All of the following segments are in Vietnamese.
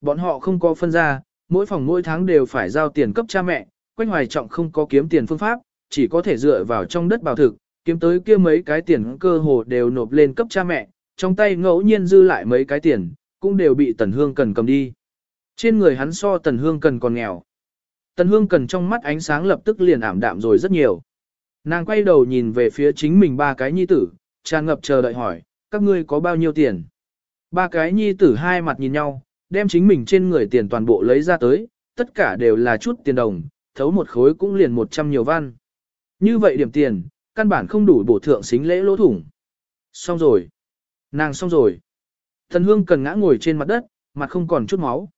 Bọn họ không có phân ra, mỗi phòng mỗi tháng đều phải giao tiền cấp cha mẹ, Quách Hoài Trọng không có kiếm tiền phương pháp, chỉ có thể dựa vào trong đất bảo thực, kiếm tới kia mấy cái tiền cơ hồ đều nộp lên cấp cha mẹ, trong tay ngẫu nhiên dư lại mấy cái tiền, cũng đều bị Tần Hương Cần cầm đi. Trên người hắn so Tần Hương Cần còn nghèo. Tần Hương Cần trong mắt ánh sáng lập tức liền ảm đạm rồi rất nhiều. Nàng quay đầu nhìn về phía chính mình ba cái nhi tử, tràn ngập chờ đợi hỏi, các ngươi có bao nhiêu tiền? Ba cái nhi tử hai mặt nhìn nhau, đem chính mình trên người tiền toàn bộ lấy ra tới, tất cả đều là chút tiền đồng, thấu một khối cũng liền một trăm nhiều văn. Như vậy điểm tiền, căn bản không đủ bổ thượng xính lễ lỗ thủng. Xong rồi. Nàng xong rồi. Thần hương cần ngã ngồi trên mặt đất, mặt không còn chút máu.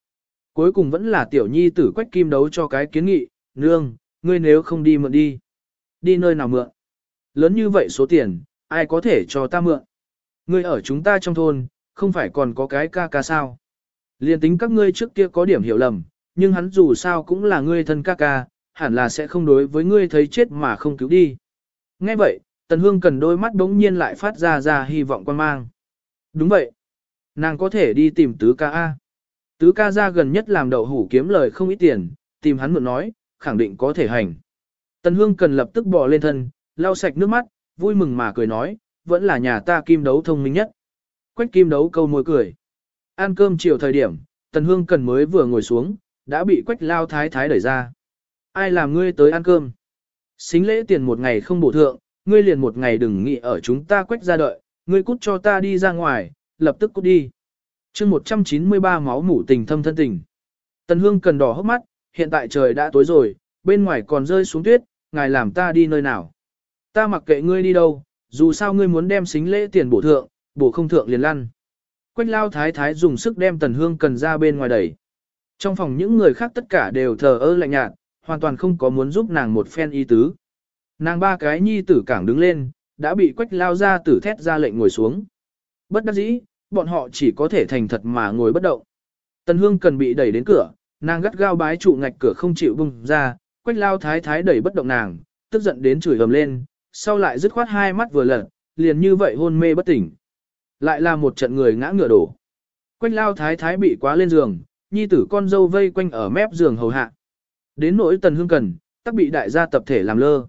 Cuối cùng vẫn là tiểu nhi tử quách kim đấu cho cái kiến nghị, nương, ngươi nếu không đi mượn đi. Đi nơi nào mượn? Lớn như vậy số tiền, ai có thể cho ta mượn? Ngươi ở chúng ta trong thôn, không phải còn có cái ca ca sao? Liên tính các ngươi trước kia có điểm hiểu lầm, nhưng hắn dù sao cũng là ngươi thân ca ca, hẳn là sẽ không đối với ngươi thấy chết mà không cứu đi. Nghe vậy, Tần Hương cần đôi mắt đống nhiên lại phát ra ra hy vọng quan mang. Đúng vậy. Nàng có thể đi tìm tứ ca A. Tứ ca ra gần nhất làm đậu hủ kiếm lời không ít tiền, tìm hắn mượn nói, khẳng định có thể hành. Tần Hương cần lập tức bỏ lên thân, lau sạch nước mắt, vui mừng mà cười nói, vẫn là nhà ta kim đấu thông minh nhất. Quách kim đấu câu môi cười. Ăn cơm chiều thời điểm, Tần Hương cần mới vừa ngồi xuống, đã bị quách lao thái thái đẩy ra. Ai làm ngươi tới ăn cơm? Xính lễ tiền một ngày không bổ thượng, ngươi liền một ngày đừng nghĩ ở chúng ta quách ra đợi, ngươi cút cho ta đi ra ngoài, lập tức cút đi. chương 193 máu mủ tình thâm thân tình. Tần Hương cần đỏ hốc mắt, hiện tại trời đã tối rồi, bên ngoài còn rơi xuống tuyết, ngài làm ta đi nơi nào. Ta mặc kệ ngươi đi đâu, dù sao ngươi muốn đem xính lễ tiền bổ thượng, bổ không thượng liền lăn. Quách lao thái thái dùng sức đem tần hương cần ra bên ngoài đẩy. Trong phòng những người khác tất cả đều thờ ơ lạnh nhạt, hoàn toàn không có muốn giúp nàng một phen y tứ. Nàng ba cái nhi tử cảng đứng lên, đã bị quách lao ra tử thét ra lệnh ngồi xuống. Bất đắc dĩ, bọn họ chỉ có thể thành thật mà ngồi bất động. Tần hương cần bị đẩy đến cửa, nàng gắt gao bái trụ ngạch cửa không chịu bung ra, quách lao thái thái đẩy bất động nàng, tức giận đến chửi ầm lên, sau lại dứt khoát hai mắt vừa lật, liền như vậy hôn mê bất tỉnh. Lại là một trận người ngã ngựa đổ. Quách lao thái thái bị quá lên giường, nhi tử con dâu vây quanh ở mép giường hầu hạ. Đến nỗi tần hương cần, tắc bị đại gia tập thể làm lơ.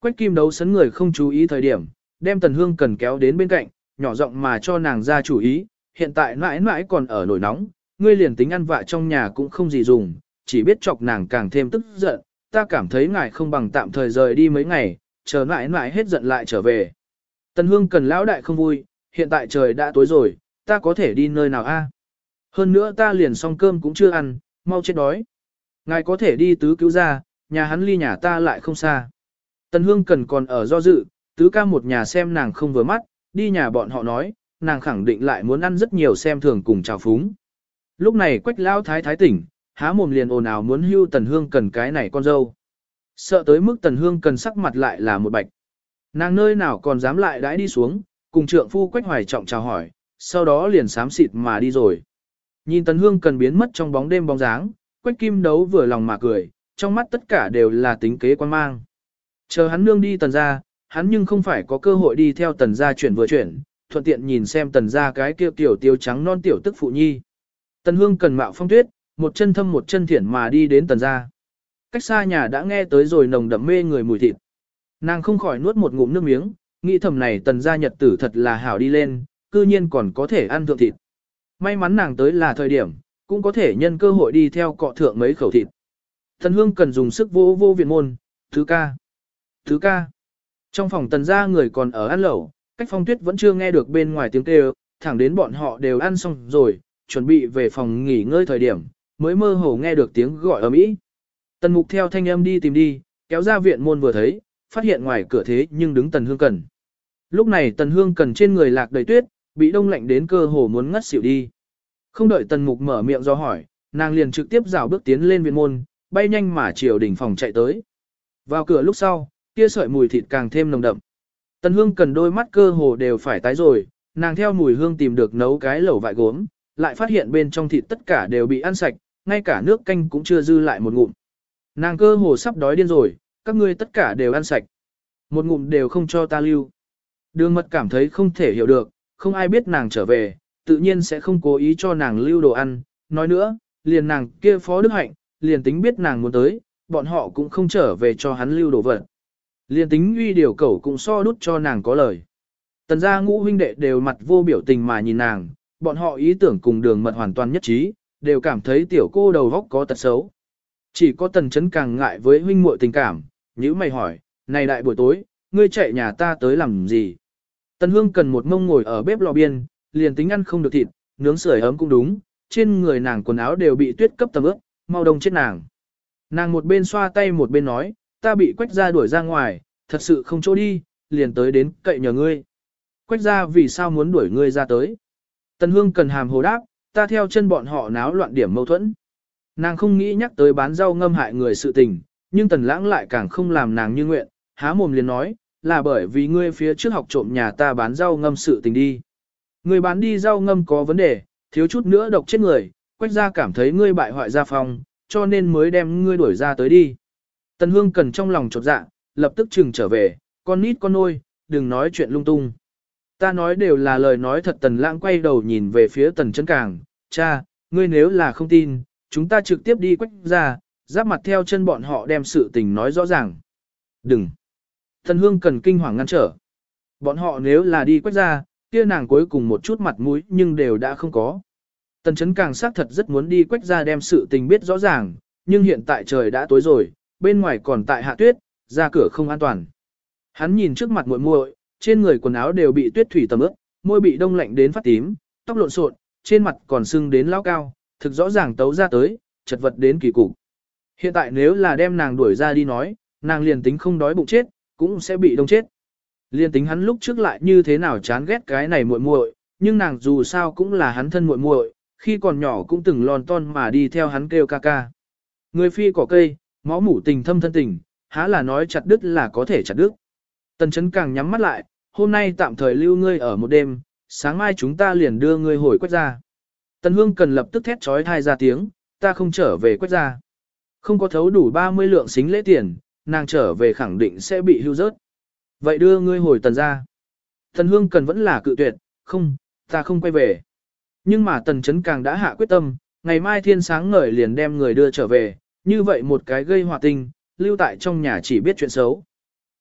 Quách kim đấu sấn người không chú ý thời điểm, đem tần hương cần kéo đến bên cạnh, nhỏ giọng mà cho nàng ra chủ ý, hiện tại mãi mãi còn ở nổi nóng, ngươi liền tính ăn vạ trong nhà cũng không gì dùng, chỉ biết chọc nàng càng thêm tức giận, ta cảm thấy ngài không bằng tạm thời rời đi mấy ngày, chờ mãi mãi hết giận lại trở về. Tần hương cần lão đại không vui, hiện tại trời đã tối rồi, ta có thể đi nơi nào a? Hơn nữa ta liền xong cơm cũng chưa ăn, mau chết đói. Ngài có thể đi tứ cứu ra, nhà hắn ly nhà ta lại không xa. Tần Hương cần còn ở do dự, tứ ca một nhà xem nàng không vừa mắt, đi nhà bọn họ nói, nàng khẳng định lại muốn ăn rất nhiều xem thường cùng chào phúng. Lúc này quách lao thái thái tỉnh, há mồm liền ồn ào muốn hưu Tần Hương cần cái này con dâu. Sợ tới mức Tần Hương cần sắc mặt lại là một bạch. Nàng nơi nào còn dám lại đãi đi xuống, cùng trượng phu quách hoài trọng chào hỏi, sau đó liền sám xịt mà đi rồi. Nhìn Tần Hương cần biến mất trong bóng đêm bóng dáng, quách kim đấu vừa lòng mà cười, trong mắt tất cả đều là tính kế quan mang. Chờ hắn nương đi tần ra, hắn nhưng không phải có cơ hội đi theo tần ra chuyển vừa chuyển, thuận tiện nhìn xem tần ra cái kia tiểu tiêu trắng non tiểu tức phụ nhi. Tần hương cần mạo phong tuyết, một chân thâm một chân thiển mà đi đến tần ra. Cách xa nhà đã nghe tới rồi nồng đậm mê người mùi thịt. Nàng không khỏi nuốt một ngụm nước miếng, nghĩ thầm này tần gia nhật tử thật là hảo đi lên, cư nhiên còn có thể ăn thượng thịt. May mắn nàng tới là thời điểm, cũng có thể nhân cơ hội đi theo cọ thượng mấy khẩu thịt. Thần hương cần dùng sức vô vô viện môn, thứ ca. Thứ ca. Trong phòng tần gia người còn ở ăn lẩu, cách phong tuyết vẫn chưa nghe được bên ngoài tiếng kêu, thẳng đến bọn họ đều ăn xong rồi, chuẩn bị về phòng nghỉ ngơi thời điểm, mới mơ hồ nghe được tiếng gọi ở mỹ. Tần mục theo thanh âm đi tìm đi, kéo ra viện môn vừa thấy, phát hiện ngoài cửa thế nhưng đứng tần hương cần. Lúc này tần hương cần trên người lạc đầy tuyết, bị đông lạnh đến cơ hồ muốn ngất xỉu đi. Không đợi tần mục mở miệng do hỏi, nàng liền trực tiếp rào bước tiến lên viện môn, bay nhanh mà chiều đỉnh phòng chạy tới. Vào cửa lúc sau, kia sợi mùi thịt càng thêm nồng đậm. Tần hương cần đôi mắt cơ hồ đều phải tái rồi, nàng theo mùi hương tìm được nấu cái lẩu vại gốm, lại phát hiện bên trong thịt tất cả đều bị ăn sạch, ngay cả nước canh cũng chưa dư lại một ngụm. Nàng cơ hồ sắp đói điên rồi, các ngươi tất cả đều ăn sạch. Một ngụm đều không cho ta lưu. Đường mật cảm thấy không thể hiểu được, không ai biết nàng trở về, tự nhiên sẽ không cố ý cho nàng lưu đồ ăn, nói nữa, liền nàng kia phó đức hạnh, liền tính biết nàng muốn tới, bọn họ cũng không trở về cho hắn lưu đồ vật. Liền tính uy điều cẩu cũng so đút cho nàng có lời. Tần gia ngũ huynh đệ đều mặt vô biểu tình mà nhìn nàng, bọn họ ý tưởng cùng đường mật hoàn toàn nhất trí, đều cảm thấy tiểu cô đầu góc có tật xấu. Chỉ có tần chấn càng ngại với huynh muội tình cảm, như mày hỏi, này đại buổi tối, ngươi chạy nhà ta tới làm gì? Tần hương cần một mông ngồi ở bếp lò biên, liền tính ăn không được thịt, nướng sưởi ấm cũng đúng, trên người nàng quần áo đều bị tuyết cấp tầm ướt, mau đông chết nàng. Nàng một bên xoa tay một bên nói, ta bị quách ra đuổi ra ngoài, thật sự không chỗ đi, liền tới đến cậy nhờ ngươi. Quách ra vì sao muốn đuổi ngươi ra tới? Tần hương cần hàm hồ đáp, ta theo chân bọn họ náo loạn điểm mâu thuẫn. Nàng không nghĩ nhắc tới bán rau ngâm hại người sự tình, nhưng tần lãng lại càng không làm nàng như nguyện, há mồm liền nói, là bởi vì ngươi phía trước học trộm nhà ta bán rau ngâm sự tình đi. Ngươi bán đi rau ngâm có vấn đề, thiếu chút nữa độc chết người, quách gia cảm thấy ngươi bại hoại gia phong, cho nên mới đem ngươi đuổi ra tới đi. Tần hương cần trong lòng chột dạ, lập tức chừng trở về, con nít con nôi, đừng nói chuyện lung tung. Ta nói đều là lời nói thật tần lãng quay đầu nhìn về phía tần Trấn càng, cha, ngươi nếu là không tin, chúng ta trực tiếp đi quách ra, giáp mặt theo chân bọn họ đem sự tình nói rõ ràng. Đừng. Thần hương cần kinh hoàng ngăn trở. Bọn họ nếu là đi quách ra, kia nàng cuối cùng một chút mặt mũi nhưng đều đã không có. Tần chấn càng xác thật rất muốn đi quách ra đem sự tình biết rõ ràng, nhưng hiện tại trời đã tối rồi, bên ngoài còn tại hạ tuyết, ra cửa không an toàn. Hắn nhìn trước mặt muội muội, trên người quần áo đều bị tuyết thủy tầm ướt, môi bị đông lạnh đến phát tím, tóc lộn xộn, trên mặt còn sưng đến lao cao, thực rõ ràng tấu ra tới, chật vật đến kỳ cục. Hiện tại nếu là đem nàng đuổi ra đi nói, nàng liền tính không đói bụng chết, cũng sẽ bị đông chết. Liên tính hắn lúc trước lại như thế nào chán ghét cái này muội muội, nhưng nàng dù sao cũng là hắn thân muội muội, khi còn nhỏ cũng từng lon ton mà đi theo hắn kêu ca ca. Người phi cỏ cây, máu mủ tình thâm thân tình, há là nói chặt đứt là có thể chặt đứt. Tần chấn càng nhắm mắt lại, hôm nay tạm thời lưu ngươi ở một đêm, sáng mai chúng ta liền đưa ngươi hồi quách ra. Tần hương cần lập tức thét trói thai ra tiếng, ta không trở về quách ra. Không có thấu đủ 30 lượng xính lễ tiền, nàng trở về khẳng định sẽ bị hưu rớt. Vậy đưa ngươi hồi tần ra. Tần hương cần vẫn là cự tuyệt, không, ta không quay về. Nhưng mà tần chấn càng đã hạ quyết tâm, ngày mai thiên sáng ngời liền đem người đưa trở về, như vậy một cái gây hòa tinh, lưu tại trong nhà chỉ biết chuyện xấu.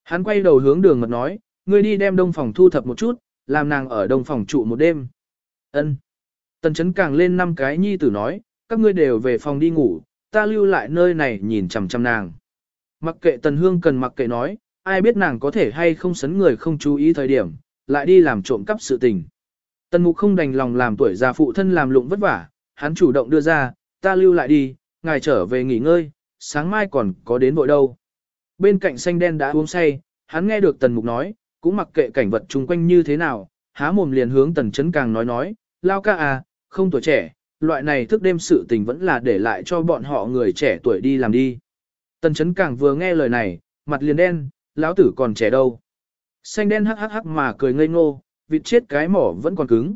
Hắn quay đầu hướng đường mật nói, ngươi đi đem đông phòng thu thập một chút, làm nàng ở đông phòng trụ một đêm. Ân. Tần chấn càng lên năm cái nhi tử nói, các ngươi đều về phòng đi ngủ, ta lưu lại nơi này nhìn chằm chằm nàng. Mặc kệ tần hương cần mặc kệ nói, ai biết nàng có thể hay không sấn người không chú ý thời điểm, lại đi làm trộm cắp sự tình. Tần mục không đành lòng làm tuổi già phụ thân làm lụng vất vả, hắn chủ động đưa ra, ta lưu lại đi, ngài trở về nghỉ ngơi, sáng mai còn có đến vội đâu. Bên cạnh xanh đen đã uống say, hắn nghe được tần mục nói, cũng mặc kệ cảnh vật chung quanh như thế nào, há mồm liền hướng tần chấn càng nói nói, lao ca à, không tuổi trẻ, loại này thức đêm sự tình vẫn là để lại cho bọn họ người trẻ tuổi đi làm đi. Tần chấn càng vừa nghe lời này, mặt liền đen, lão tử còn trẻ đâu. Xanh đen hắc hắc hắc mà cười ngây ngô, vịt chết cái mỏ vẫn còn cứng.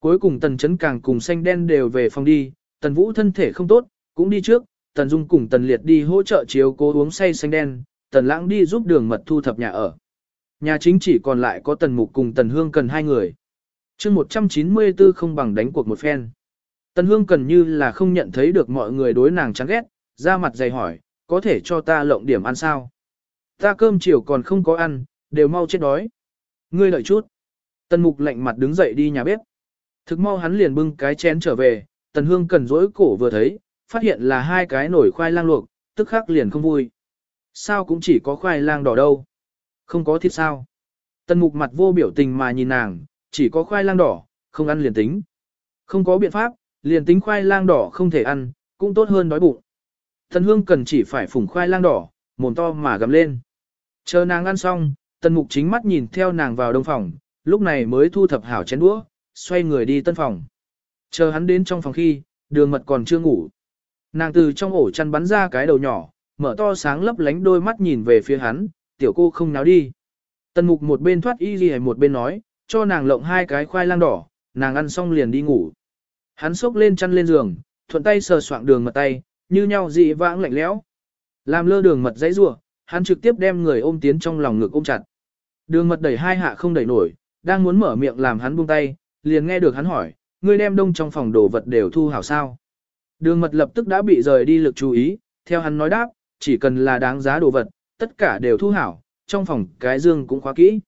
Cuối cùng tần chấn càng cùng xanh đen đều về phòng đi, tần vũ thân thể không tốt, cũng đi trước, tần dung cùng tần liệt đi hỗ trợ chiếu cố uống say xanh đen, tần lãng đi giúp đường mật thu thập nhà ở. Nhà chính chỉ còn lại có tần mục cùng tần hương cần hai người. chương 194 không bằng đánh cuộc một phen. Tần hương cần như là không nhận thấy được mọi người đối nàng chán ghét, ra mặt dày hỏi, có thể cho ta lộng điểm ăn sao? Ta cơm chiều còn không có ăn, đều mau chết đói. Ngươi đợi chút. Tần mục lạnh mặt đứng dậy đi nhà bếp. Thực mau hắn liền bưng cái chén trở về, tần hương cần rỗi cổ vừa thấy, phát hiện là hai cái nổi khoai lang luộc, tức khắc liền không vui. Sao cũng chỉ có khoai lang đỏ đâu. Không có thịt sao. Tần mục mặt vô biểu tình mà nhìn nàng, chỉ có khoai lang đỏ, không ăn liền tính. Không có biện pháp, liền tính khoai lang đỏ không thể ăn, cũng tốt hơn đói bụng. Tần hương cần chỉ phải phủng khoai lang đỏ, mồm to mà gầm lên. Chờ nàng ăn xong, tần mục chính mắt nhìn theo nàng vào đông phòng, lúc này mới thu thập hảo chén đũa, xoay người đi tân phòng. Chờ hắn đến trong phòng khi, đường mật còn chưa ngủ. Nàng từ trong ổ chăn bắn ra cái đầu nhỏ, mở to sáng lấp lánh đôi mắt nhìn về phía hắn, tiểu cô không náo đi. Tần mục một bên thoát y gì một bên nói, cho nàng lộng hai cái khoai lang đỏ, nàng ăn xong liền đi ngủ. Hắn xốc lên chăn lên giường, thuận tay sờ soạng đường mật tay, như nhau dị vãng lạnh lẽo. Làm lơ đường mật dãy rủa, hắn trực tiếp đem người ôm tiến trong lòng ngực ôm chặt. Đường mật đẩy hai hạ không đẩy nổi, đang muốn mở miệng làm hắn buông tay, liền nghe được hắn hỏi, ngươi đem đông trong phòng đồ vật đều thu hảo sao. Đường mật lập tức đã bị rời đi lực chú ý, theo hắn nói đáp, chỉ cần là đáng giá đồ vật, tất cả đều thu hảo, trong phòng cái dương cũng khóa kỹ.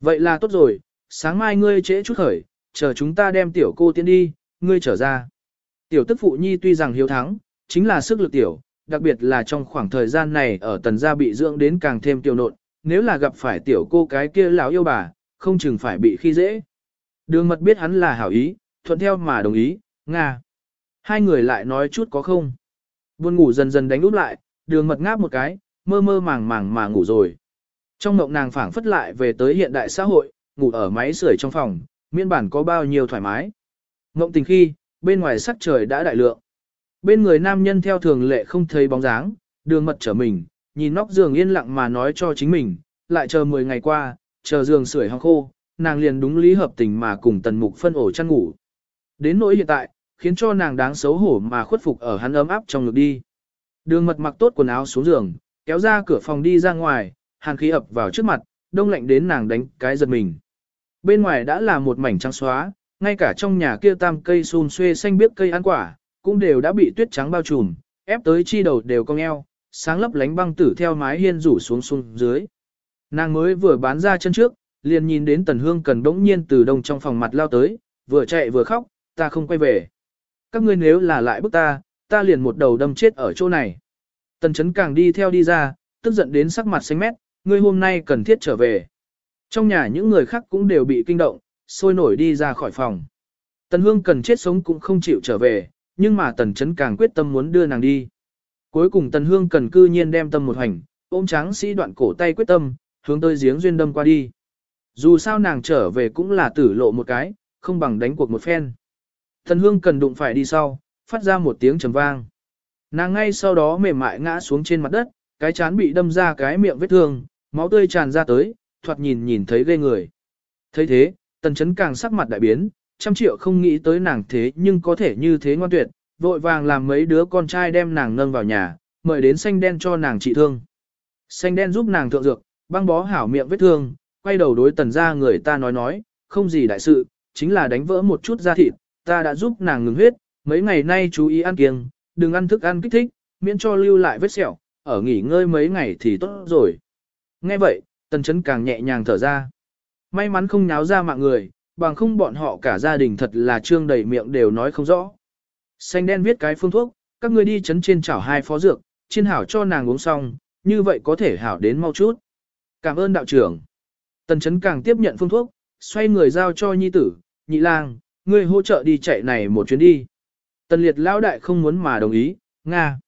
Vậy là tốt rồi, sáng mai ngươi trễ chút khởi, chờ chúng ta đem tiểu cô tiến đi, ngươi trở ra. Tiểu tức phụ nhi tuy rằng hiếu thắng, chính là sức lực tiểu, đặc biệt là trong khoảng thời gian này ở tần gia bị dưỡng đến càng thêm tiêu nộn, nếu là gặp phải tiểu cô cái kia lão yêu bà, không chừng phải bị khi dễ. Đường mật biết hắn là hảo ý, thuận theo mà đồng ý, Nga. Hai người lại nói chút có không. Buồn ngủ dần dần đánh úp lại, đường mật ngáp một cái, mơ mơ màng màng mà ngủ rồi. Trong mộng nàng phảng phất lại về tới hiện đại xã hội, ngủ ở máy sưởi trong phòng, miên bản có bao nhiêu thoải mái. Mộng tình khi, bên ngoài sắc trời đã đại lượng. Bên người nam nhân theo thường lệ không thấy bóng dáng, đường mật trở mình, nhìn nóc giường yên lặng mà nói cho chính mình, lại chờ 10 ngày qua, chờ giường sưởi hong khô, nàng liền đúng lý hợp tình mà cùng tần mục phân ổ chăn ngủ. Đến nỗi hiện tại, khiến cho nàng đáng xấu hổ mà khuất phục ở hắn ấm áp trong ngực đi. Đường mật mặc tốt quần áo xuống giường, kéo ra cửa phòng đi ra ngoài, hàn khí ập vào trước mặt, đông lạnh đến nàng đánh cái giật mình. Bên ngoài đã là một mảnh trắng xóa, ngay cả trong nhà kia tam cây xun xuê xanh biếc cây ăn quả, cũng đều đã bị tuyết trắng bao trùm, ép tới chi đầu đều cong eo, sáng lấp lánh băng tử theo mái hiên rủ xuống xuống dưới. Nàng mới vừa bán ra chân trước, liền nhìn đến tần hương cần đống nhiên từ đông trong phòng mặt lao tới, vừa chạy vừa khóc, ta không quay về. Các ngươi nếu là lại bức ta, ta liền một đầu đâm chết ở chỗ này. Tần chấn càng đi theo đi ra, tức giận đến sắc mặt xanh mét, ngươi hôm nay cần thiết trở về. Trong nhà những người khác cũng đều bị kinh động, sôi nổi đi ra khỏi phòng. Tần hương cần chết sống cũng không chịu trở về, nhưng mà tần chấn càng quyết tâm muốn đưa nàng đi. Cuối cùng tần hương cần cư nhiên đem tâm một hành, ôm tráng sĩ đoạn cổ tay quyết tâm, hướng tới giếng duyên đâm qua đi. Dù sao nàng trở về cũng là tử lộ một cái, không bằng đánh cuộc một phen. Tần hương cần đụng phải đi sau, phát ra một tiếng trầm vang. Nàng ngay sau đó mềm mại ngã xuống trên mặt đất, cái chán bị đâm ra cái miệng vết thương, máu tươi tràn ra tới, thoạt nhìn nhìn thấy ghê người. thấy thế, tần chấn càng sắc mặt đại biến, trăm triệu không nghĩ tới nàng thế nhưng có thể như thế ngoan tuyệt, vội vàng làm mấy đứa con trai đem nàng nâng vào nhà, mời đến xanh đen cho nàng trị thương. Xanh đen giúp nàng thượng dược, băng bó hảo miệng vết thương, quay đầu đối tần ra người ta nói nói, không gì đại sự, chính là đánh vỡ một chút da thịt, ta đã giúp nàng ngừng huyết, mấy ngày nay chú ý ăn kiêng, đừng ăn thức ăn kích thích, miễn cho lưu lại vết sẹo, ở nghỉ ngơi mấy ngày thì tốt rồi. Nghe vậy, tần chấn càng nhẹ nhàng thở ra. May mắn không nháo ra mạng người, bằng không bọn họ cả gia đình thật là trương đầy miệng đều nói không rõ. Xanh đen viết cái phương thuốc, các ngươi đi chấn trên chảo hai phó dược, chiên hảo cho nàng uống xong, như vậy có thể hảo đến mau chút. Cảm ơn đạo trưởng. Tần chấn càng tiếp nhận phương thuốc, xoay người giao cho nhi tử, nhị lang, ngươi hỗ trợ đi chạy này một chuyến đi. Tần liệt lão đại không muốn mà đồng ý, Nga.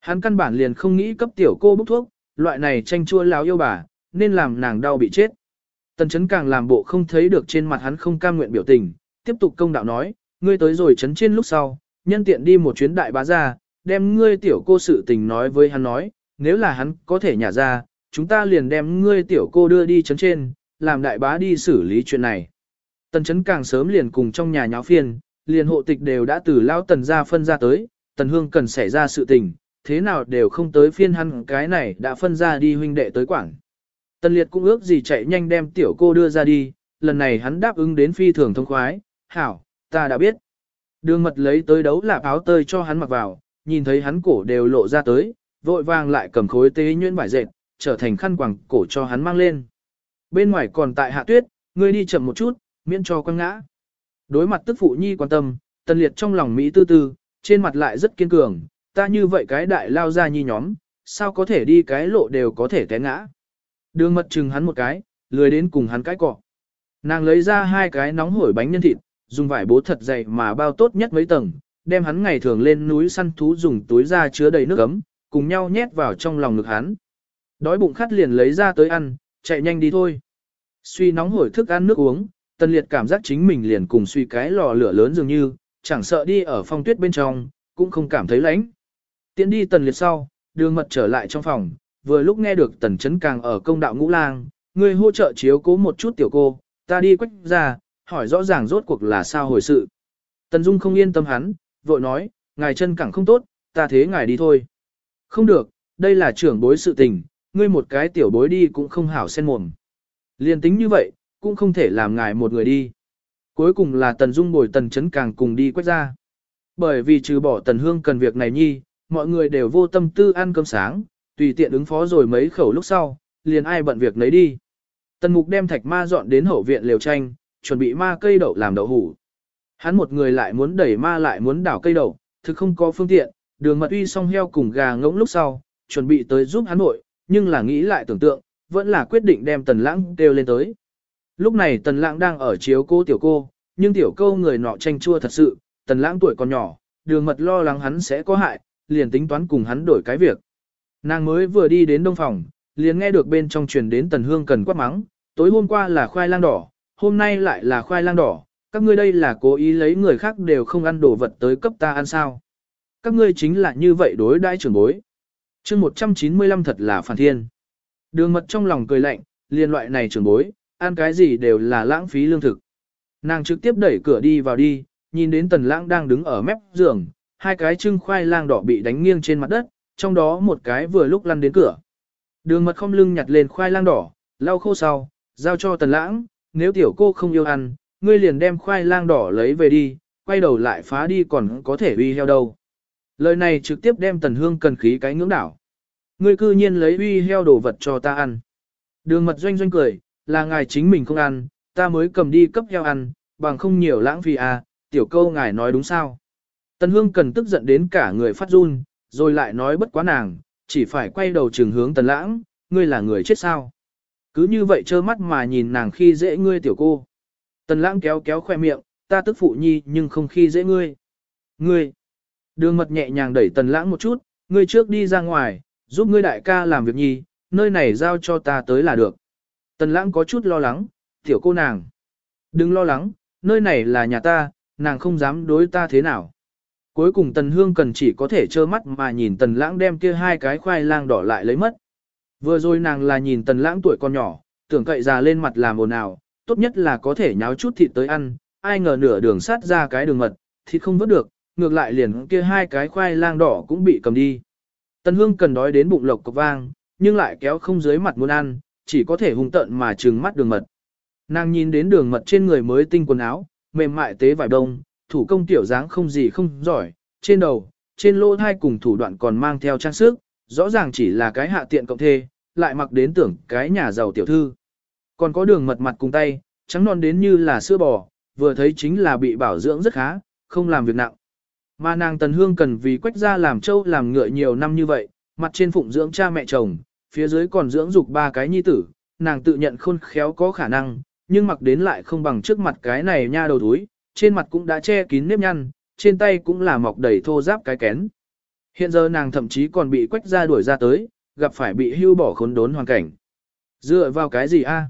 Hắn căn bản liền không nghĩ cấp tiểu cô bốc thuốc, loại này tranh chua lão yêu bà, nên làm nàng đau bị chết. Tần chấn càng làm bộ không thấy được trên mặt hắn không cam nguyện biểu tình, tiếp tục công đạo nói, ngươi tới rồi chấn trên lúc sau, nhân tiện đi một chuyến đại bá ra, đem ngươi tiểu cô sự tình nói với hắn nói, nếu là hắn có thể nhả ra, chúng ta liền đem ngươi tiểu cô đưa đi chấn trên, làm đại bá đi xử lý chuyện này. Tần chấn càng sớm liền cùng trong nhà nháo phiên, liền hộ tịch đều đã từ lao tần ra phân ra tới, tần hương cần xảy ra sự tình, thế nào đều không tới phiên hắn cái này đã phân ra đi huynh đệ tới quảng. Tần liệt cũng ước gì chạy nhanh đem tiểu cô đưa ra đi, lần này hắn đáp ứng đến phi thường thông khoái, hảo, ta đã biết. Đường mật lấy tới đấu lạp áo tơi cho hắn mặc vào, nhìn thấy hắn cổ đều lộ ra tới, vội vàng lại cầm khối tế nhuyễn vải dệt, trở thành khăn quàng cổ cho hắn mang lên. Bên ngoài còn tại hạ tuyết, ngươi đi chậm một chút, miễn cho quăng ngã. Đối mặt tức phụ nhi quan tâm, tần liệt trong lòng Mỹ tư tư, trên mặt lại rất kiên cường, ta như vậy cái đại lao ra nhi nhóm, sao có thể đi cái lộ đều có thể té ngã. Đường mật chừng hắn một cái, lười đến cùng hắn cái cọ. Nàng lấy ra hai cái nóng hổi bánh nhân thịt, dùng vải bố thật dày mà bao tốt nhất mấy tầng, đem hắn ngày thường lên núi săn thú dùng túi ra chứa đầy nước ấm, cùng nhau nhét vào trong lòng ngực hắn. Đói bụng khát liền lấy ra tới ăn, chạy nhanh đi thôi. Suy nóng hổi thức ăn nước uống, tần liệt cảm giác chính mình liền cùng suy cái lò lửa lớn dường như, chẳng sợ đi ở phong tuyết bên trong, cũng không cảm thấy lạnh. Tiến đi tần liệt sau, đường mật trở lại trong phòng, vừa lúc nghe được tần chấn càng ở công đạo ngũ lang, người hỗ trợ chiếu cố một chút tiểu cô, ta đi quách ra, hỏi rõ ràng rốt cuộc là sao hồi sự. Tần Dung không yên tâm hắn, vội nói, ngài chân cẳng không tốt, ta thế ngài đi thôi. Không được, đây là trưởng bối sự tình, ngươi một cái tiểu bối đi cũng không hảo sen mồm. Liên tính như vậy, cũng không thể làm ngài một người đi. Cuối cùng là Tần Dung bồi Tần Chấn Càng cùng đi quét ra. Bởi vì trừ bỏ tần hương cần việc này nhi, mọi người đều vô tâm tư ăn cơm sáng, tùy tiện ứng phó rồi mấy khẩu lúc sau, liền ai bận việc lấy đi. Tần mục đem thạch ma dọn đến hậu viện liều tranh, chuẩn bị ma cây đậu làm đậu hủ. Hắn một người lại muốn đẩy ma lại muốn đảo cây đậu, thực không có phương tiện, đường mật uy song heo cùng gà ngỗng lúc sau, chuẩn bị tới giúp hắn nội, nhưng là nghĩ lại tưởng tượng, vẫn là quyết định đem tần lãng kêu lên tới. Lúc này tần lãng đang ở chiếu cô tiểu cô, nhưng tiểu cô người nọ tranh chua thật sự, tần lãng tuổi còn nhỏ, đường mật lo lắng hắn sẽ có hại, liền tính toán cùng hắn đổi cái việc. Nàng mới vừa đi đến đông phòng, liền nghe được bên trong truyền đến tần hương cần quát mắng, tối hôm qua là khoai lang đỏ, hôm nay lại là khoai lang đỏ, các ngươi đây là cố ý lấy người khác đều không ăn đồ vật tới cấp ta ăn sao. Các ngươi chính là như vậy đối đãi trưởng bối. chương 195 thật là phản thiên. Đường mật trong lòng cười lạnh, liên loại này trưởng bối, ăn cái gì đều là lãng phí lương thực. Nàng trực tiếp đẩy cửa đi vào đi, nhìn đến tần lãng đang đứng ở mép giường, hai cái trưng khoai lang đỏ bị đánh nghiêng trên mặt đất, trong đó một cái vừa lúc lăn đến cửa. Đường mật không lưng nhặt lên khoai lang đỏ, lau khô sau, giao cho tần lãng, nếu tiểu cô không yêu ăn, ngươi liền đem khoai lang đỏ lấy về đi, quay đầu lại phá đi còn có thể uy heo đâu. Lời này trực tiếp đem tần hương cần khí cái ngưỡng đảo. Ngươi cư nhiên lấy uy heo đồ vật cho ta ăn. Đường mật doanh doanh cười, là ngài chính mình không ăn, ta mới cầm đi cấp heo ăn, bằng không nhiều lãng phí à, tiểu câu ngài nói đúng sao. Tần hương cần tức giận đến cả người phát run, rồi lại nói bất quá nàng, chỉ phải quay đầu trường hướng tần lãng, ngươi là người chết sao. Cứ như vậy trơ mắt mà nhìn nàng khi dễ ngươi tiểu cô. Tần lãng kéo kéo khoe miệng, ta tức phụ nhi nhưng không khi dễ ngươi. Ngươi. Đường mật nhẹ nhàng đẩy tần lãng một chút, ngươi trước đi ra ngoài, giúp ngươi đại ca làm việc nhi, nơi này giao cho ta tới là được. Tần lãng có chút lo lắng, tiểu cô nàng. Đừng lo lắng, nơi này là nhà ta, nàng không dám đối ta thế nào. Cuối cùng tần hương cần chỉ có thể trơ mắt mà nhìn tần lãng đem kia hai cái khoai lang đỏ lại lấy mất. Vừa rồi nàng là nhìn tần lãng tuổi còn nhỏ, tưởng cậy già lên mặt làm ồn ào, tốt nhất là có thể nháo chút thịt tới ăn, ai ngờ nửa đường sát ra cái đường mật, thịt không vớt được, ngược lại liền kia hai cái khoai lang đỏ cũng bị cầm đi. Tần hương cần đói đến bụng lộc cục vang, nhưng lại kéo không dưới mặt muốn ăn, chỉ có thể hung tợn mà trừng mắt đường mật. Nàng nhìn đến đường mật trên người mới tinh quần áo, mềm mại tế vải đông, thủ công tiểu dáng không gì không giỏi, trên đầu, trên lỗ thai cùng thủ đoạn còn mang theo trang sức, rõ ràng chỉ là cái hạ tiện cộng thê, lại mặc đến tưởng cái nhà giàu tiểu thư. Còn có đường mật mặt cùng tay, trắng non đến như là sữa bò, vừa thấy chính là bị bảo dưỡng rất khá, không làm việc nặng. Mà nàng Tần Hương cần vì quách ra làm trâu làm ngựa nhiều năm như vậy, mặt trên phụng dưỡng cha mẹ chồng, phía dưới còn dưỡng dục ba cái nhi tử, nàng tự nhận khôn khéo có khả năng, nhưng mặc đến lại không bằng trước mặt cái này nha đầu túi, trên mặt cũng đã che kín nếp nhăn, trên tay cũng là mọc đầy thô giáp cái kén. Hiện giờ nàng thậm chí còn bị quách ra đuổi ra tới, gặp phải bị hưu bỏ khốn đốn hoàn cảnh. Dựa vào cái gì a? À?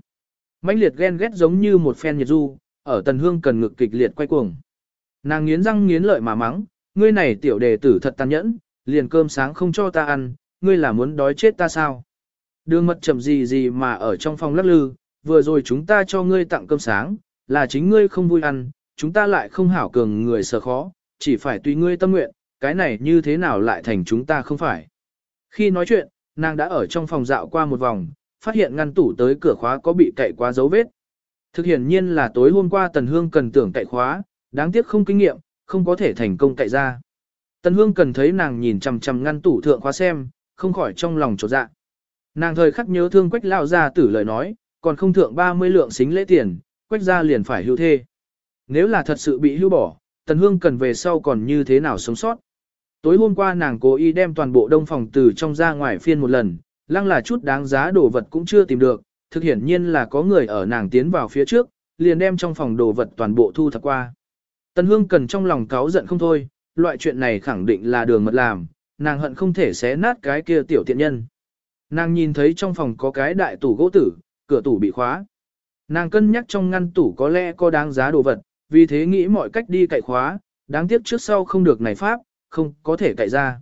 mãnh liệt ghen ghét giống như một phen nhiệt du, ở tần hương cần ngực kịch liệt quay cuồng. Nàng nghiến răng nghiến lợi mà mắng, ngươi này tiểu đề tử thật tàn nhẫn, liền cơm sáng không cho ta ăn, ngươi là muốn đói chết ta sao? Đường mật chậm gì gì mà ở trong phòng lắc lư, vừa rồi chúng ta cho ngươi tặng cơm sáng, là chính ngươi không vui ăn, chúng ta lại không hảo cường người sợ khó, chỉ phải tùy ngươi tâm nguyện, cái này như thế nào lại thành chúng ta không phải. Khi nói chuyện, nàng đã ở trong phòng dạo qua một vòng, phát hiện ngăn tủ tới cửa khóa có bị cậy quá dấu vết. Thực hiện nhiên là tối hôm qua Tần Hương cần tưởng cậy khóa, đáng tiếc không kinh nghiệm, không có thể thành công cậy ra. Tần Hương cần thấy nàng nhìn chằm chằm ngăn tủ thượng khóa xem, không khỏi trong lòng trột dạ. Nàng thời khắc nhớ thương quách lao ra tử lời nói, còn không thượng 30 lượng xính lễ tiền, quách ra liền phải hưu thê. Nếu là thật sự bị hưu bỏ, Tần Hương cần về sau còn như thế nào sống sót. Tối hôm qua nàng cố ý đem toàn bộ đông phòng từ trong ra ngoài phiên một lần, lăng là chút đáng giá đồ vật cũng chưa tìm được, thực hiển nhiên là có người ở nàng tiến vào phía trước, liền đem trong phòng đồ vật toàn bộ thu thập qua. Tần Hương cần trong lòng cáu giận không thôi, loại chuyện này khẳng định là đường mật làm, nàng hận không thể xé nát cái kia tiểu tiện nhân. Nàng nhìn thấy trong phòng có cái đại tủ gỗ tử, cửa tủ bị khóa. Nàng cân nhắc trong ngăn tủ có lẽ có đáng giá đồ vật, vì thế nghĩ mọi cách đi cậy khóa, đáng tiếc trước sau không được này pháp, không có thể cậy ra.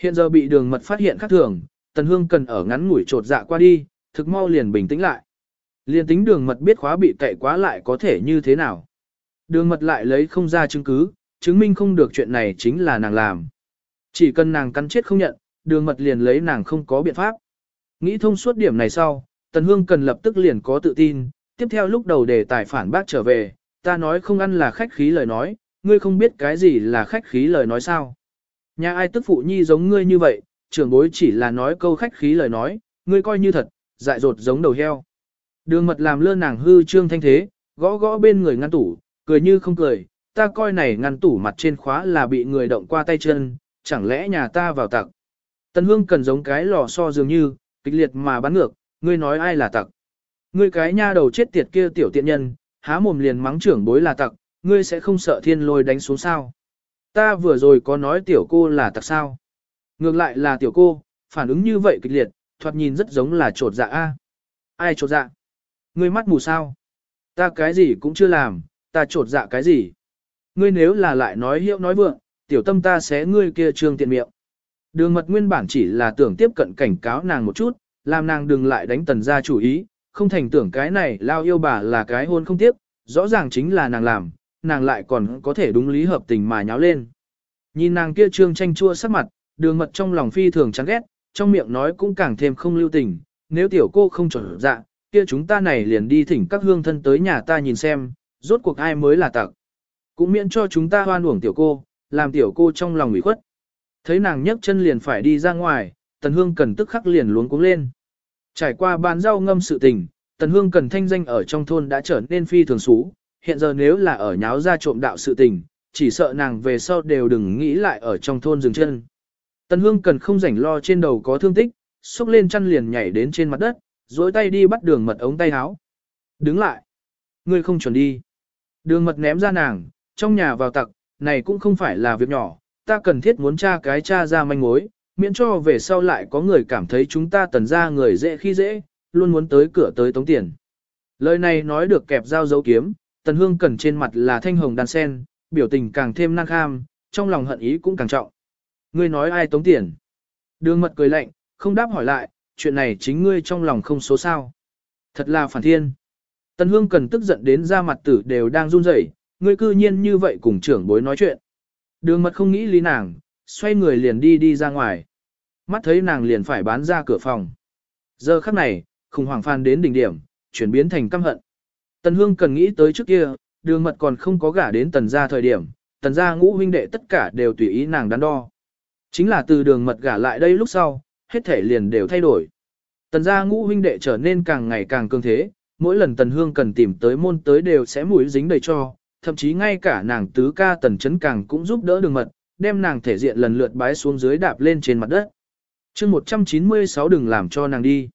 Hiện giờ bị đường mật phát hiện khác thường, Tần Hương cần ở ngắn ngủi trột dạ qua đi, thực mau liền bình tĩnh lại. Liền tính đường mật biết khóa bị cậy quá lại có thể như thế nào. Đường mật lại lấy không ra chứng cứ, chứng minh không được chuyện này chính là nàng làm. Chỉ cần nàng cắn chết không nhận, đường mật liền lấy nàng không có biện pháp. Nghĩ thông suốt điểm này sau, Tần Hương cần lập tức liền có tự tin, tiếp theo lúc đầu đề tài phản bác trở về, ta nói không ăn là khách khí lời nói, ngươi không biết cái gì là khách khí lời nói sao. Nhà ai tức phụ nhi giống ngươi như vậy, trưởng bối chỉ là nói câu khách khí lời nói, ngươi coi như thật, dại dột giống đầu heo. Đường mật làm lơ nàng hư trương thanh thế, gõ gõ bên người ngăn tủ, cười như không cười, ta coi này ngăn tủ mặt trên khóa là bị người động qua tay chân, chẳng lẽ nhà ta vào tặc. Tần hương cần giống cái lò so dường như, kịch liệt mà bắn ngược, ngươi nói ai là tặc. Ngươi cái nha đầu chết tiệt kia tiểu tiện nhân, há mồm liền mắng trưởng bối là tặc, ngươi sẽ không sợ thiên lôi đánh xuống sao. Ta vừa rồi có nói tiểu cô là tặc sao. Ngược lại là tiểu cô, phản ứng như vậy kịch liệt, thoạt nhìn rất giống là trột dạ a. Ai trột dạ? Ngươi mắt mù sao? Ta cái gì cũng chưa làm, ta trột dạ cái gì? Ngươi nếu là lại nói hiệu nói vượng, tiểu tâm ta sẽ ngươi kia trương tiện miệng. Đường mật nguyên bản chỉ là tưởng tiếp cận cảnh cáo nàng một chút, làm nàng đừng lại đánh tần ra chủ ý, không thành tưởng cái này lao yêu bà là cái hôn không tiếp, rõ ràng chính là nàng làm, nàng lại còn có thể đúng lý hợp tình mà nháo lên. Nhìn nàng kia trương tranh chua sắc mặt, đường mật trong lòng phi thường chán ghét, trong miệng nói cũng càng thêm không lưu tình, nếu tiểu cô không chuẩn dạ, kia chúng ta này liền đi thỉnh các hương thân tới nhà ta nhìn xem, rốt cuộc ai mới là tặc. Cũng miễn cho chúng ta hoan uổng tiểu cô, làm tiểu cô trong lòng ủy khuất. Thấy nàng nhấc chân liền phải đi ra ngoài, tần hương cần tức khắc liền luống cuống lên. Trải qua bán rau ngâm sự tình, tần hương cần thanh danh ở trong thôn đã trở nên phi thường xú, hiện giờ nếu là ở nháo ra trộm đạo sự tình, chỉ sợ nàng về sau đều đừng nghĩ lại ở trong thôn dừng chân. Tần hương cần không rảnh lo trên đầu có thương tích, xúc lên chăn liền nhảy đến trên mặt đất, dối tay đi bắt đường mật ống tay áo. Đứng lại. Ngươi không chuẩn đi. Đường mật ném ra nàng, trong nhà vào tặc, này cũng không phải là việc nhỏ, ta cần thiết muốn tra cái tra ra manh mối, miễn cho về sau lại có người cảm thấy chúng ta tần ra người dễ khi dễ, luôn muốn tới cửa tới tống tiền. Lời này nói được kẹp dao dấu kiếm, tần hương cần trên mặt là thanh hồng đan sen, biểu tình càng thêm năng kham, trong lòng hận ý cũng càng trọng. Ngươi nói ai tống tiền? Đường mật cười lạnh, không đáp hỏi lại, chuyện này chính ngươi trong lòng không số sao. Thật là phản thiên. Tần hương cần tức giận đến ra mặt tử đều đang run rẩy, ngươi cư nhiên như vậy cùng trưởng bối nói chuyện. Đường mật không nghĩ lý nàng, xoay người liền đi đi ra ngoài. Mắt thấy nàng liền phải bán ra cửa phòng. Giờ khắc này, khủng hoảng phan đến đỉnh điểm, chuyển biến thành căm hận. Tần Hương cần nghĩ tới trước kia, đường mật còn không có gả đến tần gia thời điểm, tần gia ngũ huynh đệ tất cả đều tùy ý nàng đắn đo. Chính là từ đường mật gả lại đây lúc sau, hết thể liền đều thay đổi. Tần gia ngũ huynh đệ trở nên càng ngày càng cương thế, mỗi lần tần hương cần tìm tới môn tới đều sẽ mũi dính đầy cho, thậm chí ngay cả nàng tứ ca tần chấn càng cũng giúp đỡ đường mật, đem nàng thể diện lần lượt bái xuống dưới đạp lên trên mặt đất chương 196 đừng làm cho nàng đi.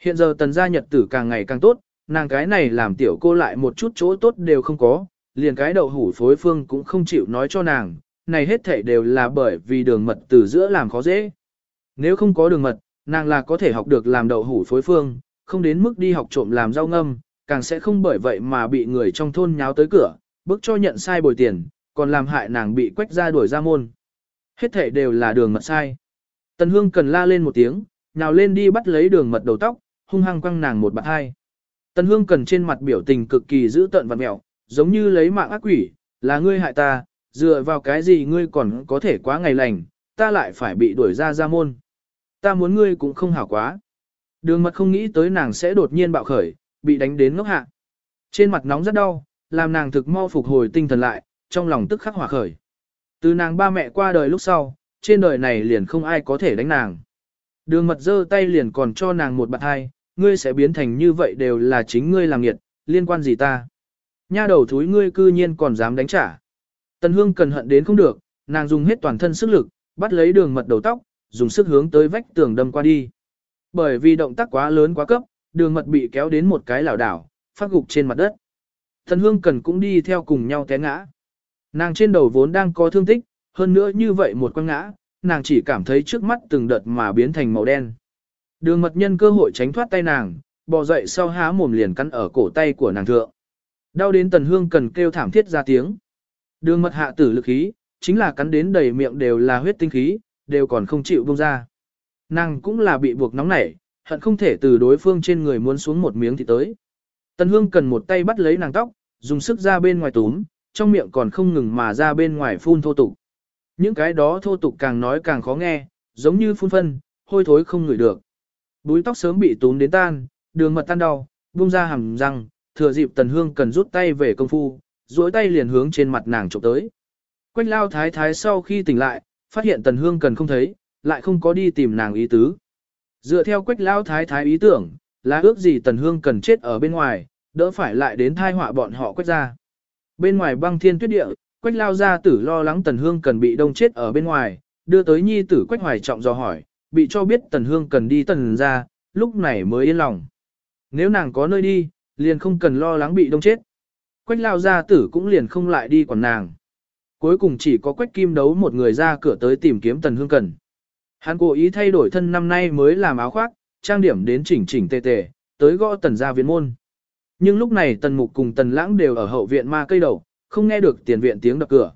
Hiện giờ tần gia nhật tử càng ngày càng tốt, nàng cái này làm tiểu cô lại một chút chỗ tốt đều không có, liền cái đậu hủ phối phương cũng không chịu nói cho nàng, này hết thảy đều là bởi vì đường mật từ giữa làm khó dễ. Nếu không có đường mật, nàng là có thể học được làm đậu hủ phối phương, không đến mức đi học trộm làm rau ngâm, càng sẽ không bởi vậy mà bị người trong thôn nháo tới cửa, bức cho nhận sai bồi tiền, còn làm hại nàng bị quách ra đuổi ra môn. Hết thảy đều là đường mật sai. Tần Hương cần la lên một tiếng, nào lên đi bắt lấy đường mật đầu tóc, hung hăng quăng nàng một bạn hai. Tần Hương cần trên mặt biểu tình cực kỳ dữ tợn và mẹo, giống như lấy mạng ác quỷ, là ngươi hại ta, dựa vào cái gì ngươi còn có thể quá ngày lành, ta lại phải bị đuổi ra ra môn. Ta muốn ngươi cũng không hảo quá. Đường mật không nghĩ tới nàng sẽ đột nhiên bạo khởi, bị đánh đến ngốc hạ. Trên mặt nóng rất đau, làm nàng thực mau phục hồi tinh thần lại, trong lòng tức khắc hỏa khởi. Từ nàng ba mẹ qua đời lúc sau, trên đời này liền không ai có thể đánh nàng. Đường mật giơ tay liền còn cho nàng một bạn hai, ngươi sẽ biến thành như vậy đều là chính ngươi làm nghiệt, liên quan gì ta. Nha đầu thúi ngươi cư nhiên còn dám đánh trả. Tần hương cần hận đến không được, nàng dùng hết toàn thân sức lực, bắt lấy đường mật đầu tóc, dùng sức hướng tới vách tường đâm qua đi. Bởi vì động tác quá lớn quá cấp, đường mật bị kéo đến một cái lảo đảo, phát gục trên mặt đất. Tần hương cần cũng đi theo cùng nhau té ngã. Nàng trên đầu vốn đang có thương tích, hơn nữa như vậy một quăng ngã, nàng chỉ cảm thấy trước mắt từng đợt mà biến thành màu đen. Đường mật nhân cơ hội tránh thoát tay nàng, bò dậy sau há mồm liền cắn ở cổ tay của nàng thượng. Đau đến tần hương cần kêu thảm thiết ra tiếng. Đường mật hạ tử lực khí, chính là cắn đến đầy miệng đều là huyết tinh khí, đều còn không chịu buông ra. Nàng cũng là bị buộc nóng nảy, hận không thể từ đối phương trên người muốn xuống một miếng thì tới. Tần Hương cần một tay bắt lấy nàng tóc, dùng sức ra bên ngoài túm, trong miệng còn không ngừng mà ra bên ngoài phun thô tục. Những cái đó thô tục càng nói càng khó nghe, giống như phun phân, hôi thối không ngửi được. Búi tóc sớm bị túm đến tan, đường mật tan đau, buông ra hầm răng, thừa dịp Tần Hương cần rút tay về công phu, duỗi tay liền hướng trên mặt nàng chụp tới. Quách lao thái thái sau khi tỉnh lại, phát hiện tần hương cần không thấy, lại không có đi tìm nàng ý tứ. Dựa theo quách lao thái thái ý tưởng, là ước gì tần hương cần chết ở bên ngoài, đỡ phải lại đến thai họa bọn họ quách ra. Bên ngoài băng thiên tuyết địa, quách lao gia tử lo lắng tần hương cần bị đông chết ở bên ngoài, đưa tới nhi tử quách hoài trọng dò hỏi, bị cho biết tần hương cần đi tần ra, lúc này mới yên lòng. Nếu nàng có nơi đi, liền không cần lo lắng bị đông chết. Quách lao gia tử cũng liền không lại đi quản nàng. Cuối cùng chỉ có quách kim đấu một người ra cửa tới tìm kiếm tần hương cần. Hắn cố ý thay đổi thân năm nay mới làm áo khoác, trang điểm đến chỉnh chỉnh tề tề, tới gõ tần gia viện môn. Nhưng lúc này tần mục cùng tần lãng đều ở hậu viện ma cây đầu, không nghe được tiền viện tiếng đập cửa.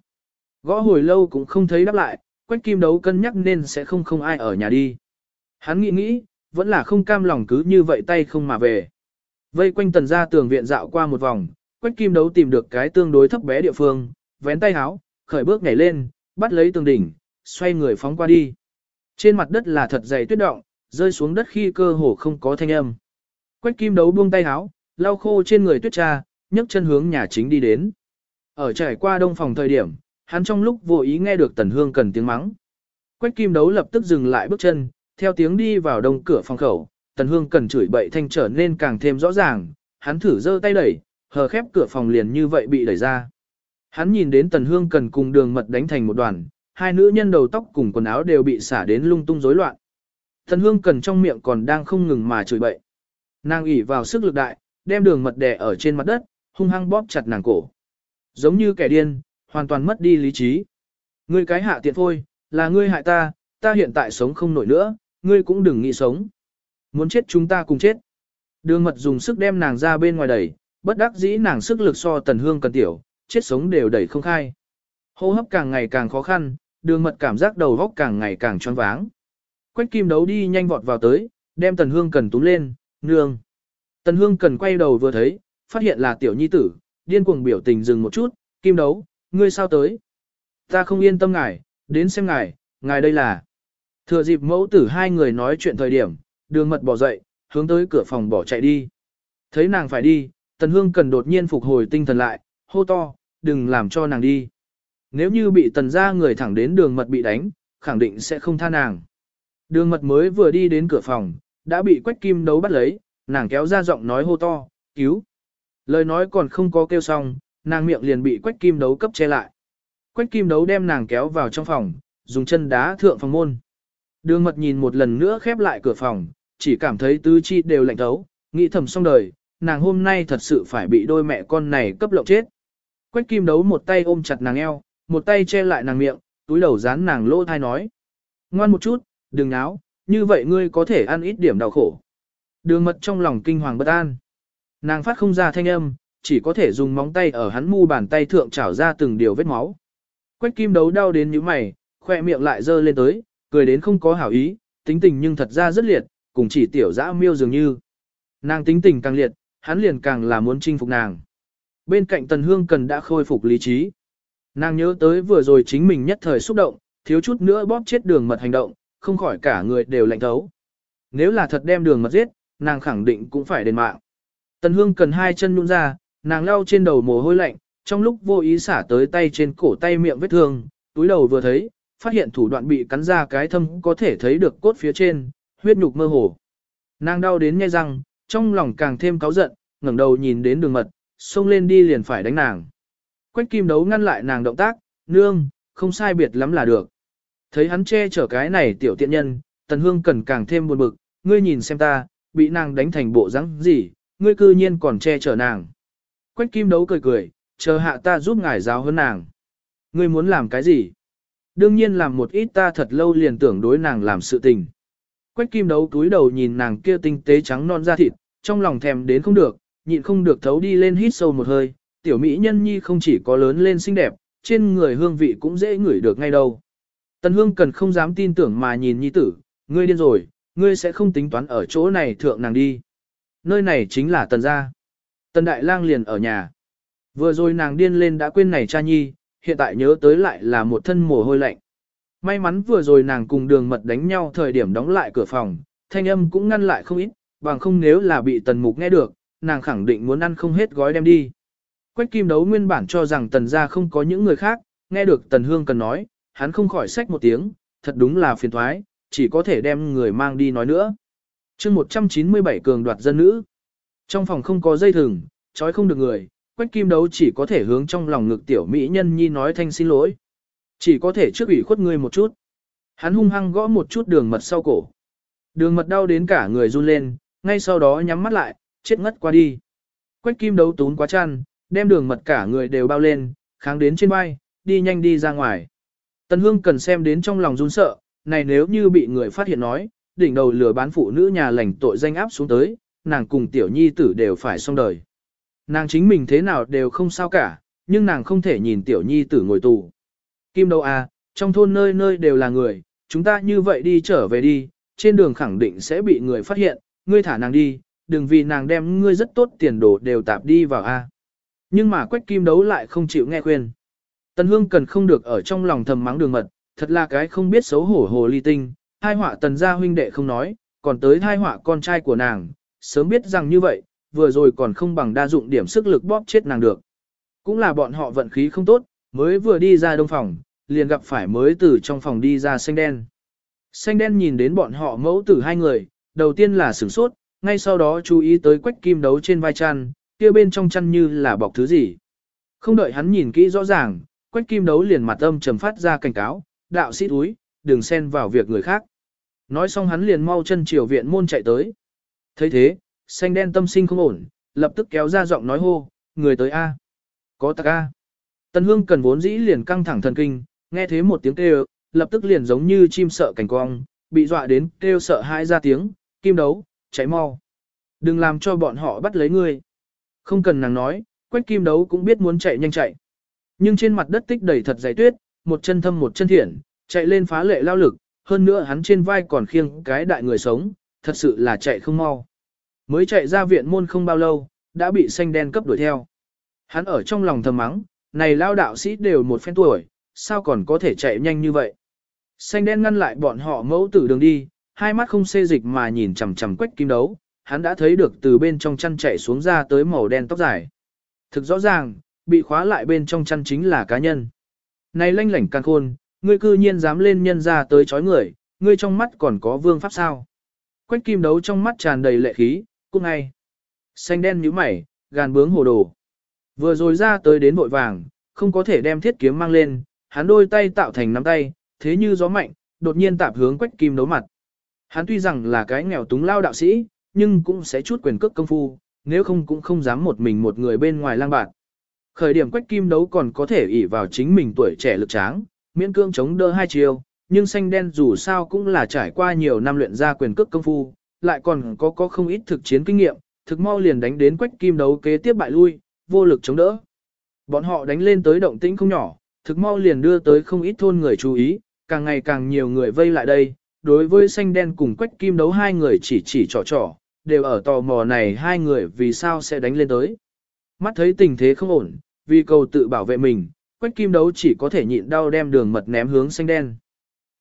Gõ hồi lâu cũng không thấy đáp lại, quách kim đấu cân nhắc nên sẽ không không ai ở nhà đi. Hắn nghĩ nghĩ, vẫn là không cam lòng cứ như vậy tay không mà về. Vây quanh tần gia tường viện dạo qua một vòng, quách kim đấu tìm được cái tương đối thấp bé địa phương, vén tay háo, khởi bước nhảy lên, bắt lấy tường đỉnh, xoay người phóng qua đi. Trên mặt đất là thật dày tuyết động, rơi xuống đất khi cơ hồ không có thanh âm. Quách kim đấu buông tay háo, lau khô trên người tuyết cha, nhấc chân hướng nhà chính đi đến. Ở trải qua đông phòng thời điểm, hắn trong lúc vô ý nghe được tần hương cần tiếng mắng. Quách kim đấu lập tức dừng lại bước chân, theo tiếng đi vào đông cửa phòng khẩu, tần hương cần chửi bậy thanh trở nên càng thêm rõ ràng, hắn thử giơ tay đẩy, hờ khép cửa phòng liền như vậy bị đẩy ra. Hắn nhìn đến tần hương cần cùng đường mật đánh thành một đoàn, hai nữ nhân đầu tóc cùng quần áo đều bị xả đến lung tung rối loạn. Tần hương cần trong miệng còn đang không ngừng mà chửi bậy. Nàng ủy vào sức lực đại, đem đường mật đè ở trên mặt đất, hung hăng bóp chặt nàng cổ. Giống như kẻ điên, hoàn toàn mất đi lý trí. Ngươi cái hạ tiện thôi, là ngươi hại ta, ta hiện tại sống không nổi nữa, ngươi cũng đừng nghĩ sống. Muốn chết chúng ta cùng chết. Đường mật dùng sức đem nàng ra bên ngoài đẩy, bất đắc dĩ nàng sức lực so tần hương cần tiểu, chết sống đều đẩy không khai. Hô hấp càng ngày càng khó khăn, đường mật cảm giác đầu góc càng ngày càng choáng váng. Quách kim đấu đi nhanh vọt vào tới, đem tần hương cần túm lên, nương. Tần hương cần quay đầu vừa thấy, phát hiện là tiểu nhi tử, điên cuồng biểu tình dừng một chút, kim đấu, ngươi sao tới? Ta không yên tâm ngài, đến xem ngài, ngài đây là. Thừa dịp mẫu tử hai người nói chuyện thời điểm, đường mật bỏ dậy, hướng tới cửa phòng bỏ chạy đi. Thấy nàng phải đi, tần hương cần đột nhiên phục hồi tinh thần lại, hô to, đừng làm cho nàng đi. Nếu như bị tần ra người thẳng đến đường mật bị đánh, khẳng định sẽ không tha nàng. Đường mật mới vừa đi đến cửa phòng, đã bị quách kim đấu bắt lấy, nàng kéo ra giọng nói hô to, cứu. Lời nói còn không có kêu xong, nàng miệng liền bị quách kim đấu cấp che lại. Quách kim đấu đem nàng kéo vào trong phòng, dùng chân đá thượng phòng môn. Đường mật nhìn một lần nữa khép lại cửa phòng, chỉ cảm thấy tứ chi đều lạnh thấu, nghĩ thầm xong đời, nàng hôm nay thật sự phải bị đôi mẹ con này cấp lộng chết. Quách kim đấu một tay ôm chặt nàng eo, một tay che lại nàng miệng, túi đầu dán nàng lỗ thai nói. Ngoan một chút, đừng náo, như vậy ngươi có thể ăn ít điểm đau khổ. Đường mật trong lòng kinh hoàng bất an. Nàng phát không ra thanh âm, chỉ có thể dùng móng tay ở hắn mu bàn tay thượng chảo ra từng điều vết máu. Quách kim đấu đau đến như mày, khoe miệng lại dơ lên tới, cười đến không có hảo ý, tính tình nhưng thật ra rất liệt, cùng chỉ tiểu dã miêu dường như. Nàng tính tình càng liệt, hắn liền càng là muốn chinh phục nàng. Bên cạnh tần hương cần đã khôi phục lý trí. Nàng nhớ tới vừa rồi chính mình nhất thời xúc động, thiếu chút nữa bóp chết đường mật hành động, không khỏi cả người đều lạnh thấu. Nếu là thật đem đường mật giết, nàng khẳng định cũng phải đền mạng. Tần hương cần hai chân nhún ra, nàng lau trên đầu mồ hôi lạnh, trong lúc vô ý xả tới tay trên cổ tay miệng vết thương, túi đầu vừa thấy, phát hiện thủ đoạn bị cắn ra cái thâm có thể thấy được cốt phía trên, huyết nhục mơ hồ. Nàng đau đến nghe răng, trong lòng càng thêm cáu giận, ngẩng đầu nhìn đến đường mật, xông lên đi liền phải đánh nàng. Quách kim đấu ngăn lại nàng động tác, nương, không sai biệt lắm là được. Thấy hắn che chở cái này tiểu tiện nhân, tần hương cần càng thêm buồn bực, ngươi nhìn xem ta, bị nàng đánh thành bộ rắn gì, ngươi cư nhiên còn che chở nàng. Quách kim đấu cười cười, chờ hạ ta giúp ngài giáo hơn nàng. Ngươi muốn làm cái gì? Đương nhiên làm một ít ta thật lâu liền tưởng đối nàng làm sự tình. Quách kim đấu túi đầu nhìn nàng kia tinh tế trắng non da thịt, trong lòng thèm đến không được, nhịn không được thấu đi lên hít sâu một hơi, tiểu mỹ nhân nhi không chỉ có lớn lên xinh đẹp, trên người hương vị cũng dễ ngửi được ngay đâu. Tần hương cần không dám tin tưởng mà nhìn nhi tử, ngươi điên rồi, ngươi sẽ không tính toán ở chỗ này thượng nàng đi. Nơi này chính là tần gia. Tần đại lang liền ở nhà. Vừa rồi nàng điên lên đã quên này cha nhi, hiện tại nhớ tới lại là một thân mồ hôi lạnh. May mắn vừa rồi nàng cùng đường mật đánh nhau thời điểm đóng lại cửa phòng, thanh âm cũng ngăn lại không ít, bằng không nếu là bị tần mục nghe được, nàng khẳng định muốn ăn không hết gói đem đi. Quách kim đấu nguyên bản cho rằng tần gia không có những người khác, nghe được tần hương cần nói, hắn không khỏi sách một tiếng, thật đúng là phiền thoái, chỉ có thể đem người mang đi nói nữa chương 197 cường đoạt dân nữ. Trong phòng không có dây thừng, trói không được người, quách kim đấu chỉ có thể hướng trong lòng ngực tiểu mỹ nhân nhi nói thanh xin lỗi. Chỉ có thể trước ủy khuất ngươi một chút. Hắn hung hăng gõ một chút đường mật sau cổ. Đường mật đau đến cả người run lên, ngay sau đó nhắm mắt lại, chết ngất qua đi. Quách kim đấu tún quá chăn, đem đường mật cả người đều bao lên, kháng đến trên vai, đi nhanh đi ra ngoài. Tần Hương cần xem đến trong lòng run sợ, này nếu như bị người phát hiện nói, đỉnh đầu lừa bán phụ nữ nhà lành tội danh áp xuống tới, nàng cùng tiểu nhi tử đều phải xong đời. Nàng chính mình thế nào đều không sao cả, nhưng nàng không thể nhìn tiểu nhi tử ngồi tù. Kim đâu à, trong thôn nơi nơi đều là người, chúng ta như vậy đi trở về đi, trên đường khẳng định sẽ bị người phát hiện, ngươi thả nàng đi, đừng vì nàng đem ngươi rất tốt tiền đồ đều tạp đi vào a. Nhưng mà quách kim đấu lại không chịu nghe khuyên. Tần Hương cần không được ở trong lòng thầm mắng đường mật, thật là cái không biết xấu hổ hồ ly tinh, hai họa tần gia huynh đệ không nói, còn tới hai họa con trai của nàng, sớm biết rằng như vậy, vừa rồi còn không bằng đa dụng điểm sức lực bóp chết nàng được. Cũng là bọn họ vận khí không tốt, mới vừa đi ra đông phòng, liền gặp phải mới từ trong phòng đi ra xanh đen. Xanh đen nhìn đến bọn họ mẫu tử hai người, đầu tiên là sửng sốt, ngay sau đó chú ý tới quách kim đấu trên vai chăn, kia bên trong chăn như là bọc thứ gì. Không đợi hắn nhìn kỹ rõ ràng, quách kim đấu liền mặt âm trầm phát ra cảnh cáo, đạo sĩ túi, đừng xen vào việc người khác. Nói xong hắn liền mau chân chiều viện môn chạy tới. thấy thế, xanh đen tâm sinh không ổn, lập tức kéo ra giọng nói hô, người tới A. Có tạc A. Tân hương cần vốn dĩ liền căng thẳng thần kinh, nghe thế một tiếng kêu, lập tức liền giống như chim sợ cảnh cong, bị dọa đến kêu sợ hãi ra tiếng, kim đấu, cháy mau. Đừng làm cho bọn họ bắt lấy ngươi. Không cần nàng nói, quách kim đấu cũng biết muốn chạy nhanh chạy. Nhưng trên mặt đất tích đầy thật dày tuyết, một chân thâm một chân thiện, chạy lên phá lệ lao lực, hơn nữa hắn trên vai còn khiêng cái đại người sống, thật sự là chạy không mau. Mới chạy ra viện môn không bao lâu, đã bị xanh đen cấp đuổi theo. Hắn ở trong lòng thầm mắng, này lao đạo sĩ đều một phen tuổi, sao còn có thể chạy nhanh như vậy. Xanh đen ngăn lại bọn họ mẫu tử đường đi, hai mắt không xê dịch mà nhìn chằm chằm quách kim đấu, hắn đã thấy được từ bên trong chăn chạy xuống ra tới màu đen tóc dài. Thực rõ ràng, bị khóa lại bên trong chăn chính là cá nhân. Này lanh lảnh càng khôn, ngươi cư nhiên dám lên nhân ra tới chói người, ngươi trong mắt còn có vương pháp sao. Quách kim đấu trong mắt tràn đầy lệ khí, cũng ngay. Xanh đen như mày, gàn bướng hồ đồ. Vừa rồi ra tới đến vội vàng, không có thể đem thiết kiếm mang lên, hắn đôi tay tạo thành nắm tay, thế như gió mạnh, đột nhiên tạp hướng quách kim đấu mặt. Hắn tuy rằng là cái nghèo túng lao đạo sĩ, nhưng cũng sẽ chút quyền cước công phu, nếu không cũng không dám một mình một người bên ngoài lang bạt. Khởi điểm quách kim đấu còn có thể ỷ vào chính mình tuổi trẻ lực tráng, miễn cương chống đỡ hai chiều, nhưng xanh đen dù sao cũng là trải qua nhiều năm luyện ra quyền cước công phu, lại còn có có không ít thực chiến kinh nghiệm, thực mau liền đánh đến quách kim đấu kế tiếp bại lui, vô lực chống đỡ. Bọn họ đánh lên tới động tĩnh không nhỏ, thực mau liền đưa tới không ít thôn người chú ý, càng ngày càng nhiều người vây lại đây, đối với xanh đen cùng quách kim đấu hai người chỉ chỉ trò trò, đều ở tò mò này hai người vì sao sẽ đánh lên tới. Mắt thấy tình thế không ổn, vì cầu tự bảo vệ mình, quách kim đấu chỉ có thể nhịn đau đem đường mật ném hướng xanh đen.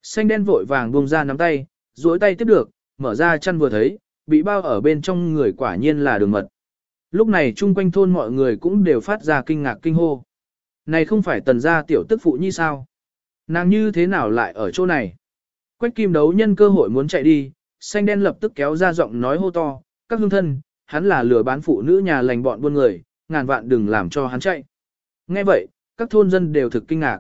Xanh đen vội vàng buông ra nắm tay, duỗi tay tiếp được, mở ra chăn vừa thấy, bị bao ở bên trong người quả nhiên là đường mật. Lúc này chung quanh thôn mọi người cũng đều phát ra kinh ngạc kinh hô. Này không phải tần gia tiểu tức phụ như sao? Nàng như thế nào lại ở chỗ này? Quách kim đấu nhân cơ hội muốn chạy đi, xanh đen lập tức kéo ra giọng nói hô to, các hương thân, hắn là lừa bán phụ nữ nhà lành bọn buôn người, ngàn vạn đừng làm cho hắn chạy. Nghe vậy, các thôn dân đều thực kinh ngạc.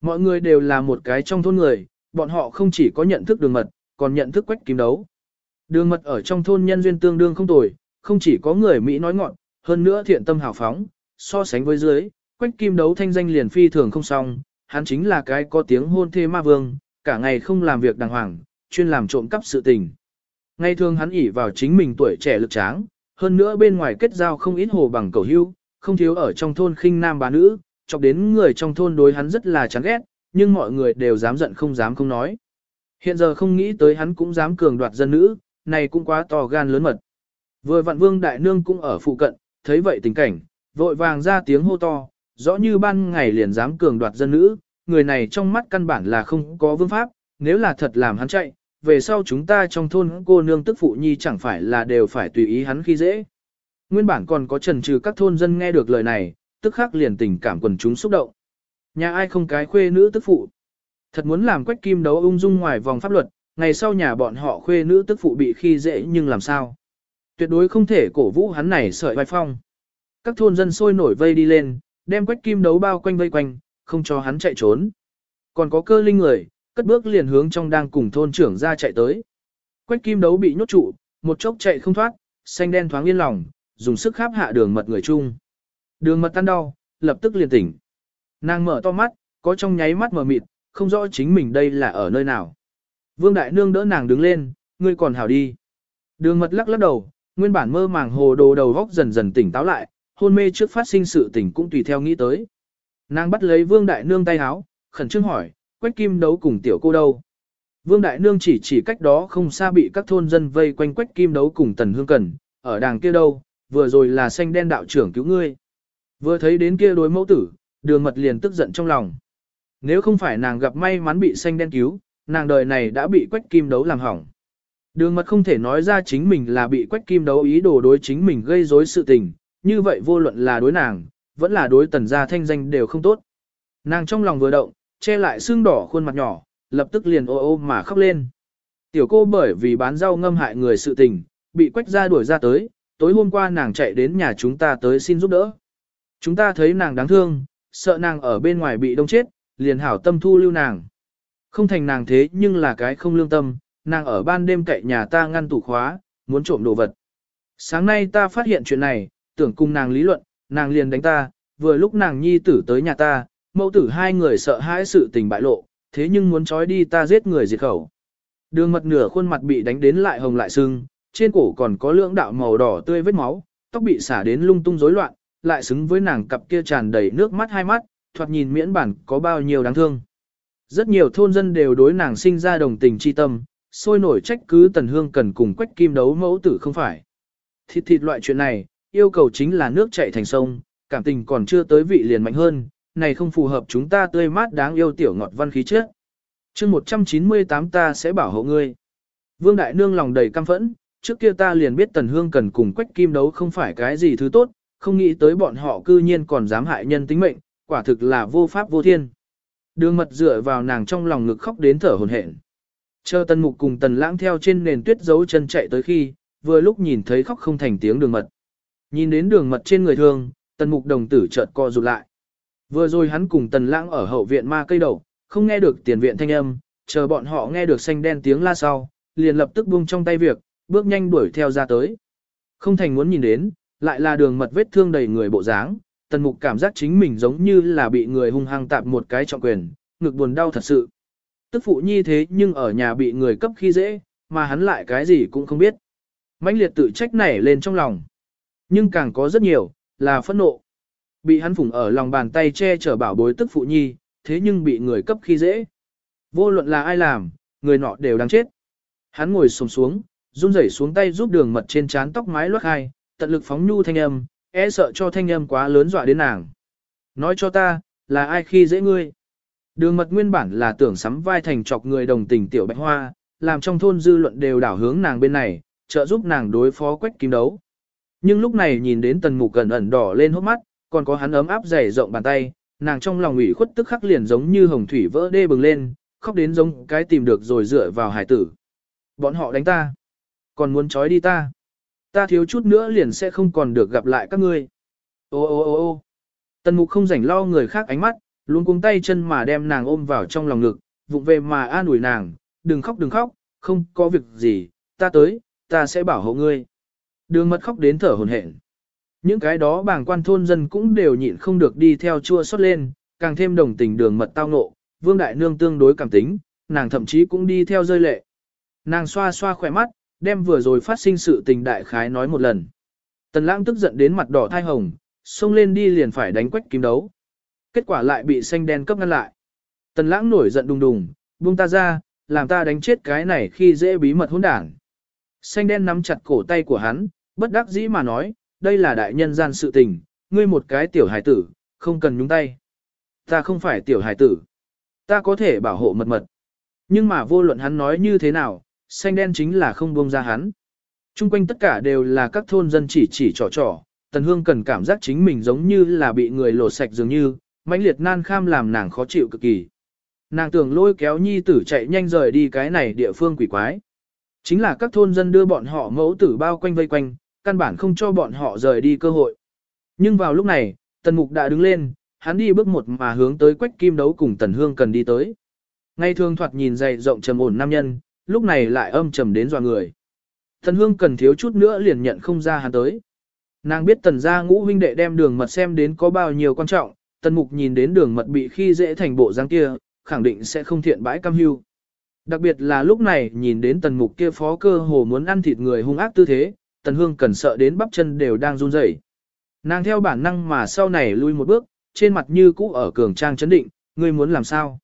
Mọi người đều là một cái trong thôn người, bọn họ không chỉ có nhận thức đường mật, còn nhận thức quách kim đấu. Đường mật ở trong thôn nhân duyên tương đương không tồi, không chỉ có người Mỹ nói ngọn, hơn nữa thiện tâm hào phóng, so sánh với dưới, quách kim đấu thanh danh liền phi thường không xong, hắn chính là cái có tiếng hôn thê ma vương, cả ngày không làm việc đàng hoàng, chuyên làm trộm cắp sự tình. Ngày thường hắn ỉ vào chính mình tuổi trẻ lực tráng, hơn nữa bên ngoài kết giao không ít hồ bằng cầu hưu, không thiếu ở trong thôn khinh nam bá nữ, chọc đến người trong thôn đối hắn rất là chán ghét, nhưng mọi người đều dám giận không dám không nói. Hiện giờ không nghĩ tới hắn cũng dám cường đoạt dân nữ, này cũng quá to gan lớn mật. Vừa vạn vương đại nương cũng ở phụ cận, thấy vậy tình cảnh, vội vàng ra tiếng hô to, rõ như ban ngày liền dám cường đoạt dân nữ, người này trong mắt căn bản là không có vương pháp, nếu là thật làm hắn chạy, về sau chúng ta trong thôn cô nương tức phụ nhi chẳng phải là đều phải tùy ý hắn khi dễ. Nguyên bản còn có trần trừ các thôn dân nghe được lời này, tức khắc liền tình cảm quần chúng xúc động. Nhà ai không cái khuê nữ tức phụ. Thật muốn làm quách kim đấu ung dung ngoài vòng pháp luật, ngày sau nhà bọn họ khuê nữ tức phụ bị khi dễ nhưng làm sao. Tuyệt đối không thể cổ vũ hắn này sợi vai phong. Các thôn dân sôi nổi vây đi lên, đem quách kim đấu bao quanh vây quanh, không cho hắn chạy trốn. Còn có cơ linh người, cất bước liền hướng trong đang cùng thôn trưởng ra chạy tới. Quách kim đấu bị nhốt trụ, một chốc chạy không thoát, xanh đen thoáng yên lòng, dùng sức khắp hạ đường mật người chung. Đường mật tan đau, lập tức liền tỉnh. Nàng mở to mắt, có trong nháy mắt mở mịt, không rõ chính mình đây là ở nơi nào. Vương Đại Nương đỡ nàng đứng lên, ngươi còn hảo đi. Đường mật lắc lắc đầu, nguyên bản mơ màng hồ đồ đầu góc dần dần tỉnh táo lại, hôn mê trước phát sinh sự tỉnh cũng tùy theo nghĩ tới. Nàng bắt lấy Vương Đại Nương tay háo, khẩn trương hỏi, Quách Kim đấu cùng tiểu cô đâu? Vương Đại Nương chỉ chỉ cách đó không xa bị các thôn dân vây quanh Quách Kim đấu cùng Tần Hương Cần, ở đàng kia đâu, vừa rồi là xanh đen đạo trưởng cứu ngươi. Vừa thấy đến kia đối mẫu tử, đường mật liền tức giận trong lòng. Nếu không phải nàng gặp may mắn bị xanh đen cứu, nàng đời này đã bị Quách Kim đấu làm hỏng. Đường mật không thể nói ra chính mình là bị Quách Kim đấu ý đồ đối chính mình gây rối sự tình, như vậy vô luận là đối nàng, vẫn là đối tần gia thanh danh đều không tốt. Nàng trong lòng vừa động, che lại xương đỏ khuôn mặt nhỏ, lập tức liền ô ô mà khóc lên. Tiểu cô bởi vì bán rau ngâm hại người sự tình, bị quách ra đuổi ra tới, tối hôm qua nàng chạy đến nhà chúng ta tới xin giúp đỡ. Chúng ta thấy nàng đáng thương, sợ nàng ở bên ngoài bị đông chết, liền hảo tâm thu lưu nàng. Không thành nàng thế nhưng là cái không lương tâm, nàng ở ban đêm cậy nhà ta ngăn tủ khóa, muốn trộm đồ vật. Sáng nay ta phát hiện chuyện này, tưởng cùng nàng lý luận, nàng liền đánh ta, vừa lúc nàng nhi tử tới nhà ta, mẫu tử hai người sợ hãi sự tình bại lộ, thế nhưng muốn trói đi ta giết người diệt khẩu. Đường mật nửa khuôn mặt bị đánh đến lại hồng lại sưng, trên cổ còn có lưỡng đạo màu đỏ tươi vết máu, tóc bị xả đến lung tung rối loạn, lại xứng với nàng cặp kia tràn đầy nước mắt hai mắt, thoạt nhìn miễn bản có bao nhiêu đáng thương. Rất nhiều thôn dân đều đối nàng sinh ra đồng tình chi tâm, sôi nổi trách cứ tần hương cần cùng quách kim đấu mẫu tử không phải. Thịt thịt loại chuyện này, yêu cầu chính là nước chảy thành sông, cảm tình còn chưa tới vị liền mạnh hơn, này không phù hợp chúng ta tươi mát đáng yêu tiểu ngọt văn khí trước. chương 198 ta sẽ bảo hộ ngươi. Vương Đại Nương lòng đầy căm phẫn, trước kia ta liền biết Tần Hương cần cùng Quách Kim đấu không phải cái gì thứ tốt, không nghĩ tới bọn họ cư nhiên còn dám hại nhân tính mệnh, quả thực là vô pháp vô thiên. Đường mật dựa vào nàng trong lòng ngực khóc đến thở hồn hển. Chờ Tần Mục cùng Tần Lãng theo trên nền tuyết giấu chân chạy tới khi, vừa lúc nhìn thấy khóc không thành tiếng đường mật. Nhìn đến đường mật trên người thương, Tần Mục đồng tử chợt co rụt lại. Vừa rồi hắn cùng Tần Lãng ở hậu viện ma cây đầu, không nghe được tiền viện thanh âm, chờ bọn họ nghe được xanh đen tiếng la sau, liền lập tức buông trong tay việc, bước nhanh đuổi theo ra tới. Không thành muốn nhìn đến, lại là đường mật vết thương đầy người bộ dáng, Tần Mục cảm giác chính mình giống như là bị người hung hăng tạp một cái trọng quyền, ngực buồn đau thật sự. Tức phụ nhi thế nhưng ở nhà bị người cấp khi dễ, mà hắn lại cái gì cũng không biết. mãnh liệt tự trách nảy lên trong lòng. Nhưng càng có rất nhiều, là phẫn nộ. Bị hắn phủng ở lòng bàn tay che chở bảo bối tức phụ nhi, thế nhưng bị người cấp khi dễ. Vô luận là ai làm, người nọ đều đáng chết. Hắn ngồi sồm xuống, run rẩy xuống tay giúp đường mật trên trán tóc mái loát hai, tận lực phóng nhu thanh âm, e sợ cho thanh âm quá lớn dọa đến nàng. Nói cho ta, là ai khi dễ ngươi? Đường mật nguyên bản là tưởng sắm vai thành chọc người đồng tình tiểu bạch hoa, làm trong thôn dư luận đều đảo hướng nàng bên này, trợ giúp nàng đối phó quách kim đấu. Nhưng lúc này nhìn đến tần mục gần ẩn đỏ lên hốc mắt, còn có hắn ấm áp dày rộng bàn tay, nàng trong lòng ủy khuất tức khắc liền giống như hồng thủy vỡ đê bừng lên, khóc đến giống cái tìm được rồi dựa vào hải tử. Bọn họ đánh ta, còn muốn trói đi ta. Ta thiếu chút nữa liền sẽ không còn được gặp lại các ngươi. Ô ô ô ô tần mục không rảnh lo người khác ánh mắt, luôn cuống tay chân mà đem nàng ôm vào trong lòng ngực, vụng về mà an ủi nàng, đừng khóc đừng khóc, không có việc gì, ta tới, ta sẽ bảo hộ ngươi. Đường mật khóc đến thở hồn hển. Những cái đó bảng quan thôn dân cũng đều nhịn không được đi theo chua xót lên, càng thêm đồng tình đường mật tao nộ, vương đại nương tương đối cảm tính, nàng thậm chí cũng đi theo rơi lệ. Nàng xoa xoa khỏe mắt, đem vừa rồi phát sinh sự tình đại khái nói một lần. Tần lãng tức giận đến mặt đỏ thai hồng, xông lên đi liền phải đánh quách kim đấu. Kết quả lại bị xanh đen cấp ngăn lại. Tần lãng nổi giận đùng đùng, buông ta ra, làm ta đánh chết cái này khi dễ bí mật hỗn đảng. Xanh đen nắm chặt cổ tay của hắn, bất đắc dĩ mà nói, đây là đại nhân gian sự tình, ngươi một cái tiểu hải tử, không cần nhúng tay. Ta không phải tiểu hải tử. Ta có thể bảo hộ mật mật. Nhưng mà vô luận hắn nói như thế nào, xanh đen chính là không buông ra hắn. Trung quanh tất cả đều là các thôn dân chỉ chỉ trò trò, Tần Hương cần cảm giác chính mình giống như là bị người lột sạch dường như, mãnh liệt nan kham làm nàng khó chịu cực kỳ. Nàng tưởng lôi kéo nhi tử chạy nhanh rời đi cái này địa phương quỷ quái. Chính là các thôn dân đưa bọn họ mẫu tử bao quanh vây quanh, căn bản không cho bọn họ rời đi cơ hội. Nhưng vào lúc này, Tần Mục đã đứng lên, hắn đi bước một mà hướng tới quách kim đấu cùng Tần Hương cần đi tới. Ngay thường thoạt nhìn dày rộng trầm ổn nam nhân, lúc này lại âm trầm đến dọa người. Thần Hương cần thiếu chút nữa liền nhận không ra hắn tới. Nàng biết tần gia ngũ huynh đệ đem đường mật xem đến có bao nhiêu quan trọng, tần mục nhìn đến đường mật bị khi dễ thành bộ dáng kia, khẳng định sẽ không thiện bãi cam hưu. Đặc biệt là lúc này nhìn đến tần mục kia phó cơ hồ muốn ăn thịt người hung ác tư thế, tần hương cần sợ đến bắp chân đều đang run rẩy. Nàng theo bản năng mà sau này lui một bước, trên mặt như cũ ở cường trang chấn định, ngươi muốn làm sao?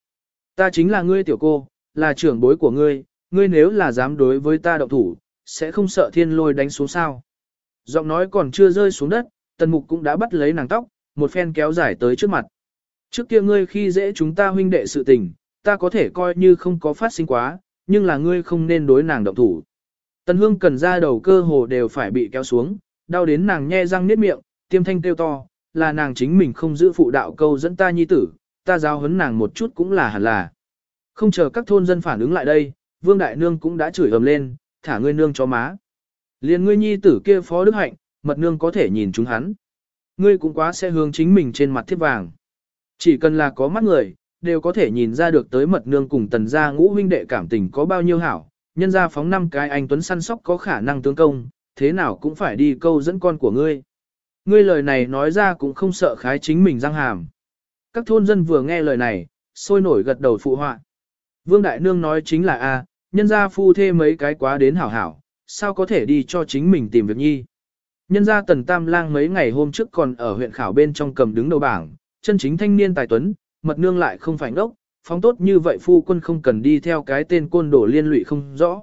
Ta chính là ngươi tiểu cô, là trưởng bối của ngươi, ngươi nếu là dám đối với ta động thủ, sẽ không sợ thiên lôi đánh xuống sao. Giọng nói còn chưa rơi xuống đất, tần mục cũng đã bắt lấy nàng tóc, một phen kéo dài tới trước mặt. Trước kia ngươi khi dễ chúng ta huynh đệ sự tình, ta có thể coi như không có phát sinh quá, nhưng là ngươi không nên đối nàng động thủ. Tần hương cần ra đầu cơ hồ đều phải bị kéo xuống, đau đến nàng nhe răng niết miệng, tiêm thanh kêu to, là nàng chính mình không giữ phụ đạo câu dẫn ta nhi tử, ta giáo huấn nàng một chút cũng là hẳn là. Không chờ các thôn dân phản ứng lại đây, vương đại nương cũng đã chửi ầm lên, thả ngươi nương cho má. Liên ngươi nhi tử kia phó đức hạnh, mật nương có thể nhìn chúng hắn. Ngươi cũng quá sẽ hướng chính mình trên mặt thiết vàng. Chỉ cần là có mắt người, đều có thể nhìn ra được tới mật nương cùng tần gia ngũ huynh đệ cảm tình có bao nhiêu hảo. Nhân gia phóng năm cái anh Tuấn săn sóc có khả năng tướng công, thế nào cũng phải đi câu dẫn con của ngươi. Ngươi lời này nói ra cũng không sợ khái chính mình răng hàm. Các thôn dân vừa nghe lời này, sôi nổi gật đầu phụ họa. Vương Đại Nương nói chính là A, nhân gia phu thê mấy cái quá đến hảo hảo, sao có thể đi cho chính mình tìm việc nhi. Nhân gia tần tam lang mấy ngày hôm trước còn ở huyện khảo bên trong cầm đứng đầu bảng, chân chính thanh niên tài tuấn, mật nương lại không phải ngốc, phóng tốt như vậy phu quân không cần đi theo cái tên côn đổ liên lụy không rõ.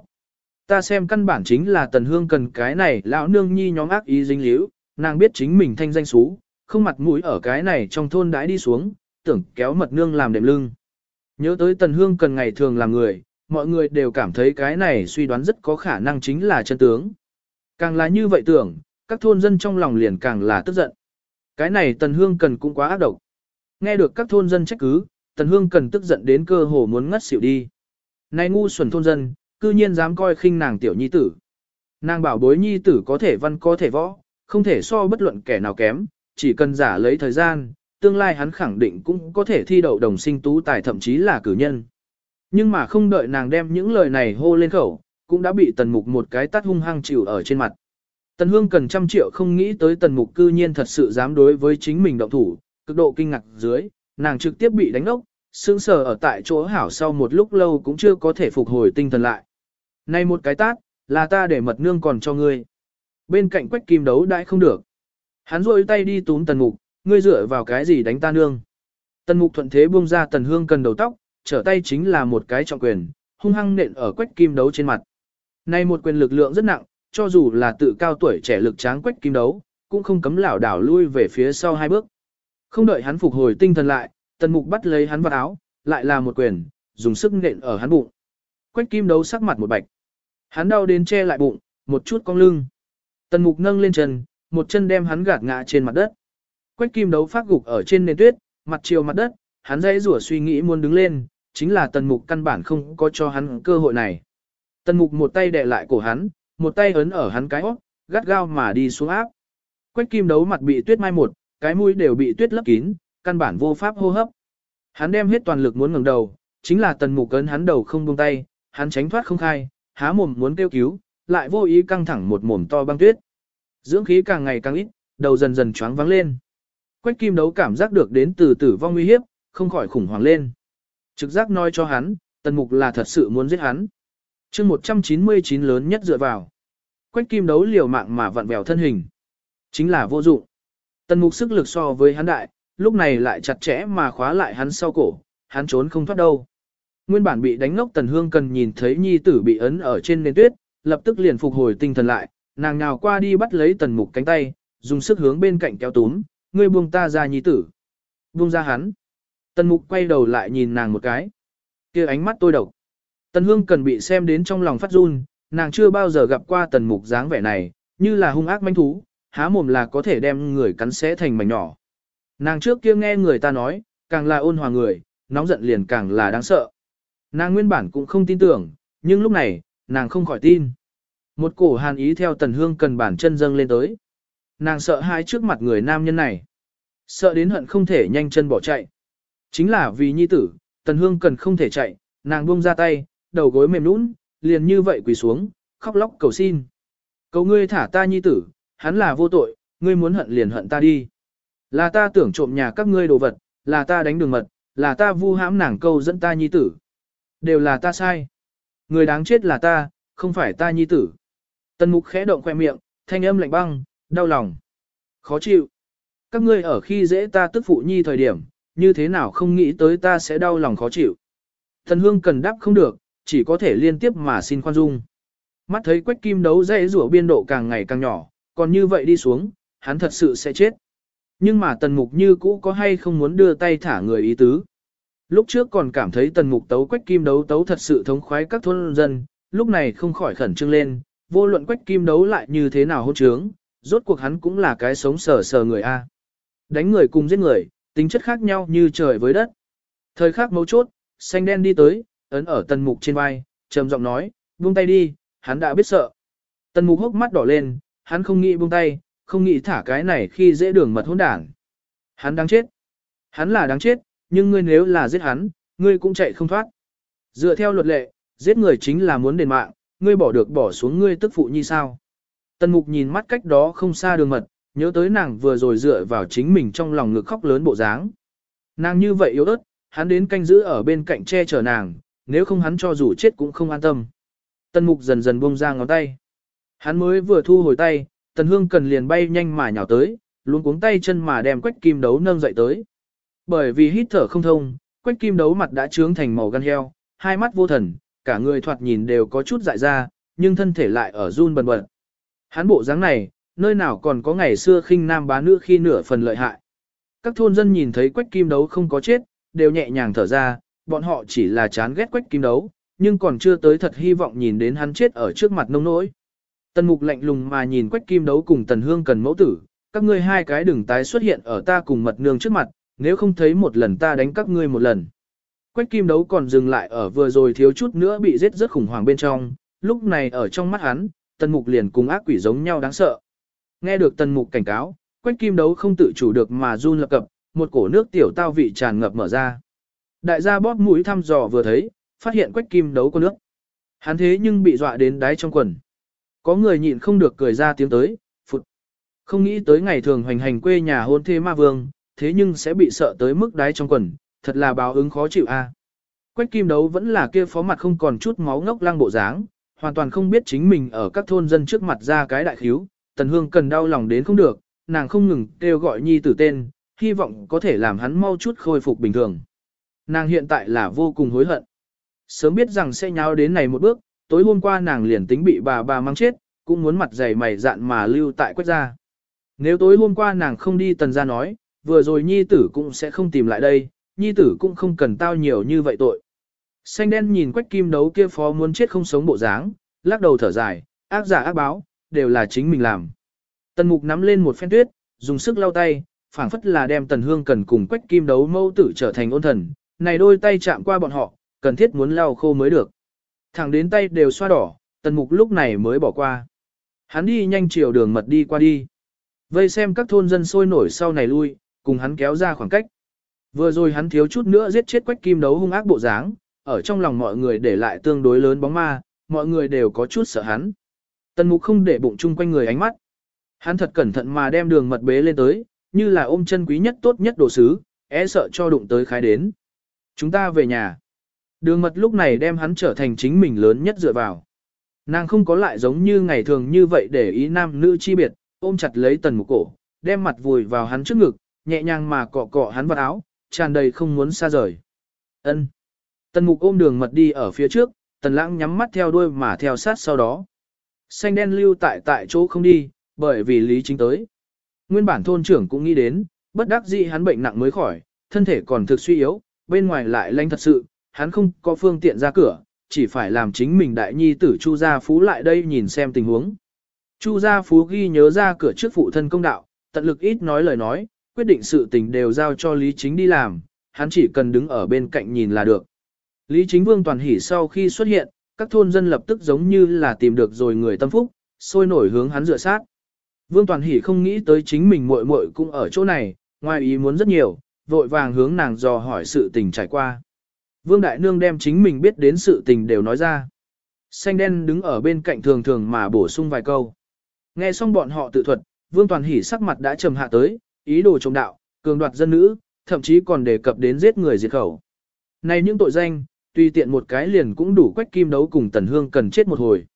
Ta xem căn bản chính là tần hương cần cái này lão nương nhi nhóm ác ý dính líu, nàng biết chính mình thanh danh xú, không mặt mũi ở cái này trong thôn đãi đi xuống, tưởng kéo mật nương làm đệm lưng. Nhớ tới tần hương cần ngày thường làm người, mọi người đều cảm thấy cái này suy đoán rất có khả năng chính là chân tướng. Càng là như vậy tưởng, các thôn dân trong lòng liền càng là tức giận. Cái này Tần Hương Cần cũng quá ác độc. Nghe được các thôn dân trách cứ, Tần Hương Cần tức giận đến cơ hồ muốn ngất xỉu đi. Này ngu xuẩn thôn dân, cư nhiên dám coi khinh nàng tiểu nhi tử. Nàng bảo bối nhi tử có thể văn có thể võ, không thể so bất luận kẻ nào kém, chỉ cần giả lấy thời gian, tương lai hắn khẳng định cũng có thể thi đậu đồng sinh tú tài thậm chí là cử nhân. Nhưng mà không đợi nàng đem những lời này hô lên khẩu, cũng đã bị tần mục một cái tát hung hăng chịu ở trên mặt. Tần hương cần trăm triệu không nghĩ tới tần mục cư nhiên thật sự dám đối với chính mình động thủ, cực độ kinh ngạc dưới, nàng trực tiếp bị đánh ốc, sững sờ ở tại chỗ hảo sau một lúc lâu cũng chưa có thể phục hồi tinh thần lại. Này một cái tát, là ta để mật nương còn cho ngươi. Bên cạnh quách kim đấu đãi không được. Hắn rôi tay đi túm tần mục, ngươi dựa vào cái gì đánh ta nương. Tần mục thuận thế buông ra tần hương cần đầu tóc, trở tay chính là một cái trọng quyền, hung hăng nện ở quách kim đấu trên mặt. Này một quyền lực lượng rất nặng, cho dù là tự cao tuổi trẻ lực tráng quách kim đấu, cũng không cấm lảo đảo lui về phía sau hai bước. Không đợi hắn phục hồi tinh thần lại, tần mục bắt lấy hắn vào áo, lại là một quyền, dùng sức nện ở hắn bụng. Quách kim đấu sắc mặt một bạch. Hắn đau đến che lại bụng, một chút cong lưng. Tần mục nâng lên chân, một chân đem hắn gạt ngã trên mặt đất. Quách kim đấu phát gục ở trên nền tuyết, mặt chiều mặt đất, hắn dãy rủa suy nghĩ muốn đứng lên, chính là tần mục căn bản không có cho hắn cơ hội này. Tần mục một tay đè lại cổ hắn, một tay ấn ở hắn cái óc, gắt gao mà đi xuống áp. Quách kim đấu mặt bị tuyết mai một, cái mũi đều bị tuyết lấp kín, căn bản vô pháp hô hấp. Hắn đem hết toàn lực muốn ngẩng đầu, chính là tần mục cấn hắn đầu không buông tay, hắn tránh thoát không khai, há mồm muốn kêu cứu, lại vô ý căng thẳng một mồm to băng tuyết. Dưỡng khí càng ngày càng ít, đầu dần dần choáng vắng lên. Quách kim đấu cảm giác được đến từ tử vong nguy hiếp, không khỏi khủng hoảng lên. Trực giác nói cho hắn, tần mục là thật sự muốn giết hắn. chương 199 lớn nhất dựa vào. Quách kim đấu liều mạng mà vặn vẹo thân hình. Chính là vô dụng. Tần mục sức lực so với hắn đại, lúc này lại chặt chẽ mà khóa lại hắn sau cổ, hắn trốn không thoát đâu. Nguyên bản bị đánh ngốc tần hương cần nhìn thấy nhi tử bị ấn ở trên nền tuyết, lập tức liền phục hồi tinh thần lại, nàng nào qua đi bắt lấy tần mục cánh tay, dùng sức hướng bên cạnh kéo túm, ngươi buông ta ra nhi tử. Buông ra hắn. Tần mục quay đầu lại nhìn nàng một cái. kia ánh mắt tôi độc. Tần hương cần bị xem đến trong lòng phát run, nàng chưa bao giờ gặp qua tần mục dáng vẻ này, như là hung ác manh thú, há mồm là có thể đem người cắn xé thành mảnh nhỏ. Nàng trước kia nghe người ta nói, càng là ôn hòa người, nóng giận liền càng là đáng sợ. Nàng nguyên bản cũng không tin tưởng, nhưng lúc này, nàng không khỏi tin. Một cổ hàn ý theo tần hương cần bản chân dâng lên tới. Nàng sợ hai trước mặt người nam nhân này. Sợ đến hận không thể nhanh chân bỏ chạy. Chính là vì nhi tử, tần hương cần không thể chạy, nàng buông ra tay, đầu gối mềm nũng, liền như vậy quỳ xuống, khóc lóc cầu xin. Cầu ngươi thả ta nhi tử, hắn là vô tội, ngươi muốn hận liền hận ta đi. Là ta tưởng trộm nhà các ngươi đồ vật, là ta đánh đường mật, là ta vu hãm nàng câu dẫn ta nhi tử. Đều là ta sai. Người đáng chết là ta, không phải ta nhi tử. Tần mục khẽ động khoe miệng, thanh âm lạnh băng, đau lòng. Khó chịu. Các ngươi ở khi dễ ta tức phụ nhi thời điểm, như thế nào không nghĩ tới ta sẽ đau lòng khó chịu. Thần hương cần đáp không được, chỉ có thể liên tiếp mà xin khoan dung. Mắt thấy quách kim đấu dễ rủa biên độ càng ngày càng nhỏ, còn như vậy đi xuống, hắn thật sự sẽ chết. Nhưng mà tần mục như cũ có hay không muốn đưa tay thả người ý tứ. Lúc trước còn cảm thấy tần mục tấu quách kim đấu tấu thật sự thống khoái các thôn dân, lúc này không khỏi khẩn trương lên, vô luận quách kim đấu lại như thế nào hôn trướng, rốt cuộc hắn cũng là cái sống sờ sờ người A. Đánh người cùng giết người, tính chất khác nhau như trời với đất. Thời khắc mấu chốt, xanh đen đi tới, ấn ở tần mục trên vai, trầm giọng nói, buông tay đi, hắn đã biết sợ. Tần mục hốc mắt đỏ lên, hắn không nghĩ buông tay, không nghĩ thả cái này khi dễ đường mật hỗn đảng. Hắn đáng chết. Hắn là đáng chết, nhưng ngươi nếu là giết hắn, ngươi cũng chạy không thoát. Dựa theo luật lệ, giết người chính là muốn đền mạng, ngươi bỏ được bỏ xuống ngươi tức phụ như sao. Tần mục nhìn mắt cách đó không xa đường mật, nhớ tới nàng vừa rồi dựa vào chính mình trong lòng ngực khóc lớn bộ dáng. Nàng như vậy yếu ớt, hắn đến canh giữ ở bên cạnh che chở nàng, nếu không hắn cho dù chết cũng không an tâm. Tần mục dần dần buông ra ngón tay. Hắn mới vừa thu hồi tay, tần hương cần liền bay nhanh mà nhào tới, luôn cuống tay chân mà đem quách kim đấu nâng dậy tới. Bởi vì hít thở không thông, quách kim đấu mặt đã trướng thành màu gan heo, hai mắt vô thần, cả người thoạt nhìn đều có chút dại ra, nhưng thân thể lại ở run bần bật. Hắn bộ dáng này, nơi nào còn có ngày xưa khinh nam bá nữ khi nửa phần lợi hại. Các thôn dân nhìn thấy quách kim đấu không có chết, đều nhẹ nhàng thở ra, bọn họ chỉ là chán ghét quách kim đấu, nhưng còn chưa tới thật hy vọng nhìn đến hắn chết ở trước mặt nông nỗi. Tần mục lạnh lùng mà nhìn quách kim đấu cùng tần hương cần mẫu tử, các ngươi hai cái đừng tái xuất hiện ở ta cùng mật nương trước mặt, nếu không thấy một lần ta đánh các ngươi một lần. Quách kim đấu còn dừng lại ở vừa rồi thiếu chút nữa bị giết rất khủng hoảng bên trong, lúc này ở trong mắt hắn, tần mục liền cùng ác quỷ giống nhau đáng sợ. Nghe được tần mục cảnh cáo, quách kim đấu không tự chủ được mà run lập cập, một cổ nước tiểu tao vị tràn ngập mở ra. Đại gia bóp mũi thăm dò vừa thấy, phát hiện quách kim đấu có nước. Hắn thế nhưng bị dọa đến đáy trong quần. Có người nhịn không được cười ra tiếng tới, phụt. Không nghĩ tới ngày thường hoành hành quê nhà hôn thê ma vương, thế nhưng sẽ bị sợ tới mức đáy trong quần, thật là báo ứng khó chịu a. Quách kim đấu vẫn là kia phó mặt không còn chút máu ngốc lang bộ dáng, hoàn toàn không biết chính mình ở các thôn dân trước mặt ra cái đại khíu, tần hương cần đau lòng đến không được, nàng không ngừng kêu gọi nhi tử tên, hy vọng có thể làm hắn mau chút khôi phục bình thường. Nàng hiện tại là vô cùng hối hận. Sớm biết rằng sẽ nháo đến này một bước, tối hôm qua nàng liền tính bị bà bà mang chết, cũng muốn mặt dày mày dạn mà lưu tại quách gia. Nếu tối hôm qua nàng không đi tần gia nói, vừa rồi nhi tử cũng sẽ không tìm lại đây, nhi tử cũng không cần tao nhiều như vậy tội. Xanh đen nhìn quách kim đấu kia phó muốn chết không sống bộ dáng, lắc đầu thở dài, ác giả ác báo, đều là chính mình làm. Tần mục nắm lên một phen tuyết, dùng sức lau tay, phảng phất là đem tần hương cần cùng quách kim đấu mâu tử trở thành ôn thần, này đôi tay chạm qua bọn họ, cần thiết muốn lau khô mới được. Thẳng đến tay đều xoa đỏ, tần mục lúc này mới bỏ qua. Hắn đi nhanh chiều đường mật đi qua đi. Vây xem các thôn dân sôi nổi sau này lui, cùng hắn kéo ra khoảng cách. Vừa rồi hắn thiếu chút nữa giết chết quách kim đấu hung ác bộ dáng, ở trong lòng mọi người để lại tương đối lớn bóng ma, mọi người đều có chút sợ hắn. Tần mục không để bụng chung quanh người ánh mắt. Hắn thật cẩn thận mà đem đường mật bế lên tới, như là ôm chân quý nhất tốt nhất đồ sứ, é sợ cho đụng tới khái đến. Chúng ta về nhà. Đường mật lúc này đem hắn trở thành chính mình lớn nhất dựa vào. Nàng không có lại giống như ngày thường như vậy để ý nam nữ chi biệt, ôm chặt lấy tần mục cổ, đem mặt vùi vào hắn trước ngực, nhẹ nhàng mà cọ cọ hắn vào áo, tràn đầy không muốn xa rời. Ân. Tần mục ôm đường mật đi ở phía trước, tần lãng nhắm mắt theo đuôi mà theo sát sau đó. Xanh đen lưu tại tại chỗ không đi, bởi vì lý chính tới. Nguyên bản thôn trưởng cũng nghĩ đến, bất đắc dĩ hắn bệnh nặng mới khỏi, thân thể còn thực suy yếu, bên ngoài lại lanh thật sự, hắn không có phương tiện ra cửa, chỉ phải làm chính mình đại nhi tử chu gia phú lại đây nhìn xem tình huống. Chu gia phú ghi nhớ ra cửa trước phụ thân công đạo, tận lực ít nói lời nói, quyết định sự tình đều giao cho Lý Chính đi làm, hắn chỉ cần đứng ở bên cạnh nhìn là được. Lý Chính Vương toàn hỉ sau khi xuất hiện, các thôn dân lập tức giống như là tìm được rồi người tâm phúc, sôi nổi hướng hắn dựa sát. Vương Toàn Hỷ không nghĩ tới chính mình muội muội cũng ở chỗ này, ngoài ý muốn rất nhiều, vội vàng hướng nàng dò hỏi sự tình trải qua. Vương Đại Nương đem chính mình biết đến sự tình đều nói ra. Xanh đen đứng ở bên cạnh thường thường mà bổ sung vài câu. Nghe xong bọn họ tự thuật, Vương Toàn Hỷ sắc mặt đã trầm hạ tới, ý đồ chống đạo, cường đoạt dân nữ, thậm chí còn đề cập đến giết người diệt khẩu. Này những tội danh, tuy tiện một cái liền cũng đủ quách kim đấu cùng Tần Hương cần chết một hồi.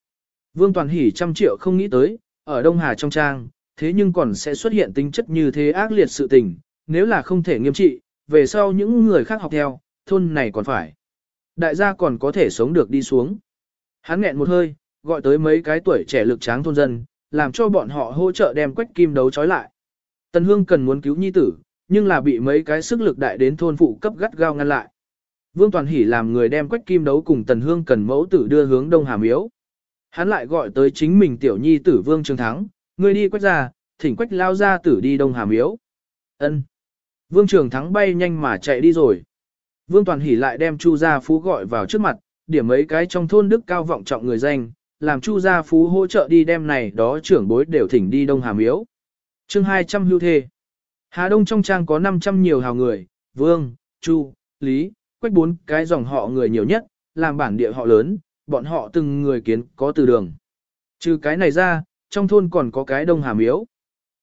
Vương Toàn Hỷ trăm triệu không nghĩ tới, ở Đông Hà trong trang, thế nhưng còn sẽ xuất hiện tính chất như thế ác liệt sự tình, nếu là không thể nghiêm trị, về sau những người khác học theo, thôn này còn phải. Đại gia còn có thể sống được đi xuống. Hắn nghẹn một hơi, gọi tới mấy cái tuổi trẻ lực tráng thôn dân, làm cho bọn họ hỗ trợ đem quách kim đấu trói lại. Tần Hương cần muốn cứu nhi tử, nhưng là bị mấy cái sức lực đại đến thôn phụ cấp gắt gao ngăn lại. Vương Toàn Hỷ làm người đem quách kim đấu cùng Tần Hương cần mẫu tử đưa hướng Đông Hà Miếu. Hắn lại gọi tới chính mình tiểu nhi tử Vương Trường Thắng, người đi quách ra, thỉnh quách lao ra tử đi Đông Hà Miếu. Ân. Vương Trường Thắng bay nhanh mà chạy đi rồi. Vương Toàn Hỷ lại đem Chu Gia Phú gọi vào trước mặt, điểm mấy cái trong thôn đức cao vọng trọng người danh, làm Chu Gia Phú hỗ trợ đi đem này đó trưởng bối đều thỉnh đi Đông Hà Miếu. chương 200 hưu thê. Hà Đông trong trang có 500 nhiều hào người, Vương, Chu, Lý, quách bốn cái dòng họ người nhiều nhất, làm bản địa họ lớn, bọn họ từng người kiến có từ đường. Trừ cái này ra, trong thôn còn có cái Đông Hà Miếu.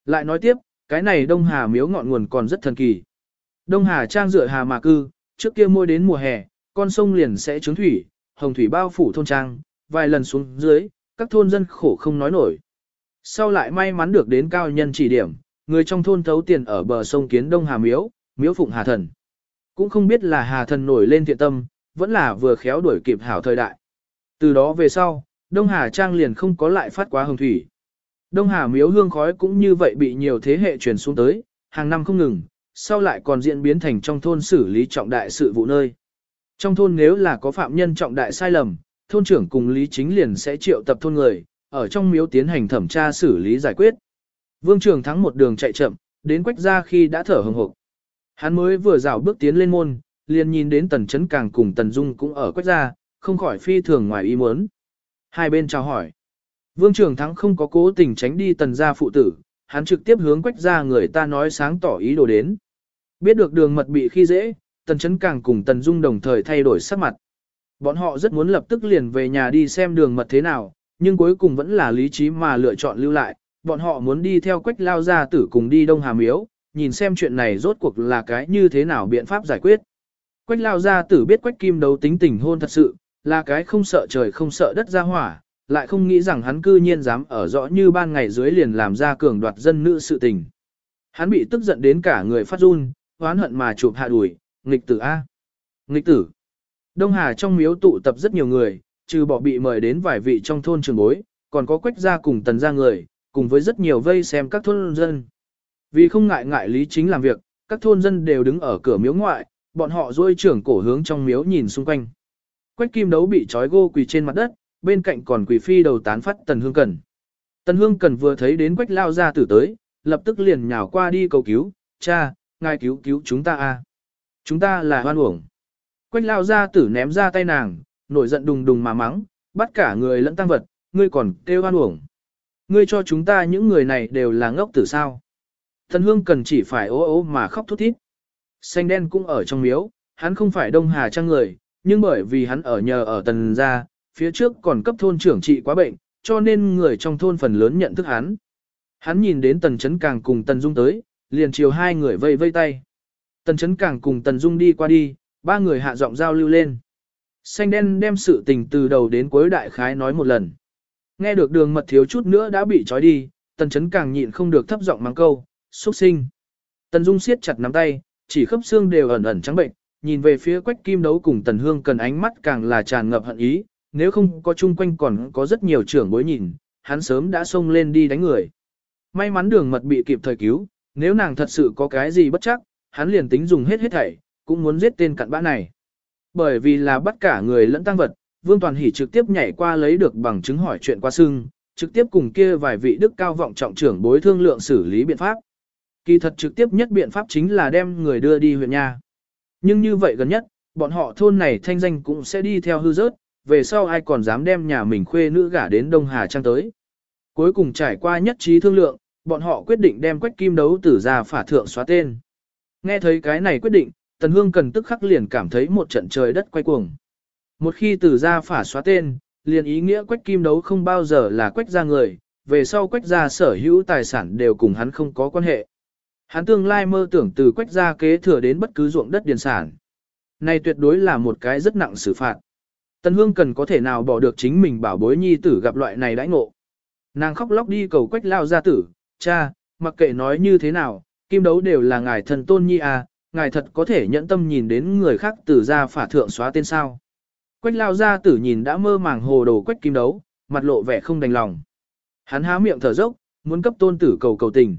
Lại nói tiếp, cái này Đông Hà Miếu ngọn nguồn còn rất thần kỳ. Đông Hà trang dựa Hà mà cư, trước kia môi đến mùa hè, con sông liền sẽ trướng thủy, hồng thủy bao phủ thôn trang, vài lần xuống dưới, các thôn dân khổ không nói nổi. Sau lại may mắn được đến cao nhân chỉ điểm, người trong thôn thấu tiền ở bờ sông kiến Đông Hà Miếu, Miếu Phụng Hà Thần. Cũng không biết là Hà Thần nổi lên thiện tâm, vẫn là vừa khéo đuổi kịp hảo thời đại. Từ đó về sau, Đông Hà Trang liền không có lại phát quá hồng thủy. Đông Hà miếu hương khói cũng như vậy bị nhiều thế hệ truyền xuống tới, hàng năm không ngừng, sau lại còn diễn biến thành trong thôn xử lý trọng đại sự vụ nơi. Trong thôn nếu là có phạm nhân trọng đại sai lầm, thôn trưởng cùng lý chính liền sẽ triệu tập thôn người, ở trong miếu tiến hành thẩm tra xử lý giải quyết. Vương trường thắng một đường chạy chậm, đến quách ra khi đã thở hừng hực. Hắn mới vừa rào bước tiến lên môn, liền nhìn đến tần chấn càng cùng tần dung cũng ở quách ra, không khỏi phi thường ngoài ý muốn. Hai bên chào hỏi. Vương Trường Thắng không có cố tình tránh đi tần gia phụ tử, hắn trực tiếp hướng quách ra người ta nói sáng tỏ ý đồ đến. Biết được đường mật bị khi dễ, tần chấn càng cùng tần dung đồng thời thay đổi sắc mặt. Bọn họ rất muốn lập tức liền về nhà đi xem đường mật thế nào, nhưng cuối cùng vẫn là lý trí mà lựa chọn lưu lại. Bọn họ muốn đi theo quách lao gia tử cùng đi Đông Hà Miếu, nhìn xem chuyện này rốt cuộc là cái như thế nào biện pháp giải quyết. Quách lao gia tử biết quách kim đấu tính tình hôn thật sự, là cái không sợ trời không sợ đất ra hỏa, lại không nghĩ rằng hắn cư nhiên dám ở rõ như ban ngày dưới liền làm ra cường đoạt dân nữ sự tình. Hắn bị tức giận đến cả người phát run, oán hận mà chụp hạ đuổi, nghịch tử A. Nghịch tử. Đông Hà trong miếu tụ tập rất nhiều người, trừ bỏ bị mời đến vài vị trong thôn trường bối, còn có quách gia cùng tần gia người, cùng với rất nhiều vây xem các thôn dân. Vì không ngại ngại lý chính làm việc, các thôn dân đều đứng ở cửa miếu ngoại, bọn họ duỗi trưởng cổ hướng trong miếu nhìn xung quanh. Quách kim đấu bị trói gô quỳ trên mặt đất, bên cạnh còn quỳ phi đầu tán phát Tần Hương Cần. Tần Hương Cần vừa thấy đến quách lao ra tử tới, lập tức liền nhào qua đi cầu cứu, cha, ngài cứu cứu chúng ta a, Chúng ta là hoan uổng. Quách lao ra tử ném ra tay nàng, nổi giận đùng đùng mà mắng, bắt cả người lẫn tăng vật, ngươi còn kêu hoan uổng. Ngươi cho chúng ta những người này đều là ngốc tử sao. Thần Hương Cần chỉ phải ố ố mà khóc thút thít. Xanh đen cũng ở trong miếu, hắn không phải Đông Hà Trang người, nhưng bởi vì hắn ở nhờ ở tần gia, phía trước còn cấp thôn trưởng trị quá bệnh, cho nên người trong thôn phần lớn nhận thức hắn. Hắn nhìn đến tần chấn càng cùng tần dung tới, liền chiều hai người vây vây tay. Tần chấn càng cùng tần dung đi qua đi, ba người hạ giọng giao lưu lên. Xanh đen đem sự tình từ đầu đến cuối đại khái nói một lần. Nghe được đường mật thiếu chút nữa đã bị trói đi, tần chấn càng nhịn không được thấp giọng mang câu, xuất sinh. Tần dung siết chặt nắm tay, chỉ khớp xương đều ẩn ẩn trắng bệnh, nhìn về phía quách kim đấu cùng tần hương cần ánh mắt càng là tràn ngập hận ý, nếu không có chung quanh còn có rất nhiều trưởng bối nhìn, hắn sớm đã xông lên đi đánh người. May mắn đường mật bị kịp thời cứu, nếu nàng thật sự có cái gì bất chắc, hắn liền tính dùng hết hết thảy, cũng muốn giết tên cặn bã này. Bởi vì là bắt cả người lẫn tăng vật, Vương Toàn Hỷ trực tiếp nhảy qua lấy được bằng chứng hỏi chuyện qua sưng, trực tiếp cùng kia vài vị đức cao vọng trọng trưởng bối thương lượng xử lý biện pháp. Kỳ thật trực tiếp nhất biện pháp chính là đem người đưa đi huyện nhà. Nhưng như vậy gần nhất, bọn họ thôn này thanh danh cũng sẽ đi theo hư rớt, về sau ai còn dám đem nhà mình khuê nữ gả đến Đông Hà Trang tới. Cuối cùng trải qua nhất trí thương lượng, bọn họ quyết định đem quách kim đấu tử ra phả thượng xóa tên. Nghe thấy cái này quyết định, Tần Hương cần tức khắc liền cảm thấy một trận trời đất quay cuồng. Một khi tử ra phả xóa tên, liền ý nghĩa quách kim đấu không bao giờ là quách ra người, về sau quách ra sở hữu tài sản đều cùng hắn không có quan hệ. Hắn tương lai mơ tưởng từ quách gia kế thừa đến bất cứ ruộng đất điền sản. Này tuyệt đối là một cái rất nặng xử phạt. Tần Hương cần có thể nào bỏ được chính mình bảo bối nhi tử gặp loại này đãi ngộ. Nàng khóc lóc đi cầu quách lao gia tử, cha, mặc kệ nói như thế nào, kim đấu đều là ngài thần tôn nhi à, ngài thật có thể nhẫn tâm nhìn đến người khác tử ra phả thượng xóa tên sao. Quách lao gia tử nhìn đã mơ màng hồ đồ quách kim đấu, mặt lộ vẻ không đành lòng. Hắn há miệng thở dốc, muốn cấp tôn tử cầu cầu tình.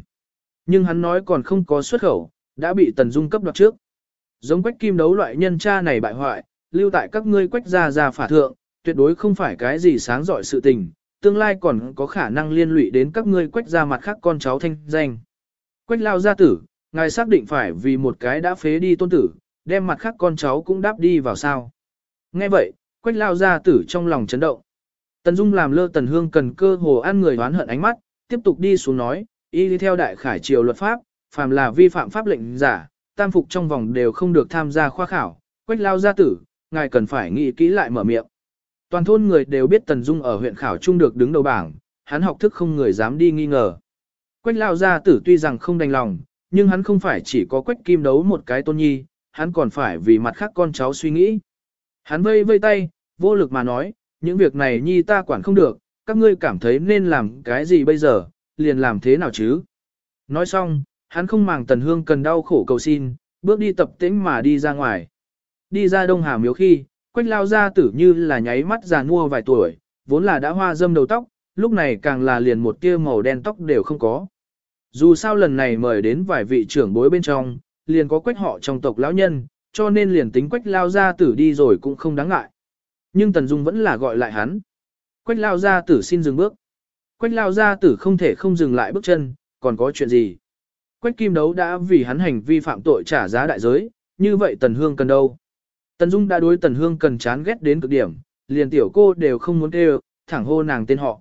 Nhưng hắn nói còn không có xuất khẩu, đã bị tần dung cấp đoạt trước. Giống quách kim đấu loại nhân cha này bại hoại, lưu tại các ngươi quách gia gia phả thượng, tuyệt đối không phải cái gì sáng giỏi sự tình, tương lai còn có khả năng liên lụy đến các ngươi quách gia mặt khác con cháu thanh danh. Quách lao gia tử, ngài xác định phải vì một cái đã phế đi tôn tử, đem mặt khác con cháu cũng đáp đi vào sao. Nghe vậy, quách lao gia tử trong lòng chấn động. Tần Dung làm lơ Tần Hương cần cơ hồ ăn người oán hận ánh mắt, tiếp tục đi xuống nói, y theo đại khải triều luật pháp, phàm là vi phạm pháp lệnh giả, tam phục trong vòng đều không được tham gia khoa khảo, quách lao gia tử, ngài cần phải nghĩ kỹ lại mở miệng. Toàn thôn người đều biết Tần Dung ở huyện khảo trung được đứng đầu bảng, hắn học thức không người dám đi nghi ngờ. Quách lao gia tử tuy rằng không đành lòng, nhưng hắn không phải chỉ có quách kim đấu một cái tôn nhi, hắn còn phải vì mặt khác con cháu suy nghĩ. Hắn vây vây tay, vô lực mà nói, những việc này nhi ta quản không được, các ngươi cảm thấy nên làm cái gì bây giờ, liền làm thế nào chứ. Nói xong, hắn không màng tần hương cần đau khổ cầu xin, bước đi tập tĩnh mà đi ra ngoài. Đi ra đông hà miếu khi, quách lao ra tử như là nháy mắt già nua vài tuổi, vốn là đã hoa dâm đầu tóc, lúc này càng là liền một tia màu đen tóc đều không có. Dù sao lần này mời đến vài vị trưởng bối bên trong, liền có quách họ trong tộc lão nhân, cho nên liền tính quách lao ra tử đi rồi cũng không đáng ngại. Nhưng Tần Dung vẫn là gọi lại hắn. Quách lao ra tử xin dừng bước. Quách lao ra tử không thể không dừng lại bước chân, còn có chuyện gì? Quách kim đấu đã vì hắn hành vi phạm tội trả giá đại giới, như vậy Tần Hương cần đâu? Tần Dung đã đối Tần Hương cần chán ghét đến cực điểm, liền tiểu cô đều không muốn kêu, thẳng hô nàng tên họ.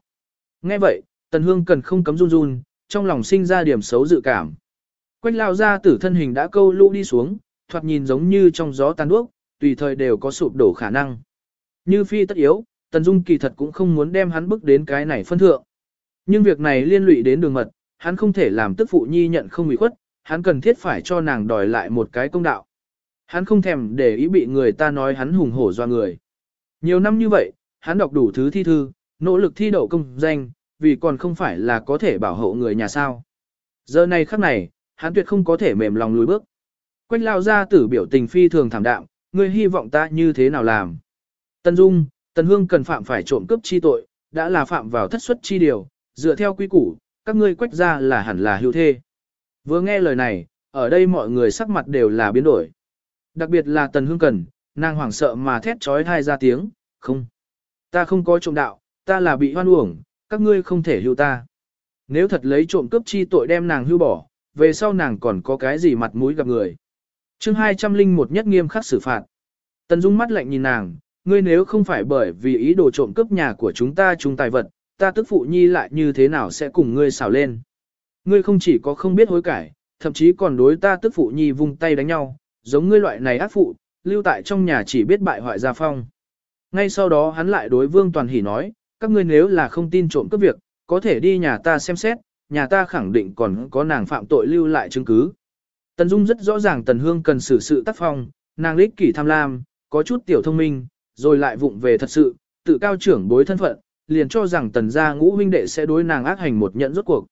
Nghe vậy, Tần Hương cần không cấm run run, trong lòng sinh ra điểm xấu dự cảm. Quách lao ra tử thân hình đã câu lũ đi xuống, thoạt nhìn giống như trong gió tan đuốc, tùy thời đều có sụp đổ khả năng. Như phi tất yếu, Tần Dung kỳ thật cũng không muốn đem hắn bước đến cái này phân thượng. Nhưng việc này liên lụy đến đường mật, hắn không thể làm tức phụ nhi nhận không ủy khuất, hắn cần thiết phải cho nàng đòi lại một cái công đạo. Hắn không thèm để ý bị người ta nói hắn hùng hổ do người. Nhiều năm như vậy, hắn đọc đủ thứ thi thư, nỗ lực thi đậu công danh, vì còn không phải là có thể bảo hộ người nhà sao. Giờ này khắc này, hắn tuyệt không có thể mềm lòng lùi bước. Quách lao ra tử biểu tình phi thường thảm đạm, ngươi hy vọng ta như thế nào làm. Tân Dung, Tân Hương cần phạm phải trộm cướp chi tội, đã là phạm vào thất suất chi điều, dựa theo quy củ, các ngươi quách ra là hẳn là hữu thê. Vừa nghe lời này, ở đây mọi người sắc mặt đều là biến đổi. Đặc biệt là Tần Hương Cần, nàng hoảng sợ mà thét trói thai ra tiếng, không. Ta không có trộm đạo, ta là bị hoan uổng, các ngươi không thể hưu ta. Nếu thật lấy trộm cướp chi tội đem nàng hưu bỏ, về sau nàng còn có cái gì mặt mũi gặp người. chương 201 nhất nghiêm khắc xử phạt. Tần Dung mắt lạnh nhìn nàng, ngươi nếu không phải bởi vì ý đồ trộm cướp nhà của chúng ta chúng tài vật, ta tức phụ nhi lại như thế nào sẽ cùng ngươi xào lên. Ngươi không chỉ có không biết hối cải, thậm chí còn đối ta tức phụ nhi vung tay đánh nhau, giống ngươi loại này ác phụ, lưu tại trong nhà chỉ biết bại hoại gia phong. Ngay sau đó hắn lại đối Vương Toàn Hỷ nói, các ngươi nếu là không tin trộm cướp việc, có thể đi nhà ta xem xét, nhà ta khẳng định còn có nàng phạm tội lưu lại chứng cứ. Tần Dung rất rõ ràng Tần Hương cần xử sự tác phong, nàng lích kỷ tham lam, có chút tiểu thông minh, rồi lại vụng về thật sự, tự cao trưởng bối thân phận, liền cho rằng Tần gia ngũ huynh đệ sẽ đối nàng ác hành một nhận rốt cuộc.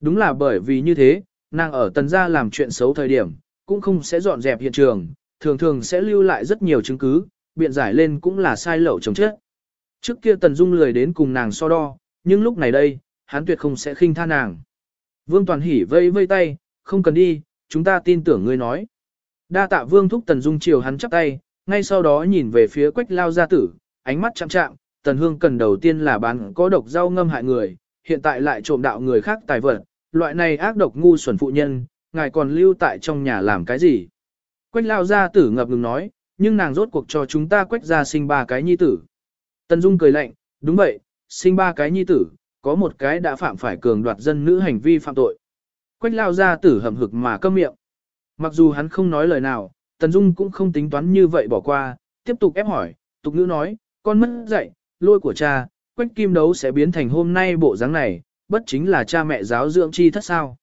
Đúng là bởi vì như thế, nàng ở Tần gia làm chuyện xấu thời điểm, cũng không sẽ dọn dẹp hiện trường, thường thường sẽ lưu lại rất nhiều chứng cứ, biện giải lên cũng là sai lậu chồng chết. Trước kia Tần Dung lười đến cùng nàng so đo, nhưng lúc này đây, hắn tuyệt không sẽ khinh tha nàng. Vương Toàn Hỷ vây vây tay, không cần đi, chúng ta tin tưởng ngươi nói. Đa tạ Vương thúc Tần Dung chiều hắn chắp tay, ngay sau đó nhìn về phía quách lao gia tử, ánh mắt chạm chạm, Tần Hương cần đầu tiên là bán có độc rau ngâm hại người, hiện tại lại trộm đạo người khác tài vật, loại này ác độc ngu xuẩn phụ nhân, ngài còn lưu tại trong nhà làm cái gì? Quách lao gia tử ngập ngừng nói, nhưng nàng rốt cuộc cho chúng ta quách ra sinh ba cái nhi tử. Tần Dung cười lạnh, đúng vậy, sinh ba cái nhi tử, có một cái đã phạm phải cường đoạt dân nữ hành vi phạm tội. Quách lao gia tử hầm hực mà câm miệng. Mặc dù hắn không nói lời nào, Tần Dung cũng không tính toán như vậy bỏ qua, tiếp tục ép hỏi, tục ngữ nói, con mất dạy, lôi của cha, quách kim đấu sẽ biến thành hôm nay bộ dáng này, bất chính là cha mẹ giáo dưỡng chi thất sao.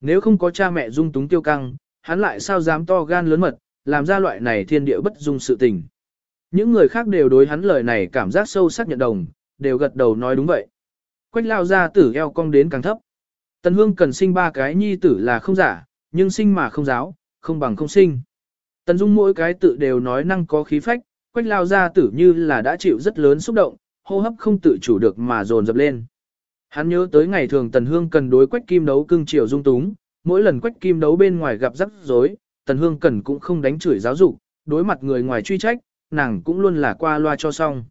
Nếu không có cha mẹ dung túng tiêu căng, hắn lại sao dám to gan lớn mật, làm ra loại này thiên địa bất dung sự tình. Những người khác đều đối hắn lời này cảm giác sâu sắc nhận đồng, đều gật đầu nói đúng vậy. Quách lao ra tử eo cong đến càng thấp. Tần Hương cần sinh ba cái nhi tử là không giả, nhưng sinh mà không giáo, không bằng không sinh. Tần Dung mỗi cái tự đều nói năng có khí phách, quách lao ra tử như là đã chịu rất lớn xúc động, hô hấp không tự chủ được mà dồn dập lên. Hắn nhớ tới ngày thường Tần Hương cần đối quách kim đấu cưng chiều dung túng, mỗi lần quách kim đấu bên ngoài gặp rắc rối, Tần Hương cần cũng không đánh chửi giáo dục, đối mặt người ngoài truy trách, nàng cũng luôn là qua loa cho xong.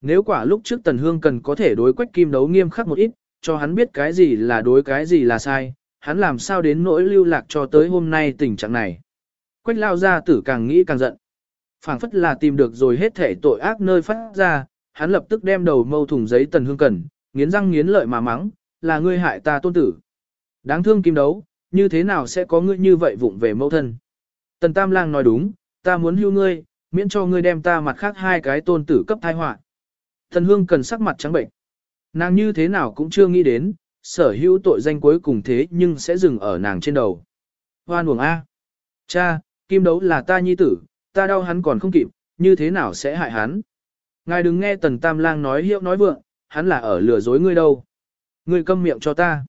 Nếu quả lúc trước Tần Hương cần có thể đối quách kim đấu nghiêm khắc một ít, cho hắn biết cái gì là đối cái gì là sai, hắn làm sao đến nỗi lưu lạc cho tới hôm nay tình trạng này. Quách lao ra tử càng nghĩ càng giận phảng phất là tìm được rồi hết thể tội ác nơi phát ra, hắn lập tức đem đầu mâu thùng giấy Tần Hương cần, nghiến răng nghiến lợi mà mắng, là ngươi hại ta tôn tử. Đáng thương kim đấu, như thế nào sẽ có ngươi như vậy vụng về mâu thân. Tần Tam Lang nói đúng, ta muốn hưu ngươi, miễn cho ngươi đem ta mặt khác hai cái tôn tử cấp thai họa. Thần Hương cần sắc mặt trắng bệnh. Nàng như thế nào cũng chưa nghĩ đến, sở hữu tội danh cuối cùng thế nhưng sẽ dừng ở nàng trên đầu. Hoan uổng A. Cha, kim đấu là ta nhi tử, ta đau hắn còn không kịp, như thế nào sẽ hại hắn. Ngài đừng nghe tần tam lang nói hiệu nói vượng, hắn là ở lừa dối ngươi đâu. Ngươi câm miệng cho ta.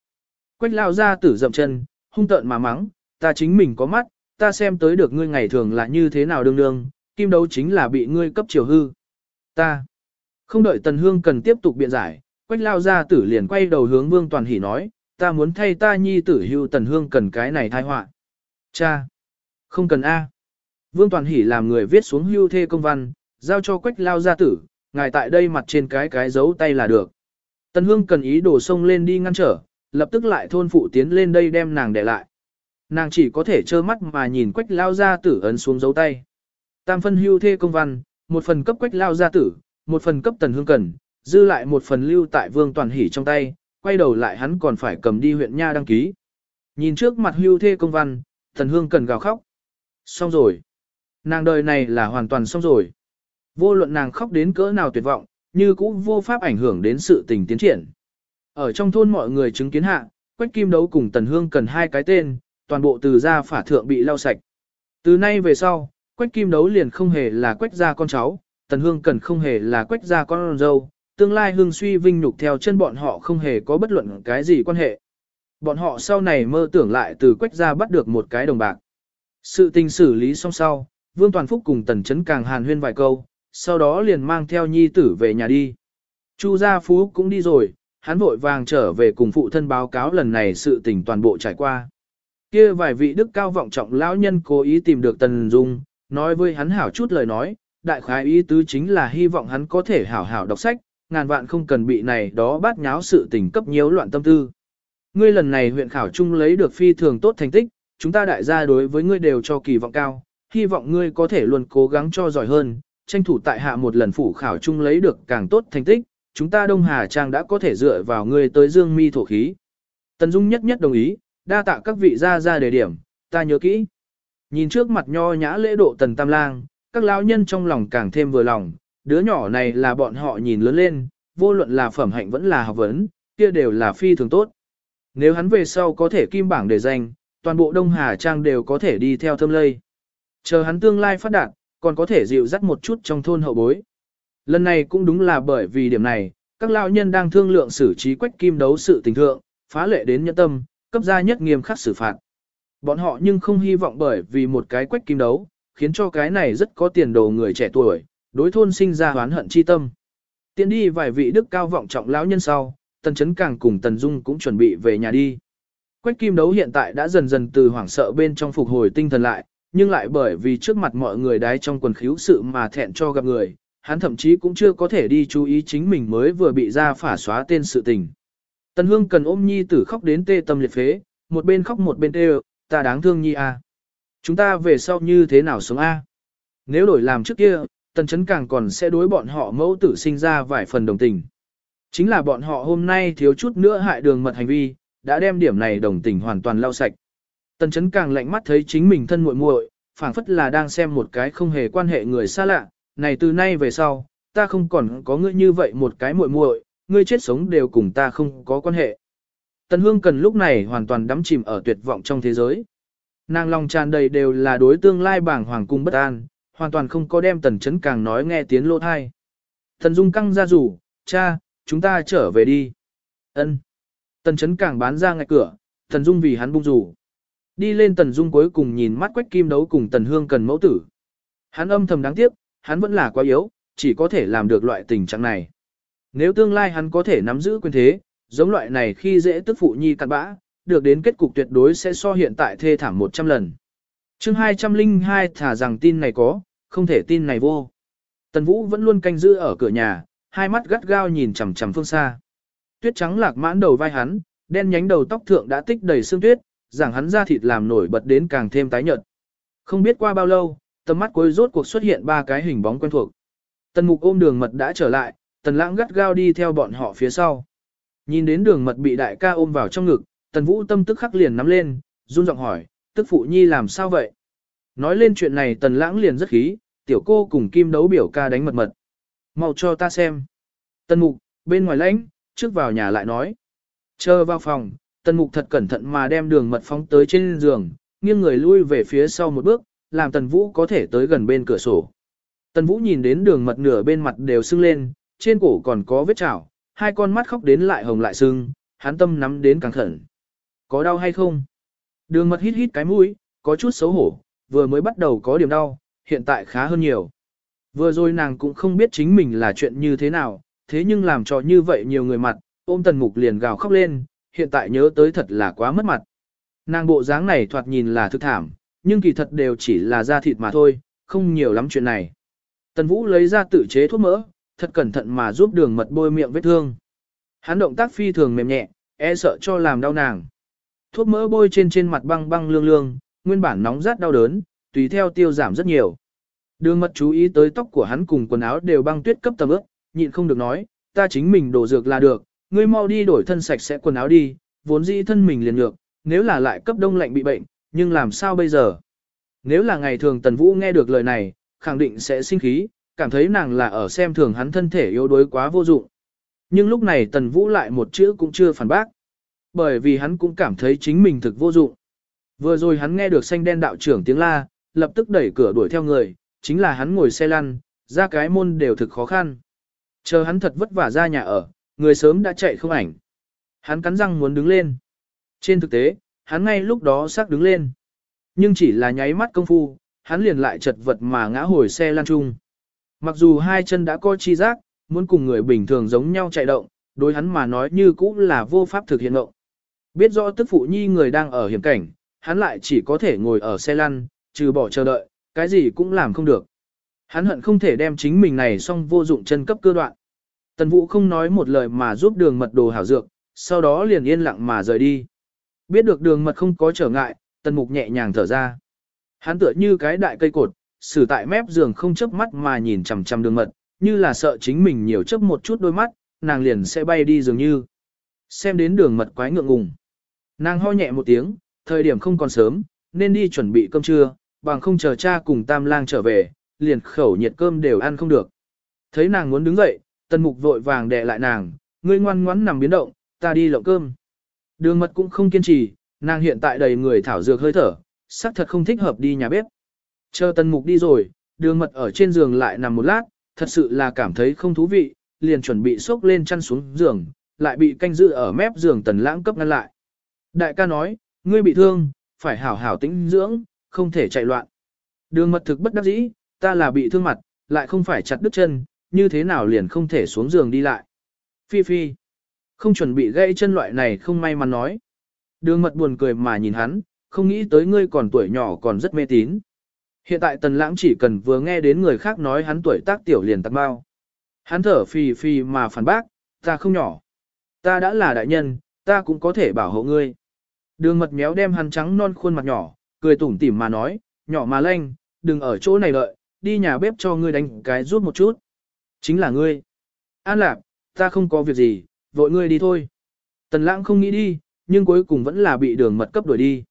Quách lao ra tử dậm chân, hung tợn mà mắng, ta chính mình có mắt, ta xem tới được ngươi ngày thường là như thế nào đương đương, kim đấu chính là bị ngươi cấp chiều hư. Ta. Không đợi tần hương cần tiếp tục biện giải, quách lao ra tử liền quay đầu hướng vương toàn hỉ nói, ta muốn thay ta nhi tử hưu tần hương cần cái này thai họa. Cha. Không cần A. Vương toàn Hỷ làm người viết xuống hưu thê công văn, giao cho quách lao gia tử, ngài tại đây mặt trên cái cái dấu tay là được. Tần hương cần ý đổ sông lên đi ngăn trở, lập tức lại thôn phụ tiến lên đây đem nàng để lại. Nàng chỉ có thể trơ mắt mà nhìn quách lao gia tử ấn xuống dấu tay. Tam phân hưu thê công văn, một phần cấp quách lao gia tử, một phần cấp tần hương cần, dư lại một phần lưu tại vương toàn hỉ trong tay, quay đầu lại hắn còn phải cầm đi huyện nha đăng ký. Nhìn trước mặt hưu thê công văn, tần hương cần gào khóc. Xong rồi. Nàng đời này là hoàn toàn xong rồi. Vô luận nàng khóc đến cỡ nào tuyệt vọng, như cũng vô pháp ảnh hưởng đến sự tình tiến triển. Ở trong thôn mọi người chứng kiến hạ, Quách Kim Đấu cùng Tần Hương cần hai cái tên, toàn bộ từ gia phả thượng bị lau sạch. Từ nay về sau, Quách Kim Đấu liền không hề là Quách gia con cháu, Tần Hương cần không hề là Quách gia con dâu, tương lai hương suy vinh nhục theo chân bọn họ không hề có bất luận cái gì quan hệ. Bọn họ sau này mơ tưởng lại từ Quách gia bắt được một cái đồng bạc. Sự tình xử lý xong sau, Vương Toàn Phúc cùng Tần Chấn càng hàn huyên vài câu, sau đó liền mang theo nhi tử về nhà đi. Chu gia phú cũng đi rồi, hắn vội vàng trở về cùng phụ thân báo cáo lần này sự tình toàn bộ trải qua. Kia vài vị đức cao vọng trọng lão nhân cố ý tìm được Tần Dung, nói với hắn hảo chút lời nói, đại khái ý tứ chính là hy vọng hắn có thể hảo hảo đọc sách, ngàn vạn không cần bị này đó bát nháo sự tình cấp nhiễu loạn tâm tư. Ngươi lần này huyện khảo trung lấy được phi thường tốt thành tích, chúng ta đại gia đối với ngươi đều cho kỳ vọng cao, hy vọng ngươi có thể luôn cố gắng cho giỏi hơn, tranh thủ tại hạ một lần phủ khảo chung lấy được càng tốt thành tích, chúng ta Đông Hà Trang đã có thể dựa vào ngươi tới dương mi thổ khí. Tần Dung nhất nhất đồng ý, đa tạ các vị gia gia đề điểm, ta nhớ kỹ. Nhìn trước mặt nho nhã lễ độ Tần Tam Lang, các lão nhân trong lòng càng thêm vừa lòng, đứa nhỏ này là bọn họ nhìn lớn lên, vô luận là phẩm hạnh vẫn là học vấn, kia đều là phi thường tốt. Nếu hắn về sau có thể kim bảng để danh, toàn bộ Đông Hà Trang đều có thể đi theo thâm lây. Chờ hắn tương lai phát đạt, còn có thể dịu dắt một chút trong thôn hậu bối. Lần này cũng đúng là bởi vì điểm này, các lão nhân đang thương lượng xử trí quách kim đấu sự tình thượng, phá lệ đến nhẫn tâm, cấp ra nhất nghiêm khắc xử phạt. Bọn họ nhưng không hy vọng bởi vì một cái quách kim đấu, khiến cho cái này rất có tiền đồ người trẻ tuổi, đối thôn sinh ra oán hận chi tâm. Tiến đi vài vị đức cao vọng trọng lão nhân sau, Tần Chấn Càng cùng Tần Dung cũng chuẩn bị về nhà đi. Quách kim đấu hiện tại đã dần dần từ hoảng sợ bên trong phục hồi tinh thần lại, nhưng lại bởi vì trước mặt mọi người đái trong quần khíu sự mà thẹn cho gặp người, hắn thậm chí cũng chưa có thể đi chú ý chính mình mới vừa bị ra phả xóa tên sự tình. Tần Hương cần ôm nhi tử khóc đến tê tâm liệt phế, một bên khóc một bên tê ta đáng thương nhi a. Chúng ta về sau như thế nào sống a? Nếu đổi làm trước kia, tần chấn càng còn sẽ đối bọn họ mẫu tử sinh ra vài phần đồng tình. Chính là bọn họ hôm nay thiếu chút nữa hại đường mật hành vi, đã đem điểm này đồng tình hoàn toàn lau sạch. Tần chấn càng lạnh mắt thấy chính mình thân muội muội, phảng phất là đang xem một cái không hề quan hệ người xa lạ, này từ nay về sau, ta không còn có ngươi như vậy một cái muội muội, ngươi chết sống đều cùng ta không có quan hệ. Tần Hương cần lúc này hoàn toàn đắm chìm ở tuyệt vọng trong thế giới. Nàng lòng tràn đầy đều là đối tương lai bảng hoàng cung bất an, hoàn toàn không có đem tần chấn càng nói nghe tiếng lỗ thai. Thần Dung căng ra rủ, cha, chúng ta trở về đi. Ân. Tần chấn càng bán ra ngay cửa, thần Dung vì hắn bung rủ. Đi lên tần Dung cuối cùng nhìn mắt quách kim đấu cùng tần hương cần mẫu tử. Hắn âm thầm đáng tiếc, hắn vẫn là quá yếu, chỉ có thể làm được loại tình trạng này. Nếu tương lai hắn có thể nắm giữ quyền thế, giống loại này khi dễ tức phụ nhi cặn bã, được đến kết cục tuyệt đối sẽ so hiện tại thê thảm 100 lần. chương 202 thả rằng tin này có, không thể tin này vô. Tần Vũ vẫn luôn canh giữ ở cửa nhà, hai mắt gắt gao nhìn chằm chằm phương xa. Tuyết trắng lạc mãn đầu vai hắn, đen nhánh đầu tóc thượng đã tích đầy xương tuyết, rằng hắn da thịt làm nổi bật đến càng thêm tái nhợt. Không biết qua bao lâu, tầm mắt cuối rốt cuộc xuất hiện ba cái hình bóng quen thuộc. Tần Mục ôm đường mật đã trở lại, Tần Lãng gắt gao đi theo bọn họ phía sau. Nhìn đến đường mật bị đại ca ôm vào trong ngực, Tần Vũ tâm tức khắc liền nắm lên, run giọng hỏi, tức phụ nhi làm sao vậy? Nói lên chuyện này Tần Lãng liền rất khí, tiểu cô cùng kim đấu biểu ca đánh mật mật. Mau cho ta xem. Tần Mục, bên ngoài lãnh, trước vào nhà lại nói. Chờ vào phòng, Tần Mục thật cẩn thận mà đem đường mật phóng tới trên giường, nghiêng người lui về phía sau một bước, làm Tần Vũ có thể tới gần bên cửa sổ. Tần Vũ nhìn đến đường mật nửa bên mặt đều sưng lên, trên cổ còn có vết chảo, hai con mắt khóc đến lại hồng lại sưng, hắn tâm nắm đến càng khẩn. Có đau hay không? Đường mật hít hít cái mũi, có chút xấu hổ, vừa mới bắt đầu có điểm đau, hiện tại khá hơn nhiều. Vừa rồi nàng cũng không biết chính mình là chuyện như thế nào, thế nhưng làm cho như vậy nhiều người mặt, ôm tần mục liền gào khóc lên, hiện tại nhớ tới thật là quá mất mặt. Nàng bộ dáng này thoạt nhìn là thực thảm, nhưng kỳ thật đều chỉ là da thịt mà thôi, không nhiều lắm chuyện này. Tần Vũ lấy ra tự chế thuốc mỡ, thật cẩn thận mà giúp đường mật bôi miệng vết thương. Hắn động tác phi thường mềm nhẹ, e sợ cho làm đau nàng. Thuốc mỡ bôi trên trên mặt băng băng lương lương, nguyên bản nóng rát đau đớn, tùy theo tiêu giảm rất nhiều. Đường mật chú ý tới tóc của hắn cùng quần áo đều băng tuyết cấp tầm ướp, nhịn không được nói, ta chính mình đổ dược là được, ngươi mau đi đổi thân sạch sẽ quần áo đi, vốn dĩ thân mình liền nhược, nếu là lại cấp đông lạnh bị bệnh, nhưng làm sao bây giờ? Nếu là ngày thường Tần Vũ nghe được lời này, khẳng định sẽ sinh khí, cảm thấy nàng là ở xem thường hắn thân thể yếu đuối quá vô dụng. Nhưng lúc này Tần Vũ lại một chữ cũng chưa phản bác. Bởi vì hắn cũng cảm thấy chính mình thực vô dụng. Vừa rồi hắn nghe được xanh đen đạo trưởng tiếng la, lập tức đẩy cửa đuổi theo người, chính là hắn ngồi xe lăn, ra cái môn đều thực khó khăn. Chờ hắn thật vất vả ra nhà ở, người sớm đã chạy không ảnh. Hắn cắn răng muốn đứng lên. Trên thực tế, hắn ngay lúc đó xác đứng lên. Nhưng chỉ là nháy mắt công phu, hắn liền lại chật vật mà ngã hồi xe lăn trung. Mặc dù hai chân đã có chi giác, muốn cùng người bình thường giống nhau chạy động, đối hắn mà nói như cũng là vô pháp thực hiện động. Biết rõ tức phụ nhi người đang ở hiểm cảnh, hắn lại chỉ có thể ngồi ở xe lăn, trừ bỏ chờ đợi, cái gì cũng làm không được. Hắn hận không thể đem chính mình này xong vô dụng chân cấp cơ đoạn. Tần Vũ không nói một lời mà giúp đường mật đồ hảo dược, sau đó liền yên lặng mà rời đi. Biết được đường mật không có trở ngại, Tần Mục nhẹ nhàng thở ra. Hắn tựa như cái đại cây cột, xử tại mép giường không chớp mắt mà nhìn chằm chằm đường mật, như là sợ chính mình nhiều chớp một chút đôi mắt, nàng liền sẽ bay đi dường như. Xem đến đường mật quái ngượng ngùng. Nàng ho nhẹ một tiếng, thời điểm không còn sớm, nên đi chuẩn bị cơm trưa, bằng không chờ cha cùng tam lang trở về, liền khẩu nhiệt cơm đều ăn không được. Thấy nàng muốn đứng dậy, tần mục vội vàng đè lại nàng, ngươi ngoan ngoãn nằm biến động, ta đi lộng cơm. Đường mật cũng không kiên trì, nàng hiện tại đầy người thảo dược hơi thở, xác thật không thích hợp đi nhà bếp. Chờ tần mục đi rồi, đường mật ở trên giường lại nằm một lát, thật sự là cảm thấy không thú vị, liền chuẩn bị xốc lên chăn xuống giường, lại bị canh giữ ở mép giường tần lãng cấp ngăn lại. Đại ca nói, ngươi bị thương, phải hảo hảo tĩnh dưỡng, không thể chạy loạn. Đường mật thực bất đắc dĩ, ta là bị thương mặt, lại không phải chặt đứt chân, như thế nào liền không thể xuống giường đi lại. Phi phi, không chuẩn bị gãy chân loại này không may mắn nói. Đường mật buồn cười mà nhìn hắn, không nghĩ tới ngươi còn tuổi nhỏ còn rất mê tín. Hiện tại tần lãng chỉ cần vừa nghe đến người khác nói hắn tuổi tác tiểu liền tắc bao. Hắn thở phì phì mà phản bác, ta không nhỏ. Ta đã là đại nhân, ta cũng có thể bảo hộ ngươi. Đường mật méo đem hắn trắng non khuôn mặt nhỏ, cười tủm tỉm mà nói, nhỏ mà lanh, đừng ở chỗ này đợi, đi nhà bếp cho ngươi đánh cái rút một chút. Chính là ngươi. An lạc, ta không có việc gì, vội ngươi đi thôi. Tần lãng không nghĩ đi, nhưng cuối cùng vẫn là bị đường mật cấp đuổi đi.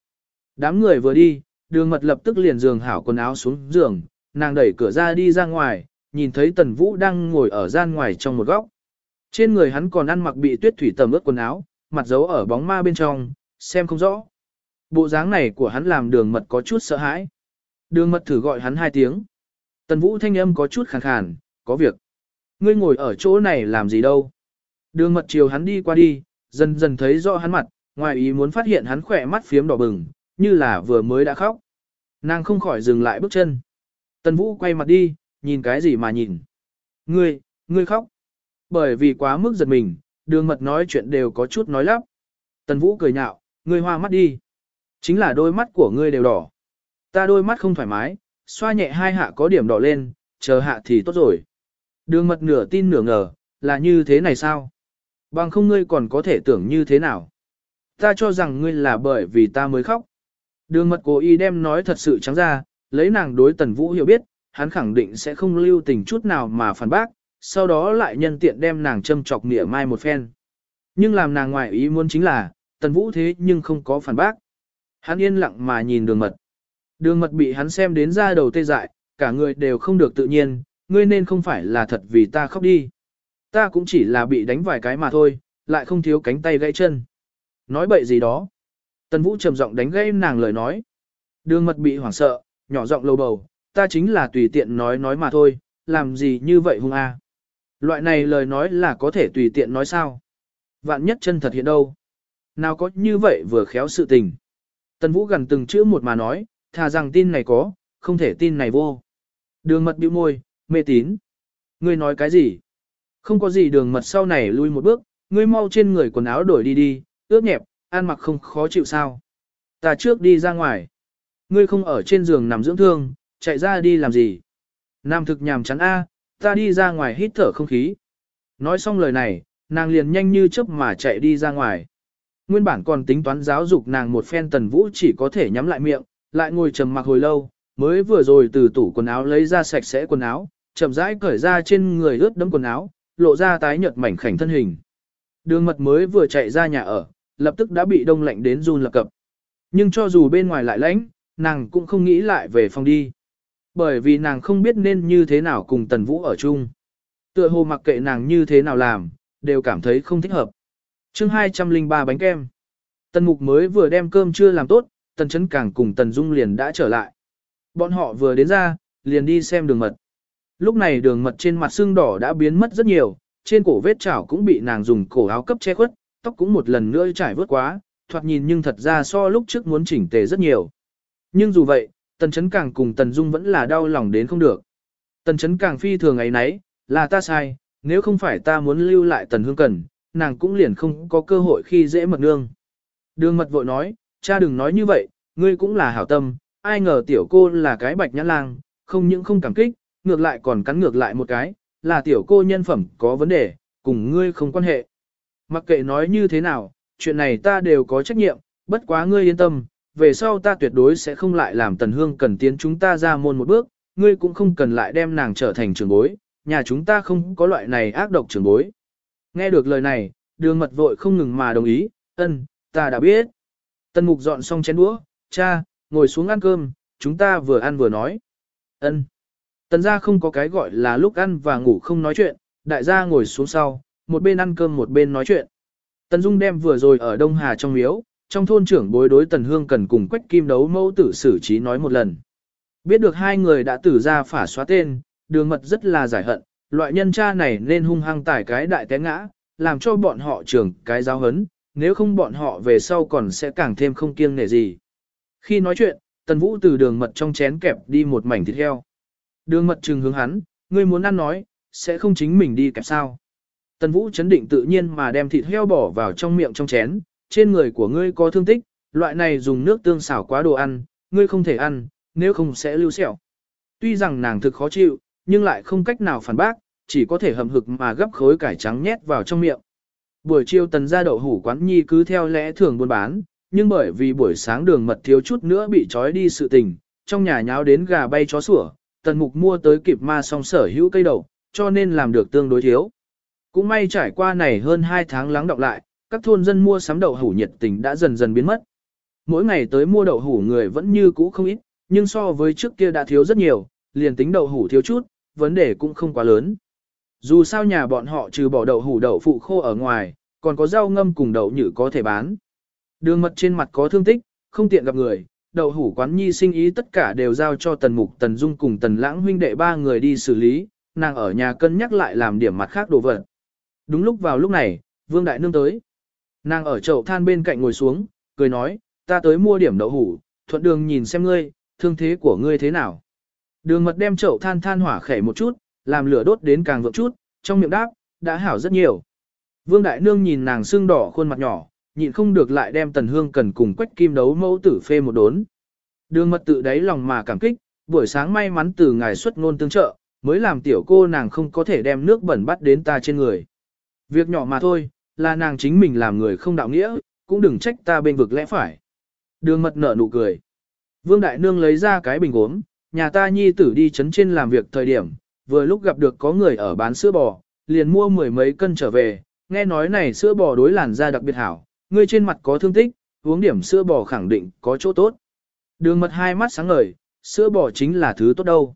Đám người vừa đi, đường mật lập tức liền giường hảo quần áo xuống giường, nàng đẩy cửa ra đi ra ngoài, nhìn thấy tần vũ đang ngồi ở gian ngoài trong một góc. Trên người hắn còn ăn mặc bị tuyết thủy tầm ướt quần áo, mặt giấu ở bóng ma bên trong, xem không rõ. Bộ dáng này của hắn làm đường mật có chút sợ hãi. Đường mật thử gọi hắn hai tiếng. Tần vũ thanh âm có chút khàn khàn, có việc. Ngươi ngồi ở chỗ này làm gì đâu. Đường mật chiều hắn đi qua đi, dần dần thấy rõ hắn mặt, ngoài ý muốn phát hiện hắn khỏe mắt phiếm đỏ bừng, như là vừa mới đã khóc. Nàng không khỏi dừng lại bước chân. Tần Vũ quay mặt đi, nhìn cái gì mà nhìn. Ngươi, ngươi khóc. Bởi vì quá mức giật mình, đường mật nói chuyện đều có chút nói lắp. Tần Vũ cười nhạo, ngươi hoa mắt đi. Chính là đôi mắt của ngươi đều đỏ. Ta đôi mắt không thoải mái, xoa nhẹ hai hạ có điểm đỏ lên, chờ hạ thì tốt rồi. Đường mật nửa tin nửa ngờ, là như thế này sao? Bằng không ngươi còn có thể tưởng như thế nào? Ta cho rằng ngươi là bởi vì ta mới khóc. Đường mật cố ý đem nói thật sự trắng ra, lấy nàng đối tần vũ hiểu biết, hắn khẳng định sẽ không lưu tình chút nào mà phản bác, sau đó lại nhân tiện đem nàng châm chọc nỉa mai một phen. Nhưng làm nàng ngoại ý muốn chính là, tần vũ thế nhưng không có phản bác. Hắn yên lặng mà nhìn đường mật. Đường mật bị hắn xem đến ra đầu tê dại, cả người đều không được tự nhiên, ngươi nên không phải là thật vì ta khóc đi. Ta cũng chỉ là bị đánh vài cái mà thôi, lại không thiếu cánh tay gãy chân. Nói bậy gì đó. Tần Vũ trầm giọng đánh gãy nàng lời nói. Đường mật bị hoảng sợ, nhỏ giọng lầu bầu, ta chính là tùy tiện nói nói mà thôi, làm gì như vậy hung a? Loại này lời nói là có thể tùy tiện nói sao? Vạn nhất chân thật hiện đâu? Nào có như vậy vừa khéo sự tình. Tần Vũ gần từng chữ một mà nói, thà rằng tin này có, không thể tin này vô. Đường mật bĩu môi, mê tín. Ngươi nói cái gì? Không có gì đường mật sau này lui một bước, ngươi mau trên người quần áo đổi đi đi, ướt nhẹp, ăn mặc không khó chịu sao. Ta trước đi ra ngoài. Ngươi không ở trên giường nằm dưỡng thương, chạy ra đi làm gì? Nam thực nhàm chán a, ta đi ra ngoài hít thở không khí. Nói xong lời này, nàng liền nhanh như chớp mà chạy đi ra ngoài. Nguyên bản còn tính toán giáo dục nàng một phen tần vũ chỉ có thể nhắm lại miệng, lại ngồi trầm mặc hồi lâu, mới vừa rồi từ tủ quần áo lấy ra sạch sẽ quần áo, chậm rãi cởi ra trên người ướt đẫm quần áo, lộ ra tái nhợt mảnh khảnh thân hình. Đường mật mới vừa chạy ra nhà ở, lập tức đã bị đông lạnh đến run lập cập. Nhưng cho dù bên ngoài lại lạnh, nàng cũng không nghĩ lại về phòng đi. Bởi vì nàng không biết nên như thế nào cùng Tần Vũ ở chung. Tựa hồ mặc kệ nàng như thế nào làm, đều cảm thấy không thích hợp. chương 203 bánh kem. Tần Mục mới vừa đem cơm chưa làm tốt, Tần Chấn Càng cùng Tần Dung liền đã trở lại. Bọn họ vừa đến ra, liền đi xem đường mật. Lúc này đường mật trên mặt xương đỏ đã biến mất rất nhiều, trên cổ vết chảo cũng bị nàng dùng cổ áo cấp che khuất, tóc cũng một lần nữa trải vớt quá, thoạt nhìn nhưng thật ra so lúc trước muốn chỉnh tề rất nhiều. Nhưng dù vậy, Tần Chấn Càng cùng Tần Dung vẫn là đau lòng đến không được. Tần Chấn Càng phi thường ấy nấy, là ta sai, nếu không phải ta muốn lưu lại Tần Hương Cần, nàng cũng liền không có cơ hội khi dễ mật nương. Đường mật vội nói, cha đừng nói như vậy, ngươi cũng là hảo tâm, ai ngờ tiểu cô là cái bạch nhãn lang, không những không cảm kích, ngược lại còn cắn ngược lại một cái, là tiểu cô nhân phẩm có vấn đề, cùng ngươi không quan hệ. Mặc kệ nói như thế nào, chuyện này ta đều có trách nhiệm, bất quá ngươi yên tâm, về sau ta tuyệt đối sẽ không lại làm tần hương cần tiến chúng ta ra môn một bước, ngươi cũng không cần lại đem nàng trở thành trường bối, nhà chúng ta không có loại này ác độc trường bối. Nghe được lời này, đường mật vội không ngừng mà đồng ý, ân, ta đã biết. Tần mục dọn xong chén đũa, cha, ngồi xuống ăn cơm, chúng ta vừa ăn vừa nói. ân. Tần gia không có cái gọi là lúc ăn và ngủ không nói chuyện, đại gia ngồi xuống sau, một bên ăn cơm một bên nói chuyện. Tần Dung đem vừa rồi ở Đông Hà trong miếu, trong thôn trưởng bối đối Tần Hương cần cùng Quách Kim đấu mẫu tử xử trí nói một lần. Biết được hai người đã tử ra phả xóa tên, đường mật rất là giải hận, loại nhân cha này nên hung hăng tải cái đại té ngã, làm cho bọn họ trưởng cái giáo hấn, nếu không bọn họ về sau còn sẽ càng thêm không kiêng nể gì. Khi nói chuyện, Tần Vũ từ đường mật trong chén kẹp đi một mảnh thịt heo. Đường mật trừng hướng hắn, ngươi muốn ăn nói, sẽ không chính mình đi kẹp sao. Tần Vũ chấn định tự nhiên mà đem thịt heo bỏ vào trong miệng trong chén, trên người của ngươi có thương tích, loại này dùng nước tương xảo quá đồ ăn, ngươi không thể ăn, nếu không sẽ lưu sẹo. Tuy rằng nàng thực khó chịu, nhưng lại không cách nào phản bác, chỉ có thể hầm hực mà gấp khối cải trắng nhét vào trong miệng. Buổi chiều tần gia đậu hủ quán nhi cứ theo lẽ thường buôn bán, nhưng bởi vì buổi sáng đường mật thiếu chút nữa bị trói đi sự tình, trong nhà nháo đến gà bay chó sủa, tần mục mua tới kịp ma song sở hữu cây đậu, cho nên làm được tương đối thiếu. Cũng may trải qua này hơn 2 tháng lắng đọng lại, các thôn dân mua sắm đậu hủ nhiệt tình đã dần dần biến mất. Mỗi ngày tới mua đậu hủ người vẫn như cũ không ít, nhưng so với trước kia đã thiếu rất nhiều, liền tính đậu hủ thiếu chút, vấn đề cũng không quá lớn. Dù sao nhà bọn họ trừ bỏ đậu hủ đậu phụ khô ở ngoài, còn có rau ngâm cùng đậu nhự có thể bán. Đường mật trên mặt có thương tích, không tiện gặp người, đậu hủ quán nhi sinh ý tất cả đều giao cho tần mục tần dung cùng tần lãng huynh đệ ba người đi xử lý, nàng ở nhà cân nhắc lại làm điểm mặt khác đồ vật. Đúng lúc vào lúc này, vương đại nương tới. Nàng ở chậu than bên cạnh ngồi xuống, cười nói, ta tới mua điểm đậu hủ, thuận đường nhìn xem ngươi, thương thế của ngươi thế nào. Đường mật đem chậu than than hỏa khẻ một chút, làm lửa đốt đến càng vượng chút, trong miệng đáp, đã hảo rất nhiều. Vương Đại Nương nhìn nàng xương đỏ khuôn mặt nhỏ, nhịn không được lại đem tần hương cần cùng quách kim đấu mẫu tử phê một đốn. Đường mật tự đáy lòng mà cảm kích, buổi sáng may mắn từ ngài xuất ngôn tương trợ, mới làm tiểu cô nàng không có thể đem nước bẩn bắt đến ta trên người. Việc nhỏ mà thôi, là nàng chính mình làm người không đạo nghĩa, cũng đừng trách ta bên vực lẽ phải. Đường mật nở nụ cười. Vương Đại Nương lấy ra cái bình gốm, nhà ta nhi tử đi chấn trên làm việc thời điểm, vừa lúc gặp được có người ở bán sữa bò, liền mua mười mấy cân trở về, nghe nói này sữa bò đối làn da đặc biệt hảo, ngươi trên mặt có thương tích, uống điểm sữa bò khẳng định có chỗ tốt. Đường mật hai mắt sáng ngời, sữa bò chính là thứ tốt đâu.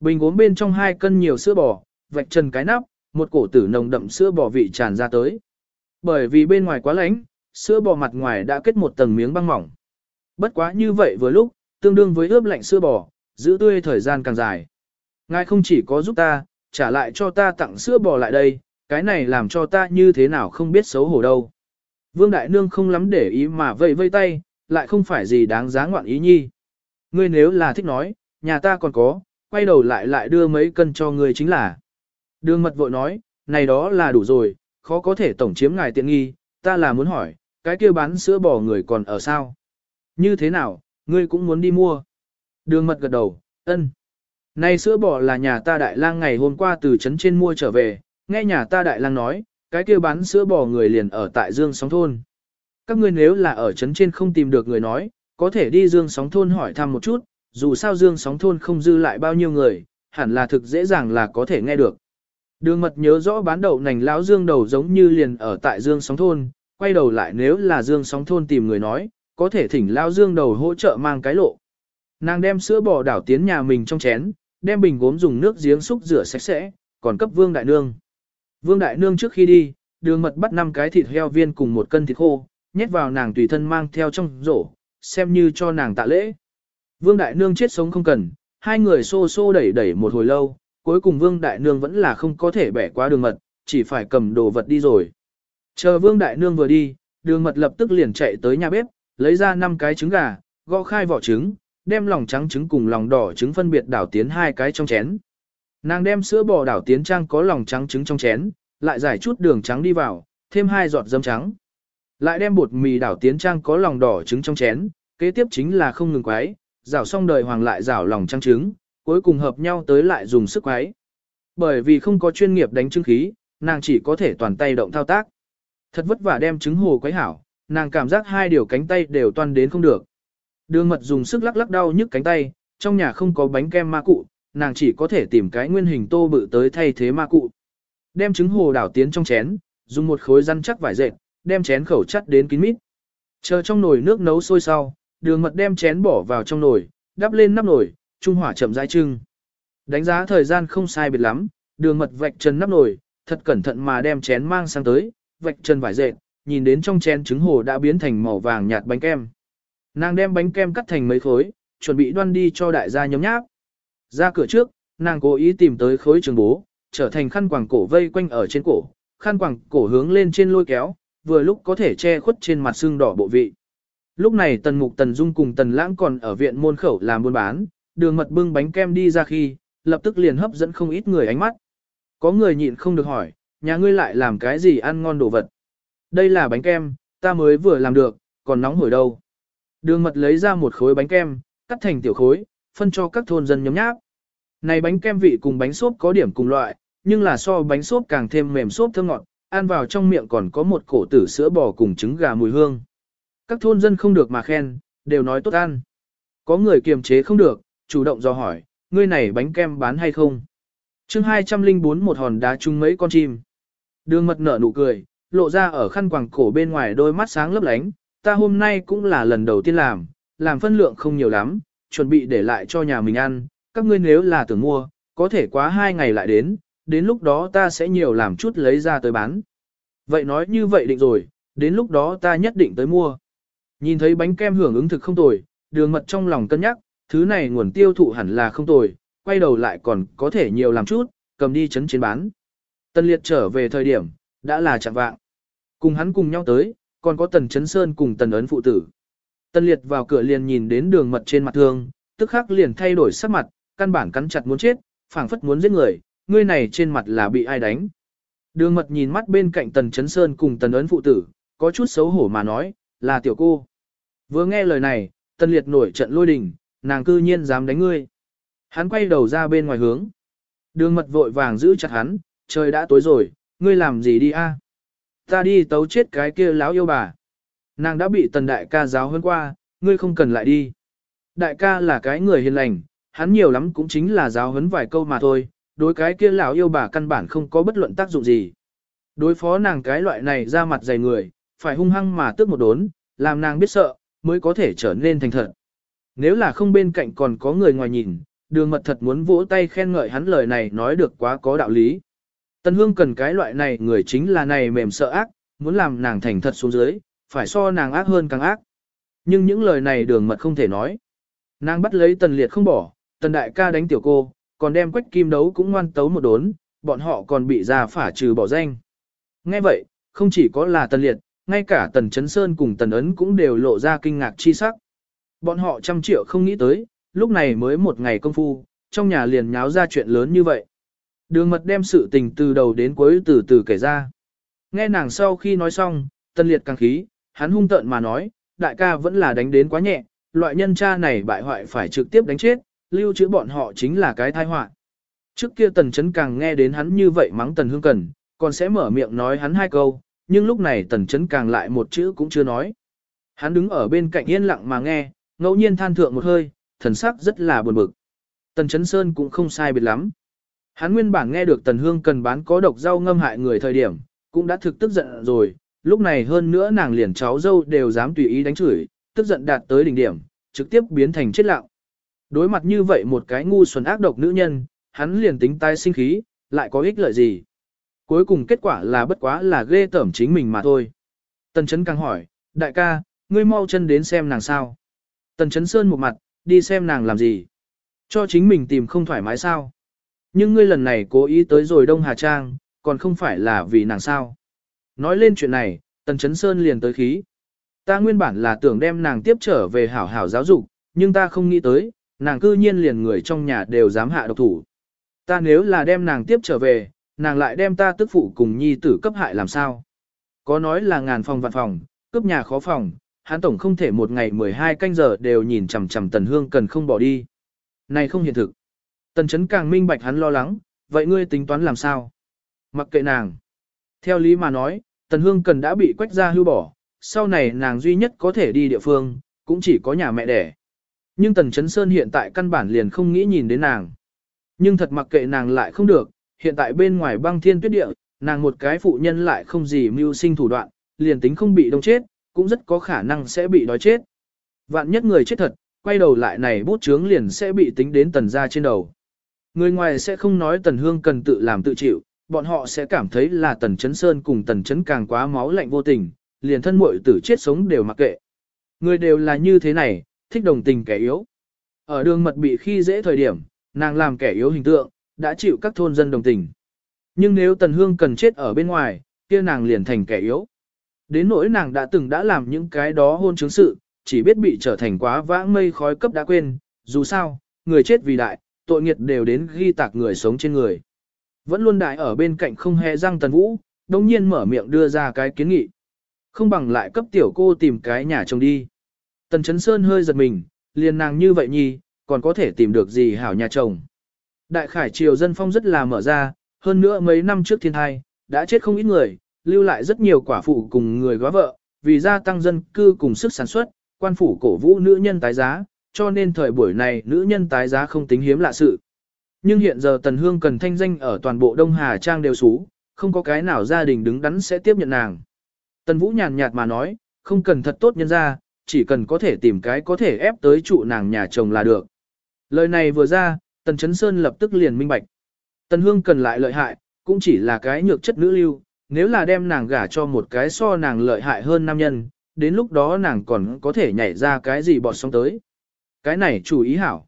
Bình gốm bên trong hai cân nhiều sữa bò, vạch trần cái nắp, một cổ tử nồng đậm sữa bò vị tràn ra tới. Bởi vì bên ngoài quá lạnh, sữa bò mặt ngoài đã kết một tầng miếng băng mỏng. Bất quá như vậy vừa lúc, tương đương với ướp lạnh sữa bò, giữ tươi thời gian càng dài. Ngài không chỉ có giúp ta, trả lại cho ta tặng sữa bò lại đây, cái này làm cho ta như thế nào không biết xấu hổ đâu. Vương Đại Nương không lắm để ý mà vây vây tay, lại không phải gì đáng giá ngoạn ý nhi. Ngươi nếu là thích nói, nhà ta còn có, quay đầu lại lại đưa mấy cân cho ngươi chính là. Đường mật vội nói, này đó là đủ rồi, khó có thể tổng chiếm ngài tiện nghi, ta là muốn hỏi, cái kia bán sữa bò người còn ở sao? Như thế nào, ngươi cũng muốn đi mua? Đường mật gật đầu, ân. Này sữa bò là nhà ta đại lang ngày hôm qua từ trấn trên mua trở về, nghe nhà ta đại lang nói, cái kia bán sữa bò người liền ở tại Dương Sóng Thôn. Các ngươi nếu là ở trấn trên không tìm được người nói, có thể đi Dương Sóng Thôn hỏi thăm một chút, dù sao Dương Sóng Thôn không dư lại bao nhiêu người, hẳn là thực dễ dàng là có thể nghe được. Đường mật nhớ rõ bán đậu nành lão Dương đầu giống như liền ở tại Dương Sóng Thôn, quay đầu lại nếu là Dương Sóng Thôn tìm người nói, có thể thỉnh lão Dương đầu hỗ trợ mang cái lộ. Nàng đem sữa bò đảo tiến nhà mình trong chén, đem bình gốm dùng nước giếng xúc rửa sạch sẽ, còn cấp Vương Đại Nương. Vương Đại Nương trước khi đi, đường mật bắt 5 cái thịt heo viên cùng một cân thịt khô, nhét vào nàng tùy thân mang theo trong rổ, xem như cho nàng tạ lễ. Vương Đại Nương chết sống không cần, hai người xô xô đẩy đẩy một hồi lâu, cuối cùng Vương Đại Nương vẫn là không có thể bẻ qua đường mật, chỉ phải cầm đồ vật đi rồi. Chờ Vương Đại Nương vừa đi, đường mật lập tức liền chạy tới nhà bếp, lấy ra 5 cái trứng gà, gõ khai vỏ trứng, đem lòng trắng trứng cùng lòng đỏ trứng phân biệt đảo tiến hai cái trong chén. Nàng đem sữa bò đảo tiến trang có lòng trắng trứng trong chén, lại giải chút đường trắng đi vào, thêm hai giọt dấm trắng. Lại đem bột mì đảo tiến trang có lòng đỏ trứng trong chén, kế tiếp chính là không ngừng quấy, rảo xong đời hoàng lại rảo lòng trắng trứng, cuối cùng hợp nhau tới lại dùng sức quấy. Bởi vì không có chuyên nghiệp đánh trứng khí, nàng chỉ có thể toàn tay động thao tác. Thật vất vả đem trứng hồ quấy hảo, nàng cảm giác hai điều cánh tay đều toan đến không được. Đường mật dùng sức lắc lắc đau nhức cánh tay, trong nhà không có bánh kem ma cụ, nàng chỉ có thể tìm cái nguyên hình tô bự tới thay thế ma cụ. Đem trứng hồ đảo tiến trong chén, dùng một khối răn chắc vải dệt, đem chén khẩu chắt đến kín mít. Chờ trong nồi nước nấu sôi sau, đường mật đem chén bỏ vào trong nồi, đắp lên nắp nồi, trung hỏa chậm rãi trưng. Đánh giá thời gian không sai biệt lắm, đường mật vạch chân nắp nồi, thật cẩn thận mà đem chén mang sang tới, vạch chân vải dệt, nhìn đến trong chén trứng hồ đã biến thành màu vàng nhạt bánh kem. Nàng đem bánh kem cắt thành mấy khối, chuẩn bị đoan đi cho đại gia nhóm nháp. Ra cửa trước, nàng cố ý tìm tới khối trường bố, trở thành khăn quàng cổ vây quanh ở trên cổ, khăn quàng cổ hướng lên trên lôi kéo, vừa lúc có thể che khuất trên mặt xương đỏ bộ vị. Lúc này Tần Mục Tần Dung cùng Tần Lãng còn ở viện môn khẩu làm buôn bán, đường mật bưng bánh kem đi ra khi, lập tức liền hấp dẫn không ít người ánh mắt. Có người nhịn không được hỏi, nhà ngươi lại làm cái gì ăn ngon đồ vật. Đây là bánh kem, ta mới vừa làm được, còn nóng hổi đâu. Đường mật lấy ra một khối bánh kem, cắt thành tiểu khối, phân cho các thôn dân nhóm nháp. Này bánh kem vị cùng bánh xốp có điểm cùng loại, nhưng là so bánh xốp càng thêm mềm xốp thơm ngọt, ăn vào trong miệng còn có một cổ tử sữa bò cùng trứng gà mùi hương. Các thôn dân không được mà khen, đều nói tốt ăn. Có người kiềm chế không được, chủ động do hỏi, ngươi này bánh kem bán hay không? chương 204 một hòn đá chung mấy con chim. Đường mật nở nụ cười, lộ ra ở khăn quàng cổ bên ngoài đôi mắt sáng lấp lánh, ta hôm nay cũng là lần đầu tiên làm, làm phân lượng không nhiều lắm, chuẩn bị để lại cho nhà mình ăn, các ngươi nếu là tưởng mua, có thể quá hai ngày lại đến, đến lúc đó ta sẽ nhiều làm chút lấy ra tới bán. Vậy nói như vậy định rồi, đến lúc đó ta nhất định tới mua. Nhìn thấy bánh kem hưởng ứng thực không tồi, đường mật trong lòng cân nhắc, thứ này nguồn tiêu thụ hẳn là không tồi, quay đầu lại còn có thể nhiều làm chút, cầm đi chấn chiến bán. Tân liệt trở về thời điểm, đã là chạm vạng. Cùng hắn cùng nhau tới, còn có tần chấn sơn cùng tần ấn phụ tử. Tân liệt vào cửa liền nhìn đến đường mật trên mặt thương, tức khắc liền thay đổi sắc mặt, căn bản cắn chặt muốn chết, phảng phất muốn giết người, ngươi này trên mặt là bị ai đánh. Đường mật nhìn mắt bên cạnh tần chấn sơn cùng tần ấn phụ tử, có chút xấu hổ mà nói, là tiểu cô. Vừa nghe lời này, tân liệt nổi trận lôi đình, nàng cư nhiên dám đánh ngươi. Hắn quay đầu ra bên ngoài hướng. Đường mật vội vàng giữ chặt hắn, trời đã tối rồi, ngươi làm gì đi a? Ta đi tấu chết cái kia láo yêu bà. Nàng đã bị tần đại ca giáo hơn qua, ngươi không cần lại đi. Đại ca là cái người hiền lành, hắn nhiều lắm cũng chính là giáo huấn vài câu mà thôi, đối cái kia lão yêu bà căn bản không có bất luận tác dụng gì. Đối phó nàng cái loại này ra mặt dày người, phải hung hăng mà tước một đốn, làm nàng biết sợ, mới có thể trở nên thành thật. Nếu là không bên cạnh còn có người ngoài nhìn, đường mật thật muốn vỗ tay khen ngợi hắn lời này nói được quá có đạo lý. Tân hương cần cái loại này người chính là này mềm sợ ác, muốn làm nàng thành thật xuống dưới, phải so nàng ác hơn càng ác. Nhưng những lời này đường mật không thể nói. Nàng bắt lấy tần liệt không bỏ, tần đại ca đánh tiểu cô, còn đem quách kim đấu cũng ngoan tấu một đốn, bọn họ còn bị ra phả trừ bỏ danh. Nghe vậy, không chỉ có là tần liệt, ngay cả tần chấn sơn cùng tần ấn cũng đều lộ ra kinh ngạc chi sắc. Bọn họ trăm triệu không nghĩ tới, lúc này mới một ngày công phu, trong nhà liền nháo ra chuyện lớn như vậy. Đường mật đem sự tình từ đầu đến cuối từ từ kể ra. Nghe nàng sau khi nói xong, tân liệt càng khí, hắn hung tợn mà nói, đại ca vẫn là đánh đến quá nhẹ, loại nhân cha này bại hoại phải trực tiếp đánh chết, lưu trữ bọn họ chính là cái tai họa. Trước kia tần chấn càng nghe đến hắn như vậy mắng tần hương cần, còn sẽ mở miệng nói hắn hai câu, nhưng lúc này tần chấn càng lại một chữ cũng chưa nói. Hắn đứng ở bên cạnh yên lặng mà nghe, ngẫu nhiên than thượng một hơi, thần sắc rất là buồn bực. Tần chấn sơn cũng không sai biệt lắm. Hắn nguyên bản nghe được tần hương cần bán có độc rau ngâm hại người thời điểm, cũng đã thực tức giận rồi, lúc này hơn nữa nàng liền cháu dâu đều dám tùy ý đánh chửi, tức giận đạt tới đỉnh điểm, trực tiếp biến thành chết lặng. Đối mặt như vậy một cái ngu xuẩn ác độc nữ nhân, hắn liền tính tai sinh khí, lại có ích lợi gì. Cuối cùng kết quả là bất quá là ghê tởm chính mình mà thôi. Tần chấn càng hỏi, đại ca, ngươi mau chân đến xem nàng sao. Tần chấn sơn một mặt, đi xem nàng làm gì. Cho chính mình tìm không thoải mái sao. Nhưng ngươi lần này cố ý tới rồi Đông Hà Trang, còn không phải là vì nàng sao. Nói lên chuyện này, Tần Chấn Sơn liền tới khí. Ta nguyên bản là tưởng đem nàng tiếp trở về hảo hảo giáo dục, nhưng ta không nghĩ tới, nàng cư nhiên liền người trong nhà đều dám hạ độc thủ. Ta nếu là đem nàng tiếp trở về, nàng lại đem ta tức phụ cùng nhi tử cấp hại làm sao? Có nói là ngàn phòng vạn phòng, cướp nhà khó phòng, hắn tổng không thể một ngày 12 canh giờ đều nhìn chằm chằm tần hương cần không bỏ đi. Này không hiện thực. Tần chấn càng minh bạch hắn lo lắng, vậy ngươi tính toán làm sao? Mặc kệ nàng. Theo lý mà nói, tần hương cần đã bị quách ra hưu bỏ, sau này nàng duy nhất có thể đi địa phương, cũng chỉ có nhà mẹ đẻ. Nhưng tần chấn sơn hiện tại căn bản liền không nghĩ nhìn đến nàng. Nhưng thật mặc kệ nàng lại không được, hiện tại bên ngoài băng thiên tuyết địa, nàng một cái phụ nhân lại không gì mưu sinh thủ đoạn, liền tính không bị đông chết, cũng rất có khả năng sẽ bị đói chết. Vạn nhất người chết thật, quay đầu lại này bút chướng liền sẽ bị tính đến tần ra trên đầu. Người ngoài sẽ không nói tần hương cần tự làm tự chịu, bọn họ sẽ cảm thấy là tần chấn sơn cùng tần chấn càng quá máu lạnh vô tình, liền thân muội tử chết sống đều mặc kệ. Người đều là như thế này, thích đồng tình kẻ yếu. Ở đường mật bị khi dễ thời điểm, nàng làm kẻ yếu hình tượng, đã chịu các thôn dân đồng tình. Nhưng nếu tần hương cần chết ở bên ngoài, kia nàng liền thành kẻ yếu. Đến nỗi nàng đã từng đã làm những cái đó hôn chứng sự, chỉ biết bị trở thành quá vãng mây khói cấp đã quên, dù sao, người chết vì đại, tội nghiệt đều đến ghi tạc người sống trên người. Vẫn luôn đại ở bên cạnh không hề răng tần vũ, đồng nhiên mở miệng đưa ra cái kiến nghị. Không bằng lại cấp tiểu cô tìm cái nhà chồng đi. Tần Chấn Sơn hơi giật mình, liền nàng như vậy nhi, còn có thể tìm được gì hảo nhà chồng. Đại khải triều dân phong rất là mở ra, hơn nữa mấy năm trước thiên hai, đã chết không ít người, lưu lại rất nhiều quả phụ cùng người góa vợ, vì gia tăng dân cư cùng sức sản xuất, quan phủ cổ vũ nữ nhân tái giá, cho nên thời buổi này nữ nhân tái giá không tính hiếm lạ sự. Nhưng hiện giờ Tần Hương cần thanh danh ở toàn bộ Đông Hà Trang đều xú, không có cái nào gia đình đứng đắn sẽ tiếp nhận nàng. Tần Vũ nhàn nhạt mà nói, không cần thật tốt nhân ra, chỉ cần có thể tìm cái có thể ép tới trụ nàng nhà chồng là được. Lời này vừa ra, Tần Chấn Sơn lập tức liền minh bạch. Tần Hương cần lại lợi hại, cũng chỉ là cái nhược chất nữ lưu, nếu là đem nàng gả cho một cái so nàng lợi hại hơn nam nhân, đến lúc đó nàng còn có thể nhảy ra cái gì bọt sóng tới. Cái này chủ ý hảo.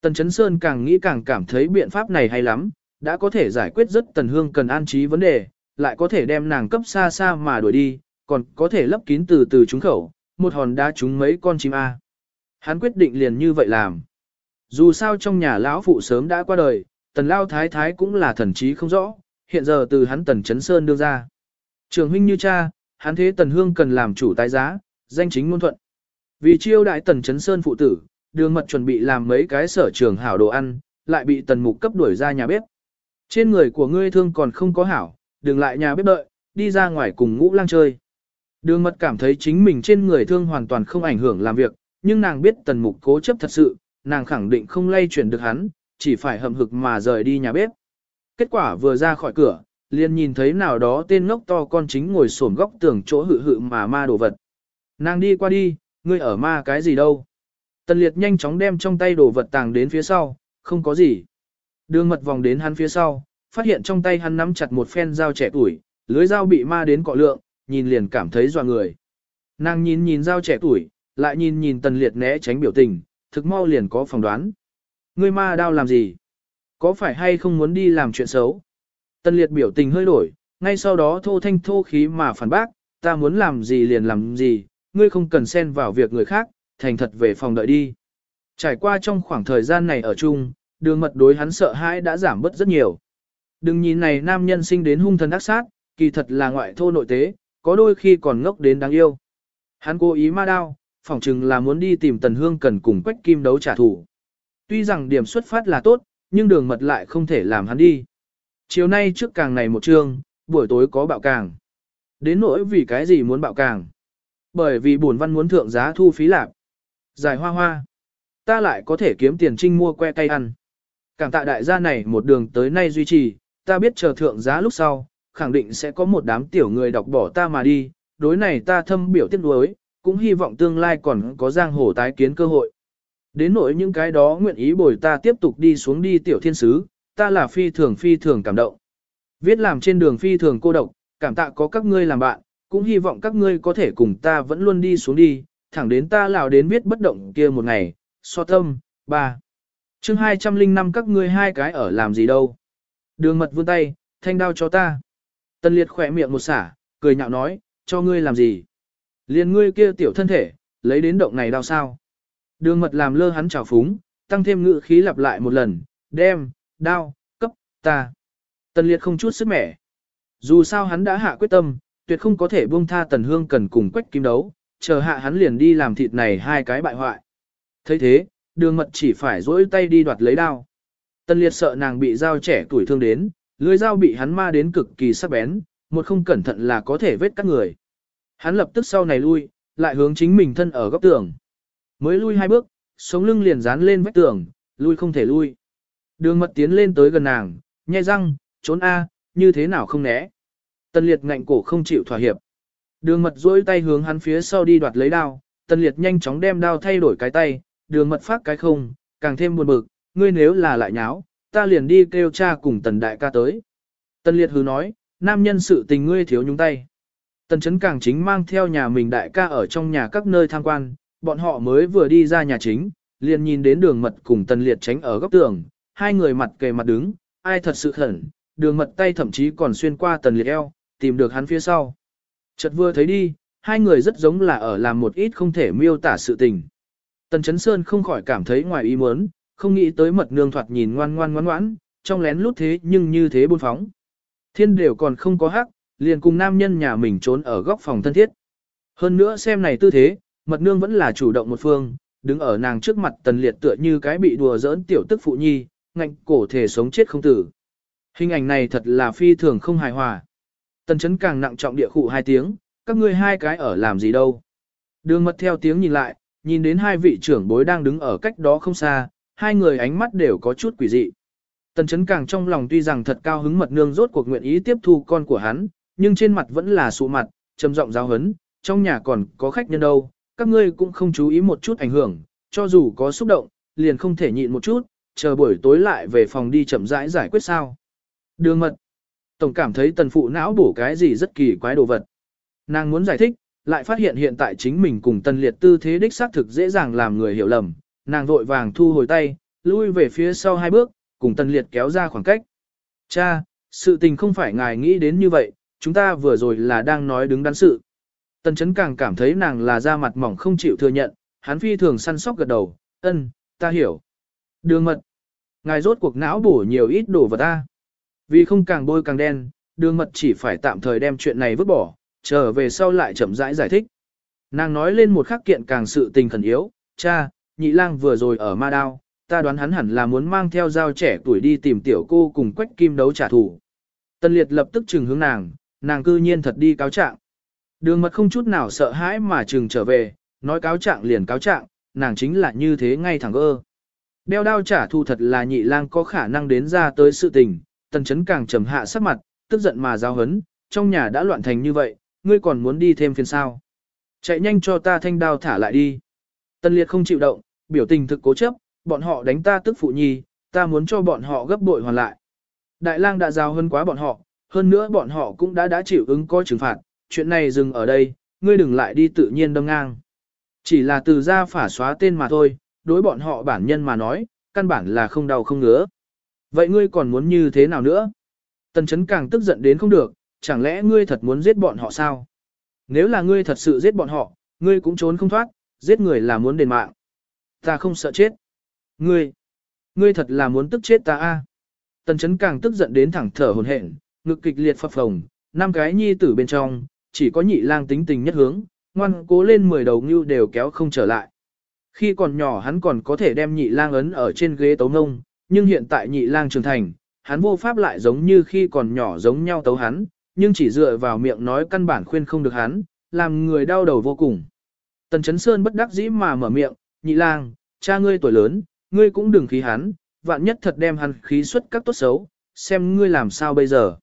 Tần Chấn Sơn càng nghĩ càng cảm thấy biện pháp này hay lắm, đã có thể giải quyết rất Tần Hương cần an trí vấn đề, lại có thể đem nàng cấp xa xa mà đuổi đi, còn có thể lấp kín từ từ trúng khẩu, một hòn đá trúng mấy con chim A. Hắn quyết định liền như vậy làm. Dù sao trong nhà lão phụ sớm đã qua đời, Tần Lao Thái Thái cũng là thần trí không rõ, hiện giờ từ hắn Tần Chấn Sơn đưa ra. Trường huynh như cha, hắn thế Tần Hương cần làm chủ tái giá, danh chính ngôn thuận. Vì chiêu đại Tần Chấn Sơn phụ tử, đường mật chuẩn bị làm mấy cái sở trường hảo đồ ăn, lại bị Tần Mục cấp đuổi ra nhà bếp. Trên người của ngươi thương còn không có hảo, đừng lại nhà bếp đợi, đi ra ngoài cùng ngũ lang chơi. Đường mật cảm thấy chính mình trên người thương hoàn toàn không ảnh hưởng làm việc, nhưng nàng biết Tần Mục cố chấp thật sự, nàng khẳng định không lay chuyển được hắn, chỉ phải hậm hực mà rời đi nhà bếp. Kết quả vừa ra khỏi cửa, liền nhìn thấy nào đó tên ngốc to con chính ngồi xổm góc tường chỗ hự hự mà ma đồ vật. Nàng đi qua đi, ngươi ở ma cái gì đâu. Tần liệt nhanh chóng đem trong tay đồ vật tàng đến phía sau, không có gì. Đường mật vòng đến hắn phía sau, phát hiện trong tay hắn nắm chặt một phen dao trẻ tuổi, lưới dao bị ma đến cọ lượng, nhìn liền cảm thấy dọa người. Nàng nhìn nhìn dao trẻ tuổi, lại nhìn nhìn tần liệt né tránh biểu tình, thực mau liền có phỏng đoán. Ngươi ma đao làm gì? Có phải hay không muốn đi làm chuyện xấu? Tần liệt biểu tình hơi đổi, ngay sau đó thô thanh thô khí mà phản bác, ta muốn làm gì liền làm gì, ngươi không cần xen vào việc người khác, thành thật về phòng đợi đi. Trải qua trong khoảng thời gian này ở chung, đường mật đối hắn sợ hãi đã giảm bớt rất nhiều. Đừng nhìn này nam nhân sinh đến hung thần ác sát, kỳ thật là ngoại thô nội tế, có đôi khi còn ngốc đến đáng yêu. Hắn cố ý ma đao, phỏng chừng là muốn đi tìm Tần Hương cần cùng Quách Kim đấu trả thù. Tuy rằng điểm xuất phát là tốt, nhưng đường mật lại không thể làm hắn đi. Chiều nay trước càng này một chương, buổi tối có bạo càng. Đến nỗi vì cái gì muốn bạo càng? Bởi vì bổn văn muốn thượng giá thu phí lạc. Giải hoa hoa. Ta lại có thể kiếm tiền trinh mua que cây ăn. Cảm tạ đại gia này một đường tới nay duy trì, ta biết chờ thượng giá lúc sau, khẳng định sẽ có một đám tiểu người đọc bỏ ta mà đi, đối này ta thâm biểu tiếc nuối, cũng hy vọng tương lai còn có giang hồ tái kiến cơ hội. Đến nỗi những cái đó nguyện ý bồi ta tiếp tục đi xuống đi tiểu thiên sứ, ta là phi thường phi thường cảm động. Viết làm trên đường phi thường cô độc, cảm tạ có các ngươi làm bạn, cũng hy vọng các ngươi có thể cùng ta vẫn luôn đi xuống đi, thẳng đến ta lào đến viết bất động kia một ngày, so tâm, ba. chương 205 các ngươi hai cái ở làm gì đâu. Đường mật vươn tay, thanh đao cho ta. Tân liệt khỏe miệng một xả, cười nhạo nói, cho ngươi làm gì. Liền ngươi kia tiểu thân thể, lấy đến động này đao sao. Đường mật làm lơ hắn trào phúng, tăng thêm ngự khí lặp lại một lần, đem, đao, cấp, ta. Tần liệt không chút sức mẻ. Dù sao hắn đã hạ quyết tâm, tuyệt không có thể buông tha tần hương cần cùng quách kim đấu, chờ hạ hắn liền đi làm thịt này hai cái bại hoại. thấy thế, đường mật chỉ phải dỗi tay đi đoạt lấy đao. Tần liệt sợ nàng bị dao trẻ tuổi thương đến, lưới dao bị hắn ma đến cực kỳ sắc bén, một không cẩn thận là có thể vết các người. Hắn lập tức sau này lui, lại hướng chính mình thân ở góc tường. Mới lui hai bước, sống lưng liền dán lên vách tường, lui không thể lui. Đường mật tiến lên tới gần nàng, nhai răng, trốn A, như thế nào không né. Tần liệt ngạnh cổ không chịu thỏa hiệp. Đường mật duỗi tay hướng hắn phía sau đi đoạt lấy đao, tần liệt nhanh chóng đem đao thay đổi cái tay, đường mật phát cái không, càng thêm buồn bực, ngươi nếu là lại nháo, ta liền đi kêu cha cùng tần đại ca tới. Tần liệt hứ nói, nam nhân sự tình ngươi thiếu nhúng tay. Tần chấn càng chính mang theo nhà mình đại ca ở trong nhà các nơi tham quan, bọn họ mới vừa đi ra nhà chính, liền nhìn đến đường mật cùng tần liệt tránh ở góc tường, hai người mặt kề mặt đứng, ai thật sự khẩn, đường mật tay thậm chí còn xuyên qua tần liệt eo, tìm được hắn phía sau. Chợt vừa thấy đi, hai người rất giống là ở làm một ít không thể miêu tả sự tình. Tần Chấn Sơn không khỏi cảm thấy ngoài ý muốn, không nghĩ tới mật nương thoạt nhìn ngoan ngoan ngoan ngoãn, trong lén lút thế nhưng như thế buôn phóng. Thiên đều còn không có hắc, liền cùng nam nhân nhà mình trốn ở góc phòng thân thiết. Hơn nữa xem này tư thế, mật nương vẫn là chủ động một phương, đứng ở nàng trước mặt tần liệt tựa như cái bị đùa giỡn tiểu tức phụ nhi, ngạnh cổ thể sống chết không tử. Hình ảnh này thật là phi thường không hài hòa. Tần chấn càng nặng trọng địa khụ hai tiếng, các ngươi hai cái ở làm gì đâu. Đường mật theo tiếng nhìn lại, nhìn đến hai vị trưởng bối đang đứng ở cách đó không xa, hai người ánh mắt đều có chút quỷ dị. Tần chấn càng trong lòng tuy rằng thật cao hứng mật nương rốt cuộc nguyện ý tiếp thu con của hắn, nhưng trên mặt vẫn là sụ mặt, trầm giọng giáo hấn, trong nhà còn có khách nhân đâu, các ngươi cũng không chú ý một chút ảnh hưởng, cho dù có xúc động, liền không thể nhịn một chút, chờ buổi tối lại về phòng đi chậm rãi giải quyết sao. Đường mật. Tổng cảm thấy tần phụ não bổ cái gì rất kỳ quái đồ vật. Nàng muốn giải thích, lại phát hiện hiện tại chính mình cùng tần liệt tư thế đích xác thực dễ dàng làm người hiểu lầm. Nàng vội vàng thu hồi tay, lui về phía sau hai bước, cùng tần liệt kéo ra khoảng cách. Cha, sự tình không phải ngài nghĩ đến như vậy, chúng ta vừa rồi là đang nói đứng đắn sự. Tần chấn càng cảm thấy nàng là da mặt mỏng không chịu thừa nhận, hắn phi thường săn sóc gật đầu, ân, ta hiểu. Đường mật, ngài rốt cuộc não bổ nhiều ít đồ vật ta. Vì không càng bôi càng đen, đường mật chỉ phải tạm thời đem chuyện này vứt bỏ, trở về sau lại chậm rãi giải, giải thích. Nàng nói lên một khắc kiện càng sự tình khẩn yếu, cha, nhị lang vừa rồi ở ma đao, ta đoán hắn hẳn là muốn mang theo dao trẻ tuổi đi tìm tiểu cô cùng quách kim đấu trả thù. Tân liệt lập tức trừng hướng nàng, nàng cư nhiên thật đi cáo trạng. Đường mật không chút nào sợ hãi mà trừng trở về, nói cáo trạng liền cáo trạng, nàng chính là như thế ngay thẳng ơ. Đeo đao trả thù thật là nhị lang có khả năng đến ra tới sự tình, tần chấn càng trầm hạ sắc mặt, tức giận mà giao hấn, trong nhà đã loạn thành như vậy, ngươi còn muốn đi thêm phiền sao. Chạy nhanh cho ta thanh đao thả lại đi. Tần liệt không chịu động, biểu tình thực cố chấp, bọn họ đánh ta tức phụ nhi, ta muốn cho bọn họ gấp bội hoàn lại. Đại lang đã giao hơn quá bọn họ, hơn nữa bọn họ cũng đã đã chịu ứng coi trừng phạt, chuyện này dừng ở đây, ngươi đừng lại đi tự nhiên đâm ngang. Chỉ là từ ra phả xóa tên mà thôi, đối bọn họ bản nhân mà nói, căn bản là không đau không ngứa. Vậy ngươi còn muốn như thế nào nữa? Tần chấn càng tức giận đến không được, chẳng lẽ ngươi thật muốn giết bọn họ sao? Nếu là ngươi thật sự giết bọn họ, ngươi cũng trốn không thoát, giết người là muốn đền mạng. Ta không sợ chết. Ngươi, ngươi thật là muốn tức chết ta a. Tần chấn càng tức giận đến thẳng thở hồn hển, ngực kịch liệt phập phồng, năm cái nhi tử bên trong, chỉ có nhị lang tính tình nhất hướng, ngoan cố lên mười đầu ngưu đều kéo không trở lại. Khi còn nhỏ hắn còn có thể đem nhị lang ấn ở trên ghế tấu ngông, nhưng hiện tại nhị lang trưởng thành, hắn vô pháp lại giống như khi còn nhỏ giống nhau tấu hắn, nhưng chỉ dựa vào miệng nói căn bản khuyên không được hắn, làm người đau đầu vô cùng. Tần Chấn Sơn bất đắc dĩ mà mở miệng, nhị lang, cha ngươi tuổi lớn, ngươi cũng đừng khí hắn, vạn nhất thật đem hắn khí xuất các tốt xấu, xem ngươi làm sao bây giờ.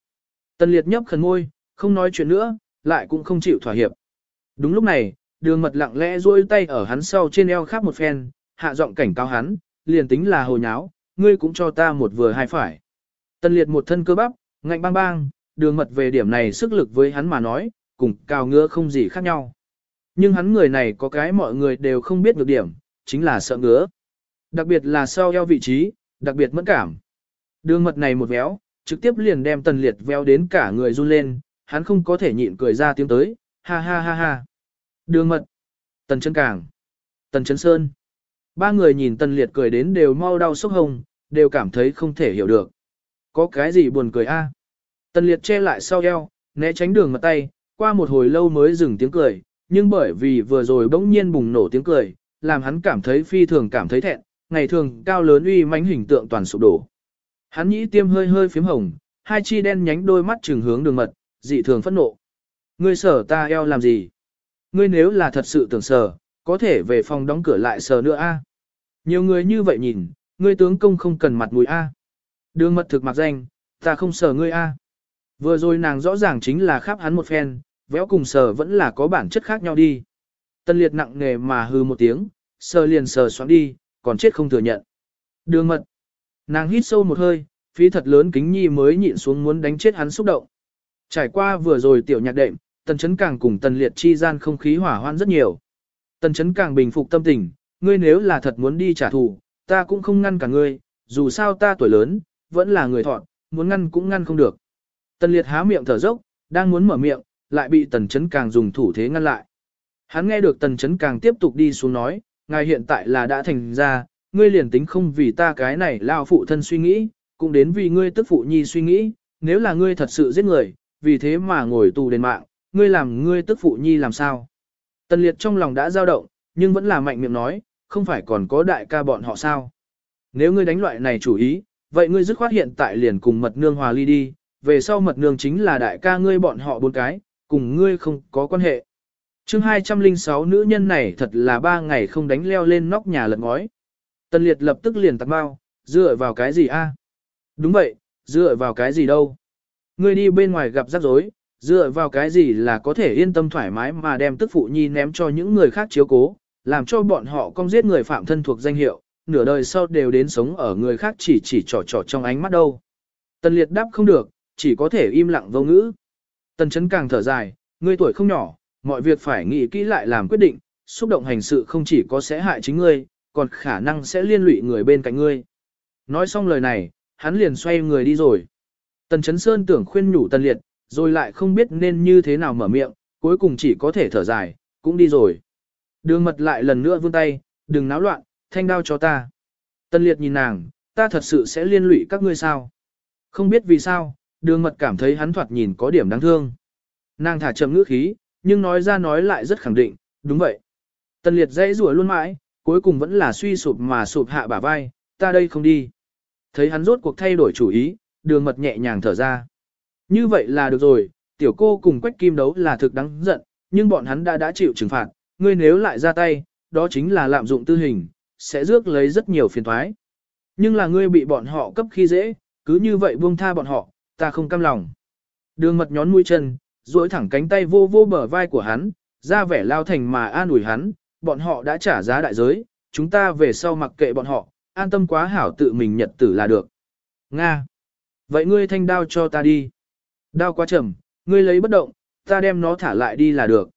Tần Liệt nhấp khẩn môi, không nói chuyện nữa, lại cũng không chịu thỏa hiệp. Đúng lúc này, đường mật lặng lẽ duỗi tay ở hắn sau trên eo khắp một phen, hạ giọng cảnh cáo hắn, liền tính là hồ nháo, ngươi cũng cho ta một vừa hai phải. Tần liệt một thân cơ bắp, ngạnh bang bang, đường mật về điểm này sức lực với hắn mà nói, cùng cao ngứa không gì khác nhau. Nhưng hắn người này có cái mọi người đều không biết được điểm, chính là sợ ngứa. Đặc biệt là sau eo vị trí, đặc biệt mẫn cảm. Đường mật này một véo, trực tiếp liền đem tần liệt véo đến cả người run lên, hắn không có thể nhịn cười ra tiếng tới, ha ha ha ha. Đường mật, tần chân càng, tần chân sơn. Ba người nhìn tần liệt cười đến đều mau đau sốc hồng, đều cảm thấy không thể hiểu được. Có cái gì buồn cười a? Tần liệt che lại sau eo, né tránh đường mặt tay, qua một hồi lâu mới dừng tiếng cười, nhưng bởi vì vừa rồi bỗng nhiên bùng nổ tiếng cười, làm hắn cảm thấy phi thường cảm thấy thẹn, ngày thường cao lớn uy mãnh hình tượng toàn sụp đổ. Hắn nhĩ tiêm hơi hơi phím hồng, hai chi đen nhánh đôi mắt trừng hướng đường mật, dị thường phẫn nộ. Ngươi sở ta eo làm gì? Ngươi nếu là thật sự tưởng sở, có thể về phòng đóng cửa lại sở nữa a. Nhiều người như vậy nhìn, ngươi tướng công không cần mặt mũi a. Đường mật thực mặc danh, ta không sợ ngươi a. Vừa rồi nàng rõ ràng chính là khắp hắn một phen, véo cùng sờ vẫn là có bản chất khác nhau đi. Tân liệt nặng nề mà hư một tiếng, sờ liền sờ xoắn đi, còn chết không thừa nhận. Đường mật. Nàng hít sâu một hơi, phí thật lớn kính nhi mới nhịn xuống muốn đánh chết hắn xúc động. Trải qua vừa rồi tiểu nhạc đệm, tần chấn càng cùng tần liệt chi gian không khí hỏa hoan rất nhiều. Tần chấn càng bình phục tâm tình, ngươi nếu là thật muốn đi trả thù, ta cũng không ngăn cả ngươi, dù sao ta tuổi lớn, vẫn là người thọn, muốn ngăn cũng ngăn không được. Tần liệt há miệng thở dốc, đang muốn mở miệng, lại bị tần chấn càng dùng thủ thế ngăn lại. Hắn nghe được tần chấn càng tiếp tục đi xuống nói, ngài hiện tại là đã thành ra, ngươi liền tính không vì ta cái này lao phụ thân suy nghĩ, cũng đến vì ngươi tức phụ nhi suy nghĩ, nếu là ngươi thật sự giết người, vì thế mà ngồi tù đền mạng, ngươi làm ngươi tức phụ nhi làm sao. Tần liệt trong lòng đã dao động, nhưng vẫn là mạnh miệng nói, không phải còn có đại ca bọn họ sao. Nếu ngươi đánh loại này chủ ý, vậy ngươi dứt khoát hiện tại liền cùng mật nương hòa ly đi, về sau mật nương chính là đại ca ngươi bọn họ bốn cái, cùng ngươi không có quan hệ. chương 206 nữ nhân này thật là ba ngày không đánh leo lên nóc nhà lật ngói. Tần liệt lập tức liền tạc bao, dựa vào cái gì a? Đúng vậy, dựa vào cái gì đâu? Ngươi đi bên ngoài gặp rắc rối, dựa vào cái gì là có thể yên tâm thoải mái mà đem tức phụ nhi ném cho những người khác chiếu cố, làm cho bọn họ công giết người phạm thân thuộc danh hiệu, nửa đời sau đều đến sống ở người khác chỉ chỉ trò trò trong ánh mắt đâu. Tần liệt đáp không được, chỉ có thể im lặng vô ngữ. Tần chấn càng thở dài, ngươi tuổi không nhỏ, mọi việc phải nghĩ kỹ lại làm quyết định, xúc động hành sự không chỉ có sẽ hại chính ngươi, còn khả năng sẽ liên lụy người bên cạnh ngươi. Nói xong lời này, hắn liền xoay người đi rồi. Tần Chấn Sơn tưởng khuyên nhủ Tần Liệt, rồi lại không biết nên như thế nào mở miệng, cuối cùng chỉ có thể thở dài, cũng đi rồi. Đường mật lại lần nữa vươn tay, đừng náo loạn, thanh đao cho ta. Tân Liệt nhìn nàng, ta thật sự sẽ liên lụy các ngươi sao? Không biết vì sao, đường mật cảm thấy hắn thoạt nhìn có điểm đáng thương. Nàng thả chậm ngữ khí, nhưng nói ra nói lại rất khẳng định, đúng vậy. Tân Liệt dãy rủa luôn mãi, cuối cùng vẫn là suy sụp mà sụp hạ bả vai, ta đây không đi. Thấy hắn rốt cuộc thay đổi chủ ý, đường mật nhẹ nhàng thở ra. Như vậy là được rồi, tiểu cô cùng quách kim đấu là thực đáng giận, nhưng bọn hắn đã đã chịu trừng phạt, ngươi nếu lại ra tay, đó chính là lạm dụng tư hình, sẽ rước lấy rất nhiều phiền thoái. Nhưng là ngươi bị bọn họ cấp khi dễ, cứ như vậy buông tha bọn họ, ta không cam lòng. Đường mật nhón mũi chân, duỗi thẳng cánh tay vô vô bờ vai của hắn, ra vẻ lao thành mà an ủi hắn, bọn họ đã trả giá đại giới, chúng ta về sau mặc kệ bọn họ, an tâm quá hảo tự mình nhật tử là được. Nga. Vậy ngươi thanh đao cho ta đi. Đao quá chậm, ngươi lấy bất động, ta đem nó thả lại đi là được.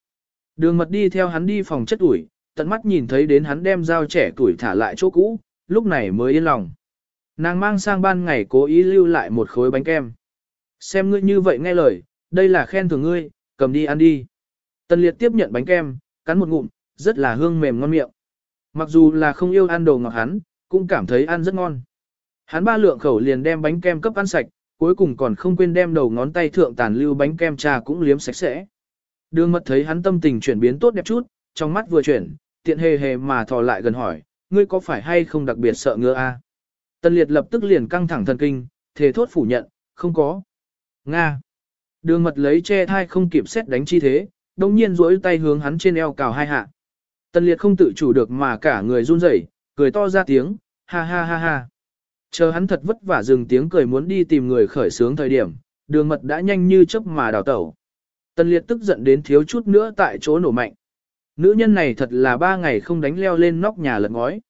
Đường mật đi theo hắn đi phòng chất ủi, tận mắt nhìn thấy đến hắn đem dao trẻ tuổi thả lại chỗ cũ, lúc này mới yên lòng. Nàng mang sang ban ngày cố ý lưu lại một khối bánh kem. Xem ngươi như vậy nghe lời, đây là khen thưởng ngươi, cầm đi ăn đi. Tần liệt tiếp nhận bánh kem, cắn một ngụm, rất là hương mềm ngon miệng. Mặc dù là không yêu ăn đồ ngọt hắn, cũng cảm thấy ăn rất ngon. Hắn ba lượng khẩu liền đem bánh kem cấp ăn sạch, cuối cùng còn không quên đem đầu ngón tay thượng tàn lưu bánh kem trà cũng liếm sạch sẽ. Đường mật thấy hắn tâm tình chuyển biến tốt đẹp chút, trong mắt vừa chuyển, tiện hề hề mà thò lại gần hỏi, ngươi có phải hay không đặc biệt sợ ngựa a? Tân liệt lập tức liền căng thẳng thần kinh, thề thốt phủ nhận, không có. Nga. Đường mật lấy che thai không kịp xét đánh chi thế, đồng nhiên duỗi tay hướng hắn trên eo cào hai hạ. Tân liệt không tự chủ được mà cả người run rẩy, cười to ra tiếng, ha ha ha ha. Chờ hắn thật vất vả dừng tiếng cười muốn đi tìm người khởi sướng thời điểm, đường mật đã nhanh như chớp mà đào tẩu. Tần liệt tức giận đến thiếu chút nữa tại chỗ nổ mạnh. Nữ nhân này thật là ba ngày không đánh leo lên nóc nhà lật ngói.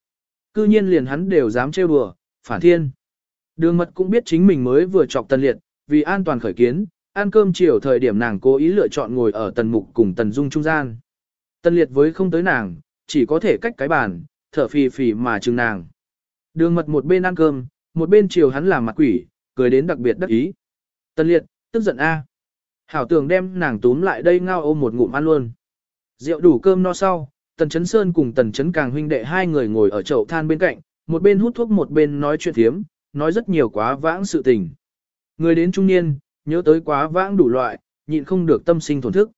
Cư nhiên liền hắn đều dám trêu đùa, phản thiên. Đường mật cũng biết chính mình mới vừa chọc Tần liệt, vì an toàn khởi kiến, ăn cơm chiều thời điểm nàng cố ý lựa chọn ngồi ở tần mục cùng tần dung trung gian. Tần liệt với không tới nàng, chỉ có thể cách cái bàn, thở phì phì mà chừng nàng. Đường mật một bên ăn cơm, một bên chiều hắn làm mặt quỷ, cười đến đặc biệt đắc ý. Tần liệt, tức giận a. Hảo tưởng đem nàng túm lại đây ngao ôm một ngụm ăn luôn. Rượu đủ cơm no sau, Tần Chấn Sơn cùng Tần Chấn Càng huynh đệ hai người ngồi ở chậu than bên cạnh, một bên hút thuốc một bên nói chuyện thiếm, nói rất nhiều quá vãng sự tình. Người đến trung niên, nhớ tới quá vãng đủ loại, nhịn không được tâm sinh thổn thức.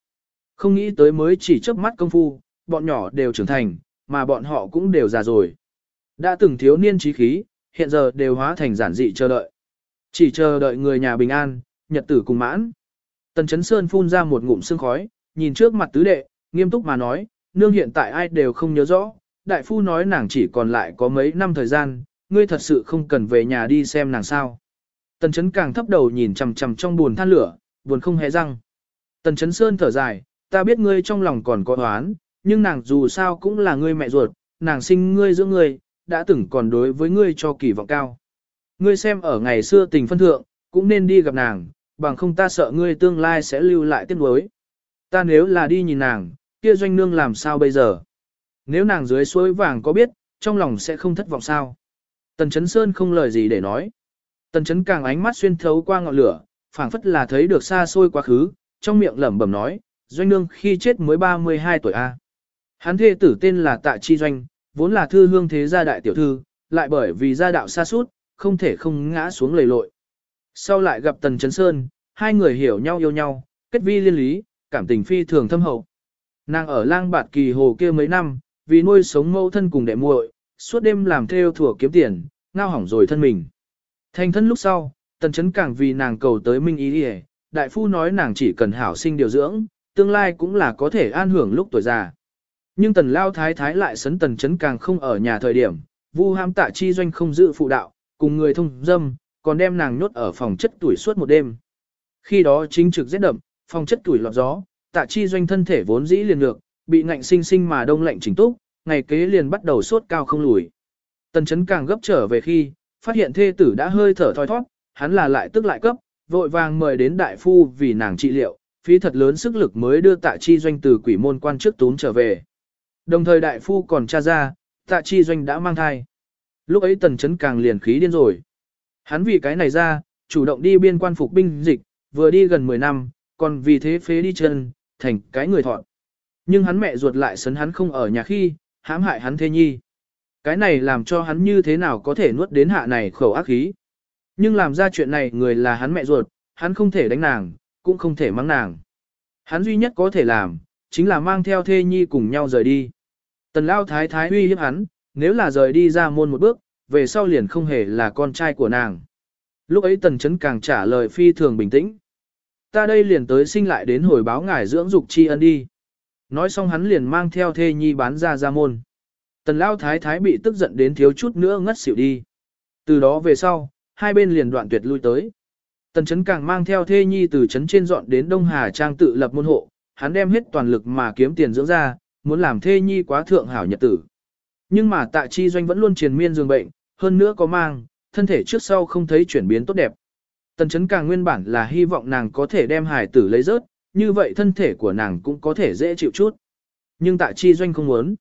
Không nghĩ tới mới chỉ chớp mắt công phu, bọn nhỏ đều trưởng thành, mà bọn họ cũng đều già rồi. Đã từng thiếu niên trí khí, hiện giờ đều hóa thành giản dị chờ đợi. Chỉ chờ đợi người nhà bình an, nhật tử cùng mãn. Tần Chấn Sơn phun ra một ngụm sương khói, nhìn trước mặt tứ đệ, nghiêm túc mà nói, nương hiện tại ai đều không nhớ rõ, đại phu nói nàng chỉ còn lại có mấy năm thời gian, ngươi thật sự không cần về nhà đi xem nàng sao. Tần Chấn càng thấp đầu nhìn chằm chằm trong buồn than lửa, buồn không hề răng. Tần Chấn Sơn thở dài, ta biết ngươi trong lòng còn có oán, nhưng nàng dù sao cũng là ngươi mẹ ruột, nàng sinh ngươi giữa ngươi, đã từng còn đối với ngươi cho kỳ vọng cao. Ngươi xem ở ngày xưa tình phân thượng, cũng nên đi gặp nàng, bằng không ta sợ ngươi tương lai sẽ lưu lại tiếc nuối. Ta nếu là đi nhìn nàng, kia doanh nương làm sao bây giờ? Nếu nàng dưới suối vàng có biết, trong lòng sẽ không thất vọng sao? Tần Chấn Sơn không lời gì để nói. Tần Chấn càng ánh mắt xuyên thấu qua ngọn lửa, phảng phất là thấy được xa xôi quá khứ, trong miệng lẩm bẩm nói, doanh nương khi chết mới 32 tuổi A. Hắn thê tử tên là Tạ Chi Doanh, vốn là thư hương thế gia đại tiểu thư, lại bởi vì gia đạo xa suốt, không thể không ngã xuống lầy lội. Sau lại gặp Tần Chấn Sơn, hai người hiểu nhau yêu nhau, kết vi liên lý, cảm tình phi thường thâm hậu. Nàng ở lang bạt kỳ hồ kia mấy năm, vì nuôi sống mẫu thân cùng đệ muội, suốt đêm làm theo thủa kiếm tiền, ngao hỏng rồi thân mình. Thành thân lúc sau, tần chấn càng vì nàng cầu tới minh ý đi đại phu nói nàng chỉ cần hảo sinh điều dưỡng, tương lai cũng là có thể an hưởng lúc tuổi già. Nhưng tần lao thái thái lại sấn tần chấn càng không ở nhà thời điểm, vu ham tạ chi doanh không giữ phụ đạo, cùng người thông dâm, còn đem nàng nhốt ở phòng chất tuổi suốt một đêm. Khi đó chính trực rét đậm, phòng chất tuổi lọt gió, tạ chi doanh thân thể vốn dĩ liền ngược, bị ngạnh sinh sinh mà đông lạnh chỉnh túc, ngày kế liền bắt đầu sốt cao không lùi. Tần chấn càng gấp trở về khi, phát hiện thê tử đã hơi thở thoi thoát, hắn là lại tức lại cấp, vội vàng mời đến đại phu vì nàng trị liệu, phí thật lớn sức lực mới đưa tạ chi doanh từ quỷ môn quan trước tốn trở về. Đồng thời đại phu còn tra ra, tạ chi doanh đã mang thai. Lúc ấy tần chấn càng liền khí điên rồi. Hắn vì cái này ra, chủ động đi biên quan phục binh dịch, vừa đi gần 10 năm, còn vì thế phế đi chân, thành cái người thọn. Nhưng hắn mẹ ruột lại sấn hắn không ở nhà khi, hãm hại hắn thê nhi. Cái này làm cho hắn như thế nào có thể nuốt đến hạ này khẩu ác khí. Nhưng làm ra chuyện này người là hắn mẹ ruột, hắn không thể đánh nàng, cũng không thể mắng nàng. Hắn duy nhất có thể làm, chính là mang theo thê nhi cùng nhau rời đi. Tần lao thái thái uy hiếp hắn, nếu là rời đi ra môn một bước, về sau liền không hề là con trai của nàng. Lúc ấy tần chấn càng trả lời phi thường bình tĩnh. Ta đây liền tới sinh lại đến hồi báo ngài dưỡng dục tri ân đi. Nói xong hắn liền mang theo thê nhi bán ra ra môn. Tần lao thái thái bị tức giận đến thiếu chút nữa ngất xỉu đi. Từ đó về sau, hai bên liền đoạn tuyệt lui tới. Tần chấn càng mang theo thê nhi từ chấn trên dọn đến Đông Hà Trang tự lập môn hộ, hắn đem hết toàn lực mà kiếm tiền dưỡng ra, muốn làm thê nhi quá thượng hảo nhật tử. Nhưng mà tạ chi doanh vẫn luôn triền miên dường bệnh, hơn nữa có mang, thân thể trước sau không thấy chuyển biến tốt đẹp. Tần chấn càng nguyên bản là hy vọng nàng có thể đem hài tử lấy rớt, như vậy thân thể của nàng cũng có thể dễ chịu chút. Nhưng tạ chi doanh không muốn.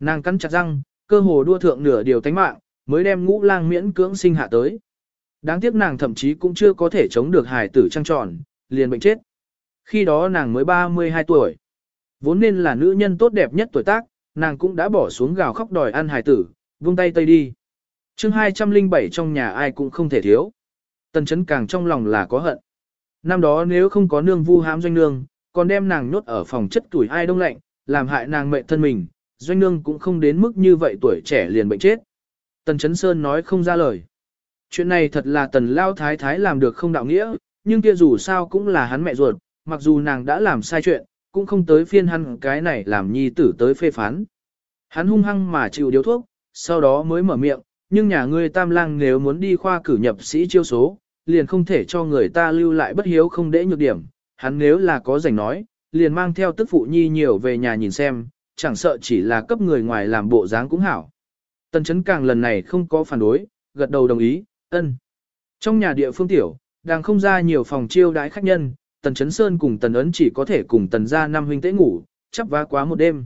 Nàng cắn chặt răng, cơ hồ đua thượng nửa điều tánh mạng, mới đem ngũ lang miễn cưỡng sinh hạ tới. Đáng tiếc nàng thậm chí cũng chưa có thể chống được hài tử trăng tròn, liền bệnh chết. Khi đó nàng mới 32 tuổi. Vốn nên là nữ nhân tốt đẹp nhất tuổi tác, nàng cũng đã bỏ xuống gào khóc đòi ăn hài tử, vung tay tây đi chương 207 trong nhà ai cũng không thể thiếu. Tần chấn càng trong lòng là có hận. Năm đó nếu không có nương vu hãm doanh nương, còn đem nàng nhốt ở phòng chất tuổi ai đông lạnh, làm hại nàng mệnh thân mình, doanh nương cũng không đến mức như vậy tuổi trẻ liền bệnh chết. Tần Chấn Sơn nói không ra lời. Chuyện này thật là tần lao thái thái làm được không đạo nghĩa, nhưng kia dù sao cũng là hắn mẹ ruột, mặc dù nàng đã làm sai chuyện, cũng không tới phiên hắn cái này làm nhi tử tới phê phán. Hắn hung hăng mà chịu điếu thuốc, sau đó mới mở miệng, nhưng nhà ngươi tam lang nếu muốn đi khoa cử nhập sĩ chiêu số, liền không thể cho người ta lưu lại bất hiếu không để nhược điểm. Hắn nếu là có rảnh nói, liền mang theo tức phụ nhi nhiều về nhà nhìn xem, chẳng sợ chỉ là cấp người ngoài làm bộ dáng cũng hảo. Tần chấn càng lần này không có phản đối, gật đầu đồng ý, ân. Trong nhà địa phương tiểu, đang không ra nhiều phòng chiêu đãi khách nhân, tần chấn sơn cùng tần ấn chỉ có thể cùng tần ra năm huynh tế ngủ, chắp vá quá một đêm.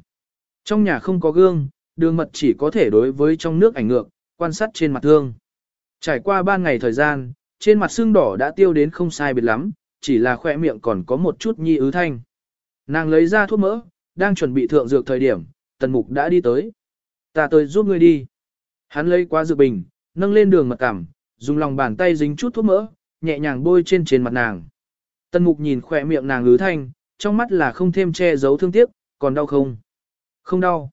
Trong nhà không có gương, đường mật chỉ có thể đối với trong nước ảnh ngược, quan sát trên mặt thương. Trải qua ba ngày thời gian, trên mặt xương đỏ đã tiêu đến không sai biệt lắm, chỉ là khỏe miệng còn có một chút nhi ứ thanh. Nàng lấy ra thuốc mỡ, đang chuẩn bị thượng dược thời điểm, tần mục đã đi tới. Ta tới giúp ngươi đi. Hắn lấy qua dược bình, nâng lên đường mật cảm, dùng lòng bàn tay dính chút thuốc mỡ, nhẹ nhàng bôi trên trên mặt nàng. Tần mục nhìn khỏe miệng nàng ứ thanh, trong mắt là không thêm che giấu thương tiếc, còn đau không? Không đau.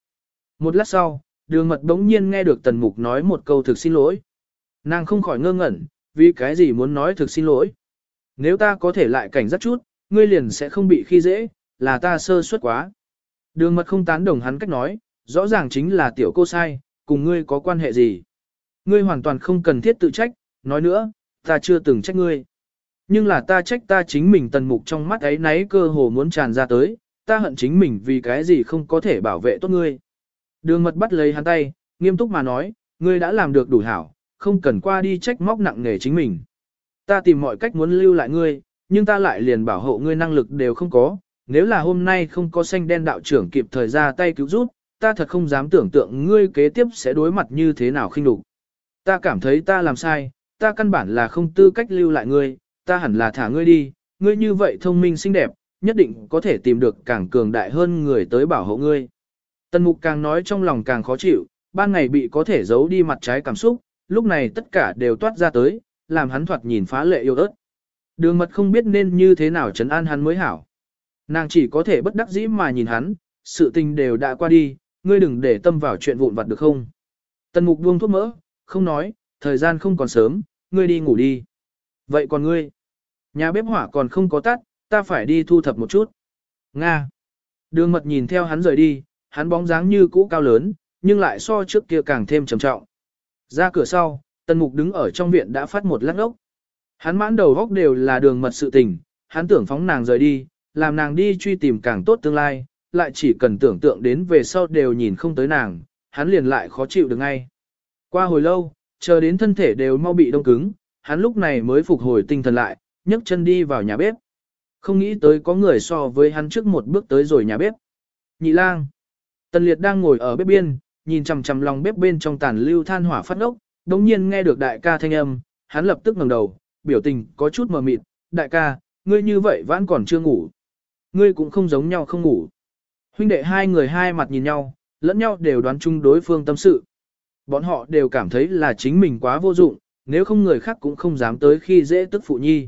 Một lát sau, đường mật đống nhiên nghe được tần mục nói một câu thực xin lỗi. Nàng không khỏi ngơ ngẩn, vì cái gì muốn nói thực xin lỗi. Nếu ta có thể lại cảnh giác chút, ngươi liền sẽ không bị khi dễ, là ta sơ suất quá. Đường mật không tán đồng hắn cách nói, rõ ràng chính là tiểu cô sai, cùng ngươi có quan hệ gì. Ngươi hoàn toàn không cần thiết tự trách, nói nữa, ta chưa từng trách ngươi. Nhưng là ta trách ta chính mình tần mục trong mắt ấy náy cơ hồ muốn tràn ra tới, ta hận chính mình vì cái gì không có thể bảo vệ tốt ngươi. Đường mật bắt lấy hắn tay, nghiêm túc mà nói, ngươi đã làm được đủ hảo, không cần qua đi trách móc nặng nề chính mình. Ta tìm mọi cách muốn lưu lại ngươi, nhưng ta lại liền bảo hộ ngươi năng lực đều không có, nếu là hôm nay không có xanh đen đạo trưởng kịp thời ra tay cứu giúp, ta thật không dám tưởng tượng ngươi kế tiếp sẽ đối mặt như thế nào khinh đục. Ta cảm thấy ta làm sai, ta căn bản là không tư cách lưu lại ngươi, ta hẳn là thả ngươi đi, ngươi như vậy thông minh xinh đẹp, nhất định có thể tìm được càng cường đại hơn người tới bảo hộ ngươi. Tần mục càng nói trong lòng càng khó chịu, ban ngày bị có thể giấu đi mặt trái cảm xúc, lúc này tất cả đều toát ra tới, làm hắn thoạt nhìn phá lệ yêu ớt. Đường mật không biết nên như thế nào trấn an hắn mới hảo. Nàng chỉ có thể bất đắc dĩ mà nhìn hắn, sự tình đều đã qua đi, ngươi đừng để tâm vào chuyện vụn vặt được không? Tần mục buông thuốc mỡ, không nói, thời gian không còn sớm, ngươi đi ngủ đi. Vậy còn ngươi? Nhà bếp hỏa còn không có tắt, ta phải đi thu thập một chút. Nga. Đường mật nhìn theo hắn rời đi, hắn bóng dáng như cũ cao lớn, nhưng lại so trước kia càng thêm trầm trọng. Ra cửa sau, tần mục đứng ở trong viện đã phát một lát ốc. Hắn mãn đầu góc đều là đường mật sự tình, hắn tưởng phóng nàng rời đi, làm nàng đi truy tìm càng tốt tương lai, lại chỉ cần tưởng tượng đến về sau đều nhìn không tới nàng, hắn liền lại khó chịu được ngay. Qua hồi lâu, chờ đến thân thể đều mau bị đông cứng, hắn lúc này mới phục hồi tinh thần lại, nhấc chân đi vào nhà bếp. Không nghĩ tới có người so với hắn trước một bước tới rồi nhà bếp. Nhị lang. Tần liệt đang ngồi ở bếp biên, nhìn chằm chằm lòng bếp bên trong tàn lưu than hỏa phát ốc, Đống nhiên nghe được đại ca thanh âm, hắn lập tức ngẩng đầu, biểu tình có chút mờ mịt, đại ca, ngươi như vậy vẫn còn chưa ngủ. Ngươi cũng không giống nhau không ngủ. Huynh đệ hai người hai mặt nhìn nhau, lẫn nhau đều đoán chung đối phương tâm sự. Bọn họ đều cảm thấy là chính mình quá vô dụng, nếu không người khác cũng không dám tới khi dễ tức phụ nhi.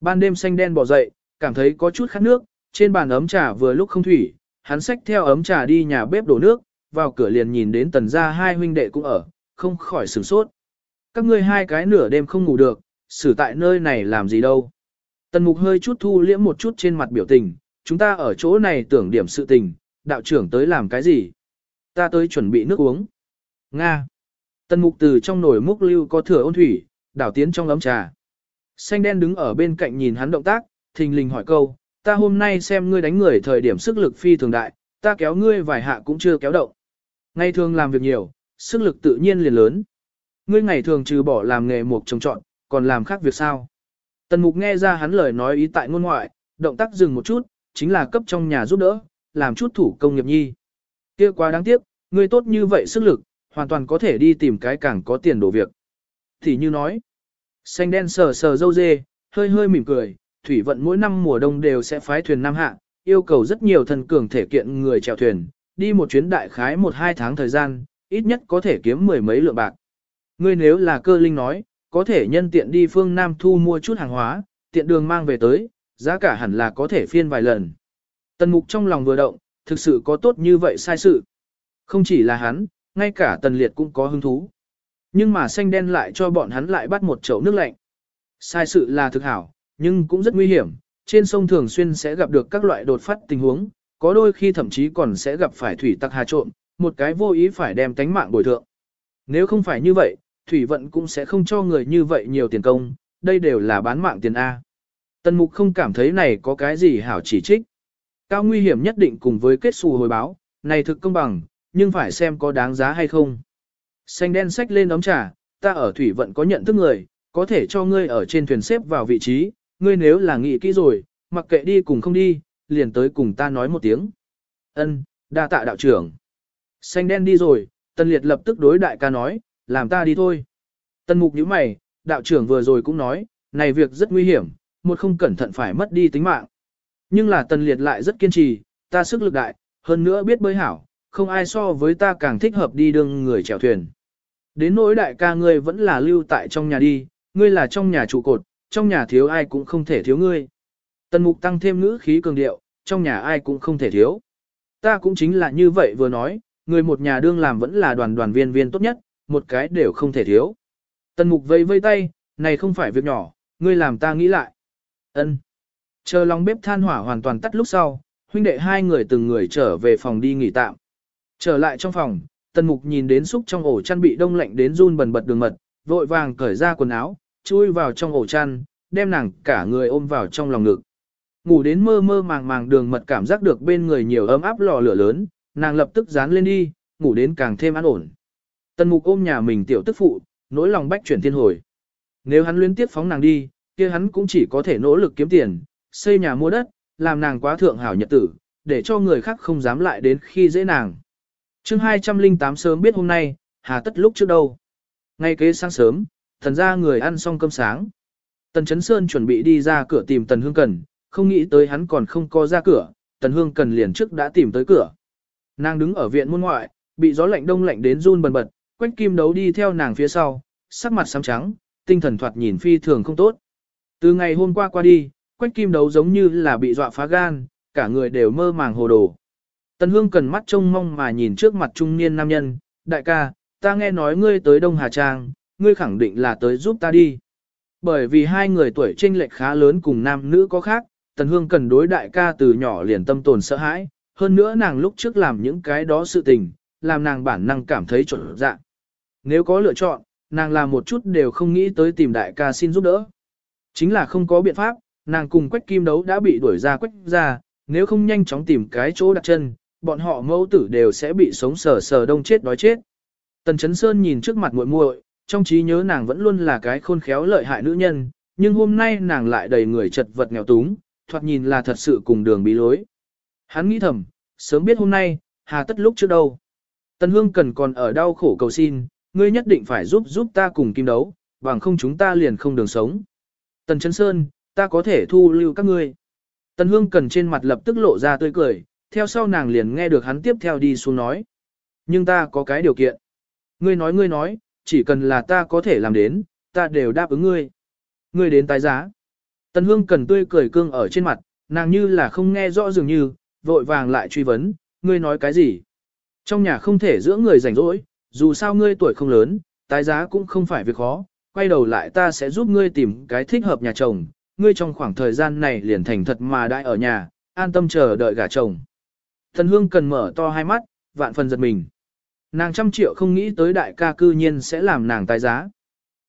Ban đêm xanh đen bỏ dậy, cảm thấy có chút khát nước, trên bàn ấm trà vừa lúc không thủy, hắn xách theo ấm trà đi nhà bếp đổ nước, vào cửa liền nhìn đến tần gia hai huynh đệ cũng ở, không khỏi sửng sốt. Các ngươi hai cái nửa đêm không ngủ được, xử tại nơi này làm gì đâu. Tần mục hơi chút thu liễm một chút trên mặt biểu tình, chúng ta ở chỗ này tưởng điểm sự tình, đạo trưởng tới làm cái gì? Ta tới chuẩn bị nước uống. Nga. Tần mục từ trong nồi múc lưu có thừa ôn thủy, đảo tiến trong ấm trà. Xanh đen đứng ở bên cạnh nhìn hắn động tác, thình lình hỏi câu, ta hôm nay xem ngươi đánh người thời điểm sức lực phi thường đại, ta kéo ngươi vài hạ cũng chưa kéo động. Ngày thường làm việc nhiều, sức lực tự nhiên liền lớn. Ngươi ngày thường trừ bỏ làm nghề mục trồng trọn, còn làm khác việc sao? Tần mục nghe ra hắn lời nói ý tại ngôn ngoại, động tác dừng một chút, chính là cấp trong nhà giúp đỡ, làm chút thủ công nghiệp nhi. kia quá đáng tiếc, ngươi tốt như vậy sức lực, hoàn toàn có thể đi tìm cái càng có tiền đồ việc. Thì như nói, xanh đen sờ sờ dâu dê, hơi hơi mỉm cười, thủy vận mỗi năm mùa đông đều sẽ phái thuyền Nam Hạ, yêu cầu rất nhiều thần cường thể kiện người chèo thuyền, đi một chuyến đại khái một hai tháng thời gian, ít nhất có thể kiếm mười mấy lượng bạc. Ngươi nếu là cơ linh nói, có thể nhân tiện đi phương Nam thu mua chút hàng hóa, tiện đường mang về tới, giá cả hẳn là có thể phiên vài lần. Tần mục trong lòng vừa động, thực sự có tốt như vậy sai sự. Không chỉ là hắn, ngay cả tần liệt cũng có hứng thú. Nhưng mà xanh đen lại cho bọn hắn lại bắt một chậu nước lạnh. Sai sự là thực hảo, nhưng cũng rất nguy hiểm, trên sông thường xuyên sẽ gặp được các loại đột phát tình huống, có đôi khi thậm chí còn sẽ gặp phải thủy tặc hà trộm, một cái vô ý phải đem tánh mạng bồi thượng. Nếu không phải như vậy, thủy vận cũng sẽ không cho người như vậy nhiều tiền công, đây đều là bán mạng tiền A. Tần mục không cảm thấy này có cái gì hảo chỉ trích. Cao nguy hiểm nhất định cùng với kết xù hồi báo, này thực công bằng, nhưng phải xem có đáng giá hay không. Xanh đen sách lên ống trà, ta ở thủy vận có nhận thức người, có thể cho ngươi ở trên thuyền xếp vào vị trí, ngươi nếu là nghĩ kỹ rồi, mặc kệ đi cùng không đi, liền tới cùng ta nói một tiếng. Ân, đa tạ đạo trưởng. Xanh đen đi rồi, Tân Liệt lập tức đối đại ca nói, làm ta đi thôi. Tân Mục nhíu mày, đạo trưởng vừa rồi cũng nói, này việc rất nguy hiểm, một không cẩn thận phải mất đi tính mạng. Nhưng là Tân Liệt lại rất kiên trì, ta sức lực đại, hơn nữa biết bơi hảo, không ai so với ta càng thích hợp đi đường người chèo thuyền. Đến nỗi đại ca ngươi vẫn là lưu tại trong nhà đi, ngươi là trong nhà trụ cột, trong nhà thiếu ai cũng không thể thiếu ngươi. Tần mục tăng thêm ngữ khí cường điệu, trong nhà ai cũng không thể thiếu. Ta cũng chính là như vậy vừa nói, người một nhà đương làm vẫn là đoàn đoàn viên viên tốt nhất, một cái đều không thể thiếu. Tần mục vây vây tay, này không phải việc nhỏ, ngươi làm ta nghĩ lại. Ân. Chờ lòng bếp than hỏa hoàn toàn tắt lúc sau, huynh đệ hai người từng người trở về phòng đi nghỉ tạm. Trở lại trong phòng, tần mục nhìn đến xúc trong ổ chăn bị đông lạnh đến run bần bật đường mật, vội vàng cởi ra quần áo, chui vào trong ổ chăn, đem nàng cả người ôm vào trong lòng ngực. Ngủ đến mơ mơ màng màng đường mật cảm giác được bên người nhiều ấm áp lò lửa lớn, nàng lập tức dán lên đi, ngủ đến càng thêm an ổn. Tần mục ôm nhà mình tiểu tức phụ, nỗi lòng bách chuyển thiên hồi. Nếu hắn luyến tiếp phóng nàng đi, kia hắn cũng chỉ có thể nỗ lực kiếm tiền, xây nhà mua đất, làm nàng quá thượng hảo nhật tử, để cho người khác không dám lại đến khi dễ nàng. chương 208 sớm biết hôm nay, hà tất lúc trước đâu. Ngay kế sáng sớm, thần ra người ăn xong cơm sáng. Tần Chấn Sơn chuẩn bị đi ra cửa tìm Tần Hương Cần, không nghĩ tới hắn còn không có ra cửa, Tần Hương Cần liền trước đã tìm tới cửa. Nàng đứng ở viện môn ngoại, bị gió lạnh đông lạnh đến run bần bật, Quách Kim Đấu đi theo nàng phía sau, sắc mặt xám trắng, tinh thần thoạt nhìn phi thường không tốt. Từ ngày hôm qua qua đi, Quách Kim Đấu giống như là bị dọa phá gan, cả người đều mơ màng hồ đồ. Tần Hương cần mắt trông mong mà nhìn trước mặt trung niên nam nhân, đại ca, ta nghe nói ngươi tới Đông Hà Trang, ngươi khẳng định là tới giúp ta đi. Bởi vì hai người tuổi chênh lệch khá lớn cùng nam nữ có khác, Tần Hương cần đối đại ca từ nhỏ liền tâm tồn sợ hãi, hơn nữa nàng lúc trước làm những cái đó sự tình, làm nàng bản năng cảm thấy trộn dạ. Nếu có lựa chọn, nàng làm một chút đều không nghĩ tới tìm đại ca xin giúp đỡ. Chính là không có biện pháp, nàng cùng quách kim đấu đã bị đuổi ra quách ra, nếu không nhanh chóng tìm cái chỗ đặt chân, bọn họ mẫu tử đều sẽ bị sống sờ sờ đông chết đói chết. Tần Chấn Sơn nhìn trước mặt muội muội, trong trí nhớ nàng vẫn luôn là cái khôn khéo lợi hại nữ nhân, nhưng hôm nay nàng lại đầy người chật vật nghèo túng, thoạt nhìn là thật sự cùng đường bí lối. Hắn nghĩ thầm, sớm biết hôm nay, hà tất lúc trước đâu. Tần Hương cần còn ở đau khổ cầu xin, ngươi nhất định phải giúp giúp ta cùng kim đấu, bằng không chúng ta liền không đường sống. Tần Trấn Sơn, ta có thể thu lưu các ngươi. Tần Hương cần trên mặt lập tức lộ ra tươi cười, theo sau nàng liền nghe được hắn tiếp theo đi xuống nói. Nhưng ta có cái điều kiện. Ngươi nói ngươi nói, chỉ cần là ta có thể làm đến, ta đều đáp ứng ngươi. Ngươi đến tái giá. Tần Hương cần tươi cười cương ở trên mặt, nàng như là không nghe rõ dường như, vội vàng lại truy vấn, ngươi nói cái gì? Trong nhà không thể giữa người rảnh rỗi, dù sao ngươi tuổi không lớn, tái giá cũng không phải việc khó, quay đầu lại ta sẽ giúp ngươi tìm cái thích hợp nhà chồng, ngươi trong khoảng thời gian này liền thành thật mà đại ở nhà, an tâm chờ đợi gả chồng. Thần hương cần mở to hai mắt, vạn phần giật mình. Nàng trăm triệu không nghĩ tới đại ca cư nhiên sẽ làm nàng tái giá.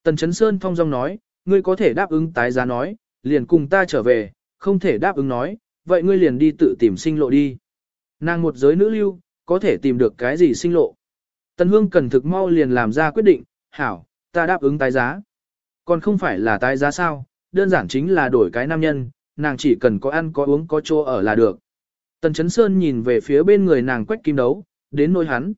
Tần Chấn Sơn phong dong nói, ngươi có thể đáp ứng tái giá nói, liền cùng ta trở về, không thể đáp ứng nói, vậy ngươi liền đi tự tìm sinh lộ đi. Nàng một giới nữ lưu, có thể tìm được cái gì sinh lộ. Tần Hương cần thực mau liền làm ra quyết định, hảo, ta đáp ứng tái giá. Còn không phải là tái giá sao, đơn giản chính là đổi cái nam nhân, nàng chỉ cần có ăn có uống có chỗ ở là được. Tần Chấn Sơn nhìn về phía bên người nàng quách kim đấu, đến nỗi hắn.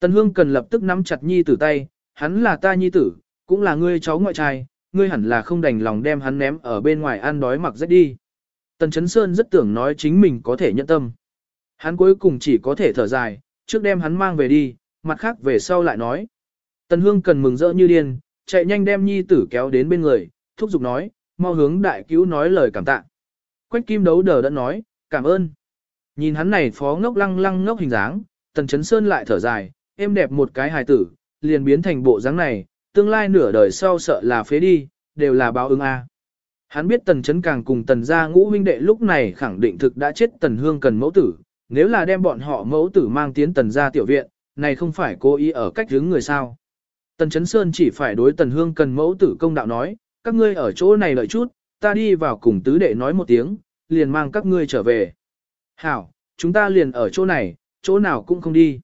Tần Hương cần lập tức nắm chặt nhi tử tay, hắn là ta nhi tử, cũng là ngươi cháu ngoại trai, ngươi hẳn là không đành lòng đem hắn ném ở bên ngoài ăn đói mặc rách đi. Tần Chấn Sơn rất tưởng nói chính mình có thể nhận tâm. Hắn cuối cùng chỉ có thể thở dài, trước đem hắn mang về đi, mặt khác về sau lại nói. Tần Hương cần mừng rỡ như điên, chạy nhanh đem nhi tử kéo đến bên người, thúc giục nói, mau hướng đại cứu nói lời cảm tạ. Quách kim đấu đờ đã nói, cảm ơn. Nhìn hắn này phó ngốc lăng lăng ngốc hình dáng, tần chấn sơn lại thở dài, em đẹp một cái hài tử, liền biến thành bộ dáng này, tương lai nửa đời sau sợ là phế đi, đều là báo ứng a. Hắn biết tần chấn càng cùng tần gia ngũ huynh đệ lúc này khẳng định thực đã chết tần hương cần mẫu tử, nếu là đem bọn họ mẫu tử mang tiến tần gia tiểu viện, này không phải cố ý ở cách hướng người sao. Tần Chấn Sơn chỉ phải đối Tần Hương cần mẫu tử công đạo nói, các ngươi ở chỗ này lợi chút, ta đi vào cùng tứ đệ nói một tiếng, liền mang các ngươi trở về. Hảo, chúng ta liền ở chỗ này, chỗ nào cũng không đi.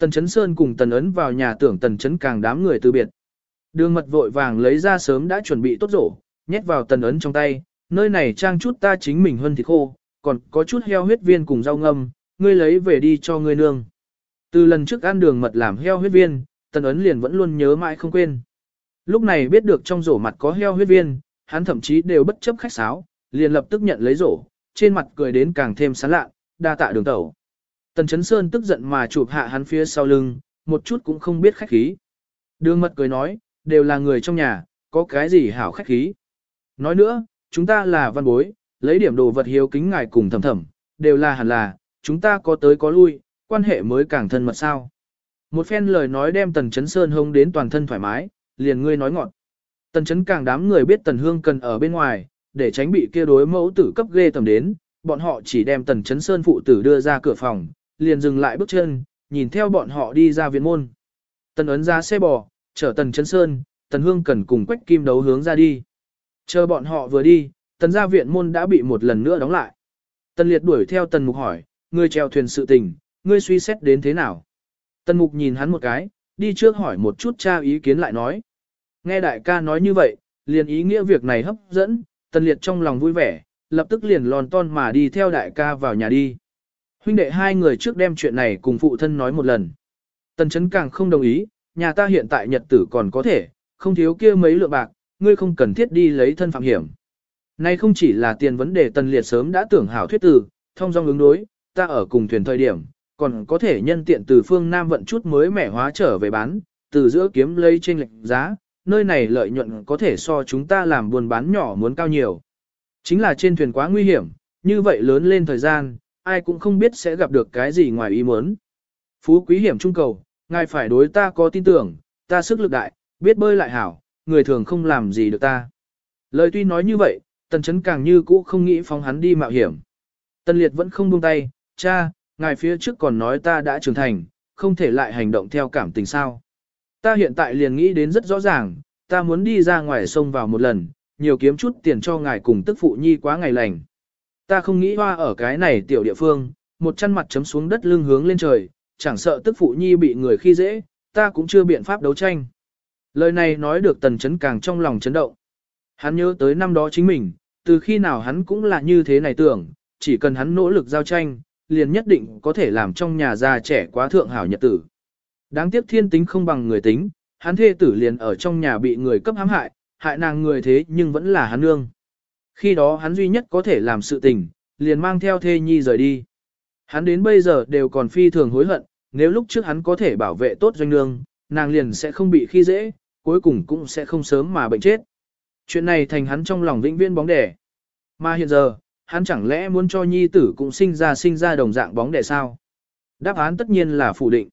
Tần Chấn Sơn cùng Tần Ấn vào nhà tưởng Tần Chấn càng đám người từ biệt. Đường mật vội vàng lấy ra sớm đã chuẩn bị tốt rổ, nhét vào Tần Ấn trong tay, nơi này trang chút ta chính mình hơn thịt khô, còn có chút heo huyết viên cùng rau ngâm, ngươi lấy về đi cho ngươi nương. Từ lần trước ăn đường mật làm heo huyết viên, Tần Ấn liền vẫn luôn nhớ mãi không quên. Lúc này biết được trong rổ mặt có heo huyết viên, hắn thậm chí đều bất chấp khách sáo, liền lập tức nhận lấy rổ, trên mặt cười đến càng thêm sán lạ, đa tạ đường tẩu. Tần Chấn Sơn tức giận mà chụp hạ hắn phía sau lưng, một chút cũng không biết khách khí. Đường mật cười nói, đều là người trong nhà, có cái gì hảo khách khí. Nói nữa, chúng ta là văn bối, lấy điểm đồ vật hiếu kính ngài cùng thầm thầm, đều là hẳn là, chúng ta có tới có lui, quan hệ mới càng thân mật sao. Một phen lời nói đem Tần Chấn Sơn hông đến toàn thân thoải mái, liền ngươi nói ngọn. Tần Chấn càng đám người biết Tần Hương cần ở bên ngoài, để tránh bị kia đối mẫu tử cấp ghê tầm đến, bọn họ chỉ đem Tần Chấn Sơn phụ tử đưa ra cửa phòng, liền dừng lại bước chân, nhìn theo bọn họ đi ra viện môn. Tần ấn ra xe bò, chở Tần chân Sơn, Tần Hương cần cùng Quách Kim đấu hướng ra đi. Chờ bọn họ vừa đi, Tần gia viện môn đã bị một lần nữa đóng lại. Tần Liệt đuổi theo Tần Mục hỏi, ngươi treo thuyền sự tình, ngươi suy xét đến thế nào? Tần Mục nhìn hắn một cái, đi trước hỏi một chút tra ý kiến lại nói. Nghe đại ca nói như vậy, liền ý nghĩa việc này hấp dẫn, Tần Liệt trong lòng vui vẻ, lập tức liền lòn ton mà đi theo đại ca vào nhà đi. Huynh đệ hai người trước đem chuyện này cùng phụ thân nói một lần. Tần chấn càng không đồng ý, nhà ta hiện tại nhật tử còn có thể, không thiếu kia mấy lượng bạc, ngươi không cần thiết đi lấy thân phạm hiểm. Nay không chỉ là tiền vấn đề tần liệt sớm đã tưởng hảo thuyết từ, thông dong ứng đối, ta ở cùng thuyền thời điểm, còn có thể nhân tiện từ phương Nam vận chút mới mẻ hóa trở về bán, từ giữa kiếm lấy trên lệnh giá, nơi này lợi nhuận có thể so chúng ta làm buôn bán nhỏ muốn cao nhiều. Chính là trên thuyền quá nguy hiểm, như vậy lớn lên thời gian, ai cũng không biết sẽ gặp được cái gì ngoài ý muốn. Phú quý hiểm trung cầu, ngài phải đối ta có tin tưởng, ta sức lực đại, biết bơi lại hảo, người thường không làm gì được ta. Lời tuy nói như vậy, tần chấn càng như cũ không nghĩ phóng hắn đi mạo hiểm. Tần liệt vẫn không buông tay, cha, ngài phía trước còn nói ta đã trưởng thành, không thể lại hành động theo cảm tình sao. Ta hiện tại liền nghĩ đến rất rõ ràng, ta muốn đi ra ngoài sông vào một lần, nhiều kiếm chút tiền cho ngài cùng tức phụ nhi quá ngày lành. Ta không nghĩ hoa ở cái này tiểu địa phương, một chân mặt chấm xuống đất lưng hướng lên trời, chẳng sợ tức phụ nhi bị người khi dễ, ta cũng chưa biện pháp đấu tranh. Lời này nói được tần chấn càng trong lòng chấn động. Hắn nhớ tới năm đó chính mình, từ khi nào hắn cũng là như thế này tưởng, chỉ cần hắn nỗ lực giao tranh, liền nhất định có thể làm trong nhà già trẻ quá thượng hảo nhật tử. Đáng tiếc thiên tính không bằng người tính, hắn thê tử liền ở trong nhà bị người cấp hãm hại, hại nàng người thế nhưng vẫn là hắn nương. Khi đó hắn duy nhất có thể làm sự tình, liền mang theo thê nhi rời đi. Hắn đến bây giờ đều còn phi thường hối hận, nếu lúc trước hắn có thể bảo vệ tốt doanh nương, nàng liền sẽ không bị khi dễ, cuối cùng cũng sẽ không sớm mà bệnh chết. Chuyện này thành hắn trong lòng vĩnh viễn bóng đẻ. Mà hiện giờ, hắn chẳng lẽ muốn cho nhi tử cũng sinh ra sinh ra đồng dạng bóng đẻ sao? Đáp án tất nhiên là phủ định.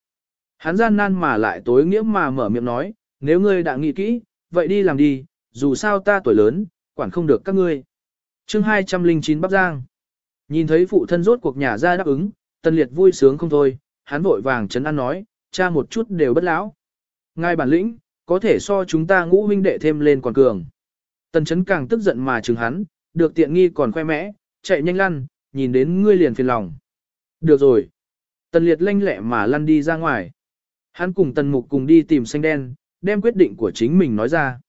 Hắn gian nan mà lại tối nghĩa mà mở miệng nói, nếu ngươi đã nghĩ kỹ, vậy đi làm đi, dù sao ta tuổi lớn, quản không được các ngươi. chương 209 Bắc Giang. Nhìn thấy phụ thân rốt cuộc nhà ra đáp ứng, Tân Liệt vui sướng không thôi, hắn vội vàng chấn an nói, cha một chút đều bất lão. Ngài bản lĩnh, có thể so chúng ta ngũ huynh đệ thêm lên còn cường. Tần chấn càng tức giận mà chừng hắn, được tiện nghi còn khoe mẽ, chạy nhanh lăn, nhìn đến ngươi liền phiền lòng. Được rồi. Tần liệt lanh lẹ mà lăn đi ra ngoài. Hắn cùng tần mục cùng đi tìm xanh đen, đem quyết định của chính mình nói ra.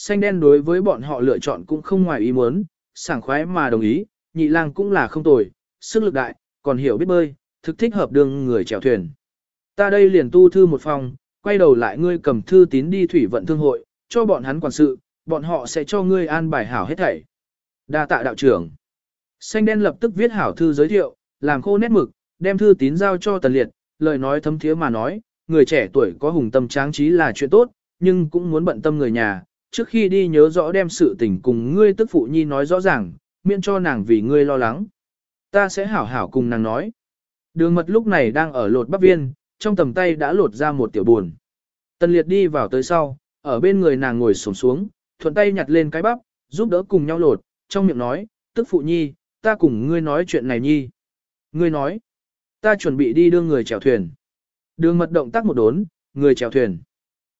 Xanh đen đối với bọn họ lựa chọn cũng không ngoài ý muốn, sảng khoái mà đồng ý, nhị lang cũng là không tồi, sức lực đại, còn hiểu biết bơi, thực thích hợp đường người chèo thuyền. Ta đây liền tu thư một phòng, quay đầu lại ngươi cầm thư tín đi thủy vận thương hội, cho bọn hắn quản sự, bọn họ sẽ cho ngươi an bài hảo hết thảy. Đa tạ đạo trưởng. Xanh đen lập tức viết hảo thư giới thiệu, làm khô nét mực, đem thư tín giao cho tần liệt, lời nói thấm thiế mà nói, người trẻ tuổi có hùng tâm tráng trí là chuyện tốt, nhưng cũng muốn bận tâm người nhà, trước khi đi nhớ rõ đem sự tình cùng ngươi tức phụ nhi nói rõ ràng, miễn cho nàng vì ngươi lo lắng. Ta sẽ hảo hảo cùng nàng nói. Đường mật lúc này đang ở lột bắp viên, trong tầm tay đã lột ra một tiểu buồn. Tần liệt đi vào tới sau, ở bên người nàng ngồi sổm xuống, thuận tay nhặt lên cái bắp, giúp đỡ cùng nhau lột, trong miệng nói, tức phụ nhi, ta cùng ngươi nói chuyện này nhi. Ngươi nói, ta chuẩn bị đi đưa người chèo thuyền. Đường mật động tác một đốn, người chèo thuyền.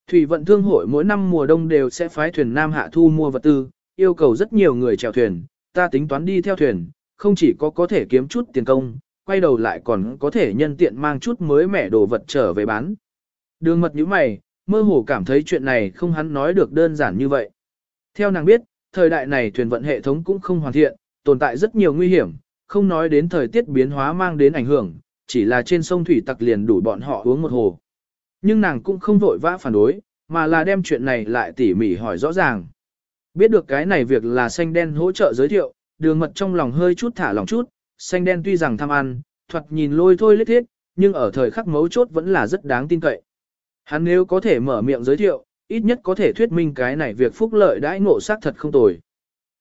Thủy vận thương hội mỗi năm mùa đông đều sẽ phái thuyền Nam Hạ thu mua vật tư, yêu cầu rất nhiều người chèo thuyền, ta tính toán đi theo thuyền, không chỉ có có thể kiếm chút tiền công, quay đầu lại còn có thể nhân tiện mang chút mới mẻ đồ vật trở về bán. Đường mật như mày, mơ hồ cảm thấy chuyện này không hắn nói được đơn giản như vậy. Theo nàng biết, thời đại này thuyền vận hệ thống cũng không hoàn thiện, tồn tại rất nhiều nguy hiểm, không nói đến thời tiết biến hóa mang đến ảnh hưởng, chỉ là trên sông thủy tặc liền đủ bọn họ uống một hồ. Nhưng nàng cũng không vội vã phản đối, mà là đem chuyện này lại tỉ mỉ hỏi rõ ràng. Biết được cái này việc là xanh đen hỗ trợ giới thiệu, đường mật trong lòng hơi chút thả lòng chút, xanh đen tuy rằng tham ăn, thoạt nhìn lôi thôi lết thiết, nhưng ở thời khắc mấu chốt vẫn là rất đáng tin cậy. Hắn nếu có thể mở miệng giới thiệu, ít nhất có thể thuyết minh cái này việc phúc lợi đãi ngộ xác thật không tồi.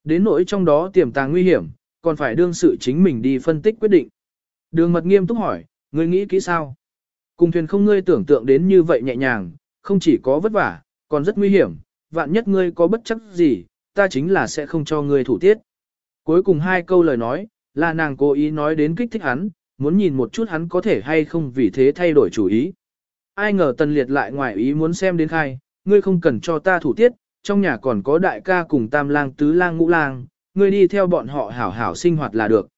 Đến nỗi trong đó tiềm tàng nguy hiểm, còn phải đương sự chính mình đi phân tích quyết định. Đường mật nghiêm túc hỏi, ngươi nghĩ kỹ sao? Cùng thuyền không ngươi tưởng tượng đến như vậy nhẹ nhàng, không chỉ có vất vả, còn rất nguy hiểm, vạn nhất ngươi có bất chấp gì, ta chính là sẽ không cho ngươi thủ tiết. Cuối cùng hai câu lời nói, là nàng cố ý nói đến kích thích hắn, muốn nhìn một chút hắn có thể hay không vì thế thay đổi chủ ý. Ai ngờ tần liệt lại ngoài ý muốn xem đến khai, ngươi không cần cho ta thủ tiết, trong nhà còn có đại ca cùng tam lang tứ lang ngũ lang, ngươi đi theo bọn họ hảo hảo sinh hoạt là được.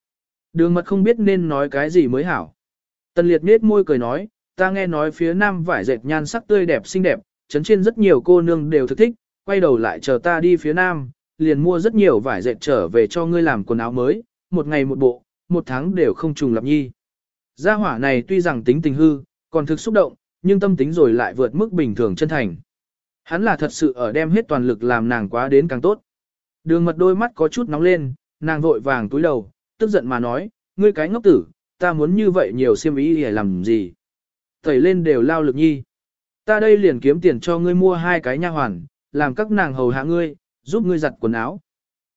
Đường mật không biết nên nói cái gì mới hảo. Tần liệt nết môi cười nói, ta nghe nói phía nam vải dệt nhan sắc tươi đẹp xinh đẹp, chấn trên rất nhiều cô nương đều thực thích, quay đầu lại chờ ta đi phía nam, liền mua rất nhiều vải dệt trở về cho ngươi làm quần áo mới, một ngày một bộ, một tháng đều không trùng lập nhi. Gia hỏa này tuy rằng tính tình hư, còn thực xúc động, nhưng tâm tính rồi lại vượt mức bình thường chân thành. Hắn là thật sự ở đem hết toàn lực làm nàng quá đến càng tốt. Đường mật đôi mắt có chút nóng lên, nàng vội vàng túi đầu, tức giận mà nói, ngươi cái ngốc tử, ta muốn như vậy nhiều xiêm ý để làm gì. Tẩy lên đều lao lực nhi. Ta đây liền kiếm tiền cho ngươi mua hai cái nha hoàn, làm các nàng hầu hạ ngươi, giúp ngươi giặt quần áo.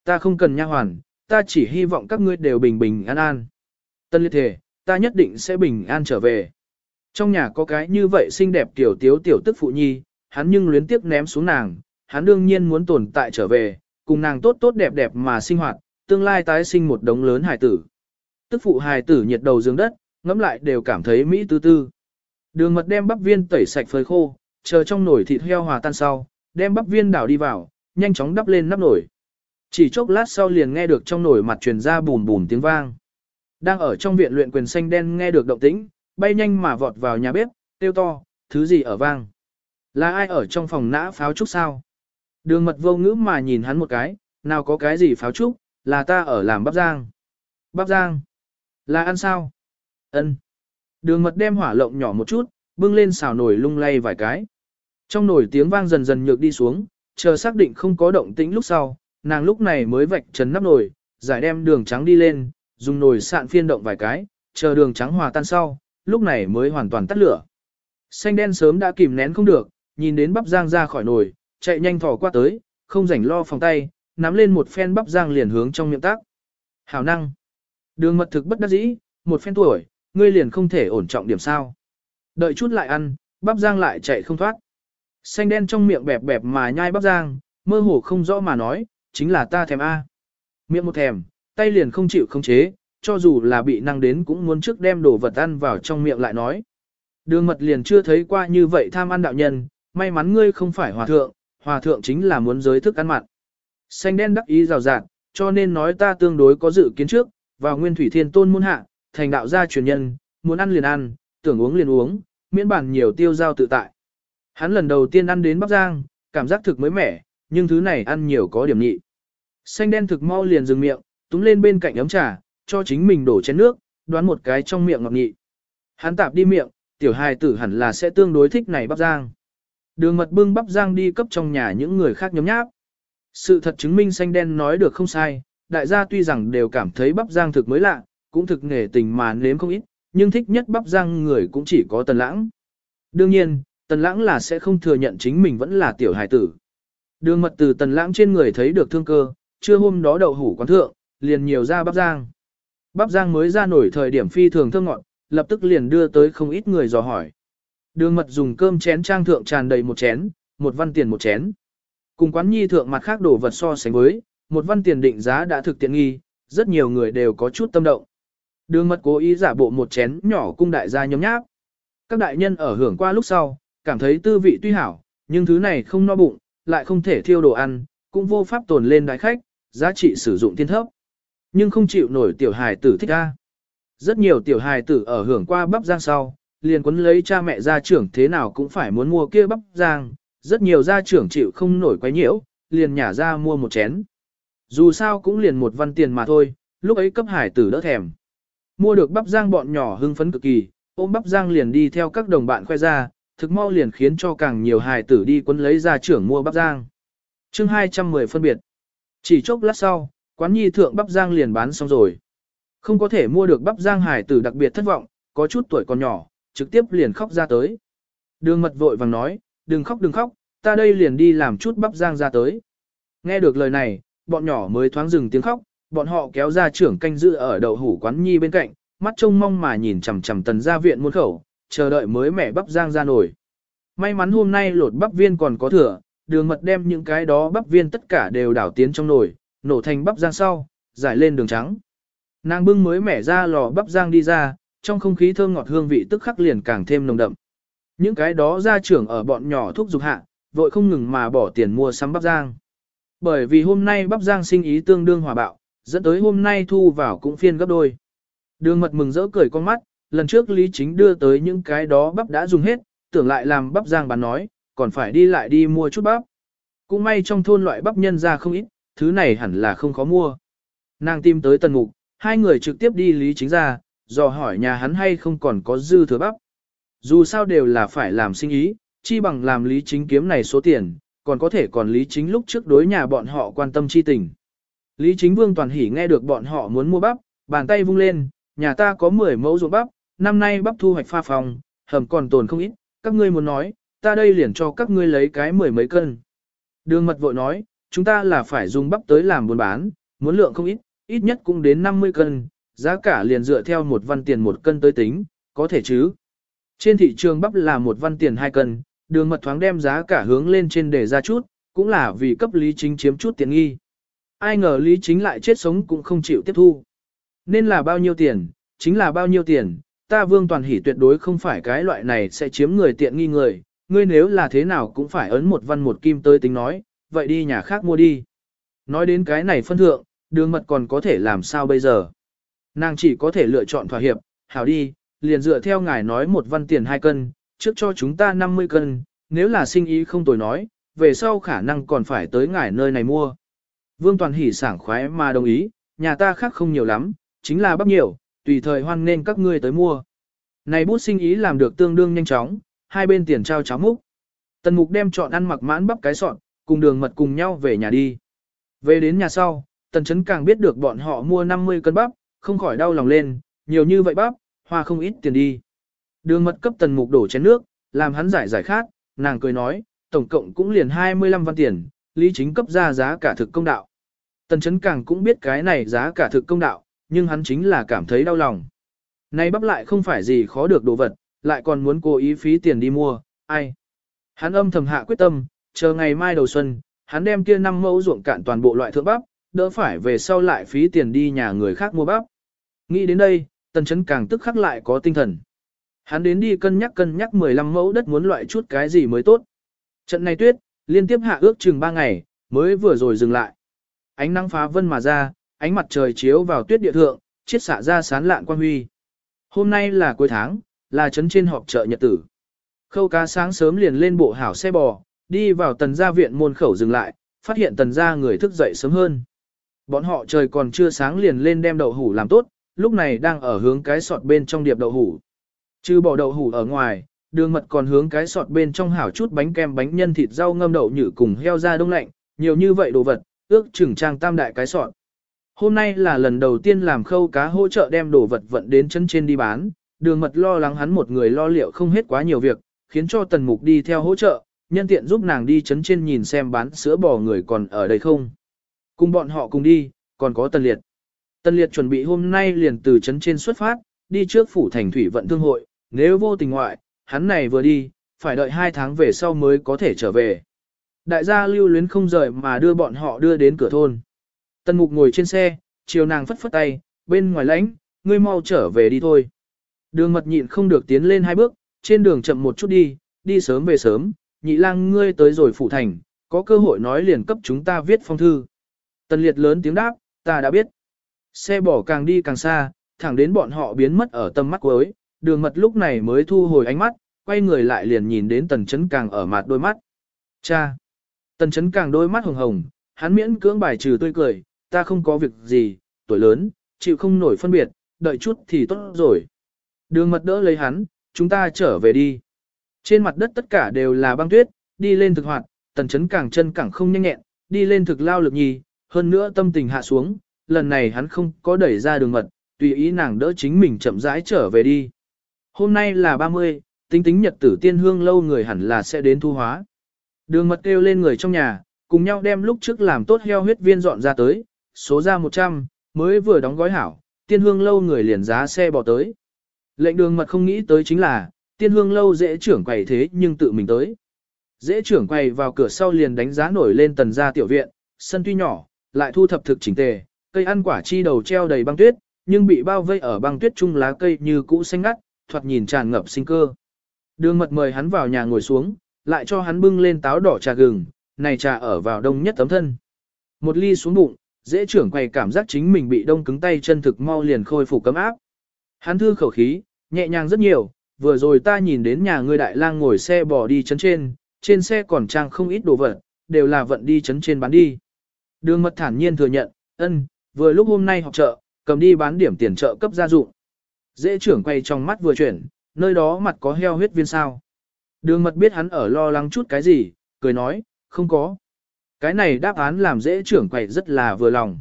Ta không cần nha hoàn, ta chỉ hy vọng các ngươi đều bình bình an an. Tân liệt thể, ta nhất định sẽ bình an trở về. Trong nhà có cái như vậy xinh đẹp tiểu tiếu tiểu tức phụ nhi, hắn nhưng luyến tiếc ném xuống nàng, hắn đương nhiên muốn tồn tại trở về, cùng nàng tốt tốt đẹp đẹp mà sinh hoạt, tương lai tái sinh một đống lớn hài tử. Tức phụ hài tử nhiệt đầu dương đất, ngẫm lại đều cảm thấy mỹ tư tư. Đường mật đem bắp viên tẩy sạch phơi khô, chờ trong nồi thịt heo hòa tan sau, đem bắp viên đảo đi vào, nhanh chóng đắp lên nắp nồi. Chỉ chốc lát sau liền nghe được trong nồi mặt truyền ra bùn bùn tiếng vang. Đang ở trong viện luyện quyền xanh đen nghe được động tĩnh, bay nhanh mà vọt vào nhà bếp, tiêu to, thứ gì ở vang. Là ai ở trong phòng nã pháo trúc sao? Đường mật vô ngữ mà nhìn hắn một cái, nào có cái gì pháo trúc, là ta ở làm bắp giang. Bắp giang? Là ăn sao? Ân. Đường mật đem hỏa lộng nhỏ một chút, bưng lên xào nồi lung lay vài cái. Trong nồi tiếng vang dần dần nhược đi xuống, chờ xác định không có động tĩnh lúc sau, nàng lúc này mới vạch trần nắp nồi, giải đem đường trắng đi lên, dùng nồi sạn phiên động vài cái, chờ đường trắng hòa tan sau, lúc này mới hoàn toàn tắt lửa. Xanh đen sớm đã kìm nén không được, nhìn đến bắp giang ra khỏi nồi, chạy nhanh thỏ qua tới, không rảnh lo phòng tay, nắm lên một phen bắp giang liền hướng trong miệng tác. Hảo năng. Đường mật thực bất đắc dĩ, một phen tuổi, ngươi liền không thể ổn trọng điểm sao. Đợi chút lại ăn, bắp giang lại chạy không thoát. Xanh đen trong miệng bẹp bẹp mà nhai bắp giang, mơ hồ không rõ mà nói, chính là ta thèm A. Miệng một thèm, tay liền không chịu không chế, cho dù là bị năng đến cũng muốn trước đem đồ vật ăn vào trong miệng lại nói. Đường mật liền chưa thấy qua như vậy tham ăn đạo nhân, may mắn ngươi không phải hòa thượng, hòa thượng chính là muốn giới thức ăn mặn. Xanh đen đắc ý rào rạt, cho nên nói ta tương đối có dự kiến trước, vào nguyên thủy thiên tôn môn hạ, thành đạo gia truyền nhân, muốn ăn liền ăn, tưởng uống liền uống, miễn bản nhiều tiêu giao tự tại. Hắn lần đầu tiên ăn đến bắp giang, cảm giác thực mới mẻ, nhưng thứ này ăn nhiều có điểm nhị. Xanh đen thực mau liền dừng miệng, túm lên bên cạnh ấm trà, cho chính mình đổ chén nước, đoán một cái trong miệng ngọt nhị. Hắn tạp đi miệng, tiểu hài tử hẳn là sẽ tương đối thích này bắp giang. Đường mật bưng bắp giang đi cấp trong nhà những người khác nhóm nháp. Sự thật chứng minh xanh đen nói được không sai, đại gia tuy rằng đều cảm thấy bắp giang thực mới lạ, cũng thực nghề tình mà nếm không ít, nhưng thích nhất bắp răng người cũng chỉ có tần lãng. Đương nhiên, tần lãng là sẽ không thừa nhận chính mình vẫn là tiểu hài tử. Đường mật từ tần lãng trên người thấy được thương cơ, chưa hôm đó đậu hủ quán thượng, liền nhiều ra bắp rang. Bắp rang mới ra nổi thời điểm phi thường thơm ngọt, lập tức liền đưa tới không ít người dò hỏi. Đường mật dùng cơm chén trang thượng tràn đầy một chén, một văn tiền một chén. Cùng quán nhi thượng mặt khác đổ vật so sánh với, một văn tiền định giá đã thực tiện nghi, rất nhiều người đều có chút tâm động. Đường mật cố ý giả bộ một chén nhỏ cung đại gia nhóm nháp. Các đại nhân ở hưởng qua lúc sau, cảm thấy tư vị tuy hảo, nhưng thứ này không no bụng, lại không thể thiêu đồ ăn, cũng vô pháp tồn lên đại khách, giá trị sử dụng thiên thấp. Nhưng không chịu nổi tiểu hài tử thích ra. Rất nhiều tiểu hài tử ở hưởng qua bắp giang sau, liền quấn lấy cha mẹ gia trưởng thế nào cũng phải muốn mua kia bắp giang, rất nhiều gia trưởng chịu không nổi quấy nhiễu, liền nhả ra mua một chén. Dù sao cũng liền một văn tiền mà thôi, lúc ấy cấp hải tử đỡ thèm. Mua được bắp giang bọn nhỏ hưng phấn cực kỳ, ôm bắp giang liền đi theo các đồng bạn khoe ra, thực mau liền khiến cho càng nhiều hài tử đi quấn lấy ra trưởng mua bắp giang. chương 210 phân biệt. Chỉ chốc lát sau, quán nhi thượng bắp giang liền bán xong rồi. Không có thể mua được bắp giang hài tử đặc biệt thất vọng, có chút tuổi còn nhỏ, trực tiếp liền khóc ra tới. Đường mật vội vàng nói, đừng khóc đừng khóc, ta đây liền đi làm chút bắp giang ra tới. Nghe được lời này, bọn nhỏ mới thoáng dừng tiếng khóc, bọn họ kéo ra trưởng canh giữ ở đậu hủ quán nhi bên cạnh, mắt trông mong mà nhìn chằm chằm tần gia viện muôn khẩu, chờ đợi mới mẻ bắp giang ra nổi. May mắn hôm nay lột bắp viên còn có thừa, đường mật đem những cái đó bắp viên tất cả đều đảo tiến trong nồi, nổ thành bắp giang sau, giải lên đường trắng. Nàng bưng mới mẻ ra lò bắp giang đi ra, trong không khí thơm ngọt hương vị tức khắc liền càng thêm nồng đậm. Những cái đó gia trưởng ở bọn nhỏ thúc giục hạ, vội không ngừng mà bỏ tiền mua sắm bắp giang. Bởi vì hôm nay bắp giang sinh ý tương đương hòa bạo, dẫn tới hôm nay thu vào cũng phiên gấp đôi. Đường mật mừng rỡ cười con mắt, lần trước Lý Chính đưa tới những cái đó bắp đã dùng hết, tưởng lại làm bắp giang bán nói, còn phải đi lại đi mua chút bắp. Cũng may trong thôn loại bắp nhân ra không ít, thứ này hẳn là không khó mua. Nàng tìm tới tần mục, hai người trực tiếp đi Lý Chính ra, dò hỏi nhà hắn hay không còn có dư thừa bắp. Dù sao đều là phải làm sinh ý, chi bằng làm Lý Chính kiếm này số tiền, còn có thể còn Lý Chính lúc trước đối nhà bọn họ quan tâm chi tình. Lý Chính Vương toàn hỉ nghe được bọn họ muốn mua bắp, bàn tay vung lên, nhà ta có 10 mẫu ruộng bắp, năm nay bắp thu hoạch pha phòng, hầm còn tồn không ít, các ngươi muốn nói, ta đây liền cho các ngươi lấy cái mười mấy cân. Đường mật vội nói, chúng ta là phải dùng bắp tới làm buôn bán, muốn lượng không ít, ít nhất cũng đến 50 cân, giá cả liền dựa theo một văn tiền một cân tới tính, có thể chứ. Trên thị trường bắp là một văn tiền hai cân, đường mật thoáng đem giá cả hướng lên trên để ra chút, cũng là vì cấp lý chính chiếm chút tiền nghi. Ai ngờ lý chính lại chết sống cũng không chịu tiếp thu. Nên là bao nhiêu tiền, chính là bao nhiêu tiền, ta vương toàn hỷ tuyệt đối không phải cái loại này sẽ chiếm người tiện nghi người, ngươi nếu là thế nào cũng phải ấn một văn một kim tới tính nói, vậy đi nhà khác mua đi. Nói đến cái này phân thượng, đường mật còn có thể làm sao bây giờ. Nàng chỉ có thể lựa chọn thỏa hiệp, hảo đi, liền dựa theo ngài nói một văn tiền hai cân, trước cho chúng ta 50 cân, nếu là sinh ý không tồi nói, về sau khả năng còn phải tới ngài nơi này mua. Vương Toàn hỉ sảng khoái mà đồng ý, nhà ta khác không nhiều lắm, chính là bắp nhiều, tùy thời hoan nên các ngươi tới mua. Này bút sinh ý làm được tương đương nhanh chóng, hai bên tiền trao cháo múc. Tần mục đem chọn ăn mặc mãn bắp cái sọn, cùng đường mật cùng nhau về nhà đi. Về đến nhà sau, tần chấn càng biết được bọn họ mua 50 cân bắp, không khỏi đau lòng lên, nhiều như vậy bắp, hoa không ít tiền đi. Đường mật cấp tần mục đổ chén nước, làm hắn giải giải khát, nàng cười nói, tổng cộng cũng liền 25 văn tiền, lý chính cấp ra giá cả thực công đạo. Tần chấn càng cũng biết cái này giá cả thực công đạo, nhưng hắn chính là cảm thấy đau lòng. Này bắp lại không phải gì khó được đồ vật, lại còn muốn cố ý phí tiền đi mua, ai. Hắn âm thầm hạ quyết tâm, chờ ngày mai đầu xuân, hắn đem kia năm mẫu ruộng cạn toàn bộ loại thượng bắp, đỡ phải về sau lại phí tiền đi nhà người khác mua bắp. Nghĩ đến đây, tần chấn càng tức khắc lại có tinh thần. Hắn đến đi cân nhắc cân nhắc 15 mẫu đất muốn loại chút cái gì mới tốt. Trận này tuyết, liên tiếp hạ ước chừng 3 ngày, mới vừa rồi dừng lại. Ánh nắng phá vân mà ra, ánh mặt trời chiếu vào tuyết địa thượng, chiết xạ ra sán lạn quang huy. Hôm nay là cuối tháng, là trấn trên họp chợ nhật tử. Khâu cá sáng sớm liền lên bộ hảo xe bò, đi vào tần gia viện môn khẩu dừng lại, phát hiện tần gia người thức dậy sớm hơn. Bọn họ trời còn chưa sáng liền lên đem đậu hủ làm tốt, lúc này đang ở hướng cái sọt bên trong điệp đậu hủ. Chứ bỏ đậu hủ ở ngoài, đường mật còn hướng cái sọt bên trong hảo chút bánh kem bánh nhân thịt rau ngâm đậu nhử cùng heo da đông lạnh, nhiều như vậy đồ vật, ước chừng trang tam đại cái sọt. Hôm nay là lần đầu tiên làm khâu cá hỗ trợ đem đồ vật vận đến chân trên đi bán, đường mật lo lắng hắn một người lo liệu không hết quá nhiều việc, khiến cho tần mục đi theo hỗ trợ, nhân tiện giúp nàng đi chấn trên nhìn xem bán sữa bò người còn ở đây không. Cùng bọn họ cùng đi, còn có tần liệt. Tần liệt chuẩn bị hôm nay liền từ chấn trên xuất phát, đi trước phủ thành thủy vận thương hội, nếu vô tình ngoại, hắn này vừa đi, phải đợi hai tháng về sau mới có thể trở về. Đại gia lưu luyến không rời mà đưa bọn họ đưa đến cửa thôn. Tần mục ngồi trên xe, chiều nàng phất phất tay, bên ngoài lãnh, ngươi mau trở về đi thôi. Đường mật nhịn không được tiến lên hai bước, trên đường chậm một chút đi, đi sớm về sớm, nhị lang ngươi tới rồi phủ thành, có cơ hội nói liền cấp chúng ta viết phong thư. Tần liệt lớn tiếng đáp, ta đã biết. Xe bỏ càng đi càng xa, thẳng đến bọn họ biến mất ở tâm mắt cuối, đường mật lúc này mới thu hồi ánh mắt, quay người lại liền nhìn đến tần chấn càng ở mặt đôi mắt. Cha! Tần chấn càng đôi mắt hồng hồng, hắn miễn cưỡng bài trừ tươi cười, ta không có việc gì, tuổi lớn, chịu không nổi phân biệt, đợi chút thì tốt rồi. Đường mật đỡ lấy hắn, chúng ta trở về đi. Trên mặt đất tất cả đều là băng tuyết, đi lên thực hoạt, tần chấn càng chân càng không nhanh nhẹn, đi lên thực lao lực nhì, hơn nữa tâm tình hạ xuống, lần này hắn không có đẩy ra đường mật, tùy ý nàng đỡ chính mình chậm rãi trở về đi. Hôm nay là 30, tính tính nhật tử tiên hương lâu người hẳn là sẽ đến thu hóa. Đường mật kêu lên người trong nhà, cùng nhau đem lúc trước làm tốt heo huyết viên dọn ra tới, số ra 100, mới vừa đóng gói hảo, tiên hương lâu người liền giá xe bỏ tới. Lệnh đường mật không nghĩ tới chính là, tiên hương lâu dễ trưởng quầy thế nhưng tự mình tới. Dễ trưởng quầy vào cửa sau liền đánh giá nổi lên tần gia tiểu viện, sân tuy nhỏ, lại thu thập thực chỉnh tề, cây ăn quả chi đầu treo đầy băng tuyết, nhưng bị bao vây ở băng tuyết chung lá cây như cũ xanh ngắt, thoạt nhìn tràn ngập sinh cơ. Đường mật mời hắn vào nhà ngồi xuống, lại cho hắn bưng lên táo đỏ trà gừng, này trà ở vào đông nhất tấm thân. Một ly xuống bụng, dễ trưởng quầy cảm giác chính mình bị đông cứng tay chân thực mau liền khôi phục cấm áp. Hắn thư khẩu khí, nhẹ nhàng rất nhiều, vừa rồi ta nhìn đến nhà ngươi đại lang ngồi xe bỏ đi chấn trên, trên xe còn trang không ít đồ vật, đều là vận đi chấn trên bán đi. Đường mật thản nhiên thừa nhận, ân, vừa lúc hôm nay học chợ, cầm đi bán điểm tiền chợ cấp gia dụng. Dễ trưởng quay trong mắt vừa chuyển, nơi đó mặt có heo huyết viên sao. Đường mật biết hắn ở lo lắng chút cái gì, cười nói, không có. Cái này đáp án làm dễ trưởng quầy rất là vừa lòng.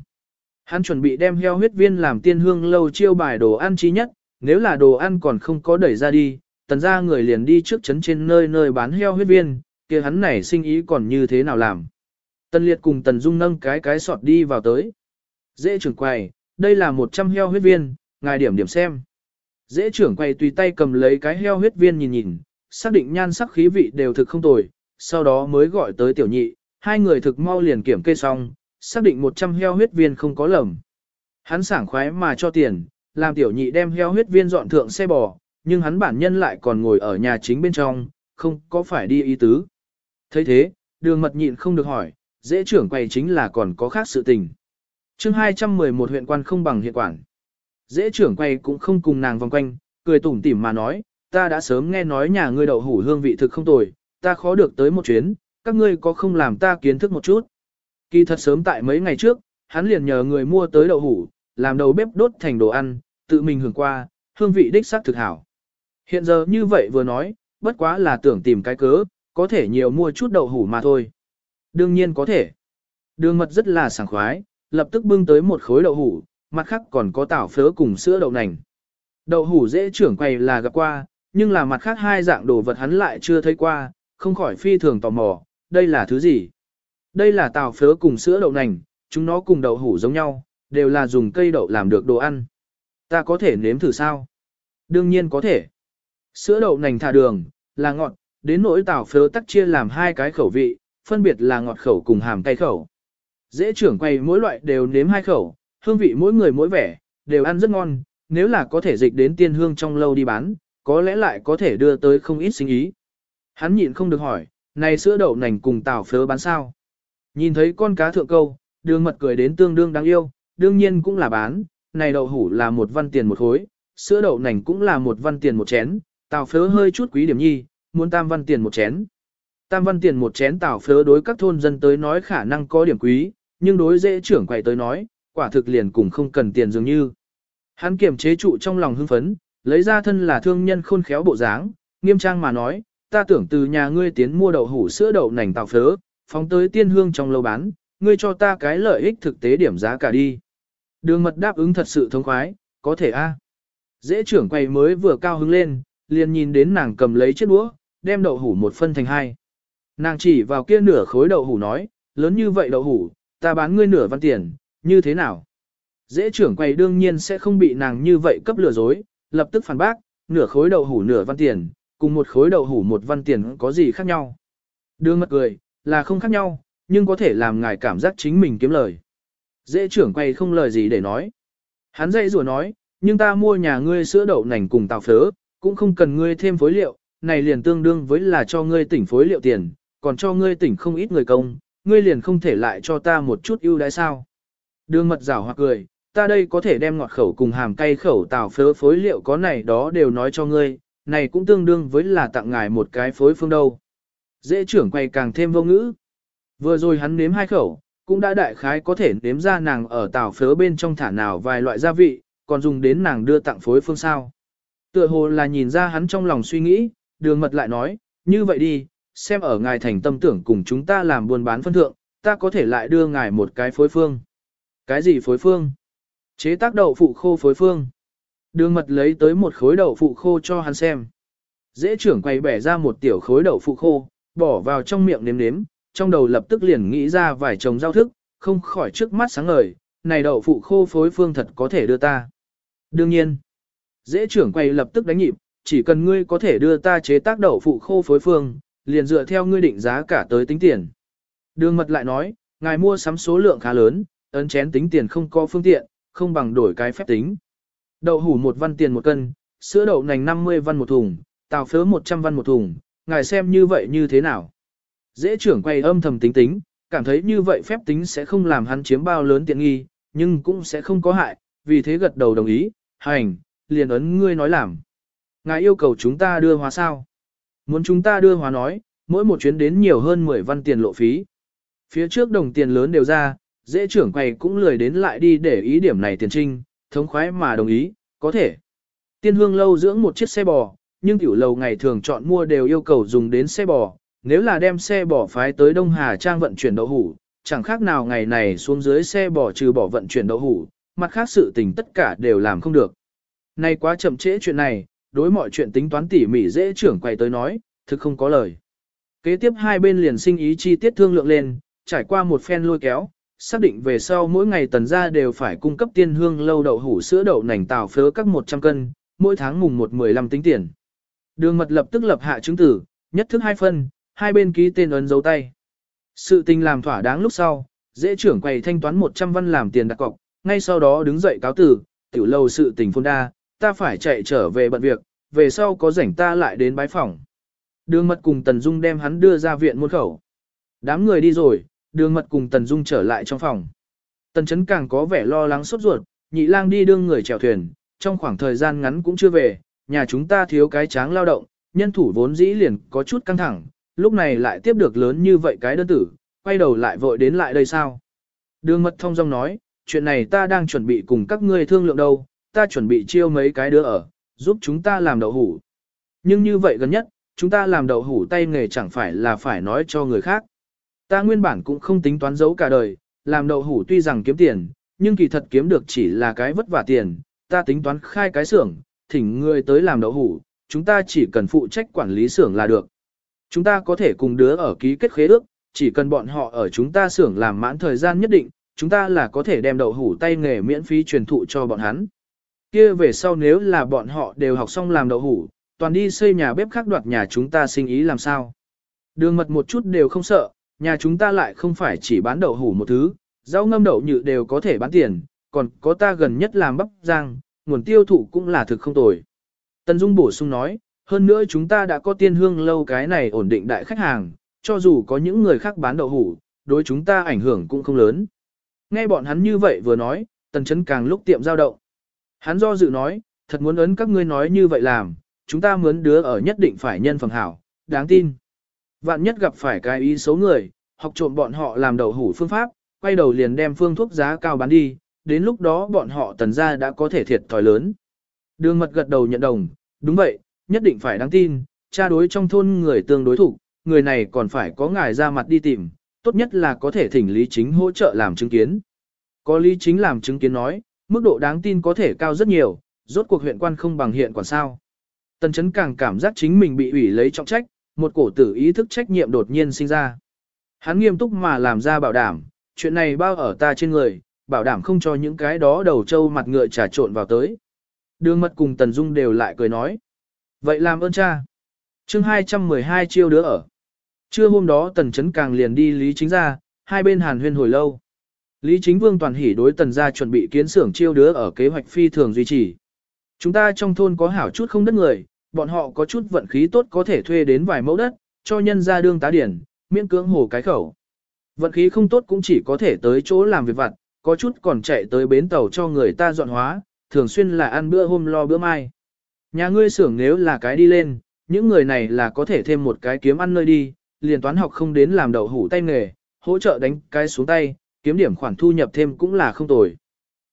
Hắn chuẩn bị đem heo huyết viên làm tiên hương lâu chiêu bài đồ ăn chi nhất, nếu là đồ ăn còn không có đẩy ra đi, tần ra người liền đi trước chấn trên nơi nơi bán heo huyết viên, kia hắn này sinh ý còn như thế nào làm. Tần liệt cùng tần dung nâng cái cái sọt đi vào tới. Dễ trưởng quầy, đây là 100 heo huyết viên, ngài điểm điểm xem. Dễ trưởng quầy tùy tay cầm lấy cái heo huyết viên nhìn nhìn, xác định nhan sắc khí vị đều thực không tồi, sau đó mới gọi tới tiểu nhị, hai người thực mau liền kiểm kê xong, xác định 100 heo huyết viên không có lầm. Hắn sảng khoái mà cho tiền, làm tiểu nhị đem heo huyết viên dọn thượng xe bò, nhưng hắn bản nhân lại còn ngồi ở nhà chính bên trong, không có phải đi ý tứ. thấy thế, đường mật nhịn không được hỏi, dễ trưởng quầy chính là còn có khác sự tình. chương 211 huyện quan không bằng hiện quản. Dễ trưởng quầy cũng không cùng nàng vòng quanh, cười tủm tỉm mà nói, ta đã sớm nghe nói nhà ngươi đậu hủ hương vị thực không tồi, ta khó được tới một chuyến, các ngươi có không làm ta kiến thức một chút. Kỳ thật sớm tại mấy ngày trước, hắn liền nhờ người mua tới đậu hủ, làm đầu bếp đốt thành đồ ăn, tự mình hưởng qua, hương vị đích xác thực hảo. Hiện giờ như vậy vừa nói, bất quá là tưởng tìm cái cớ, có thể nhiều mua chút đậu hủ mà thôi. Đương nhiên có thể. Đường mật rất là sảng khoái, lập tức bưng tới một khối đậu hủ, mặt khác còn có tảo phớ cùng sữa đậu nành. Đậu hủ dễ trưởng quầy là gặp qua, nhưng là mặt khác hai dạng đồ vật hắn lại chưa thấy qua, không khỏi phi thường tò mò, đây là thứ gì? Đây là tảo phớ cùng sữa đậu nành, chúng nó cùng đậu hủ giống nhau, đều là dùng cây đậu làm được đồ ăn. Ta có thể nếm thử sao? Đương nhiên có thể. Sữa đậu nành thả đường, là ngọt, đến nỗi tảo phớ tắc chia làm hai cái khẩu vị, phân biệt là ngọt khẩu cùng hàm cay khẩu. Dễ trưởng quay mỗi loại đều nếm hai khẩu, hương vị mỗi người mỗi vẻ, đều ăn rất ngon, nếu là có thể dịch đến tiên hương trong lâu đi bán, có lẽ lại có thể đưa tới không ít sinh ý. Hắn nhịn không được hỏi, này sữa đậu nành cùng tảo phớ bán sao? Nhìn thấy con cá thượng câu, đường mật cười đến tương đương đáng yêu, đương nhiên cũng là bán, này đậu hủ là một văn tiền một khối, sữa đậu nành cũng là một văn tiền một chén, tảo phớ hơi chút quý điểm nhi, muốn tam văn tiền một chén. Tam văn tiền một chén tảo phớ đối các thôn dân tới nói khả năng có điểm quý, nhưng đối dễ trưởng quầy tới nói, quả thực liền cùng không cần tiền dường như. Hắn kiềm chế trụ trong lòng hưng phấn, lấy ra thân là thương nhân khôn khéo bộ dáng, nghiêm trang mà nói, ta tưởng từ nhà ngươi tiến mua đậu hủ sữa đậu nành tạo phớ, phóng tới tiên hương trong lâu bán, ngươi cho ta cái lợi ích thực tế điểm giá cả đi. Đường mật đáp ứng thật sự thông khoái, có thể a. Dễ trưởng quầy mới vừa cao hứng lên, liền nhìn đến nàng cầm lấy chiếc đũa, đem đậu hủ một phân thành hai. Nàng chỉ vào kia nửa khối đậu hủ nói, lớn như vậy đậu hủ, ta bán ngươi nửa văn tiền, như thế nào? Dễ trưởng quầy đương nhiên sẽ không bị nàng như vậy cấp lừa dối, lập tức phản bác, nửa khối đậu hủ nửa văn tiền, cùng một khối đậu hủ một văn tiền có gì khác nhau. Đường mật cười, là không khác nhau, nhưng có thể làm ngài cảm giác chính mình kiếm lời. Dễ trưởng quay không lời gì để nói. Hắn dậy rùa nói, nhưng ta mua nhà ngươi sữa đậu nành cùng tàu phớ, cũng không cần ngươi thêm phối liệu, này liền tương đương với là cho ngươi tỉnh phối liệu tiền, còn cho ngươi tỉnh không ít người công, ngươi liền không thể lại cho ta một chút ưu đãi sao. Đường mật rảo hoặc cười, ta đây có thể đem ngọt khẩu cùng hàm cay khẩu tào phớ phối liệu có này đó đều nói cho ngươi, này cũng tương đương với là tặng ngài một cái phối phương đâu. Dễ trưởng quay càng thêm vô ngữ. Vừa rồi hắn nếm hai khẩu, cũng đã đại khái có thể nếm ra nàng ở tào phớ bên trong thả nào vài loại gia vị, còn dùng đến nàng đưa tặng phối phương sao. Tựa hồ là nhìn ra hắn trong lòng suy nghĩ, đường mật lại nói, như vậy đi, xem ở ngài thành tâm tưởng cùng chúng ta làm buôn bán phân thượng, ta có thể lại đưa ngài một cái phối phương. Cái gì phối phương? Chế tác đậu phụ khô phối phương. Đường mật lấy tới một khối đậu phụ khô cho hắn xem. Dễ trưởng quay bẻ ra một tiểu khối đậu phụ khô, bỏ vào trong miệng nếm nếm, trong đầu lập tức liền nghĩ ra vài chồng giao thức, không khỏi trước mắt sáng ngời, này đậu phụ khô phối phương thật có thể đưa ta. Đương nhiên, dễ trưởng quay lập tức đánh nhịp, chỉ cần ngươi có thể đưa ta chế tác đậu phụ khô phối phương, liền dựa theo ngươi định giá cả tới tính tiền. Đường mật lại nói, ngài mua sắm số lượng khá lớn, ấn chén tính tiền không có phương tiện, không bằng đổi cái phép tính. Đậu hủ một văn tiền một cân, sữa đậu nành 50 văn một thùng, tàu phớ 100 văn một thùng, ngài xem như vậy như thế nào. Dễ trưởng quay âm thầm tính tính, cảm thấy như vậy phép tính sẽ không làm hắn chiếm bao lớn tiện nghi, nhưng cũng sẽ không có hại, vì thế gật đầu đồng ý, hành, liền ấn ngươi nói làm. Ngài yêu cầu chúng ta đưa hóa sao? Muốn chúng ta đưa hóa nói, mỗi một chuyến đến nhiều hơn 10 văn tiền lộ phí. Phía trước đồng tiền lớn đều ra, dễ trưởng quầy cũng lười đến lại đi để ý điểm này tiền trinh, thống khoái mà đồng ý, có thể. Tiên hương lâu dưỡng một chiếc xe bò, nhưng tiểu lầu ngày thường chọn mua đều yêu cầu dùng đến xe bò, nếu là đem xe bò phái tới Đông Hà Trang vận chuyển đậu hủ, chẳng khác nào ngày này xuống dưới xe bò trừ bỏ vận chuyển đậu hủ, mặt khác sự tình tất cả đều làm không được. Nay quá chậm trễ chuyện này, đối mọi chuyện tính toán tỉ mỉ dễ trưởng quầy tới nói, thực không có lời. Kế tiếp hai bên liền sinh ý chi tiết thương lượng lên, trải qua một phen lôi kéo, xác định về sau mỗi ngày tần gia đều phải cung cấp tiên hương lâu đậu hủ sữa đậu nành tàu phớ các 100 cân, mỗi tháng mùng 1-15 tính tiền. Đường mật lập tức lập hạ chứng tử, nhất thức hai phân, hai bên ký tên ấn dấu tay. Sự tình làm thỏa đáng lúc sau, dễ trưởng quầy thanh toán 100 văn làm tiền đặt cọc, ngay sau đó đứng dậy cáo tử, tiểu lâu sự tình phôn đa, ta phải chạy trở về bận việc, về sau có rảnh ta lại đến bái phòng. Đường mật cùng Tần Dung đem hắn đưa ra viện môn khẩu. Đám người đi rồi, đường mật cùng Tần Dung trở lại trong phòng. Tần Chấn càng có vẻ lo lắng sốt ruột, nhị lang đi đương người chèo thuyền, trong khoảng thời gian ngắn cũng chưa về, nhà chúng ta thiếu cái tráng lao động, nhân thủ vốn dĩ liền có chút căng thẳng, lúc này lại tiếp được lớn như vậy cái đơn tử, quay đầu lại vội đến lại đây sao. Đường mật thông dong nói, chuyện này ta đang chuẩn bị cùng các ngươi thương lượng đâu, ta chuẩn bị chiêu mấy cái đứa ở, giúp chúng ta làm đậu hủ. Nhưng như vậy gần nhất, chúng ta làm đậu hủ tay nghề chẳng phải là phải nói cho người khác. Ta nguyên bản cũng không tính toán giấu cả đời, làm đậu hủ tuy rằng kiếm tiền, nhưng kỳ thật kiếm được chỉ là cái vất vả tiền, ta tính toán khai cái xưởng, thỉnh người tới làm đậu hủ, chúng ta chỉ cần phụ trách quản lý xưởng là được. Chúng ta có thể cùng đứa ở ký kết khế ước, chỉ cần bọn họ ở chúng ta xưởng làm mãn thời gian nhất định, chúng ta là có thể đem đậu hủ tay nghề miễn phí truyền thụ cho bọn hắn. Kia về sau nếu là bọn họ đều học xong làm đậu hủ, toàn đi xây nhà bếp khác đoạt nhà chúng ta sinh ý làm sao. Đường mật một chút đều không sợ, nhà chúng ta lại không phải chỉ bán đậu hủ một thứ, rau ngâm đậu nhự đều có thể bán tiền, còn có ta gần nhất làm bắp rang, nguồn tiêu thụ cũng là thực không tồi. Tần Dung bổ sung nói, hơn nữa chúng ta đã có tiên hương lâu cái này ổn định đại khách hàng, cho dù có những người khác bán đậu hủ, đối chúng ta ảnh hưởng cũng không lớn. Nghe bọn hắn như vậy vừa nói, tần chấn càng lúc tiệm giao động. Hắn do dự nói, thật muốn ấn các ngươi nói như vậy làm, chúng ta mướn đứa ở nhất định phải nhân phẩm hảo, đáng tin. Vạn nhất gặp phải cái ý xấu người, học trộm bọn họ làm đầu hủ phương pháp, quay đầu liền đem phương thuốc giá cao bán đi, đến lúc đó bọn họ tần ra đã có thể thiệt thòi lớn. Đường mật gật đầu nhận đồng, đúng vậy, nhất định phải đáng tin, tra đối trong thôn người tương đối thủ, người này còn phải có ngài ra mặt đi tìm, tốt nhất là có thể thỉnh Lý Chính hỗ trợ làm chứng kiến. Có Lý Chính làm chứng kiến nói, mức độ đáng tin có thể cao rất nhiều, rốt cuộc huyện quan không bằng hiện quản sao. Tần chấn càng cảm giác chính mình bị ủy lấy trọng trách, một cổ tử ý thức trách nhiệm đột nhiên sinh ra. Hắn nghiêm túc mà làm ra bảo đảm, chuyện này bao ở ta trên người, bảo đảm không cho những cái đó đầu trâu mặt ngựa trà trộn vào tới. Đường mật cùng Tần Dung đều lại cười nói. Vậy làm ơn cha. chương 212 chiêu đứa ở. Trưa hôm đó Tần Chấn Càng liền đi Lý Chính ra, hai bên hàn huyên hồi lâu. Lý Chính Vương toàn hỉ đối Tần gia chuẩn bị kiến xưởng chiêu đứa ở kế hoạch phi thường duy trì. Chúng ta trong thôn có hảo chút không đất người, bọn họ có chút vận khí tốt có thể thuê đến vài mẫu đất, cho nhân ra đương tá điển, miễn cưỡng hồ cái khẩu. Vận khí không tốt cũng chỉ có thể tới chỗ làm việc vặt, có chút còn chạy tới bến tàu cho người ta dọn hóa, thường xuyên là ăn bữa hôm lo bữa mai. Nhà ngươi xưởng nếu là cái đi lên, những người này là có thể thêm một cái kiếm ăn nơi đi, liền toán học không đến làm đậu hủ tay nghề, hỗ trợ đánh cái xuống tay, kiếm điểm khoản thu nhập thêm cũng là không tồi.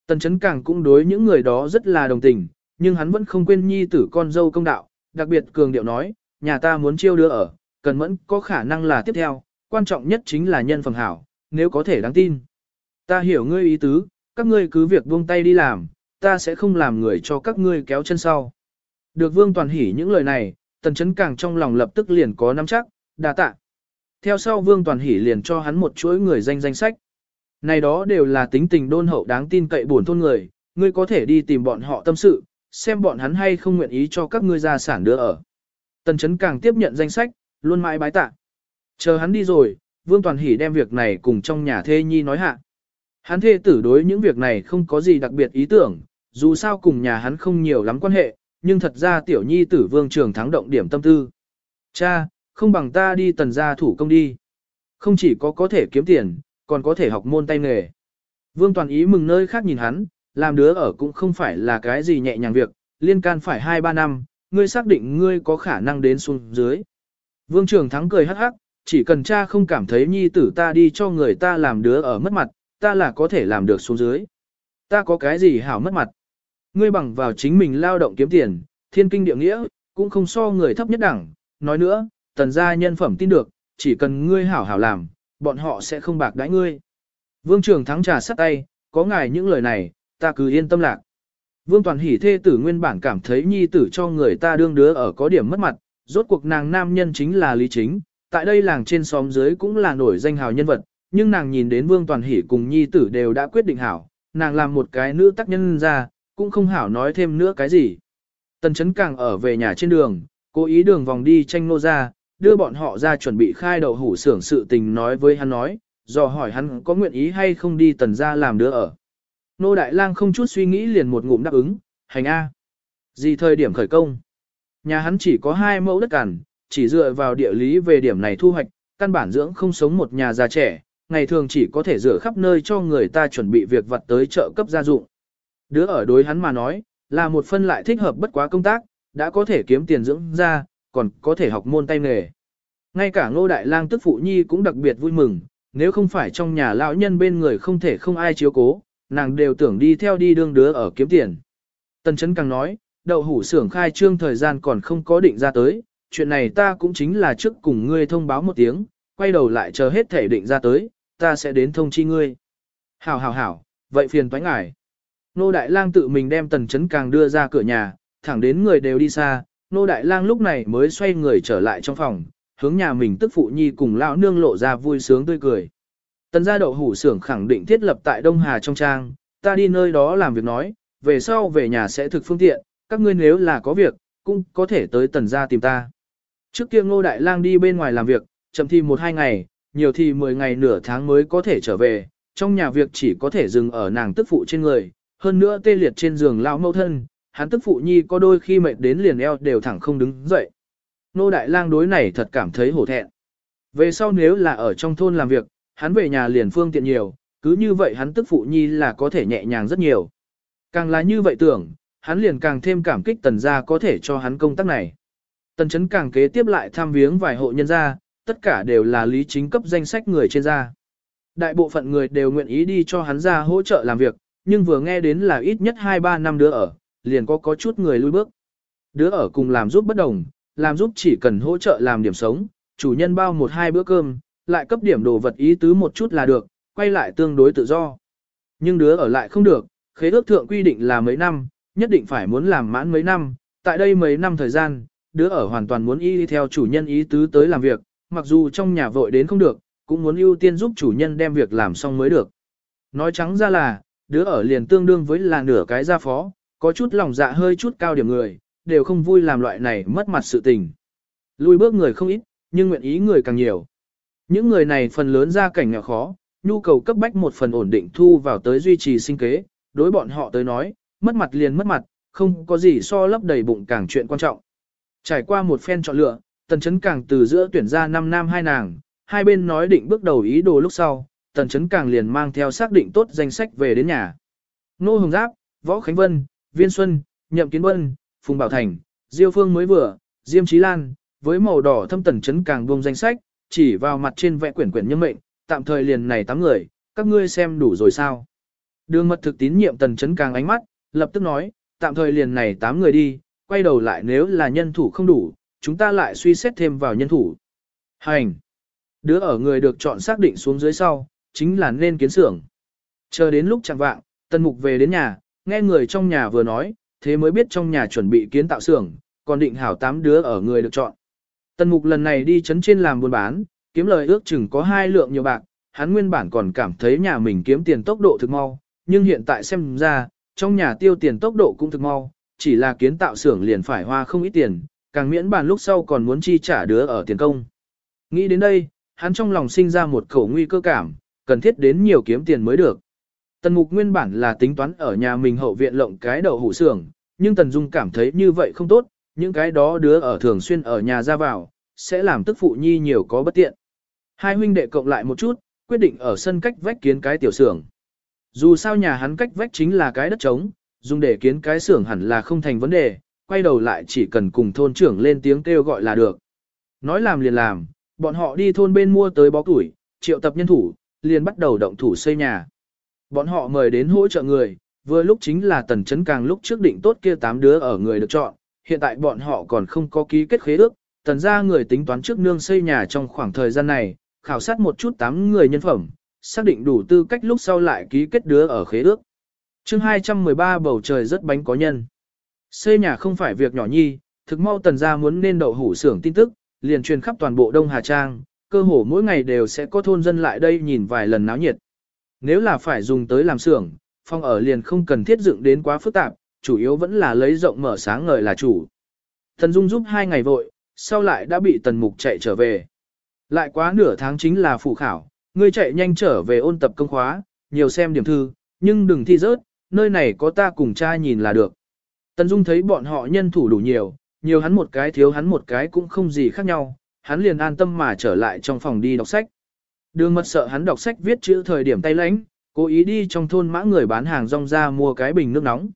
Tần chấn càng cũng đối những người đó rất là đồng tình, nhưng hắn vẫn không quên nhi tử con dâu công đạo, đặc biệt cường điệu nói, nhà ta muốn chiêu đưa ở, cần mẫn có khả năng là tiếp theo, quan trọng nhất chính là nhân phẩm hảo, nếu có thể đáng tin. Ta hiểu ngươi ý tứ, các ngươi cứ việc buông tay đi làm, ta sẽ không làm người cho các ngươi kéo chân sau. Được Vương Toàn hỉ những lời này, Tần Chấn Càng trong lòng lập tức liền có nắm chắc, đa tạ. Theo sau Vương Toàn hỉ liền cho hắn một chuỗi người danh danh sách. Này đó đều là tính tình đôn hậu đáng tin cậy buồn thôn người, ngươi có thể đi tìm bọn họ tâm sự, xem bọn hắn hay không nguyện ý cho các ngươi gia sản đưa ở. Tần Chấn Càng tiếp nhận danh sách, luôn mãi bái tạ. Chờ hắn đi rồi, Vương Toàn Hỷ đem việc này cùng trong nhà thê nhi nói hạ. Hắn thê tử đối những việc này không có gì đặc biệt ý tưởng, dù sao cùng nhà hắn không nhiều lắm quan hệ, nhưng thật ra tiểu nhi tử Vương Trường thắng động điểm tâm tư. Cha, không bằng ta đi tần gia thủ công đi. Không chỉ có có thể kiếm tiền, còn có thể học môn tay nghề. Vương Toàn ý mừng nơi khác nhìn hắn, làm đứa ở cũng không phải là cái gì nhẹ nhàng việc, liên can phải 2-3 năm, ngươi xác định ngươi có khả năng đến xuống dưới. Vương Trường Thắng cười hắc hắc, chỉ cần cha không cảm thấy nhi tử ta đi cho người ta làm đứa ở mất mặt, ta là có thể làm được xuống dưới. Ta có cái gì hảo mất mặt. Ngươi bằng vào chính mình lao động kiếm tiền, thiên kinh địa nghĩa, cũng không so người thấp nhất đẳng. Nói nữa, tần gia nhân phẩm tin được, chỉ cần ngươi hảo hảo làm, bọn họ sẽ không bạc đãi ngươi. Vương Trường Thắng trà sắt tay, có ngài những lời này, ta cứ yên tâm lạc. Vương Toàn Hỷ thê tử nguyên bản cảm thấy nhi tử cho người ta đương đứa ở có điểm mất mặt, rốt cuộc nàng nam nhân chính là lý chính, tại đây làng trên xóm dưới cũng là nổi danh hào nhân vật, nhưng nàng nhìn đến Vương Toàn Hỷ cùng nhi tử đều đã quyết định hảo, nàng làm một cái nữ tác nhân ra, cũng không hảo nói thêm nữa cái gì. Tần chấn càng ở về nhà trên đường, cố ý đường vòng đi tranh nô ra, đưa bọn họ ra chuẩn bị khai đậu hủ xưởng sự tình nói với hắn nói, dò hỏi hắn có nguyện ý hay không đi tần ra làm đứa ở. Nô Đại Lang không chút suy nghĩ liền một ngụm đáp ứng, hành A. Gì thời điểm khởi công? Nhà hắn chỉ có hai mẫu đất cằn, chỉ dựa vào địa lý về điểm này thu hoạch, căn bản dưỡng không sống một nhà già trẻ, ngày thường chỉ có thể dựa khắp nơi cho người ta chuẩn bị việc vật tới chợ cấp gia dụng. Đứa ở đối hắn mà nói, là một phân lại thích hợp bất quá công tác, đã có thể kiếm tiền dưỡng ra, còn có thể học môn tay nghề. Ngay cả ngô đại lang tức phụ nhi cũng đặc biệt vui mừng, nếu không phải trong nhà lão nhân bên người không thể không ai chiếu cố, nàng đều tưởng đi theo đi đương đứa ở kiếm tiền. Tần chấn càng nói, đậu hủ xưởng khai trương thời gian còn không có định ra tới, chuyện này ta cũng chính là trước cùng ngươi thông báo một tiếng, quay đầu lại chờ hết thể định ra tới, ta sẽ đến thông chi ngươi. Hảo hảo hảo, vậy phiền toái ngài. Nô Đại Lang tự mình đem tần chấn càng đưa ra cửa nhà, thẳng đến người đều đi xa, Nô Đại Lang lúc này mới xoay người trở lại trong phòng, hướng nhà mình tức phụ nhi cùng lão nương lộ ra vui sướng tươi cười. Tần gia đậu hủ xưởng khẳng định thiết lập tại Đông Hà trong trang, ta đi nơi đó làm việc nói, về sau về nhà sẽ thực phương tiện, các ngươi nếu là có việc, cũng có thể tới tần gia tìm ta. Trước kia ngô đại lang đi bên ngoài làm việc, chậm thì một hai ngày, nhiều thì 10 ngày nửa tháng mới có thể trở về, trong nhà việc chỉ có thể dừng ở nàng tức phụ trên người, hơn nữa tê liệt trên giường lão mẫu thân, hắn tức phụ nhi có đôi khi mệt đến liền eo đều thẳng không đứng dậy. Nô đại lang đối này thật cảm thấy hổ thẹn. Về sau nếu là ở trong thôn làm việc, hắn về nhà liền phương tiện nhiều, cứ như vậy hắn tức phụ nhi là có thể nhẹ nhàng rất nhiều. Càng là như vậy tưởng, hắn liền càng thêm cảm kích tần gia có thể cho hắn công tác này. Tần chấn càng kế tiếp lại tham viếng vài hộ nhân gia, tất cả đều là lý chính cấp danh sách người trên gia. Đại bộ phận người đều nguyện ý đi cho hắn ra hỗ trợ làm việc, nhưng vừa nghe đến là ít nhất 2-3 năm đứa ở, liền có có chút người lui bước. Đứa ở cùng làm giúp bất đồng, làm giúp chỉ cần hỗ trợ làm điểm sống, chủ nhân bao một hai bữa cơm, lại cấp điểm đồ vật ý tứ một chút là được, quay lại tương đối tự do. Nhưng đứa ở lại không được, khế ước thượng quy định là mấy năm, nhất định phải muốn làm mãn mấy năm, tại đây mấy năm thời gian, đứa ở hoàn toàn muốn y theo chủ nhân ý tứ tới làm việc, mặc dù trong nhà vội đến không được, cũng muốn ưu tiên giúp chủ nhân đem việc làm xong mới được. Nói trắng ra là, đứa ở liền tương đương với là nửa cái gia phó, có chút lòng dạ hơi chút cao điểm người, đều không vui làm loại này mất mặt sự tình. Lui bước người không ít, nhưng nguyện ý người càng nhiều. Những người này phần lớn ra cảnh nghèo khó, nhu cầu cấp bách một phần ổn định thu vào tới duy trì sinh kế, đối bọn họ tới nói, mất mặt liền mất mặt, không có gì so lấp đầy bụng càng chuyện quan trọng. Trải qua một phen chọn lựa, tần chấn càng từ giữa tuyển ra năm nam hai nàng, hai bên nói định bước đầu ý đồ lúc sau, tần chấn càng liền mang theo xác định tốt danh sách về đến nhà. Nô Hồng Giáp, Võ Khánh Vân, Viên Xuân, Nhậm Kiến Vân, Phùng Bảo Thành, Diêu Phương mới vừa, Diêm Trí Lan, với màu đỏ thâm tần chấn càng buông danh sách, chỉ vào mặt trên vẽ quyển quyển nhân mệnh, tạm thời liền này tám người, các ngươi xem đủ rồi sao. Đường mật thực tín nhiệm tần chấn càng ánh mắt, lập tức nói, tạm thời liền này tám người đi, quay đầu lại nếu là nhân thủ không đủ, chúng ta lại suy xét thêm vào nhân thủ. Hành! Đứa ở người được chọn xác định xuống dưới sau, chính là nên kiến xưởng. Chờ đến lúc chẳng vạng, tần mục về đến nhà, nghe người trong nhà vừa nói, thế mới biết trong nhà chuẩn bị kiến tạo xưởng, còn định hảo tám đứa ở người được chọn. Tần mục lần này đi chấn trên làm buôn bán, kiếm lời ước chừng có hai lượng nhiều bạc, hắn nguyên bản còn cảm thấy nhà mình kiếm tiền tốc độ thực mau, nhưng hiện tại xem ra, trong nhà tiêu tiền tốc độ cũng thực mau, chỉ là kiến tạo xưởng liền phải hoa không ít tiền, càng miễn bàn lúc sau còn muốn chi trả đứa ở tiền công. Nghĩ đến đây, hắn trong lòng sinh ra một khẩu nguy cơ cảm, cần thiết đến nhiều kiếm tiền mới được. Tần mục nguyên bản là tính toán ở nhà mình hậu viện lộng cái đầu hủ xưởng, nhưng Tần Dung cảm thấy như vậy không tốt, những cái đó đứa ở thường xuyên ở nhà ra vào, sẽ làm tức phụ nhi nhiều có bất tiện. Hai huynh đệ cộng lại một chút, quyết định ở sân cách vách kiến cái tiểu xưởng. Dù sao nhà hắn cách vách chính là cái đất trống, dùng để kiến cái xưởng hẳn là không thành vấn đề, quay đầu lại chỉ cần cùng thôn trưởng lên tiếng kêu gọi là được. Nói làm liền làm, bọn họ đi thôn bên mua tới bó củi, triệu tập nhân thủ, liền bắt đầu động thủ xây nhà. Bọn họ mời đến hỗ trợ người, vừa lúc chính là tần chấn càng lúc trước định tốt kia tám đứa ở người được chọn, hiện tại bọn họ còn không có ký kết khế ước, tần ra người tính toán trước nương xây nhà trong khoảng thời gian này, khảo sát một chút tám người nhân phẩm, xác định đủ tư cách lúc sau lại ký kết đứa ở khế ước. chương 213 bầu trời rất bánh có nhân. Xây nhà không phải việc nhỏ nhi, thực mau tần ra muốn nên đậu hủ xưởng tin tức, liền truyền khắp toàn bộ Đông Hà Trang, cơ hồ mỗi ngày đều sẽ có thôn dân lại đây nhìn vài lần náo nhiệt. Nếu là phải dùng tới làm xưởng, phòng ở liền không cần thiết dựng đến quá phức tạp, chủ yếu vẫn là lấy rộng mở sáng ngời là chủ. Thần Dung giúp hai ngày vội, sau lại đã bị Tần Mục chạy trở về. Lại quá nửa tháng chính là phụ khảo, ngươi chạy nhanh trở về ôn tập công khóa, nhiều xem điểm thư, nhưng đừng thi rớt, nơi này có ta cùng cha nhìn là được. Tần Dung thấy bọn họ nhân thủ đủ nhiều, nhiều hắn một cái thiếu hắn một cái cũng không gì khác nhau, hắn liền an tâm mà trở lại trong phòng đi đọc sách. Đường mật sợ hắn đọc sách viết chữ thời điểm tay lãnh, cố ý đi trong thôn mã người bán hàng rong ra mua cái bình nước nóng.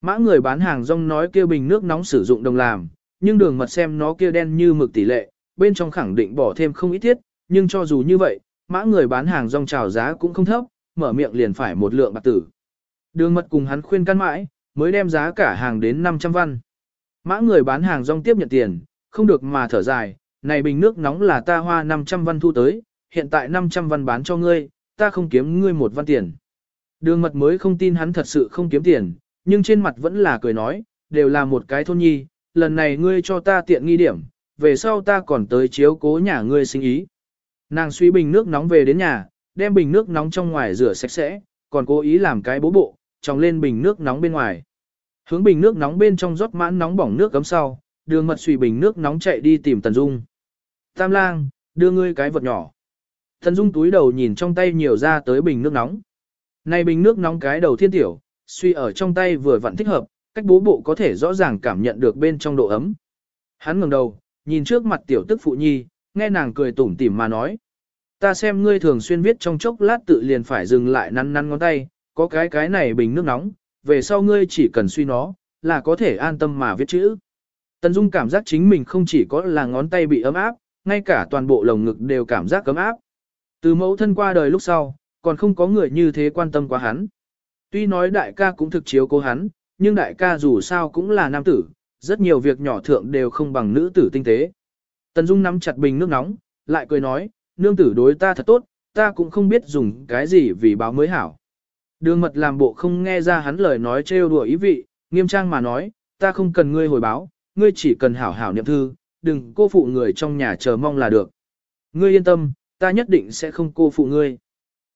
Mã người bán hàng rong nói kia bình nước nóng sử dụng đồng làm, nhưng đường mật xem nó kia đen như mực tỷ lệ, bên trong khẳng định bỏ thêm không ít thiết, nhưng cho dù như vậy, mã người bán hàng rong chào giá cũng không thấp, mở miệng liền phải một lượng bạc tử. Đường mật cùng hắn khuyên can mãi, mới đem giá cả hàng đến 500 văn. Mã người bán hàng rong tiếp nhận tiền, không được mà thở dài, này bình nước nóng là ta hoa 500 văn thu tới, hiện tại 500 văn bán cho ngươi, ta không kiếm ngươi một văn tiền. Đường mật mới không tin hắn thật sự không kiếm tiền, nhưng trên mặt vẫn là cười nói, đều là một cái thôn nhi, lần này ngươi cho ta tiện nghi điểm, về sau ta còn tới chiếu cố nhà ngươi sinh ý. Nàng suy bình nước nóng về đến nhà, đem bình nước nóng trong ngoài rửa sạch sẽ, còn cố ý làm cái bố bộ, tròng lên bình nước nóng bên ngoài. Hướng bình nước nóng bên trong rót mãn nóng bỏng nước cấm sau, đường mật suy bình nước nóng chạy đi tìm Tần Dung. Tam lang, đưa ngươi cái vật nhỏ. Tần Dung túi đầu nhìn trong tay nhiều ra tới bình nước nóng. Này bình nước nóng cái đầu thiên tiểu, suy ở trong tay vừa vặn thích hợp, cách bố bộ có thể rõ ràng cảm nhận được bên trong độ ấm. Hắn ngẩng đầu, nhìn trước mặt tiểu tức phụ nhi, nghe nàng cười tủm tỉm mà nói. Ta xem ngươi thường xuyên viết trong chốc lát tự liền phải dừng lại năn năn ngón tay, có cái cái này bình nước nóng, về sau ngươi chỉ cần suy nó, là có thể an tâm mà viết chữ. Tần Dung cảm giác chính mình không chỉ có là ngón tay bị ấm áp, ngay cả toàn bộ lồng ngực đều cảm giác ấm áp. Từ mẫu thân qua đời lúc sau, còn không có người như thế quan tâm quá hắn. Tuy nói đại ca cũng thực chiếu cố hắn, nhưng đại ca dù sao cũng là nam tử, rất nhiều việc nhỏ thượng đều không bằng nữ tử tinh tế. Tần Dung nắm chặt bình nước nóng, lại cười nói, nương tử đối ta thật tốt, ta cũng không biết dùng cái gì vì báo mới hảo. Đường mật làm bộ không nghe ra hắn lời nói trêu đùa ý vị, nghiêm trang mà nói, ta không cần ngươi hồi báo, ngươi chỉ cần hảo hảo niệm thư, đừng cô phụ người trong nhà chờ mong là được. Ngươi yên tâm, ta nhất định sẽ không cô phụ ngươi.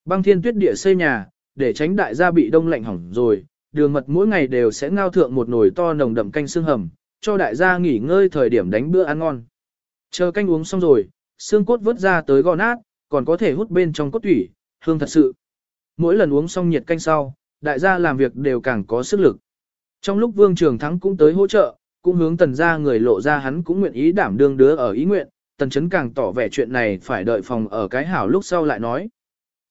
Băng thiên tuyết địa xây nhà, để tránh đại gia bị đông lạnh hỏng rồi, đường mật mỗi ngày đều sẽ ngao thượng một nồi to nồng đậm canh xương hầm, cho đại gia nghỉ ngơi thời điểm đánh bữa ăn ngon. Chờ canh uống xong rồi, xương cốt vớt ra tới gò nát, còn có thể hút bên trong cốt thủy, hương thật sự. Mỗi lần uống xong nhiệt canh sau, đại gia làm việc đều càng có sức lực. Trong lúc Vương Trường Thắng cũng tới hỗ trợ, cũng hướng tần gia người lộ ra hắn cũng nguyện ý đảm đương đứa ở ý nguyện, tần chấn càng tỏ vẻ chuyện này phải đợi phòng ở cái hảo lúc sau lại nói.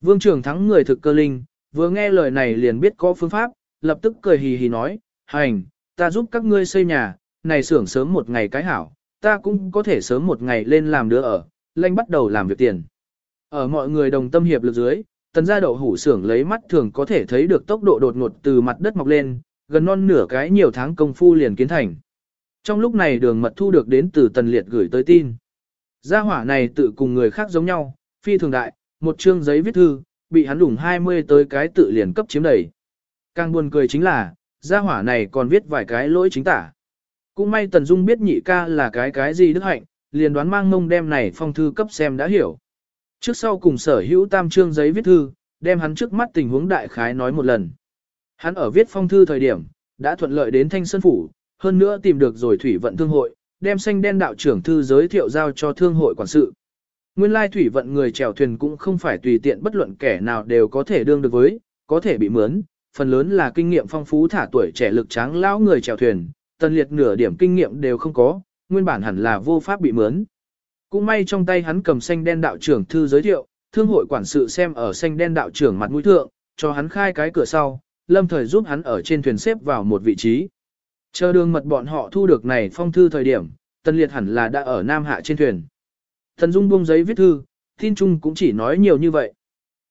Vương Trường Thắng người thực cơ linh, vừa nghe lời này liền biết có phương pháp, lập tức cười hì hì nói, hành, ta giúp các ngươi xây nhà, này xưởng sớm một ngày cái hảo, ta cũng có thể sớm một ngày lên làm đứa ở, lanh bắt đầu làm việc tiền. Ở mọi người đồng tâm hiệp lực dưới, tần gia đậu hủ xưởng lấy mắt thường có thể thấy được tốc độ đột ngột từ mặt đất mọc lên, gần non nửa cái nhiều tháng công phu liền kiến thành. Trong lúc này đường mật thu được đến từ tần liệt gửi tới tin. Gia hỏa này tự cùng người khác giống nhau, phi thường đại, một chương giấy viết thư, bị hắn đủng 20 tới cái tự liền cấp chiếm đầy. Càng buồn cười chính là, gia hỏa này còn viết vài cái lỗi chính tả. Cũng may Tần Dung biết nhị ca là cái cái gì đức hạnh, liền đoán mang mông đem này phong thư cấp xem đã hiểu. Trước sau cùng sở hữu tam trương giấy viết thư, đem hắn trước mắt tình huống đại khái nói một lần. Hắn ở viết phong thư thời điểm, đã thuận lợi đến Thanh Sơn Phủ, hơn nữa tìm được rồi thủy vận thương hội, đem xanh đen đạo trưởng thư giới thiệu giao cho thương hội quản sự. Nguyên lai thủy vận người chèo thuyền cũng không phải tùy tiện bất luận kẻ nào đều có thể đương được với, có thể bị mướn, phần lớn là kinh nghiệm phong phú thả tuổi trẻ lực tráng lão người chèo thuyền, tần liệt nửa điểm kinh nghiệm đều không có, nguyên bản hẳn là vô pháp bị mướn. Cũng may trong tay hắn cầm xanh đen đạo trưởng thư giới thiệu, thương hội quản sự xem ở xanh đen đạo trưởng mặt mũi thượng, cho hắn khai cái cửa sau, lâm thời giúp hắn ở trên thuyền xếp vào một vị trí. Chờ đường mật bọn họ thu được này phong thư thời điểm, tần liệt hẳn là đã ở Nam Hạ trên thuyền. Thần Dung buông giấy viết thư, tin chung cũng chỉ nói nhiều như vậy.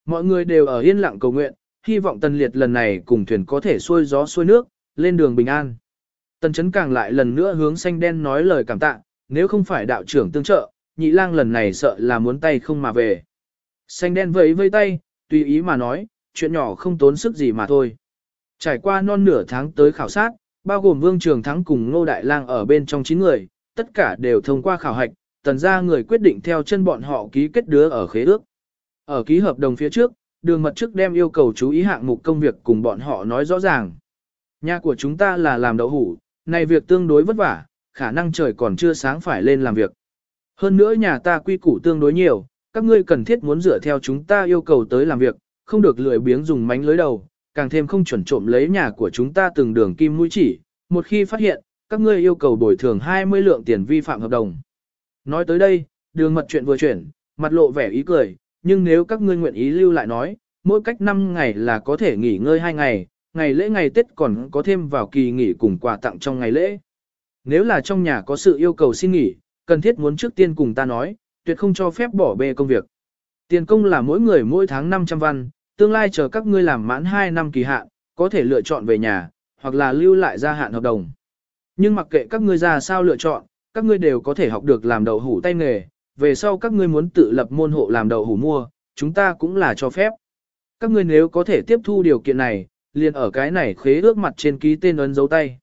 Mọi người đều ở yên lặng cầu nguyện, hy vọng tần liệt lần này cùng thuyền có thể xuôi gió xuôi nước, lên đường bình an. Tần chấn càng lại lần nữa hướng xanh đen nói lời cảm tạ, nếu không phải đạo trưởng tương trợ, nhị lang lần này sợ là muốn tay không mà về. Xanh đen vẫy vây tay, tùy ý mà nói, chuyện nhỏ không tốn sức gì mà thôi. Trải qua non nửa tháng tới khảo sát, bao gồm Vương Trường Thắng cùng Ngô Đại Lang ở bên trong 9 người, tất cả đều thông qua khảo hạch, tần gia người quyết định theo chân bọn họ ký kết đứa ở khế ước. Ở ký hợp đồng phía trước, đường mật trước đem yêu cầu chú ý hạng mục công việc cùng bọn họ nói rõ ràng. Nhà của chúng ta là làm đậu hủ, này việc tương đối vất vả, khả năng trời còn chưa sáng phải lên làm việc. Hơn nữa nhà ta quy củ tương đối nhiều, các ngươi cần thiết muốn dựa theo chúng ta yêu cầu tới làm việc, không được lười biếng dùng mánh lưới đầu, càng thêm không chuẩn trộm lấy nhà của chúng ta từng đường kim mũi chỉ, một khi phát hiện, các ngươi yêu cầu bồi thường 20 lượng tiền vi phạm hợp đồng. Nói tới đây, đường mật chuyện vừa chuyển, mặt lộ vẻ ý cười, nhưng nếu các ngươi nguyện ý lưu lại nói, mỗi cách 5 ngày là có thể nghỉ ngơi 2 ngày, ngày lễ ngày Tết còn có thêm vào kỳ nghỉ cùng quà tặng trong ngày lễ. Nếu là trong nhà có sự yêu cầu xin nghỉ, cần thiết muốn trước tiên cùng ta nói, tuyệt không cho phép bỏ bê công việc. Tiền công là mỗi người mỗi tháng 500 văn, tương lai chờ các ngươi làm mãn 2 năm kỳ hạn, có thể lựa chọn về nhà, hoặc là lưu lại gia hạn hợp đồng. Nhưng mặc kệ các ngươi ra sao lựa chọn, các ngươi đều có thể học được làm đậu hủ tay nghề, về sau các ngươi muốn tự lập môn hộ làm đậu hủ mua, chúng ta cũng là cho phép. Các ngươi nếu có thể tiếp thu điều kiện này, liền ở cái này khế ước mặt trên ký tên ấn dấu tay.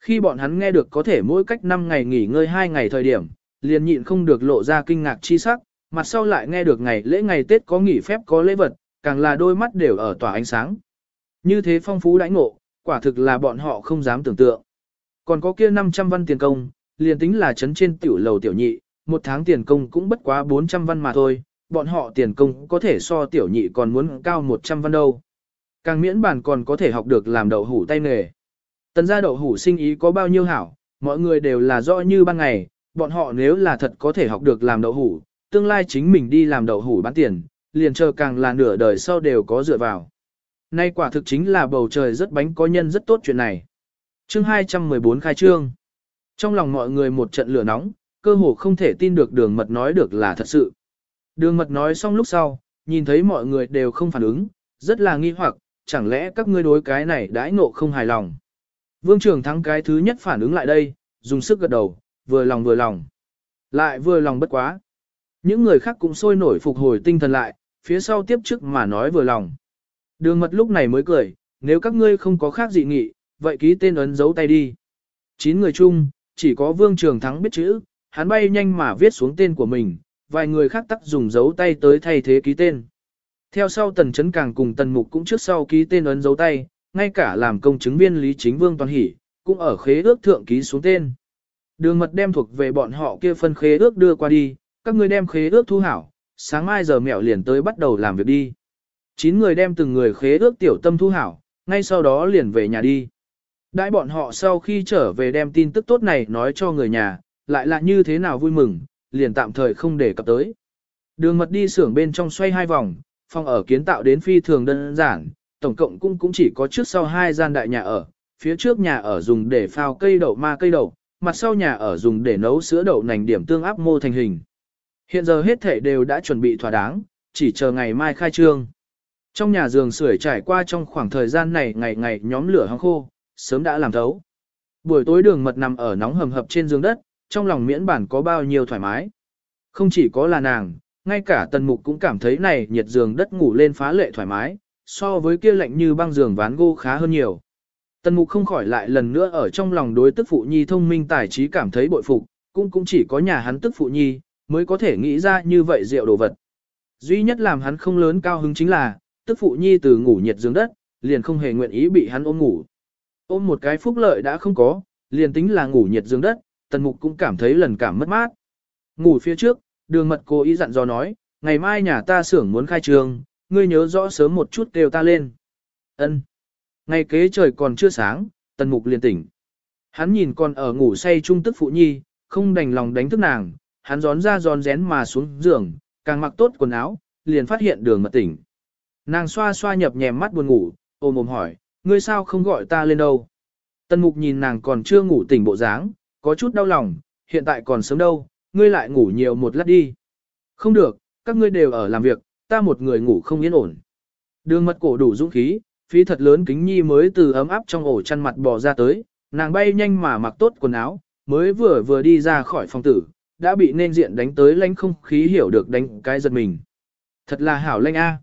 Khi bọn hắn nghe được có thể mỗi cách 5 ngày nghỉ ngơi 2 ngày thời điểm, liền nhịn không được lộ ra kinh ngạc chi sắc, mặt sau lại nghe được ngày lễ ngày Tết có nghỉ phép có lễ vật, càng là đôi mắt đều ở tỏa ánh sáng. Như thế phong phú đãi ngộ, quả thực là bọn họ không dám tưởng tượng. Còn có kia 500 văn tiền công, liền tính là chấn trên tiểu lầu tiểu nhị, một tháng tiền công cũng bất quá 400 văn mà thôi, bọn họ tiền công có thể so tiểu nhị còn muốn cao 100 văn đâu. Càng miễn bản còn có thể học được làm đậu hủ tay nghề. Tần gia đậu hủ sinh ý có bao nhiêu hảo, mọi người đều là rõ như ban ngày, bọn họ nếu là thật có thể học được làm đậu hủ, tương lai chính mình đi làm đậu hủ bán tiền, liền chờ càng là nửa đời sau đều có dựa vào. Nay quả thực chính là bầu trời rất bánh có nhân rất tốt chuyện này. Chương 214 khai trương. Trong lòng mọi người một trận lửa nóng, cơ hồ không thể tin được đường mật nói được là thật sự. Đường mật nói xong lúc sau, nhìn thấy mọi người đều không phản ứng, rất là nghi hoặc, chẳng lẽ các ngươi đối cái này đãi ngộ không hài lòng. Vương trưởng thắng cái thứ nhất phản ứng lại đây, dùng sức gật đầu, vừa lòng vừa lòng. Lại vừa lòng bất quá. Những người khác cũng sôi nổi phục hồi tinh thần lại, phía sau tiếp trước mà nói vừa lòng. Đường mật lúc này mới cười, nếu các ngươi không có khác dị nghị, vậy ký tên ấn dấu tay đi. Chín người chung, chỉ có Vương Trường Thắng biết chữ, hắn bay nhanh mà viết xuống tên của mình, vài người khác tắc dùng dấu tay tới thay thế ký tên. Theo sau tần chấn càng cùng tần mục cũng trước sau ký tên ấn dấu tay, ngay cả làm công chứng viên Lý Chính Vương Toàn Hỷ, cũng ở khế ước thượng ký xuống tên. Đường mật đem thuộc về bọn họ kia phân khế ước đưa qua đi, các ngươi đem khế ước thu hảo, sáng mai giờ mẹo liền tới bắt đầu làm việc đi. Chín người đem từng người khế ước tiểu tâm thu hảo, ngay sau đó liền về nhà đi. Đãi bọn họ sau khi trở về đem tin tức tốt này nói cho người nhà, lại là như thế nào vui mừng, liền tạm thời không để cập tới. Đường mật đi xưởng bên trong xoay hai vòng, phòng ở kiến tạo đến phi thường đơn giản, tổng cộng cũng cũng chỉ có trước sau hai gian đại nhà ở, phía trước nhà ở dùng để phao cây đậu ma cây đậu, mặt sau nhà ở dùng để nấu sữa đậu nành điểm tương áp mô thành hình. Hiện giờ hết thể đều đã chuẩn bị thỏa đáng, chỉ chờ ngày mai khai trương. Trong nhà giường sưởi trải qua trong khoảng thời gian này ngày ngày nhóm lửa hăng khô, sớm đã làm thấu. Buổi tối đường mật nằm ở nóng hầm hập trên giường đất, trong lòng miễn bản có bao nhiêu thoải mái. Không chỉ có là nàng, ngay cả tần mục cũng cảm thấy này nhiệt giường đất ngủ lên phá lệ thoải mái, so với kia lạnh như băng giường ván gỗ khá hơn nhiều. Tần mục không khỏi lại lần nữa ở trong lòng đối tức phụ nhi thông minh tài trí cảm thấy bội phục, cũng cũng chỉ có nhà hắn tức phụ nhi, mới có thể nghĩ ra như vậy rượu đồ vật. Duy nhất làm hắn không lớn cao hứng chính là, tức phụ nhi từ ngủ nhiệt giường đất, liền không hề nguyện ý bị hắn ôm ngủ. Ôm một cái phúc lợi đã không có, liền tính là ngủ nhiệt dương đất, tần mục cũng cảm thấy lần cảm mất mát. Ngủ phía trước, đường mật cố ý dặn dò nói, ngày mai nhà ta xưởng muốn khai trường, ngươi nhớ rõ sớm một chút kêu ta lên. Ân. Ngày kế trời còn chưa sáng, tần mục liền tỉnh. Hắn nhìn con ở ngủ say trung tức phụ nhi, không đành lòng đánh thức nàng, hắn gión ra gión rén mà xuống giường, càng mặc tốt quần áo, liền phát hiện đường mật tỉnh. Nàng xoa xoa nhập nhèm mắt buồn ngủ, ôm ôm hỏi, ngươi sao không gọi ta lên đâu? Tần mục nhìn nàng còn chưa ngủ tỉnh bộ dáng, có chút đau lòng, hiện tại còn sớm đâu, ngươi lại ngủ nhiều một lát đi. Không được, các ngươi đều ở làm việc, ta một người ngủ không yên ổn. Đường mật cổ đủ dũng khí, phí thật lớn kính nhi mới từ ấm áp trong ổ chăn mặt bò ra tới, nàng bay nhanh mà mặc tốt quần áo, mới vừa vừa đi ra khỏi phòng tử, đã bị nên diện đánh tới lanh không khí hiểu được đánh cái giật mình. Thật là hảo lanh a.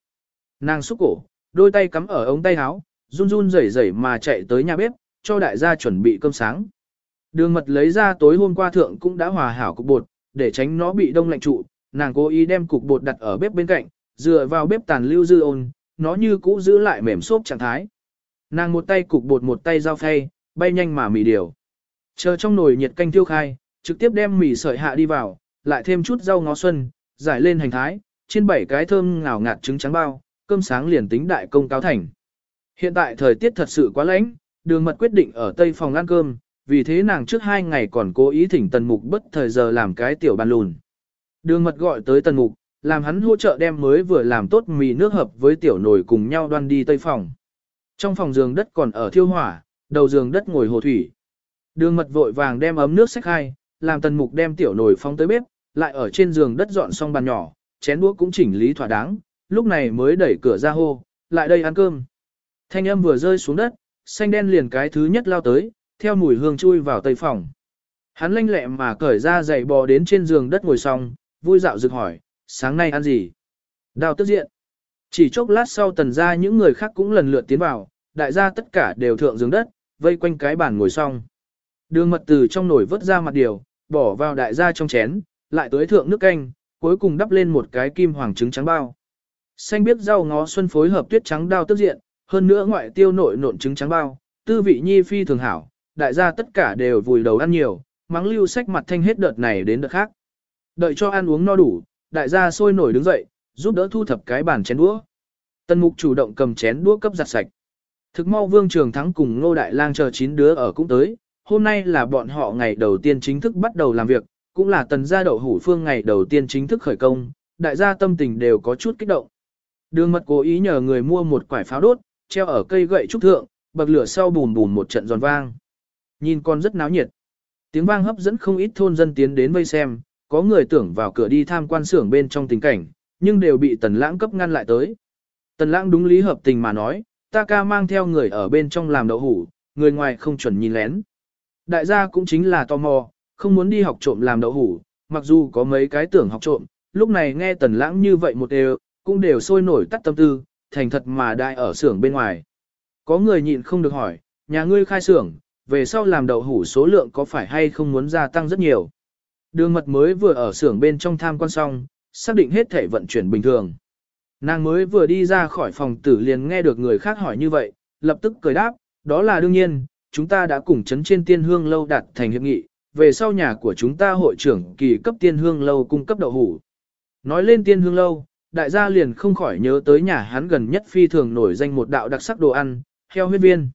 Nàng xúc cổ, đôi tay cắm ở ống tay áo, run run rẩy rẩy mà chạy tới nhà bếp, cho đại gia chuẩn bị cơm sáng. Đường mật lấy ra tối hôm qua thượng cũng đã hòa hảo cục bột, để tránh nó bị đông lạnh trụ, nàng cố ý đem cục bột đặt ở bếp bên cạnh, dựa vào bếp tàn lưu dư ôn, nó như cũ giữ lại mềm xốp trạng thái. Nàng một tay cục bột một tay dao phay, bay nhanh mà mì điều. Chờ trong nồi nhiệt canh tiêu khai, trực tiếp đem mì sợi hạ đi vào, lại thêm chút rau ngó xuân, giải lên hành thái, trên bảy cái thơm ngào ngạt trứng trắng bao, cơm sáng liền tính đại công cáo thành. Hiện tại thời tiết thật sự quá lạnh, đường mật quyết định ở tây phòng ăn cơm, vì thế nàng trước hai ngày còn cố ý thỉnh tần mục bất thời giờ làm cái tiểu bàn lùn. Đường mật gọi tới tần mục, làm hắn hỗ trợ đem mới vừa làm tốt mì nước hợp với tiểu nồi cùng nhau đoan đi tây phòng. Trong phòng giường đất còn ở thiêu hỏa, đầu giường đất ngồi hồ thủy. Đường mật vội vàng đem ấm nước xách hai, làm tần mục đem tiểu nồi phóng tới bếp, lại ở trên giường đất dọn xong bàn nhỏ, chén đũa cũng chỉnh lý thỏa đáng, lúc này mới đẩy cửa ra hô, lại đây ăn cơm. Thanh âm vừa rơi xuống đất, xanh đen liền cái thứ nhất lao tới, theo mùi hương chui vào tây phòng. Hắn lanh lẹ mà cởi ra giày bò đến trên giường đất ngồi xong, vui dạo rực hỏi, sáng nay ăn gì? Đào tức diện. Chỉ chốc lát sau tần ra những người khác cũng lần lượt tiến vào, đại gia tất cả đều thượng giường đất, vây quanh cái bàn ngồi xong. Đường mật từ trong nồi vớt ra mặt điều, bỏ vào đại gia trong chén, lại tới thượng nước canh, cuối cùng đắp lên một cái kim hoàng trứng trắng bao. Xanh biết rau ngó xuân phối hợp tuyết trắng đao tức diện, hơn nữa ngoại tiêu nội nộn trứng trắng bao, tư vị nhi phi thường hảo, đại gia tất cả đều vùi đầu ăn nhiều, mắng lưu sách mặt thanh hết đợt này đến đợt khác. Đợi cho ăn uống no đủ, đại gia sôi nổi đứng dậy, giúp đỡ thu thập cái bàn chén đũa. Tân mục chủ động cầm chén đũa cấp giặt sạch. Thực mau vương trường thắng cùng ngô đại lang chờ chín đứa ở cũng tới, hôm nay là bọn họ ngày đầu tiên chính thức bắt đầu làm việc, cũng là tần gia đậu hủ phương ngày đầu tiên chính thức khởi công, đại gia tâm tình đều có chút kích động. Đường mật cố ý nhờ người mua một quải pháo đốt, treo ở cây gậy trúc thượng, bậc lửa sau bùn bùn một trận giòn vang. Nhìn con rất náo nhiệt. Tiếng vang hấp dẫn không ít thôn dân tiến đến vây xem, có người tưởng vào cửa đi tham quan xưởng bên trong tình cảnh, nhưng đều bị tần lãng cấp ngăn lại tới. Tần lãng đúng lý hợp tình mà nói, ta ca mang theo người ở bên trong làm đậu hủ, người ngoài không chuẩn nhìn lén. Đại gia cũng chính là tò mò, không muốn đi học trộm làm đậu hủ, mặc dù có mấy cái tưởng học trộm, lúc này nghe tần lãng như vậy một đều, cũng đều sôi nổi tắt tâm tư, thành thật mà đại ở xưởng bên ngoài. Có người nhịn không được hỏi, nhà ngươi khai xưởng, về sau làm đậu hủ số lượng có phải hay không muốn gia tăng rất nhiều. Đường mật mới vừa ở xưởng bên trong tham quan xong, xác định hết thể vận chuyển bình thường. Nàng mới vừa đi ra khỏi phòng tử liền nghe được người khác hỏi như vậy, lập tức cười đáp, đó là đương nhiên, chúng ta đã cùng chấn trên tiên hương lâu đạt thành hiệp nghị, về sau nhà của chúng ta hội trưởng kỳ cấp tiên hương lâu cung cấp đậu hủ. Nói lên tiên hương lâu, đại gia liền không khỏi nhớ tới nhà hắn gần nhất phi thường nổi danh một đạo đặc sắc đồ ăn, heo huyết viên.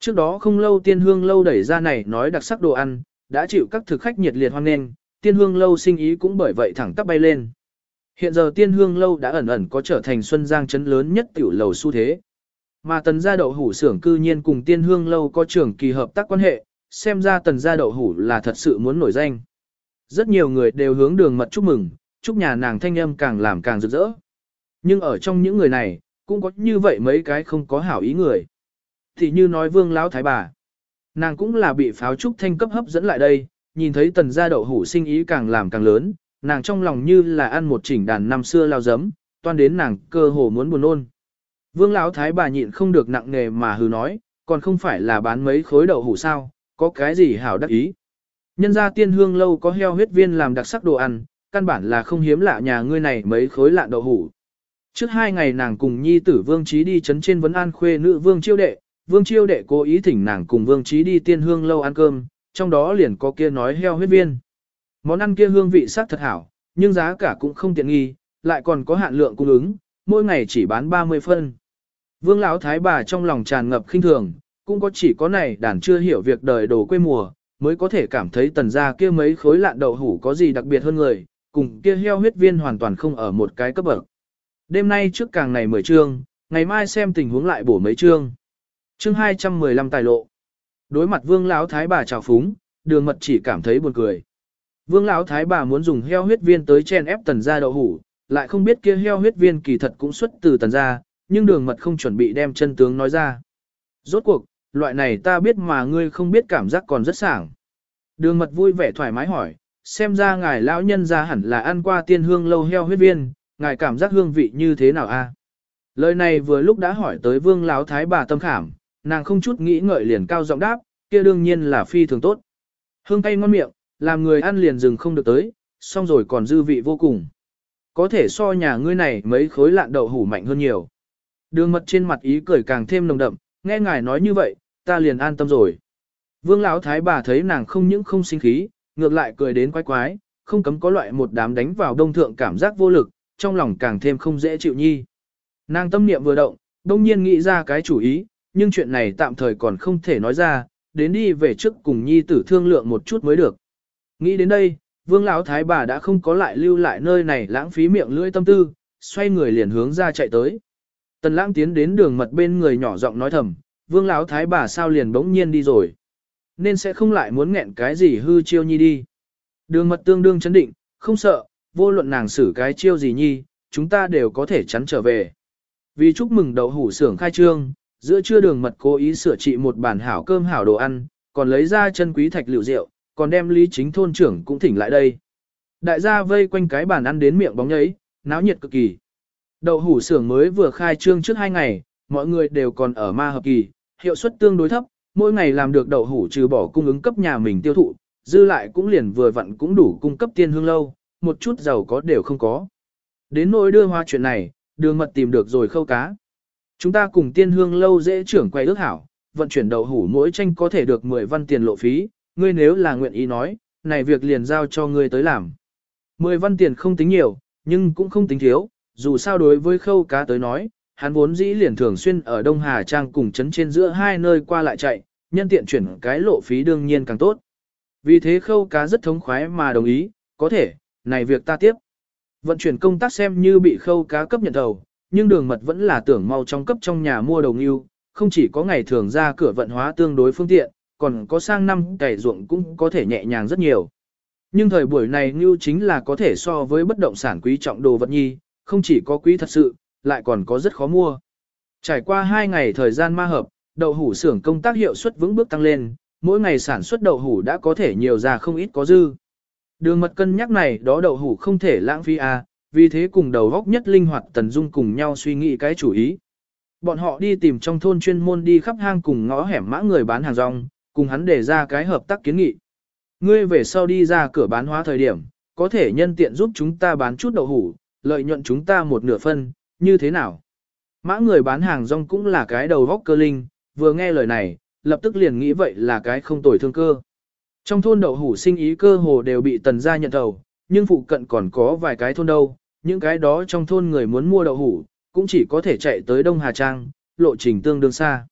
Trước đó không lâu tiên hương lâu đẩy ra này nói đặc sắc đồ ăn, đã chịu các thực khách nhiệt liệt hoan nghênh, tiên hương lâu sinh ý cũng bởi vậy thẳng tắp bay lên. Hiện giờ tiên hương lâu đã ẩn ẩn có trở thành xuân giang chấn lớn nhất tiểu lầu xu thế. Mà tần gia đậu hủ xưởng cư nhiên cùng tiên hương lâu có trưởng kỳ hợp tác quan hệ, xem ra tần gia đậu hủ là thật sự muốn nổi danh. Rất nhiều người đều hướng đường mật chúc mừng, chúc nhà nàng thanh âm càng làm càng rực rỡ. Nhưng ở trong những người này, cũng có như vậy mấy cái không có hảo ý người. Thì như nói vương lão thái bà. Nàng cũng là bị pháo trúc thanh cấp hấp dẫn lại đây, nhìn thấy tần gia đậu hủ sinh ý càng làm càng lớn, nàng trong lòng như là ăn một chỉnh đàn năm xưa lao giấm, toan đến nàng cơ hồ muốn buồn nôn. Vương lão thái bà nhịn không được nặng nề mà hừ nói, còn không phải là bán mấy khối đậu hủ sao, có cái gì hảo đắc ý. Nhân gia tiên hương lâu có heo huyết viên làm đặc sắc đồ ăn, căn bản là không hiếm lạ nhà ngươi này mấy khối lạ đậu hủ. Trước hai ngày nàng cùng nhi tử vương trí đi chấn trên vấn an khuê nữ vương chiêu đệ, vương chiêu đệ cố ý thỉnh nàng cùng vương trí đi tiên hương lâu ăn cơm, trong đó liền có kia nói heo huyết viên. Món ăn kia hương vị sắc thật hảo, nhưng giá cả cũng không tiện nghi, lại còn có hạn lượng cung ứng, mỗi ngày chỉ bán 30 phân. Vương lão thái bà trong lòng tràn ngập khinh thường, cũng có chỉ có này đàn chưa hiểu việc đời đồ quê mùa, mới có thể cảm thấy tần gia kia mấy khối lạn đậu hủ có gì đặc biệt hơn người, cùng kia heo huyết viên hoàn toàn không ở một cái cấp bậc. Đêm nay trước càng này 10 chương, ngày mai xem tình huống lại bổ mấy chương. Chương 215 tài lộ. Đối mặt Vương lão thái bà chào phúng, Đường Mật chỉ cảm thấy buồn cười. Vương lão thái bà muốn dùng heo huyết viên tới chen ép tần gia đậu hủ, lại không biết kia heo huyết viên kỳ thật cũng xuất từ tần gia, nhưng Đường Mật không chuẩn bị đem chân tướng nói ra. Rốt cuộc, loại này ta biết mà ngươi không biết cảm giác còn rất sảng. Đường Mật vui vẻ thoải mái hỏi, xem ra ngài lão nhân gia hẳn là ăn qua tiên hương lâu heo huyết viên, ngài cảm giác hương vị như thế nào a? Lời này vừa lúc đã hỏi tới Vương lão thái bà tâm khảm, nàng không chút nghĩ ngợi liền cao giọng đáp, kia đương nhiên là phi thường tốt. Hương cay ngon miệng, làm người ăn liền dừng không được tới, xong rồi còn dư vị vô cùng. Có thể so nhà ngươi này mấy khối lạn đậu hủ mạnh hơn nhiều. Đường mật trên mặt ý cười càng thêm nồng đậm, nghe ngài nói như vậy, ta liền an tâm rồi. Vương lão thái bà thấy nàng không những không sinh khí, ngược lại cười đến quái quái, không cấm có loại một đám đánh vào đông thượng cảm giác vô lực, trong lòng càng thêm không dễ chịu nhi. Nàng tâm niệm vừa động, đông nhiên nghĩ ra cái chủ ý, nhưng chuyện này tạm thời còn không thể nói ra, đến đi về trước cùng nhi tử thương lượng một chút mới được. Nghĩ đến đây, vương lão thái bà đã không có lại lưu lại nơi này lãng phí miệng lưỡi tâm tư, xoay người liền hướng ra chạy tới. Tần lãng tiến đến đường mật bên người nhỏ giọng nói thầm, vương lão thái bà sao liền bỗng nhiên đi rồi. Nên sẽ không lại muốn nghẹn cái gì hư chiêu nhi đi. Đường mật tương đương chấn định, không sợ, vô luận nàng xử cái chiêu gì nhi, chúng ta đều có thể chắn trở về. Vì chúc mừng đậu hủ xưởng khai trương, giữa trưa đường mật cố ý sửa trị một bản hảo cơm hảo đồ ăn, còn lấy ra chân quý thạch liệu rượu, còn đem lý chính thôn trưởng cũng thỉnh lại đây. Đại gia vây quanh cái bàn ăn đến miệng bóng nhấy, náo nhiệt cực kỳ. Đậu hủ xưởng mới vừa khai trương trước hai ngày, mọi người đều còn ở ma hợp kỳ, hiệu suất tương đối thấp, mỗi ngày làm được đậu hủ trừ bỏ cung ứng cấp nhà mình tiêu thụ, dư lại cũng liền vừa vặn cũng đủ cung cấp tiên hương lâu, một chút giàu có đều không có. Đến nỗi đưa hoa chuyện này, đường mật tìm được rồi khâu cá. Chúng ta cùng tiên hương lâu dễ trưởng quay ước hảo, vận chuyển đậu hủ mỗi tranh có thể được 10 văn tiền lộ phí, ngươi nếu là nguyện ý nói, này việc liền giao cho ngươi tới làm. 10 văn tiền không tính nhiều, nhưng cũng không tính thiếu, dù sao đối với khâu cá tới nói, hắn vốn dĩ liền thường xuyên ở Đông Hà Trang cùng chấn trên giữa hai nơi qua lại chạy, nhân tiện chuyển cái lộ phí đương nhiên càng tốt. Vì thế khâu cá rất thống khoái mà đồng ý, có thể, này việc ta tiếp. Vận chuyển công tác xem như bị khâu cá cấp nhận đầu, nhưng đường mật vẫn là tưởng mau trong cấp trong nhà mua đồng yêu, không chỉ có ngày thường ra cửa vận hóa tương đối phương tiện, còn có sang năm cày ruộng cũng có thể nhẹ nhàng rất nhiều. Nhưng thời buổi này như chính là có thể so với bất động sản quý trọng đồ vật nhi, không chỉ có quý thật sự, lại còn có rất khó mua. Trải qua 2 ngày thời gian ma hợp, đậu hủ xưởng công tác hiệu suất vững bước tăng lên, mỗi ngày sản xuất đậu hủ đã có thể nhiều ra không ít có dư. Đường mật cân nhắc này đó đậu hủ không thể lãng phí à, vì thế cùng đầu góc nhất linh hoạt Tần Dung cùng nhau suy nghĩ cái chủ ý. Bọn họ đi tìm trong thôn chuyên môn đi khắp hang cùng ngõ hẻm mã người bán hàng rong, cùng hắn để ra cái hợp tác kiến nghị. Ngươi về sau đi ra cửa bán hóa thời điểm, có thể nhân tiện giúp chúng ta bán chút đậu hủ, lợi nhuận chúng ta một nửa phân, như thế nào? Mã người bán hàng rong cũng là cái đầu góc cơ linh, vừa nghe lời này, lập tức liền nghĩ vậy là cái không tồi thương cơ. Trong thôn đậu hủ sinh ý cơ hồ đều bị tần gia nhận thầu, nhưng phụ cận còn có vài cái thôn đâu, những cái đó trong thôn người muốn mua đậu hủ, cũng chỉ có thể chạy tới Đông Hà Trang, lộ trình tương đương xa.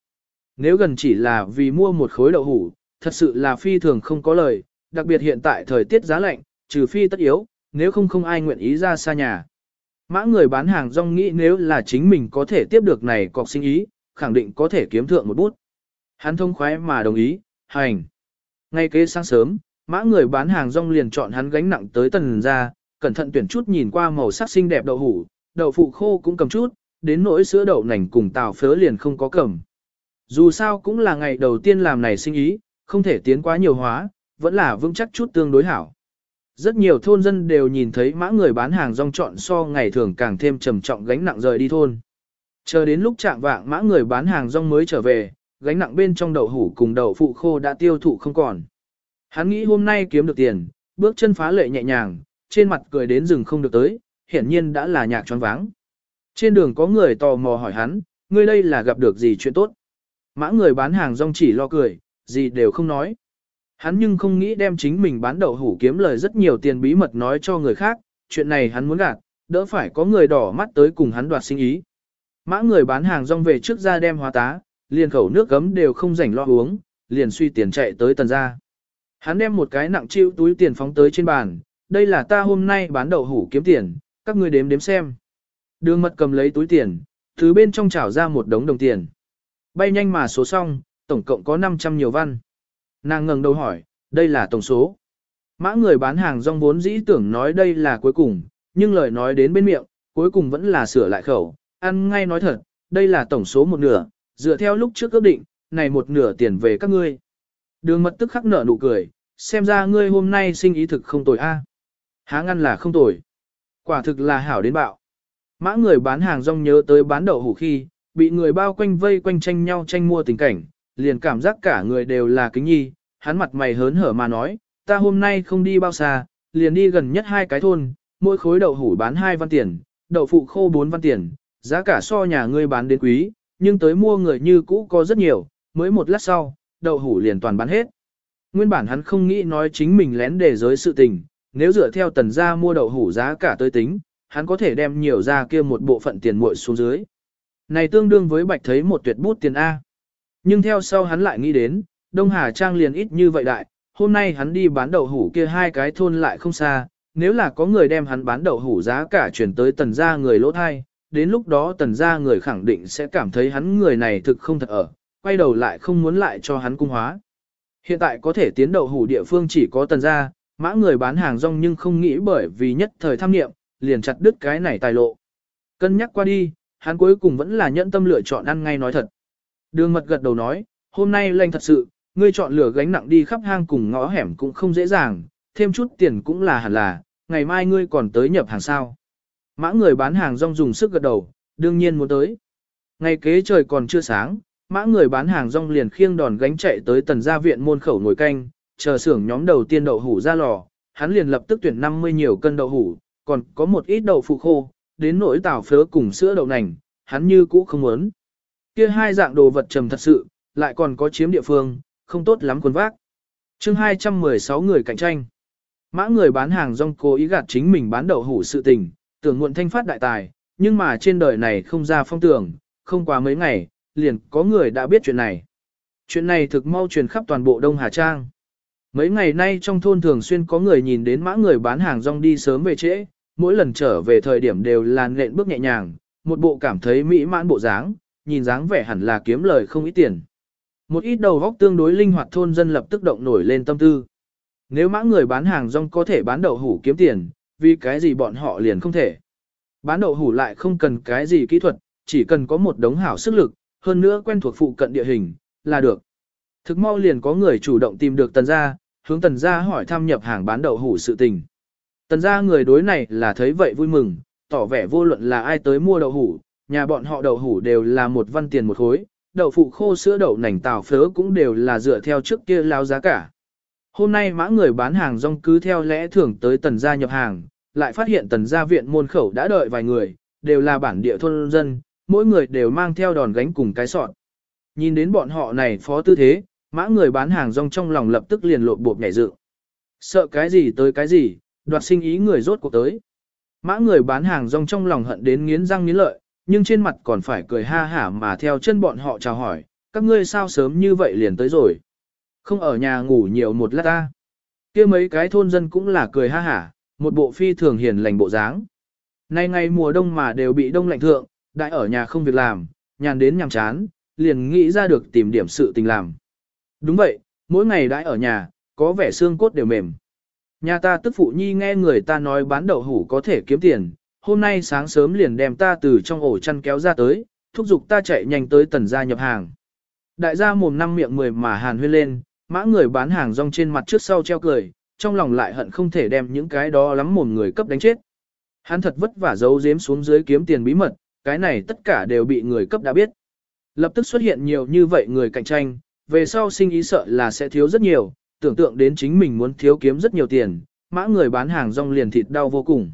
Nếu gần chỉ là vì mua một khối đậu hủ, thật sự là phi thường không có lời, đặc biệt hiện tại thời tiết giá lạnh, trừ phi tất yếu, nếu không không ai nguyện ý ra xa nhà. Mã người bán hàng rong nghĩ nếu là chính mình có thể tiếp được này cọc sinh ý, khẳng định có thể kiếm thượng một bút. Hắn thông khoái mà đồng ý, hành. Ngay kế sáng sớm, mã người bán hàng rong liền chọn hắn gánh nặng tới tần ra, cẩn thận tuyển chút nhìn qua màu sắc xinh đẹp đậu hủ, đậu phụ khô cũng cầm chút, đến nỗi sữa đậu nành cùng tàu phớ liền không có cầm. Dù sao cũng là ngày đầu tiên làm này sinh ý, không thể tiến quá nhiều hóa, vẫn là vững chắc chút tương đối hảo. Rất nhiều thôn dân đều nhìn thấy mã người bán hàng rong chọn so ngày thường càng thêm trầm trọng gánh nặng rời đi thôn. Chờ đến lúc trạng vạng mã người bán hàng rong mới trở về, gánh nặng bên trong đậu hủ cùng đậu phụ khô đã tiêu thụ không còn. Hắn nghĩ hôm nay kiếm được tiền, bước chân phá lệ nhẹ nhàng, trên mặt cười đến rừng không được tới, hiển nhiên đã là nhạc choáng váng. Trên đường có người tò mò hỏi hắn, ngươi đây là gặp được gì chuyện tốt. Mã người bán hàng rong chỉ lo cười, gì đều không nói. Hắn nhưng không nghĩ đem chính mình bán đậu hủ kiếm lời rất nhiều tiền bí mật nói cho người khác, chuyện này hắn muốn gạt, đỡ phải có người đỏ mắt tới cùng hắn đoạt sinh ý. Mã người bán hàng rong về trước ra đem hóa tá, liền khẩu nước gấm đều không rảnh lo uống, liền suy tiền chạy tới tần ra. Hắn đem một cái nặng chiêu túi tiền phóng tới trên bàn, đây là ta hôm nay bán đậu hủ kiếm tiền, các ngươi đếm đếm xem. Đường mật cầm lấy túi tiền, thứ bên trong chảo ra một đống đồng tiền. Bay nhanh mà số xong, tổng cộng có 500 nhiều văn. Nàng ngẩng đầu hỏi, đây là tổng số. Mã người bán hàng rong vốn dĩ tưởng nói đây là cuối cùng, nhưng lời nói đến bên miệng, cuối cùng vẫn là sửa lại khẩu, ăn ngay nói thật, đây là tổng số một nửa, dựa theo lúc trước ước định, này một nửa tiền về các ngươi. Đường mật tức khắc nở nụ cười, xem ra ngươi hôm nay sinh ý thực không tồi a. Há ngăn là không tồi. Quả thực là hảo đến bạo. Mã người bán hàng rong nhớ tới bán đậu hủ khi, bị người bao quanh vây quanh tranh nhau tranh mua tình cảnh, liền cảm giác cả người đều là kính nhi, hắn mặt mày hớn hở mà nói, ta hôm nay không đi bao xa, liền đi gần nhất hai cái thôn, mỗi khối đậu hủ bán 2 văn tiền, đậu phụ khô 4 văn tiền, giá cả so nhà ngươi bán đến quý, nhưng tới mua người như cũ có rất nhiều, mới một lát sau, đậu hủ liền toàn bán hết. Nguyên bản hắn không nghĩ nói chính mình lén để giới sự tình, nếu dựa theo tần gia mua đậu hủ giá cả tới tính, hắn có thể đem nhiều ra kia một bộ phận tiền muội xuống dưới. Này tương đương với bạch thấy một tuyệt bút tiền A. Nhưng theo sau hắn lại nghĩ đến, Đông Hà Trang liền ít như vậy đại, hôm nay hắn đi bán đậu hủ kia hai cái thôn lại không xa, nếu là có người đem hắn bán đậu hủ giá cả chuyển tới tần gia người lỗ thai, đến lúc đó tần gia người khẳng định sẽ cảm thấy hắn người này thực không thật ở, quay đầu lại không muốn lại cho hắn cung hóa. Hiện tại có thể tiến đậu hủ địa phương chỉ có tần gia, mã người bán hàng rong nhưng không nghĩ bởi vì nhất thời tham nghiệm, liền chặt đứt cái này tài lộ. Cân nhắc qua đi, hắn cuối cùng vẫn là nhẫn tâm lựa chọn ăn ngay nói thật. Đường mật gật đầu nói, hôm nay lành thật sự, ngươi chọn lửa gánh nặng đi khắp hang cùng ngõ hẻm cũng không dễ dàng, thêm chút tiền cũng là hẳn là, ngày mai ngươi còn tới nhập hàng sao. Mã người bán hàng rong dùng sức gật đầu, đương nhiên muốn tới. Ngày kế trời còn chưa sáng, mã người bán hàng rong liền khiêng đòn gánh chạy tới tần gia viện môn khẩu ngồi canh, chờ xưởng nhóm đầu tiên đậu hủ ra lò, hắn liền lập tức tuyển 50 nhiều cân đậu hủ, còn có một ít đậu phụ khô, đến nỗi tảo phớ cùng sữa đậu nành, hắn như cũ không muốn. Kia hai dạng đồ vật trầm thật sự, lại còn có chiếm địa phương, không tốt lắm quần vác. chương 216 người cạnh tranh. Mã người bán hàng rong cố ý gạt chính mình bán đậu hủ sự tình, tưởng muộn thanh phát đại tài, nhưng mà trên đời này không ra phong tưởng, không qua mấy ngày, liền có người đã biết chuyện này. Chuyện này thực mau truyền khắp toàn bộ Đông Hà Trang. Mấy ngày nay trong thôn thường xuyên có người nhìn đến mã người bán hàng rong đi sớm về trễ, mỗi lần trở về thời điểm đều là nện bước nhẹ nhàng, một bộ cảm thấy mỹ mãn bộ dáng, nhìn dáng vẻ hẳn là kiếm lời không ít tiền. Một ít đầu góc tương đối linh hoạt thôn dân lập tức động nổi lên tâm tư. Nếu mã người bán hàng rong có thể bán đậu hủ kiếm tiền, vì cái gì bọn họ liền không thể. Bán đậu hủ lại không cần cái gì kỹ thuật, chỉ cần có một đống hảo sức lực, hơn nữa quen thuộc phụ cận địa hình, là được. Thực mau liền có người chủ động tìm được tần gia, hướng tần gia hỏi thăm nhập hàng bán đậu hủ sự tình. Tần gia người đối này là thấy vậy vui mừng, tỏ vẻ vô luận là ai tới mua đậu hủ, nhà bọn họ đậu hủ đều là một văn tiền một khối, đậu phụ khô sữa đậu nành tàu phớ cũng đều là dựa theo trước kia lao giá cả. Hôm nay mã người bán hàng rong cứ theo lẽ thường tới tần gia nhập hàng, lại phát hiện tần gia viện môn khẩu đã đợi vài người, đều là bản địa thôn dân, mỗi người đều mang theo đòn gánh cùng cái sọt. Nhìn đến bọn họ này phó tư thế, mã người bán hàng rong trong lòng lập tức liền lộn bộp nhảy dựng. Sợ cái gì tới cái gì, đoạt sinh ý người rốt cuộc tới. Mã người bán hàng rong trong lòng hận đến nghiến răng nghiến lợi, nhưng trên mặt còn phải cười ha hả mà theo chân bọn họ chào hỏi, các ngươi sao sớm như vậy liền tới rồi. Không ở nhà ngủ nhiều một lát ta. kia mấy cái thôn dân cũng là cười ha hả, một bộ phi thường hiền lành bộ dáng. Nay ngày mùa đông mà đều bị đông lạnh thượng, đại ở nhà không việc làm, nhàn đến nhàm chán, liền nghĩ ra được tìm điểm sự tình làm. Đúng vậy, mỗi ngày đãi ở nhà, có vẻ xương cốt đều mềm. Nhà ta tức phụ nhi nghe người ta nói bán đậu hủ có thể kiếm tiền, hôm nay sáng sớm liền đem ta từ trong ổ chăn kéo ra tới, thúc giục ta chạy nhanh tới tần gia nhập hàng. Đại gia mồm năm miệng mười mà hàn huyên lên, mã người bán hàng rong trên mặt trước sau treo cười, trong lòng lại hận không thể đem những cái đó lắm mồm người cấp đánh chết. Hắn thật vất vả giấu giếm xuống dưới kiếm tiền bí mật, cái này tất cả đều bị người cấp đã biết. Lập tức xuất hiện nhiều như vậy người cạnh tranh, về sau sinh ý sợ là sẽ thiếu rất nhiều, tưởng tượng đến chính mình muốn thiếu kiếm rất nhiều tiền, mã người bán hàng rong liền thịt đau vô cùng.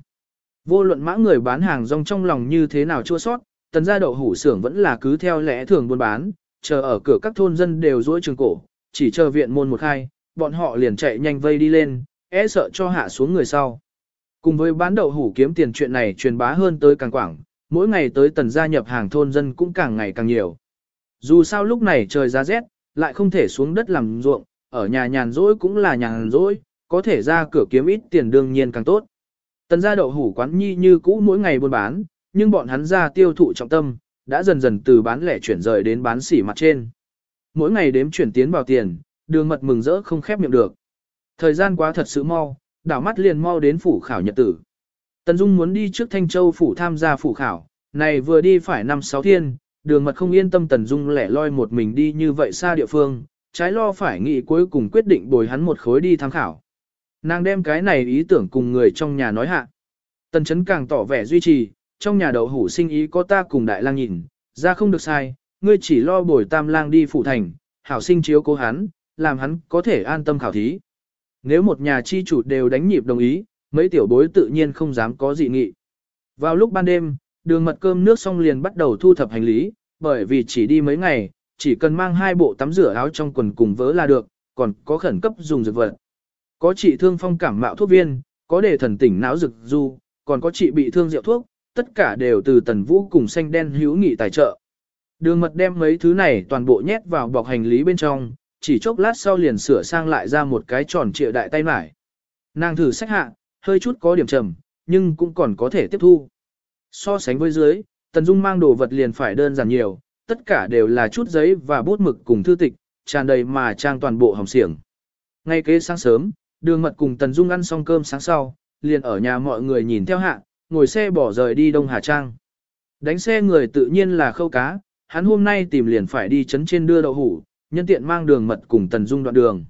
Vô luận mã người bán hàng rong trong lòng như thế nào chua sót, tần gia đậu hủ xưởng vẫn là cứ theo lẽ thường buôn bán, chờ ở cửa các thôn dân đều dỗi trường cổ, chỉ chờ viện môn một khai, bọn họ liền chạy nhanh vây đi lên, e sợ cho hạ xuống người sau. Cùng với bán đậu hủ kiếm tiền chuyện này truyền bá hơn tới càng quảng, mỗi ngày tới tần gia nhập hàng thôn dân cũng càng ngày càng nhiều. Dù sao lúc này trời ra rét, lại không thể xuống đất làm ruộng, ở nhà nhàn rỗi cũng là nhàn rỗi, có thể ra cửa kiếm ít tiền đương nhiên càng tốt. Tần gia đậu hủ quán nhi như cũ mỗi ngày buôn bán, nhưng bọn hắn ra tiêu thụ trọng tâm, đã dần dần từ bán lẻ chuyển rời đến bán sỉ mặt trên. Mỗi ngày đếm chuyển tiến vào tiền, đường mật mừng rỡ không khép miệng được. Thời gian quá thật sự mau, đảo mắt liền mau đến phủ khảo nhật tử. Tần Dung muốn đi trước Thanh Châu phủ tham gia phủ khảo, này vừa đi phải năm sáu thiên, đường mật không yên tâm Tần Dung lẻ loi một mình đi như vậy xa địa phương, trái lo phải nghĩ cuối cùng quyết định bồi hắn một khối đi tham khảo. Nàng đem cái này ý tưởng cùng người trong nhà nói hạ. Tần chấn càng tỏ vẻ duy trì, trong nhà đậu hủ sinh ý có ta cùng đại lang nhìn, ra không được sai, ngươi chỉ lo bồi tam lang đi phụ thành, hảo sinh chiếu cố hắn, làm hắn có thể an tâm khảo thí. Nếu một nhà chi chủ đều đánh nhịp đồng ý, mấy tiểu bối tự nhiên không dám có dị nghị. Vào lúc ban đêm, đường mật cơm nước xong liền bắt đầu thu thập hành lý, bởi vì chỉ đi mấy ngày, chỉ cần mang hai bộ tắm rửa áo trong quần cùng vớ là được, còn có khẩn cấp dùng dược vật. Có trị thương phong cảm mạo thuốc viên, có đề thần tỉnh não dược du, còn có trị bị thương rượu thuốc, tất cả đều từ tần vũ cùng xanh đen hữu nghị tài trợ. Đường mật đem mấy thứ này toàn bộ nhét vào bọc hành lý bên trong, chỉ chốc lát sau liền sửa sang lại ra một cái tròn trịa đại tay mải. Nàng thử sách hạ, hơi chút có điểm trầm, nhưng cũng còn có thể tiếp thu. So sánh với dưới, Tần Dung mang đồ vật liền phải đơn giản nhiều, tất cả đều là chút giấy và bút mực cùng thư tịch, tràn đầy mà trang toàn bộ hồng xiềng. Ngay kế sáng sớm, đường mật cùng Tần Dung ăn xong cơm sáng sau, liền ở nhà mọi người nhìn theo hạ, ngồi xe bỏ rời đi Đông Hà Trang. Đánh xe người tự nhiên là khâu cá, hắn hôm nay tìm liền phải đi chấn trên đưa đậu hủ, nhân tiện mang đường mật cùng Tần Dung đoạn đường.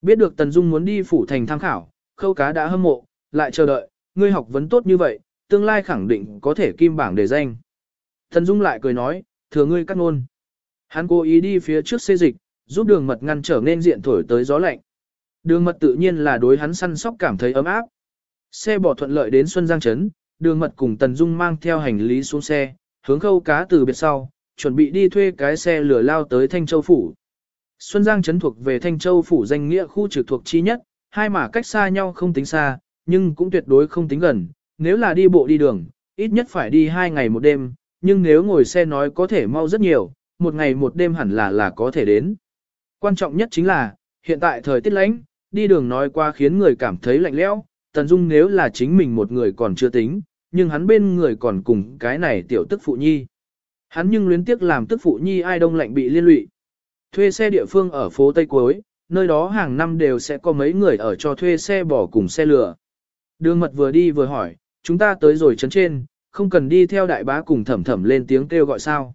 Biết được Tần Dung muốn đi phủ thành tham khảo, khâu cá đã hâm mộ, lại chờ đợi, ngươi học vấn tốt như vậy, tương lai khẳng định có thể kim bảng đề danh. Tần Dung lại cười nói, thừa ngươi cắt ngôn. Hắn cố ý đi phía trước xê dịch, giúp đường mật ngăn trở nên diện thổi tới gió lạnh. Đường mật tự nhiên là đối hắn săn sóc cảm thấy ấm áp. Xe bỏ thuận lợi đến Xuân Giang Trấn, đường mật cùng Tần Dung mang theo hành lý xuống xe, hướng khâu cá từ biệt sau, chuẩn bị đi thuê cái xe lửa lao tới Thanh Châu Phủ. Xuân Giang Trấn thuộc về Thanh Châu Phủ danh nghĩa khu trực thuộc chi nhất, hai mà cách xa nhau không tính xa, nhưng cũng tuyệt đối không tính gần, nếu là đi bộ đi đường, ít nhất phải đi hai ngày một đêm, nhưng nếu ngồi xe nói có thể mau rất nhiều, một ngày một đêm hẳn là là có thể đến. Quan trọng nhất chính là, hiện tại thời tiết lạnh, đi đường nói qua khiến người cảm thấy lạnh lẽo. Tần Dung nếu là chính mình một người còn chưa tính, nhưng hắn bên người còn cùng cái này tiểu tức phụ nhi. Hắn nhưng luyến tiếc làm tức phụ nhi ai đông lạnh bị liên lụy. Thuê xe địa phương ở phố Tây Cuối, nơi đó hàng năm đều sẽ có mấy người ở cho thuê xe bỏ cùng xe lửa. Đường mật vừa đi vừa hỏi, chúng ta tới rồi chấn trên, không cần đi theo đại bá cùng thẩm thẩm lên tiếng kêu gọi sao.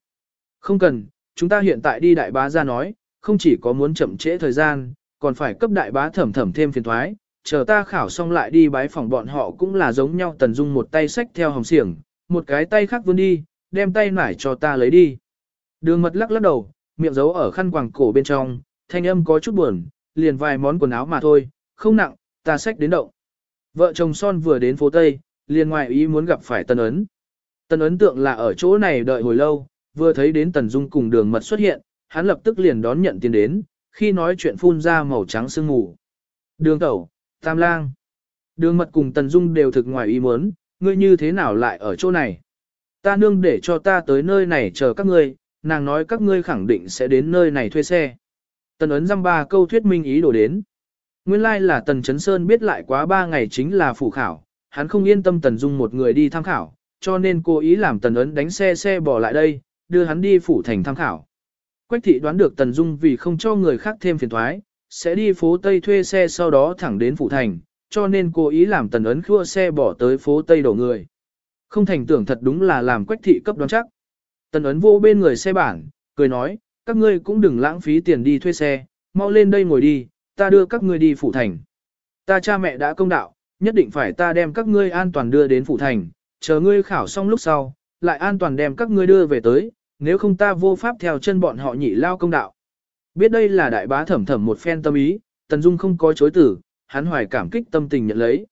Không cần, chúng ta hiện tại đi đại bá ra nói, không chỉ có muốn chậm trễ thời gian, còn phải cấp đại bá thẩm thẩm thêm phiền thoái, chờ ta khảo xong lại đi bái phòng bọn họ cũng là giống nhau tần dung một tay xách theo hồng xiềng, một cái tay khác vươn đi, đem tay nải cho ta lấy đi. Đường mật lắc lắc đầu, miệng giấu ở khăn quàng cổ bên trong, thanh âm có chút buồn, liền vài món quần áo mà thôi, không nặng, ta xách đến động. Vợ chồng son vừa đến phố Tây, liền ngoài ý muốn gặp phải Tần Ấn. Tần ấn tượng là ở chỗ này đợi hồi lâu, vừa thấy đến Tần Dung cùng đường mật xuất hiện, hắn lập tức liền đón nhận tiền đến, khi nói chuyện phun ra màu trắng sương mù. Đường tẩu, tam lang. Đường mật cùng Tần Dung đều thực ngoài ý muốn, ngươi như thế nào lại ở chỗ này? Ta nương để cho ta tới nơi này chờ các ngươi, nàng nói các ngươi khẳng định sẽ đến nơi này thuê xe. Tần ấn dăm ba câu thuyết minh ý đồ đến. Nguyên lai like là Tần Trấn Sơn biết lại quá ba ngày chính là phủ khảo, hắn không yên tâm Tần Dung một người đi tham khảo, cho nên cố ý làm Tần ấn đánh xe xe bỏ lại đây, đưa hắn đi phủ thành tham khảo. Quách thị đoán được Tần Dung vì không cho người khác thêm phiền thoái, sẽ đi phố Tây thuê xe sau đó thẳng đến phủ thành, cho nên cố ý làm Tần ấn khua xe bỏ tới phố Tây đổ người. Không thành tưởng thật đúng là làm quách thị cấp đoán chắc. Tần ấn vô bên người xe bản, cười nói, các ngươi cũng đừng lãng phí tiền đi thuê xe, mau lên đây ngồi đi, ta đưa các ngươi đi phủ thành. Ta cha mẹ đã công đạo, nhất định phải ta đem các ngươi an toàn đưa đến phủ thành, chờ ngươi khảo xong lúc sau, lại an toàn đem các ngươi đưa về tới, nếu không ta vô pháp theo chân bọn họ nhị lao công đạo. Biết đây là đại bá thẩm thẩm một phen tâm ý, Tần Dung không có chối tử, hắn hoài cảm kích tâm tình nhận lấy.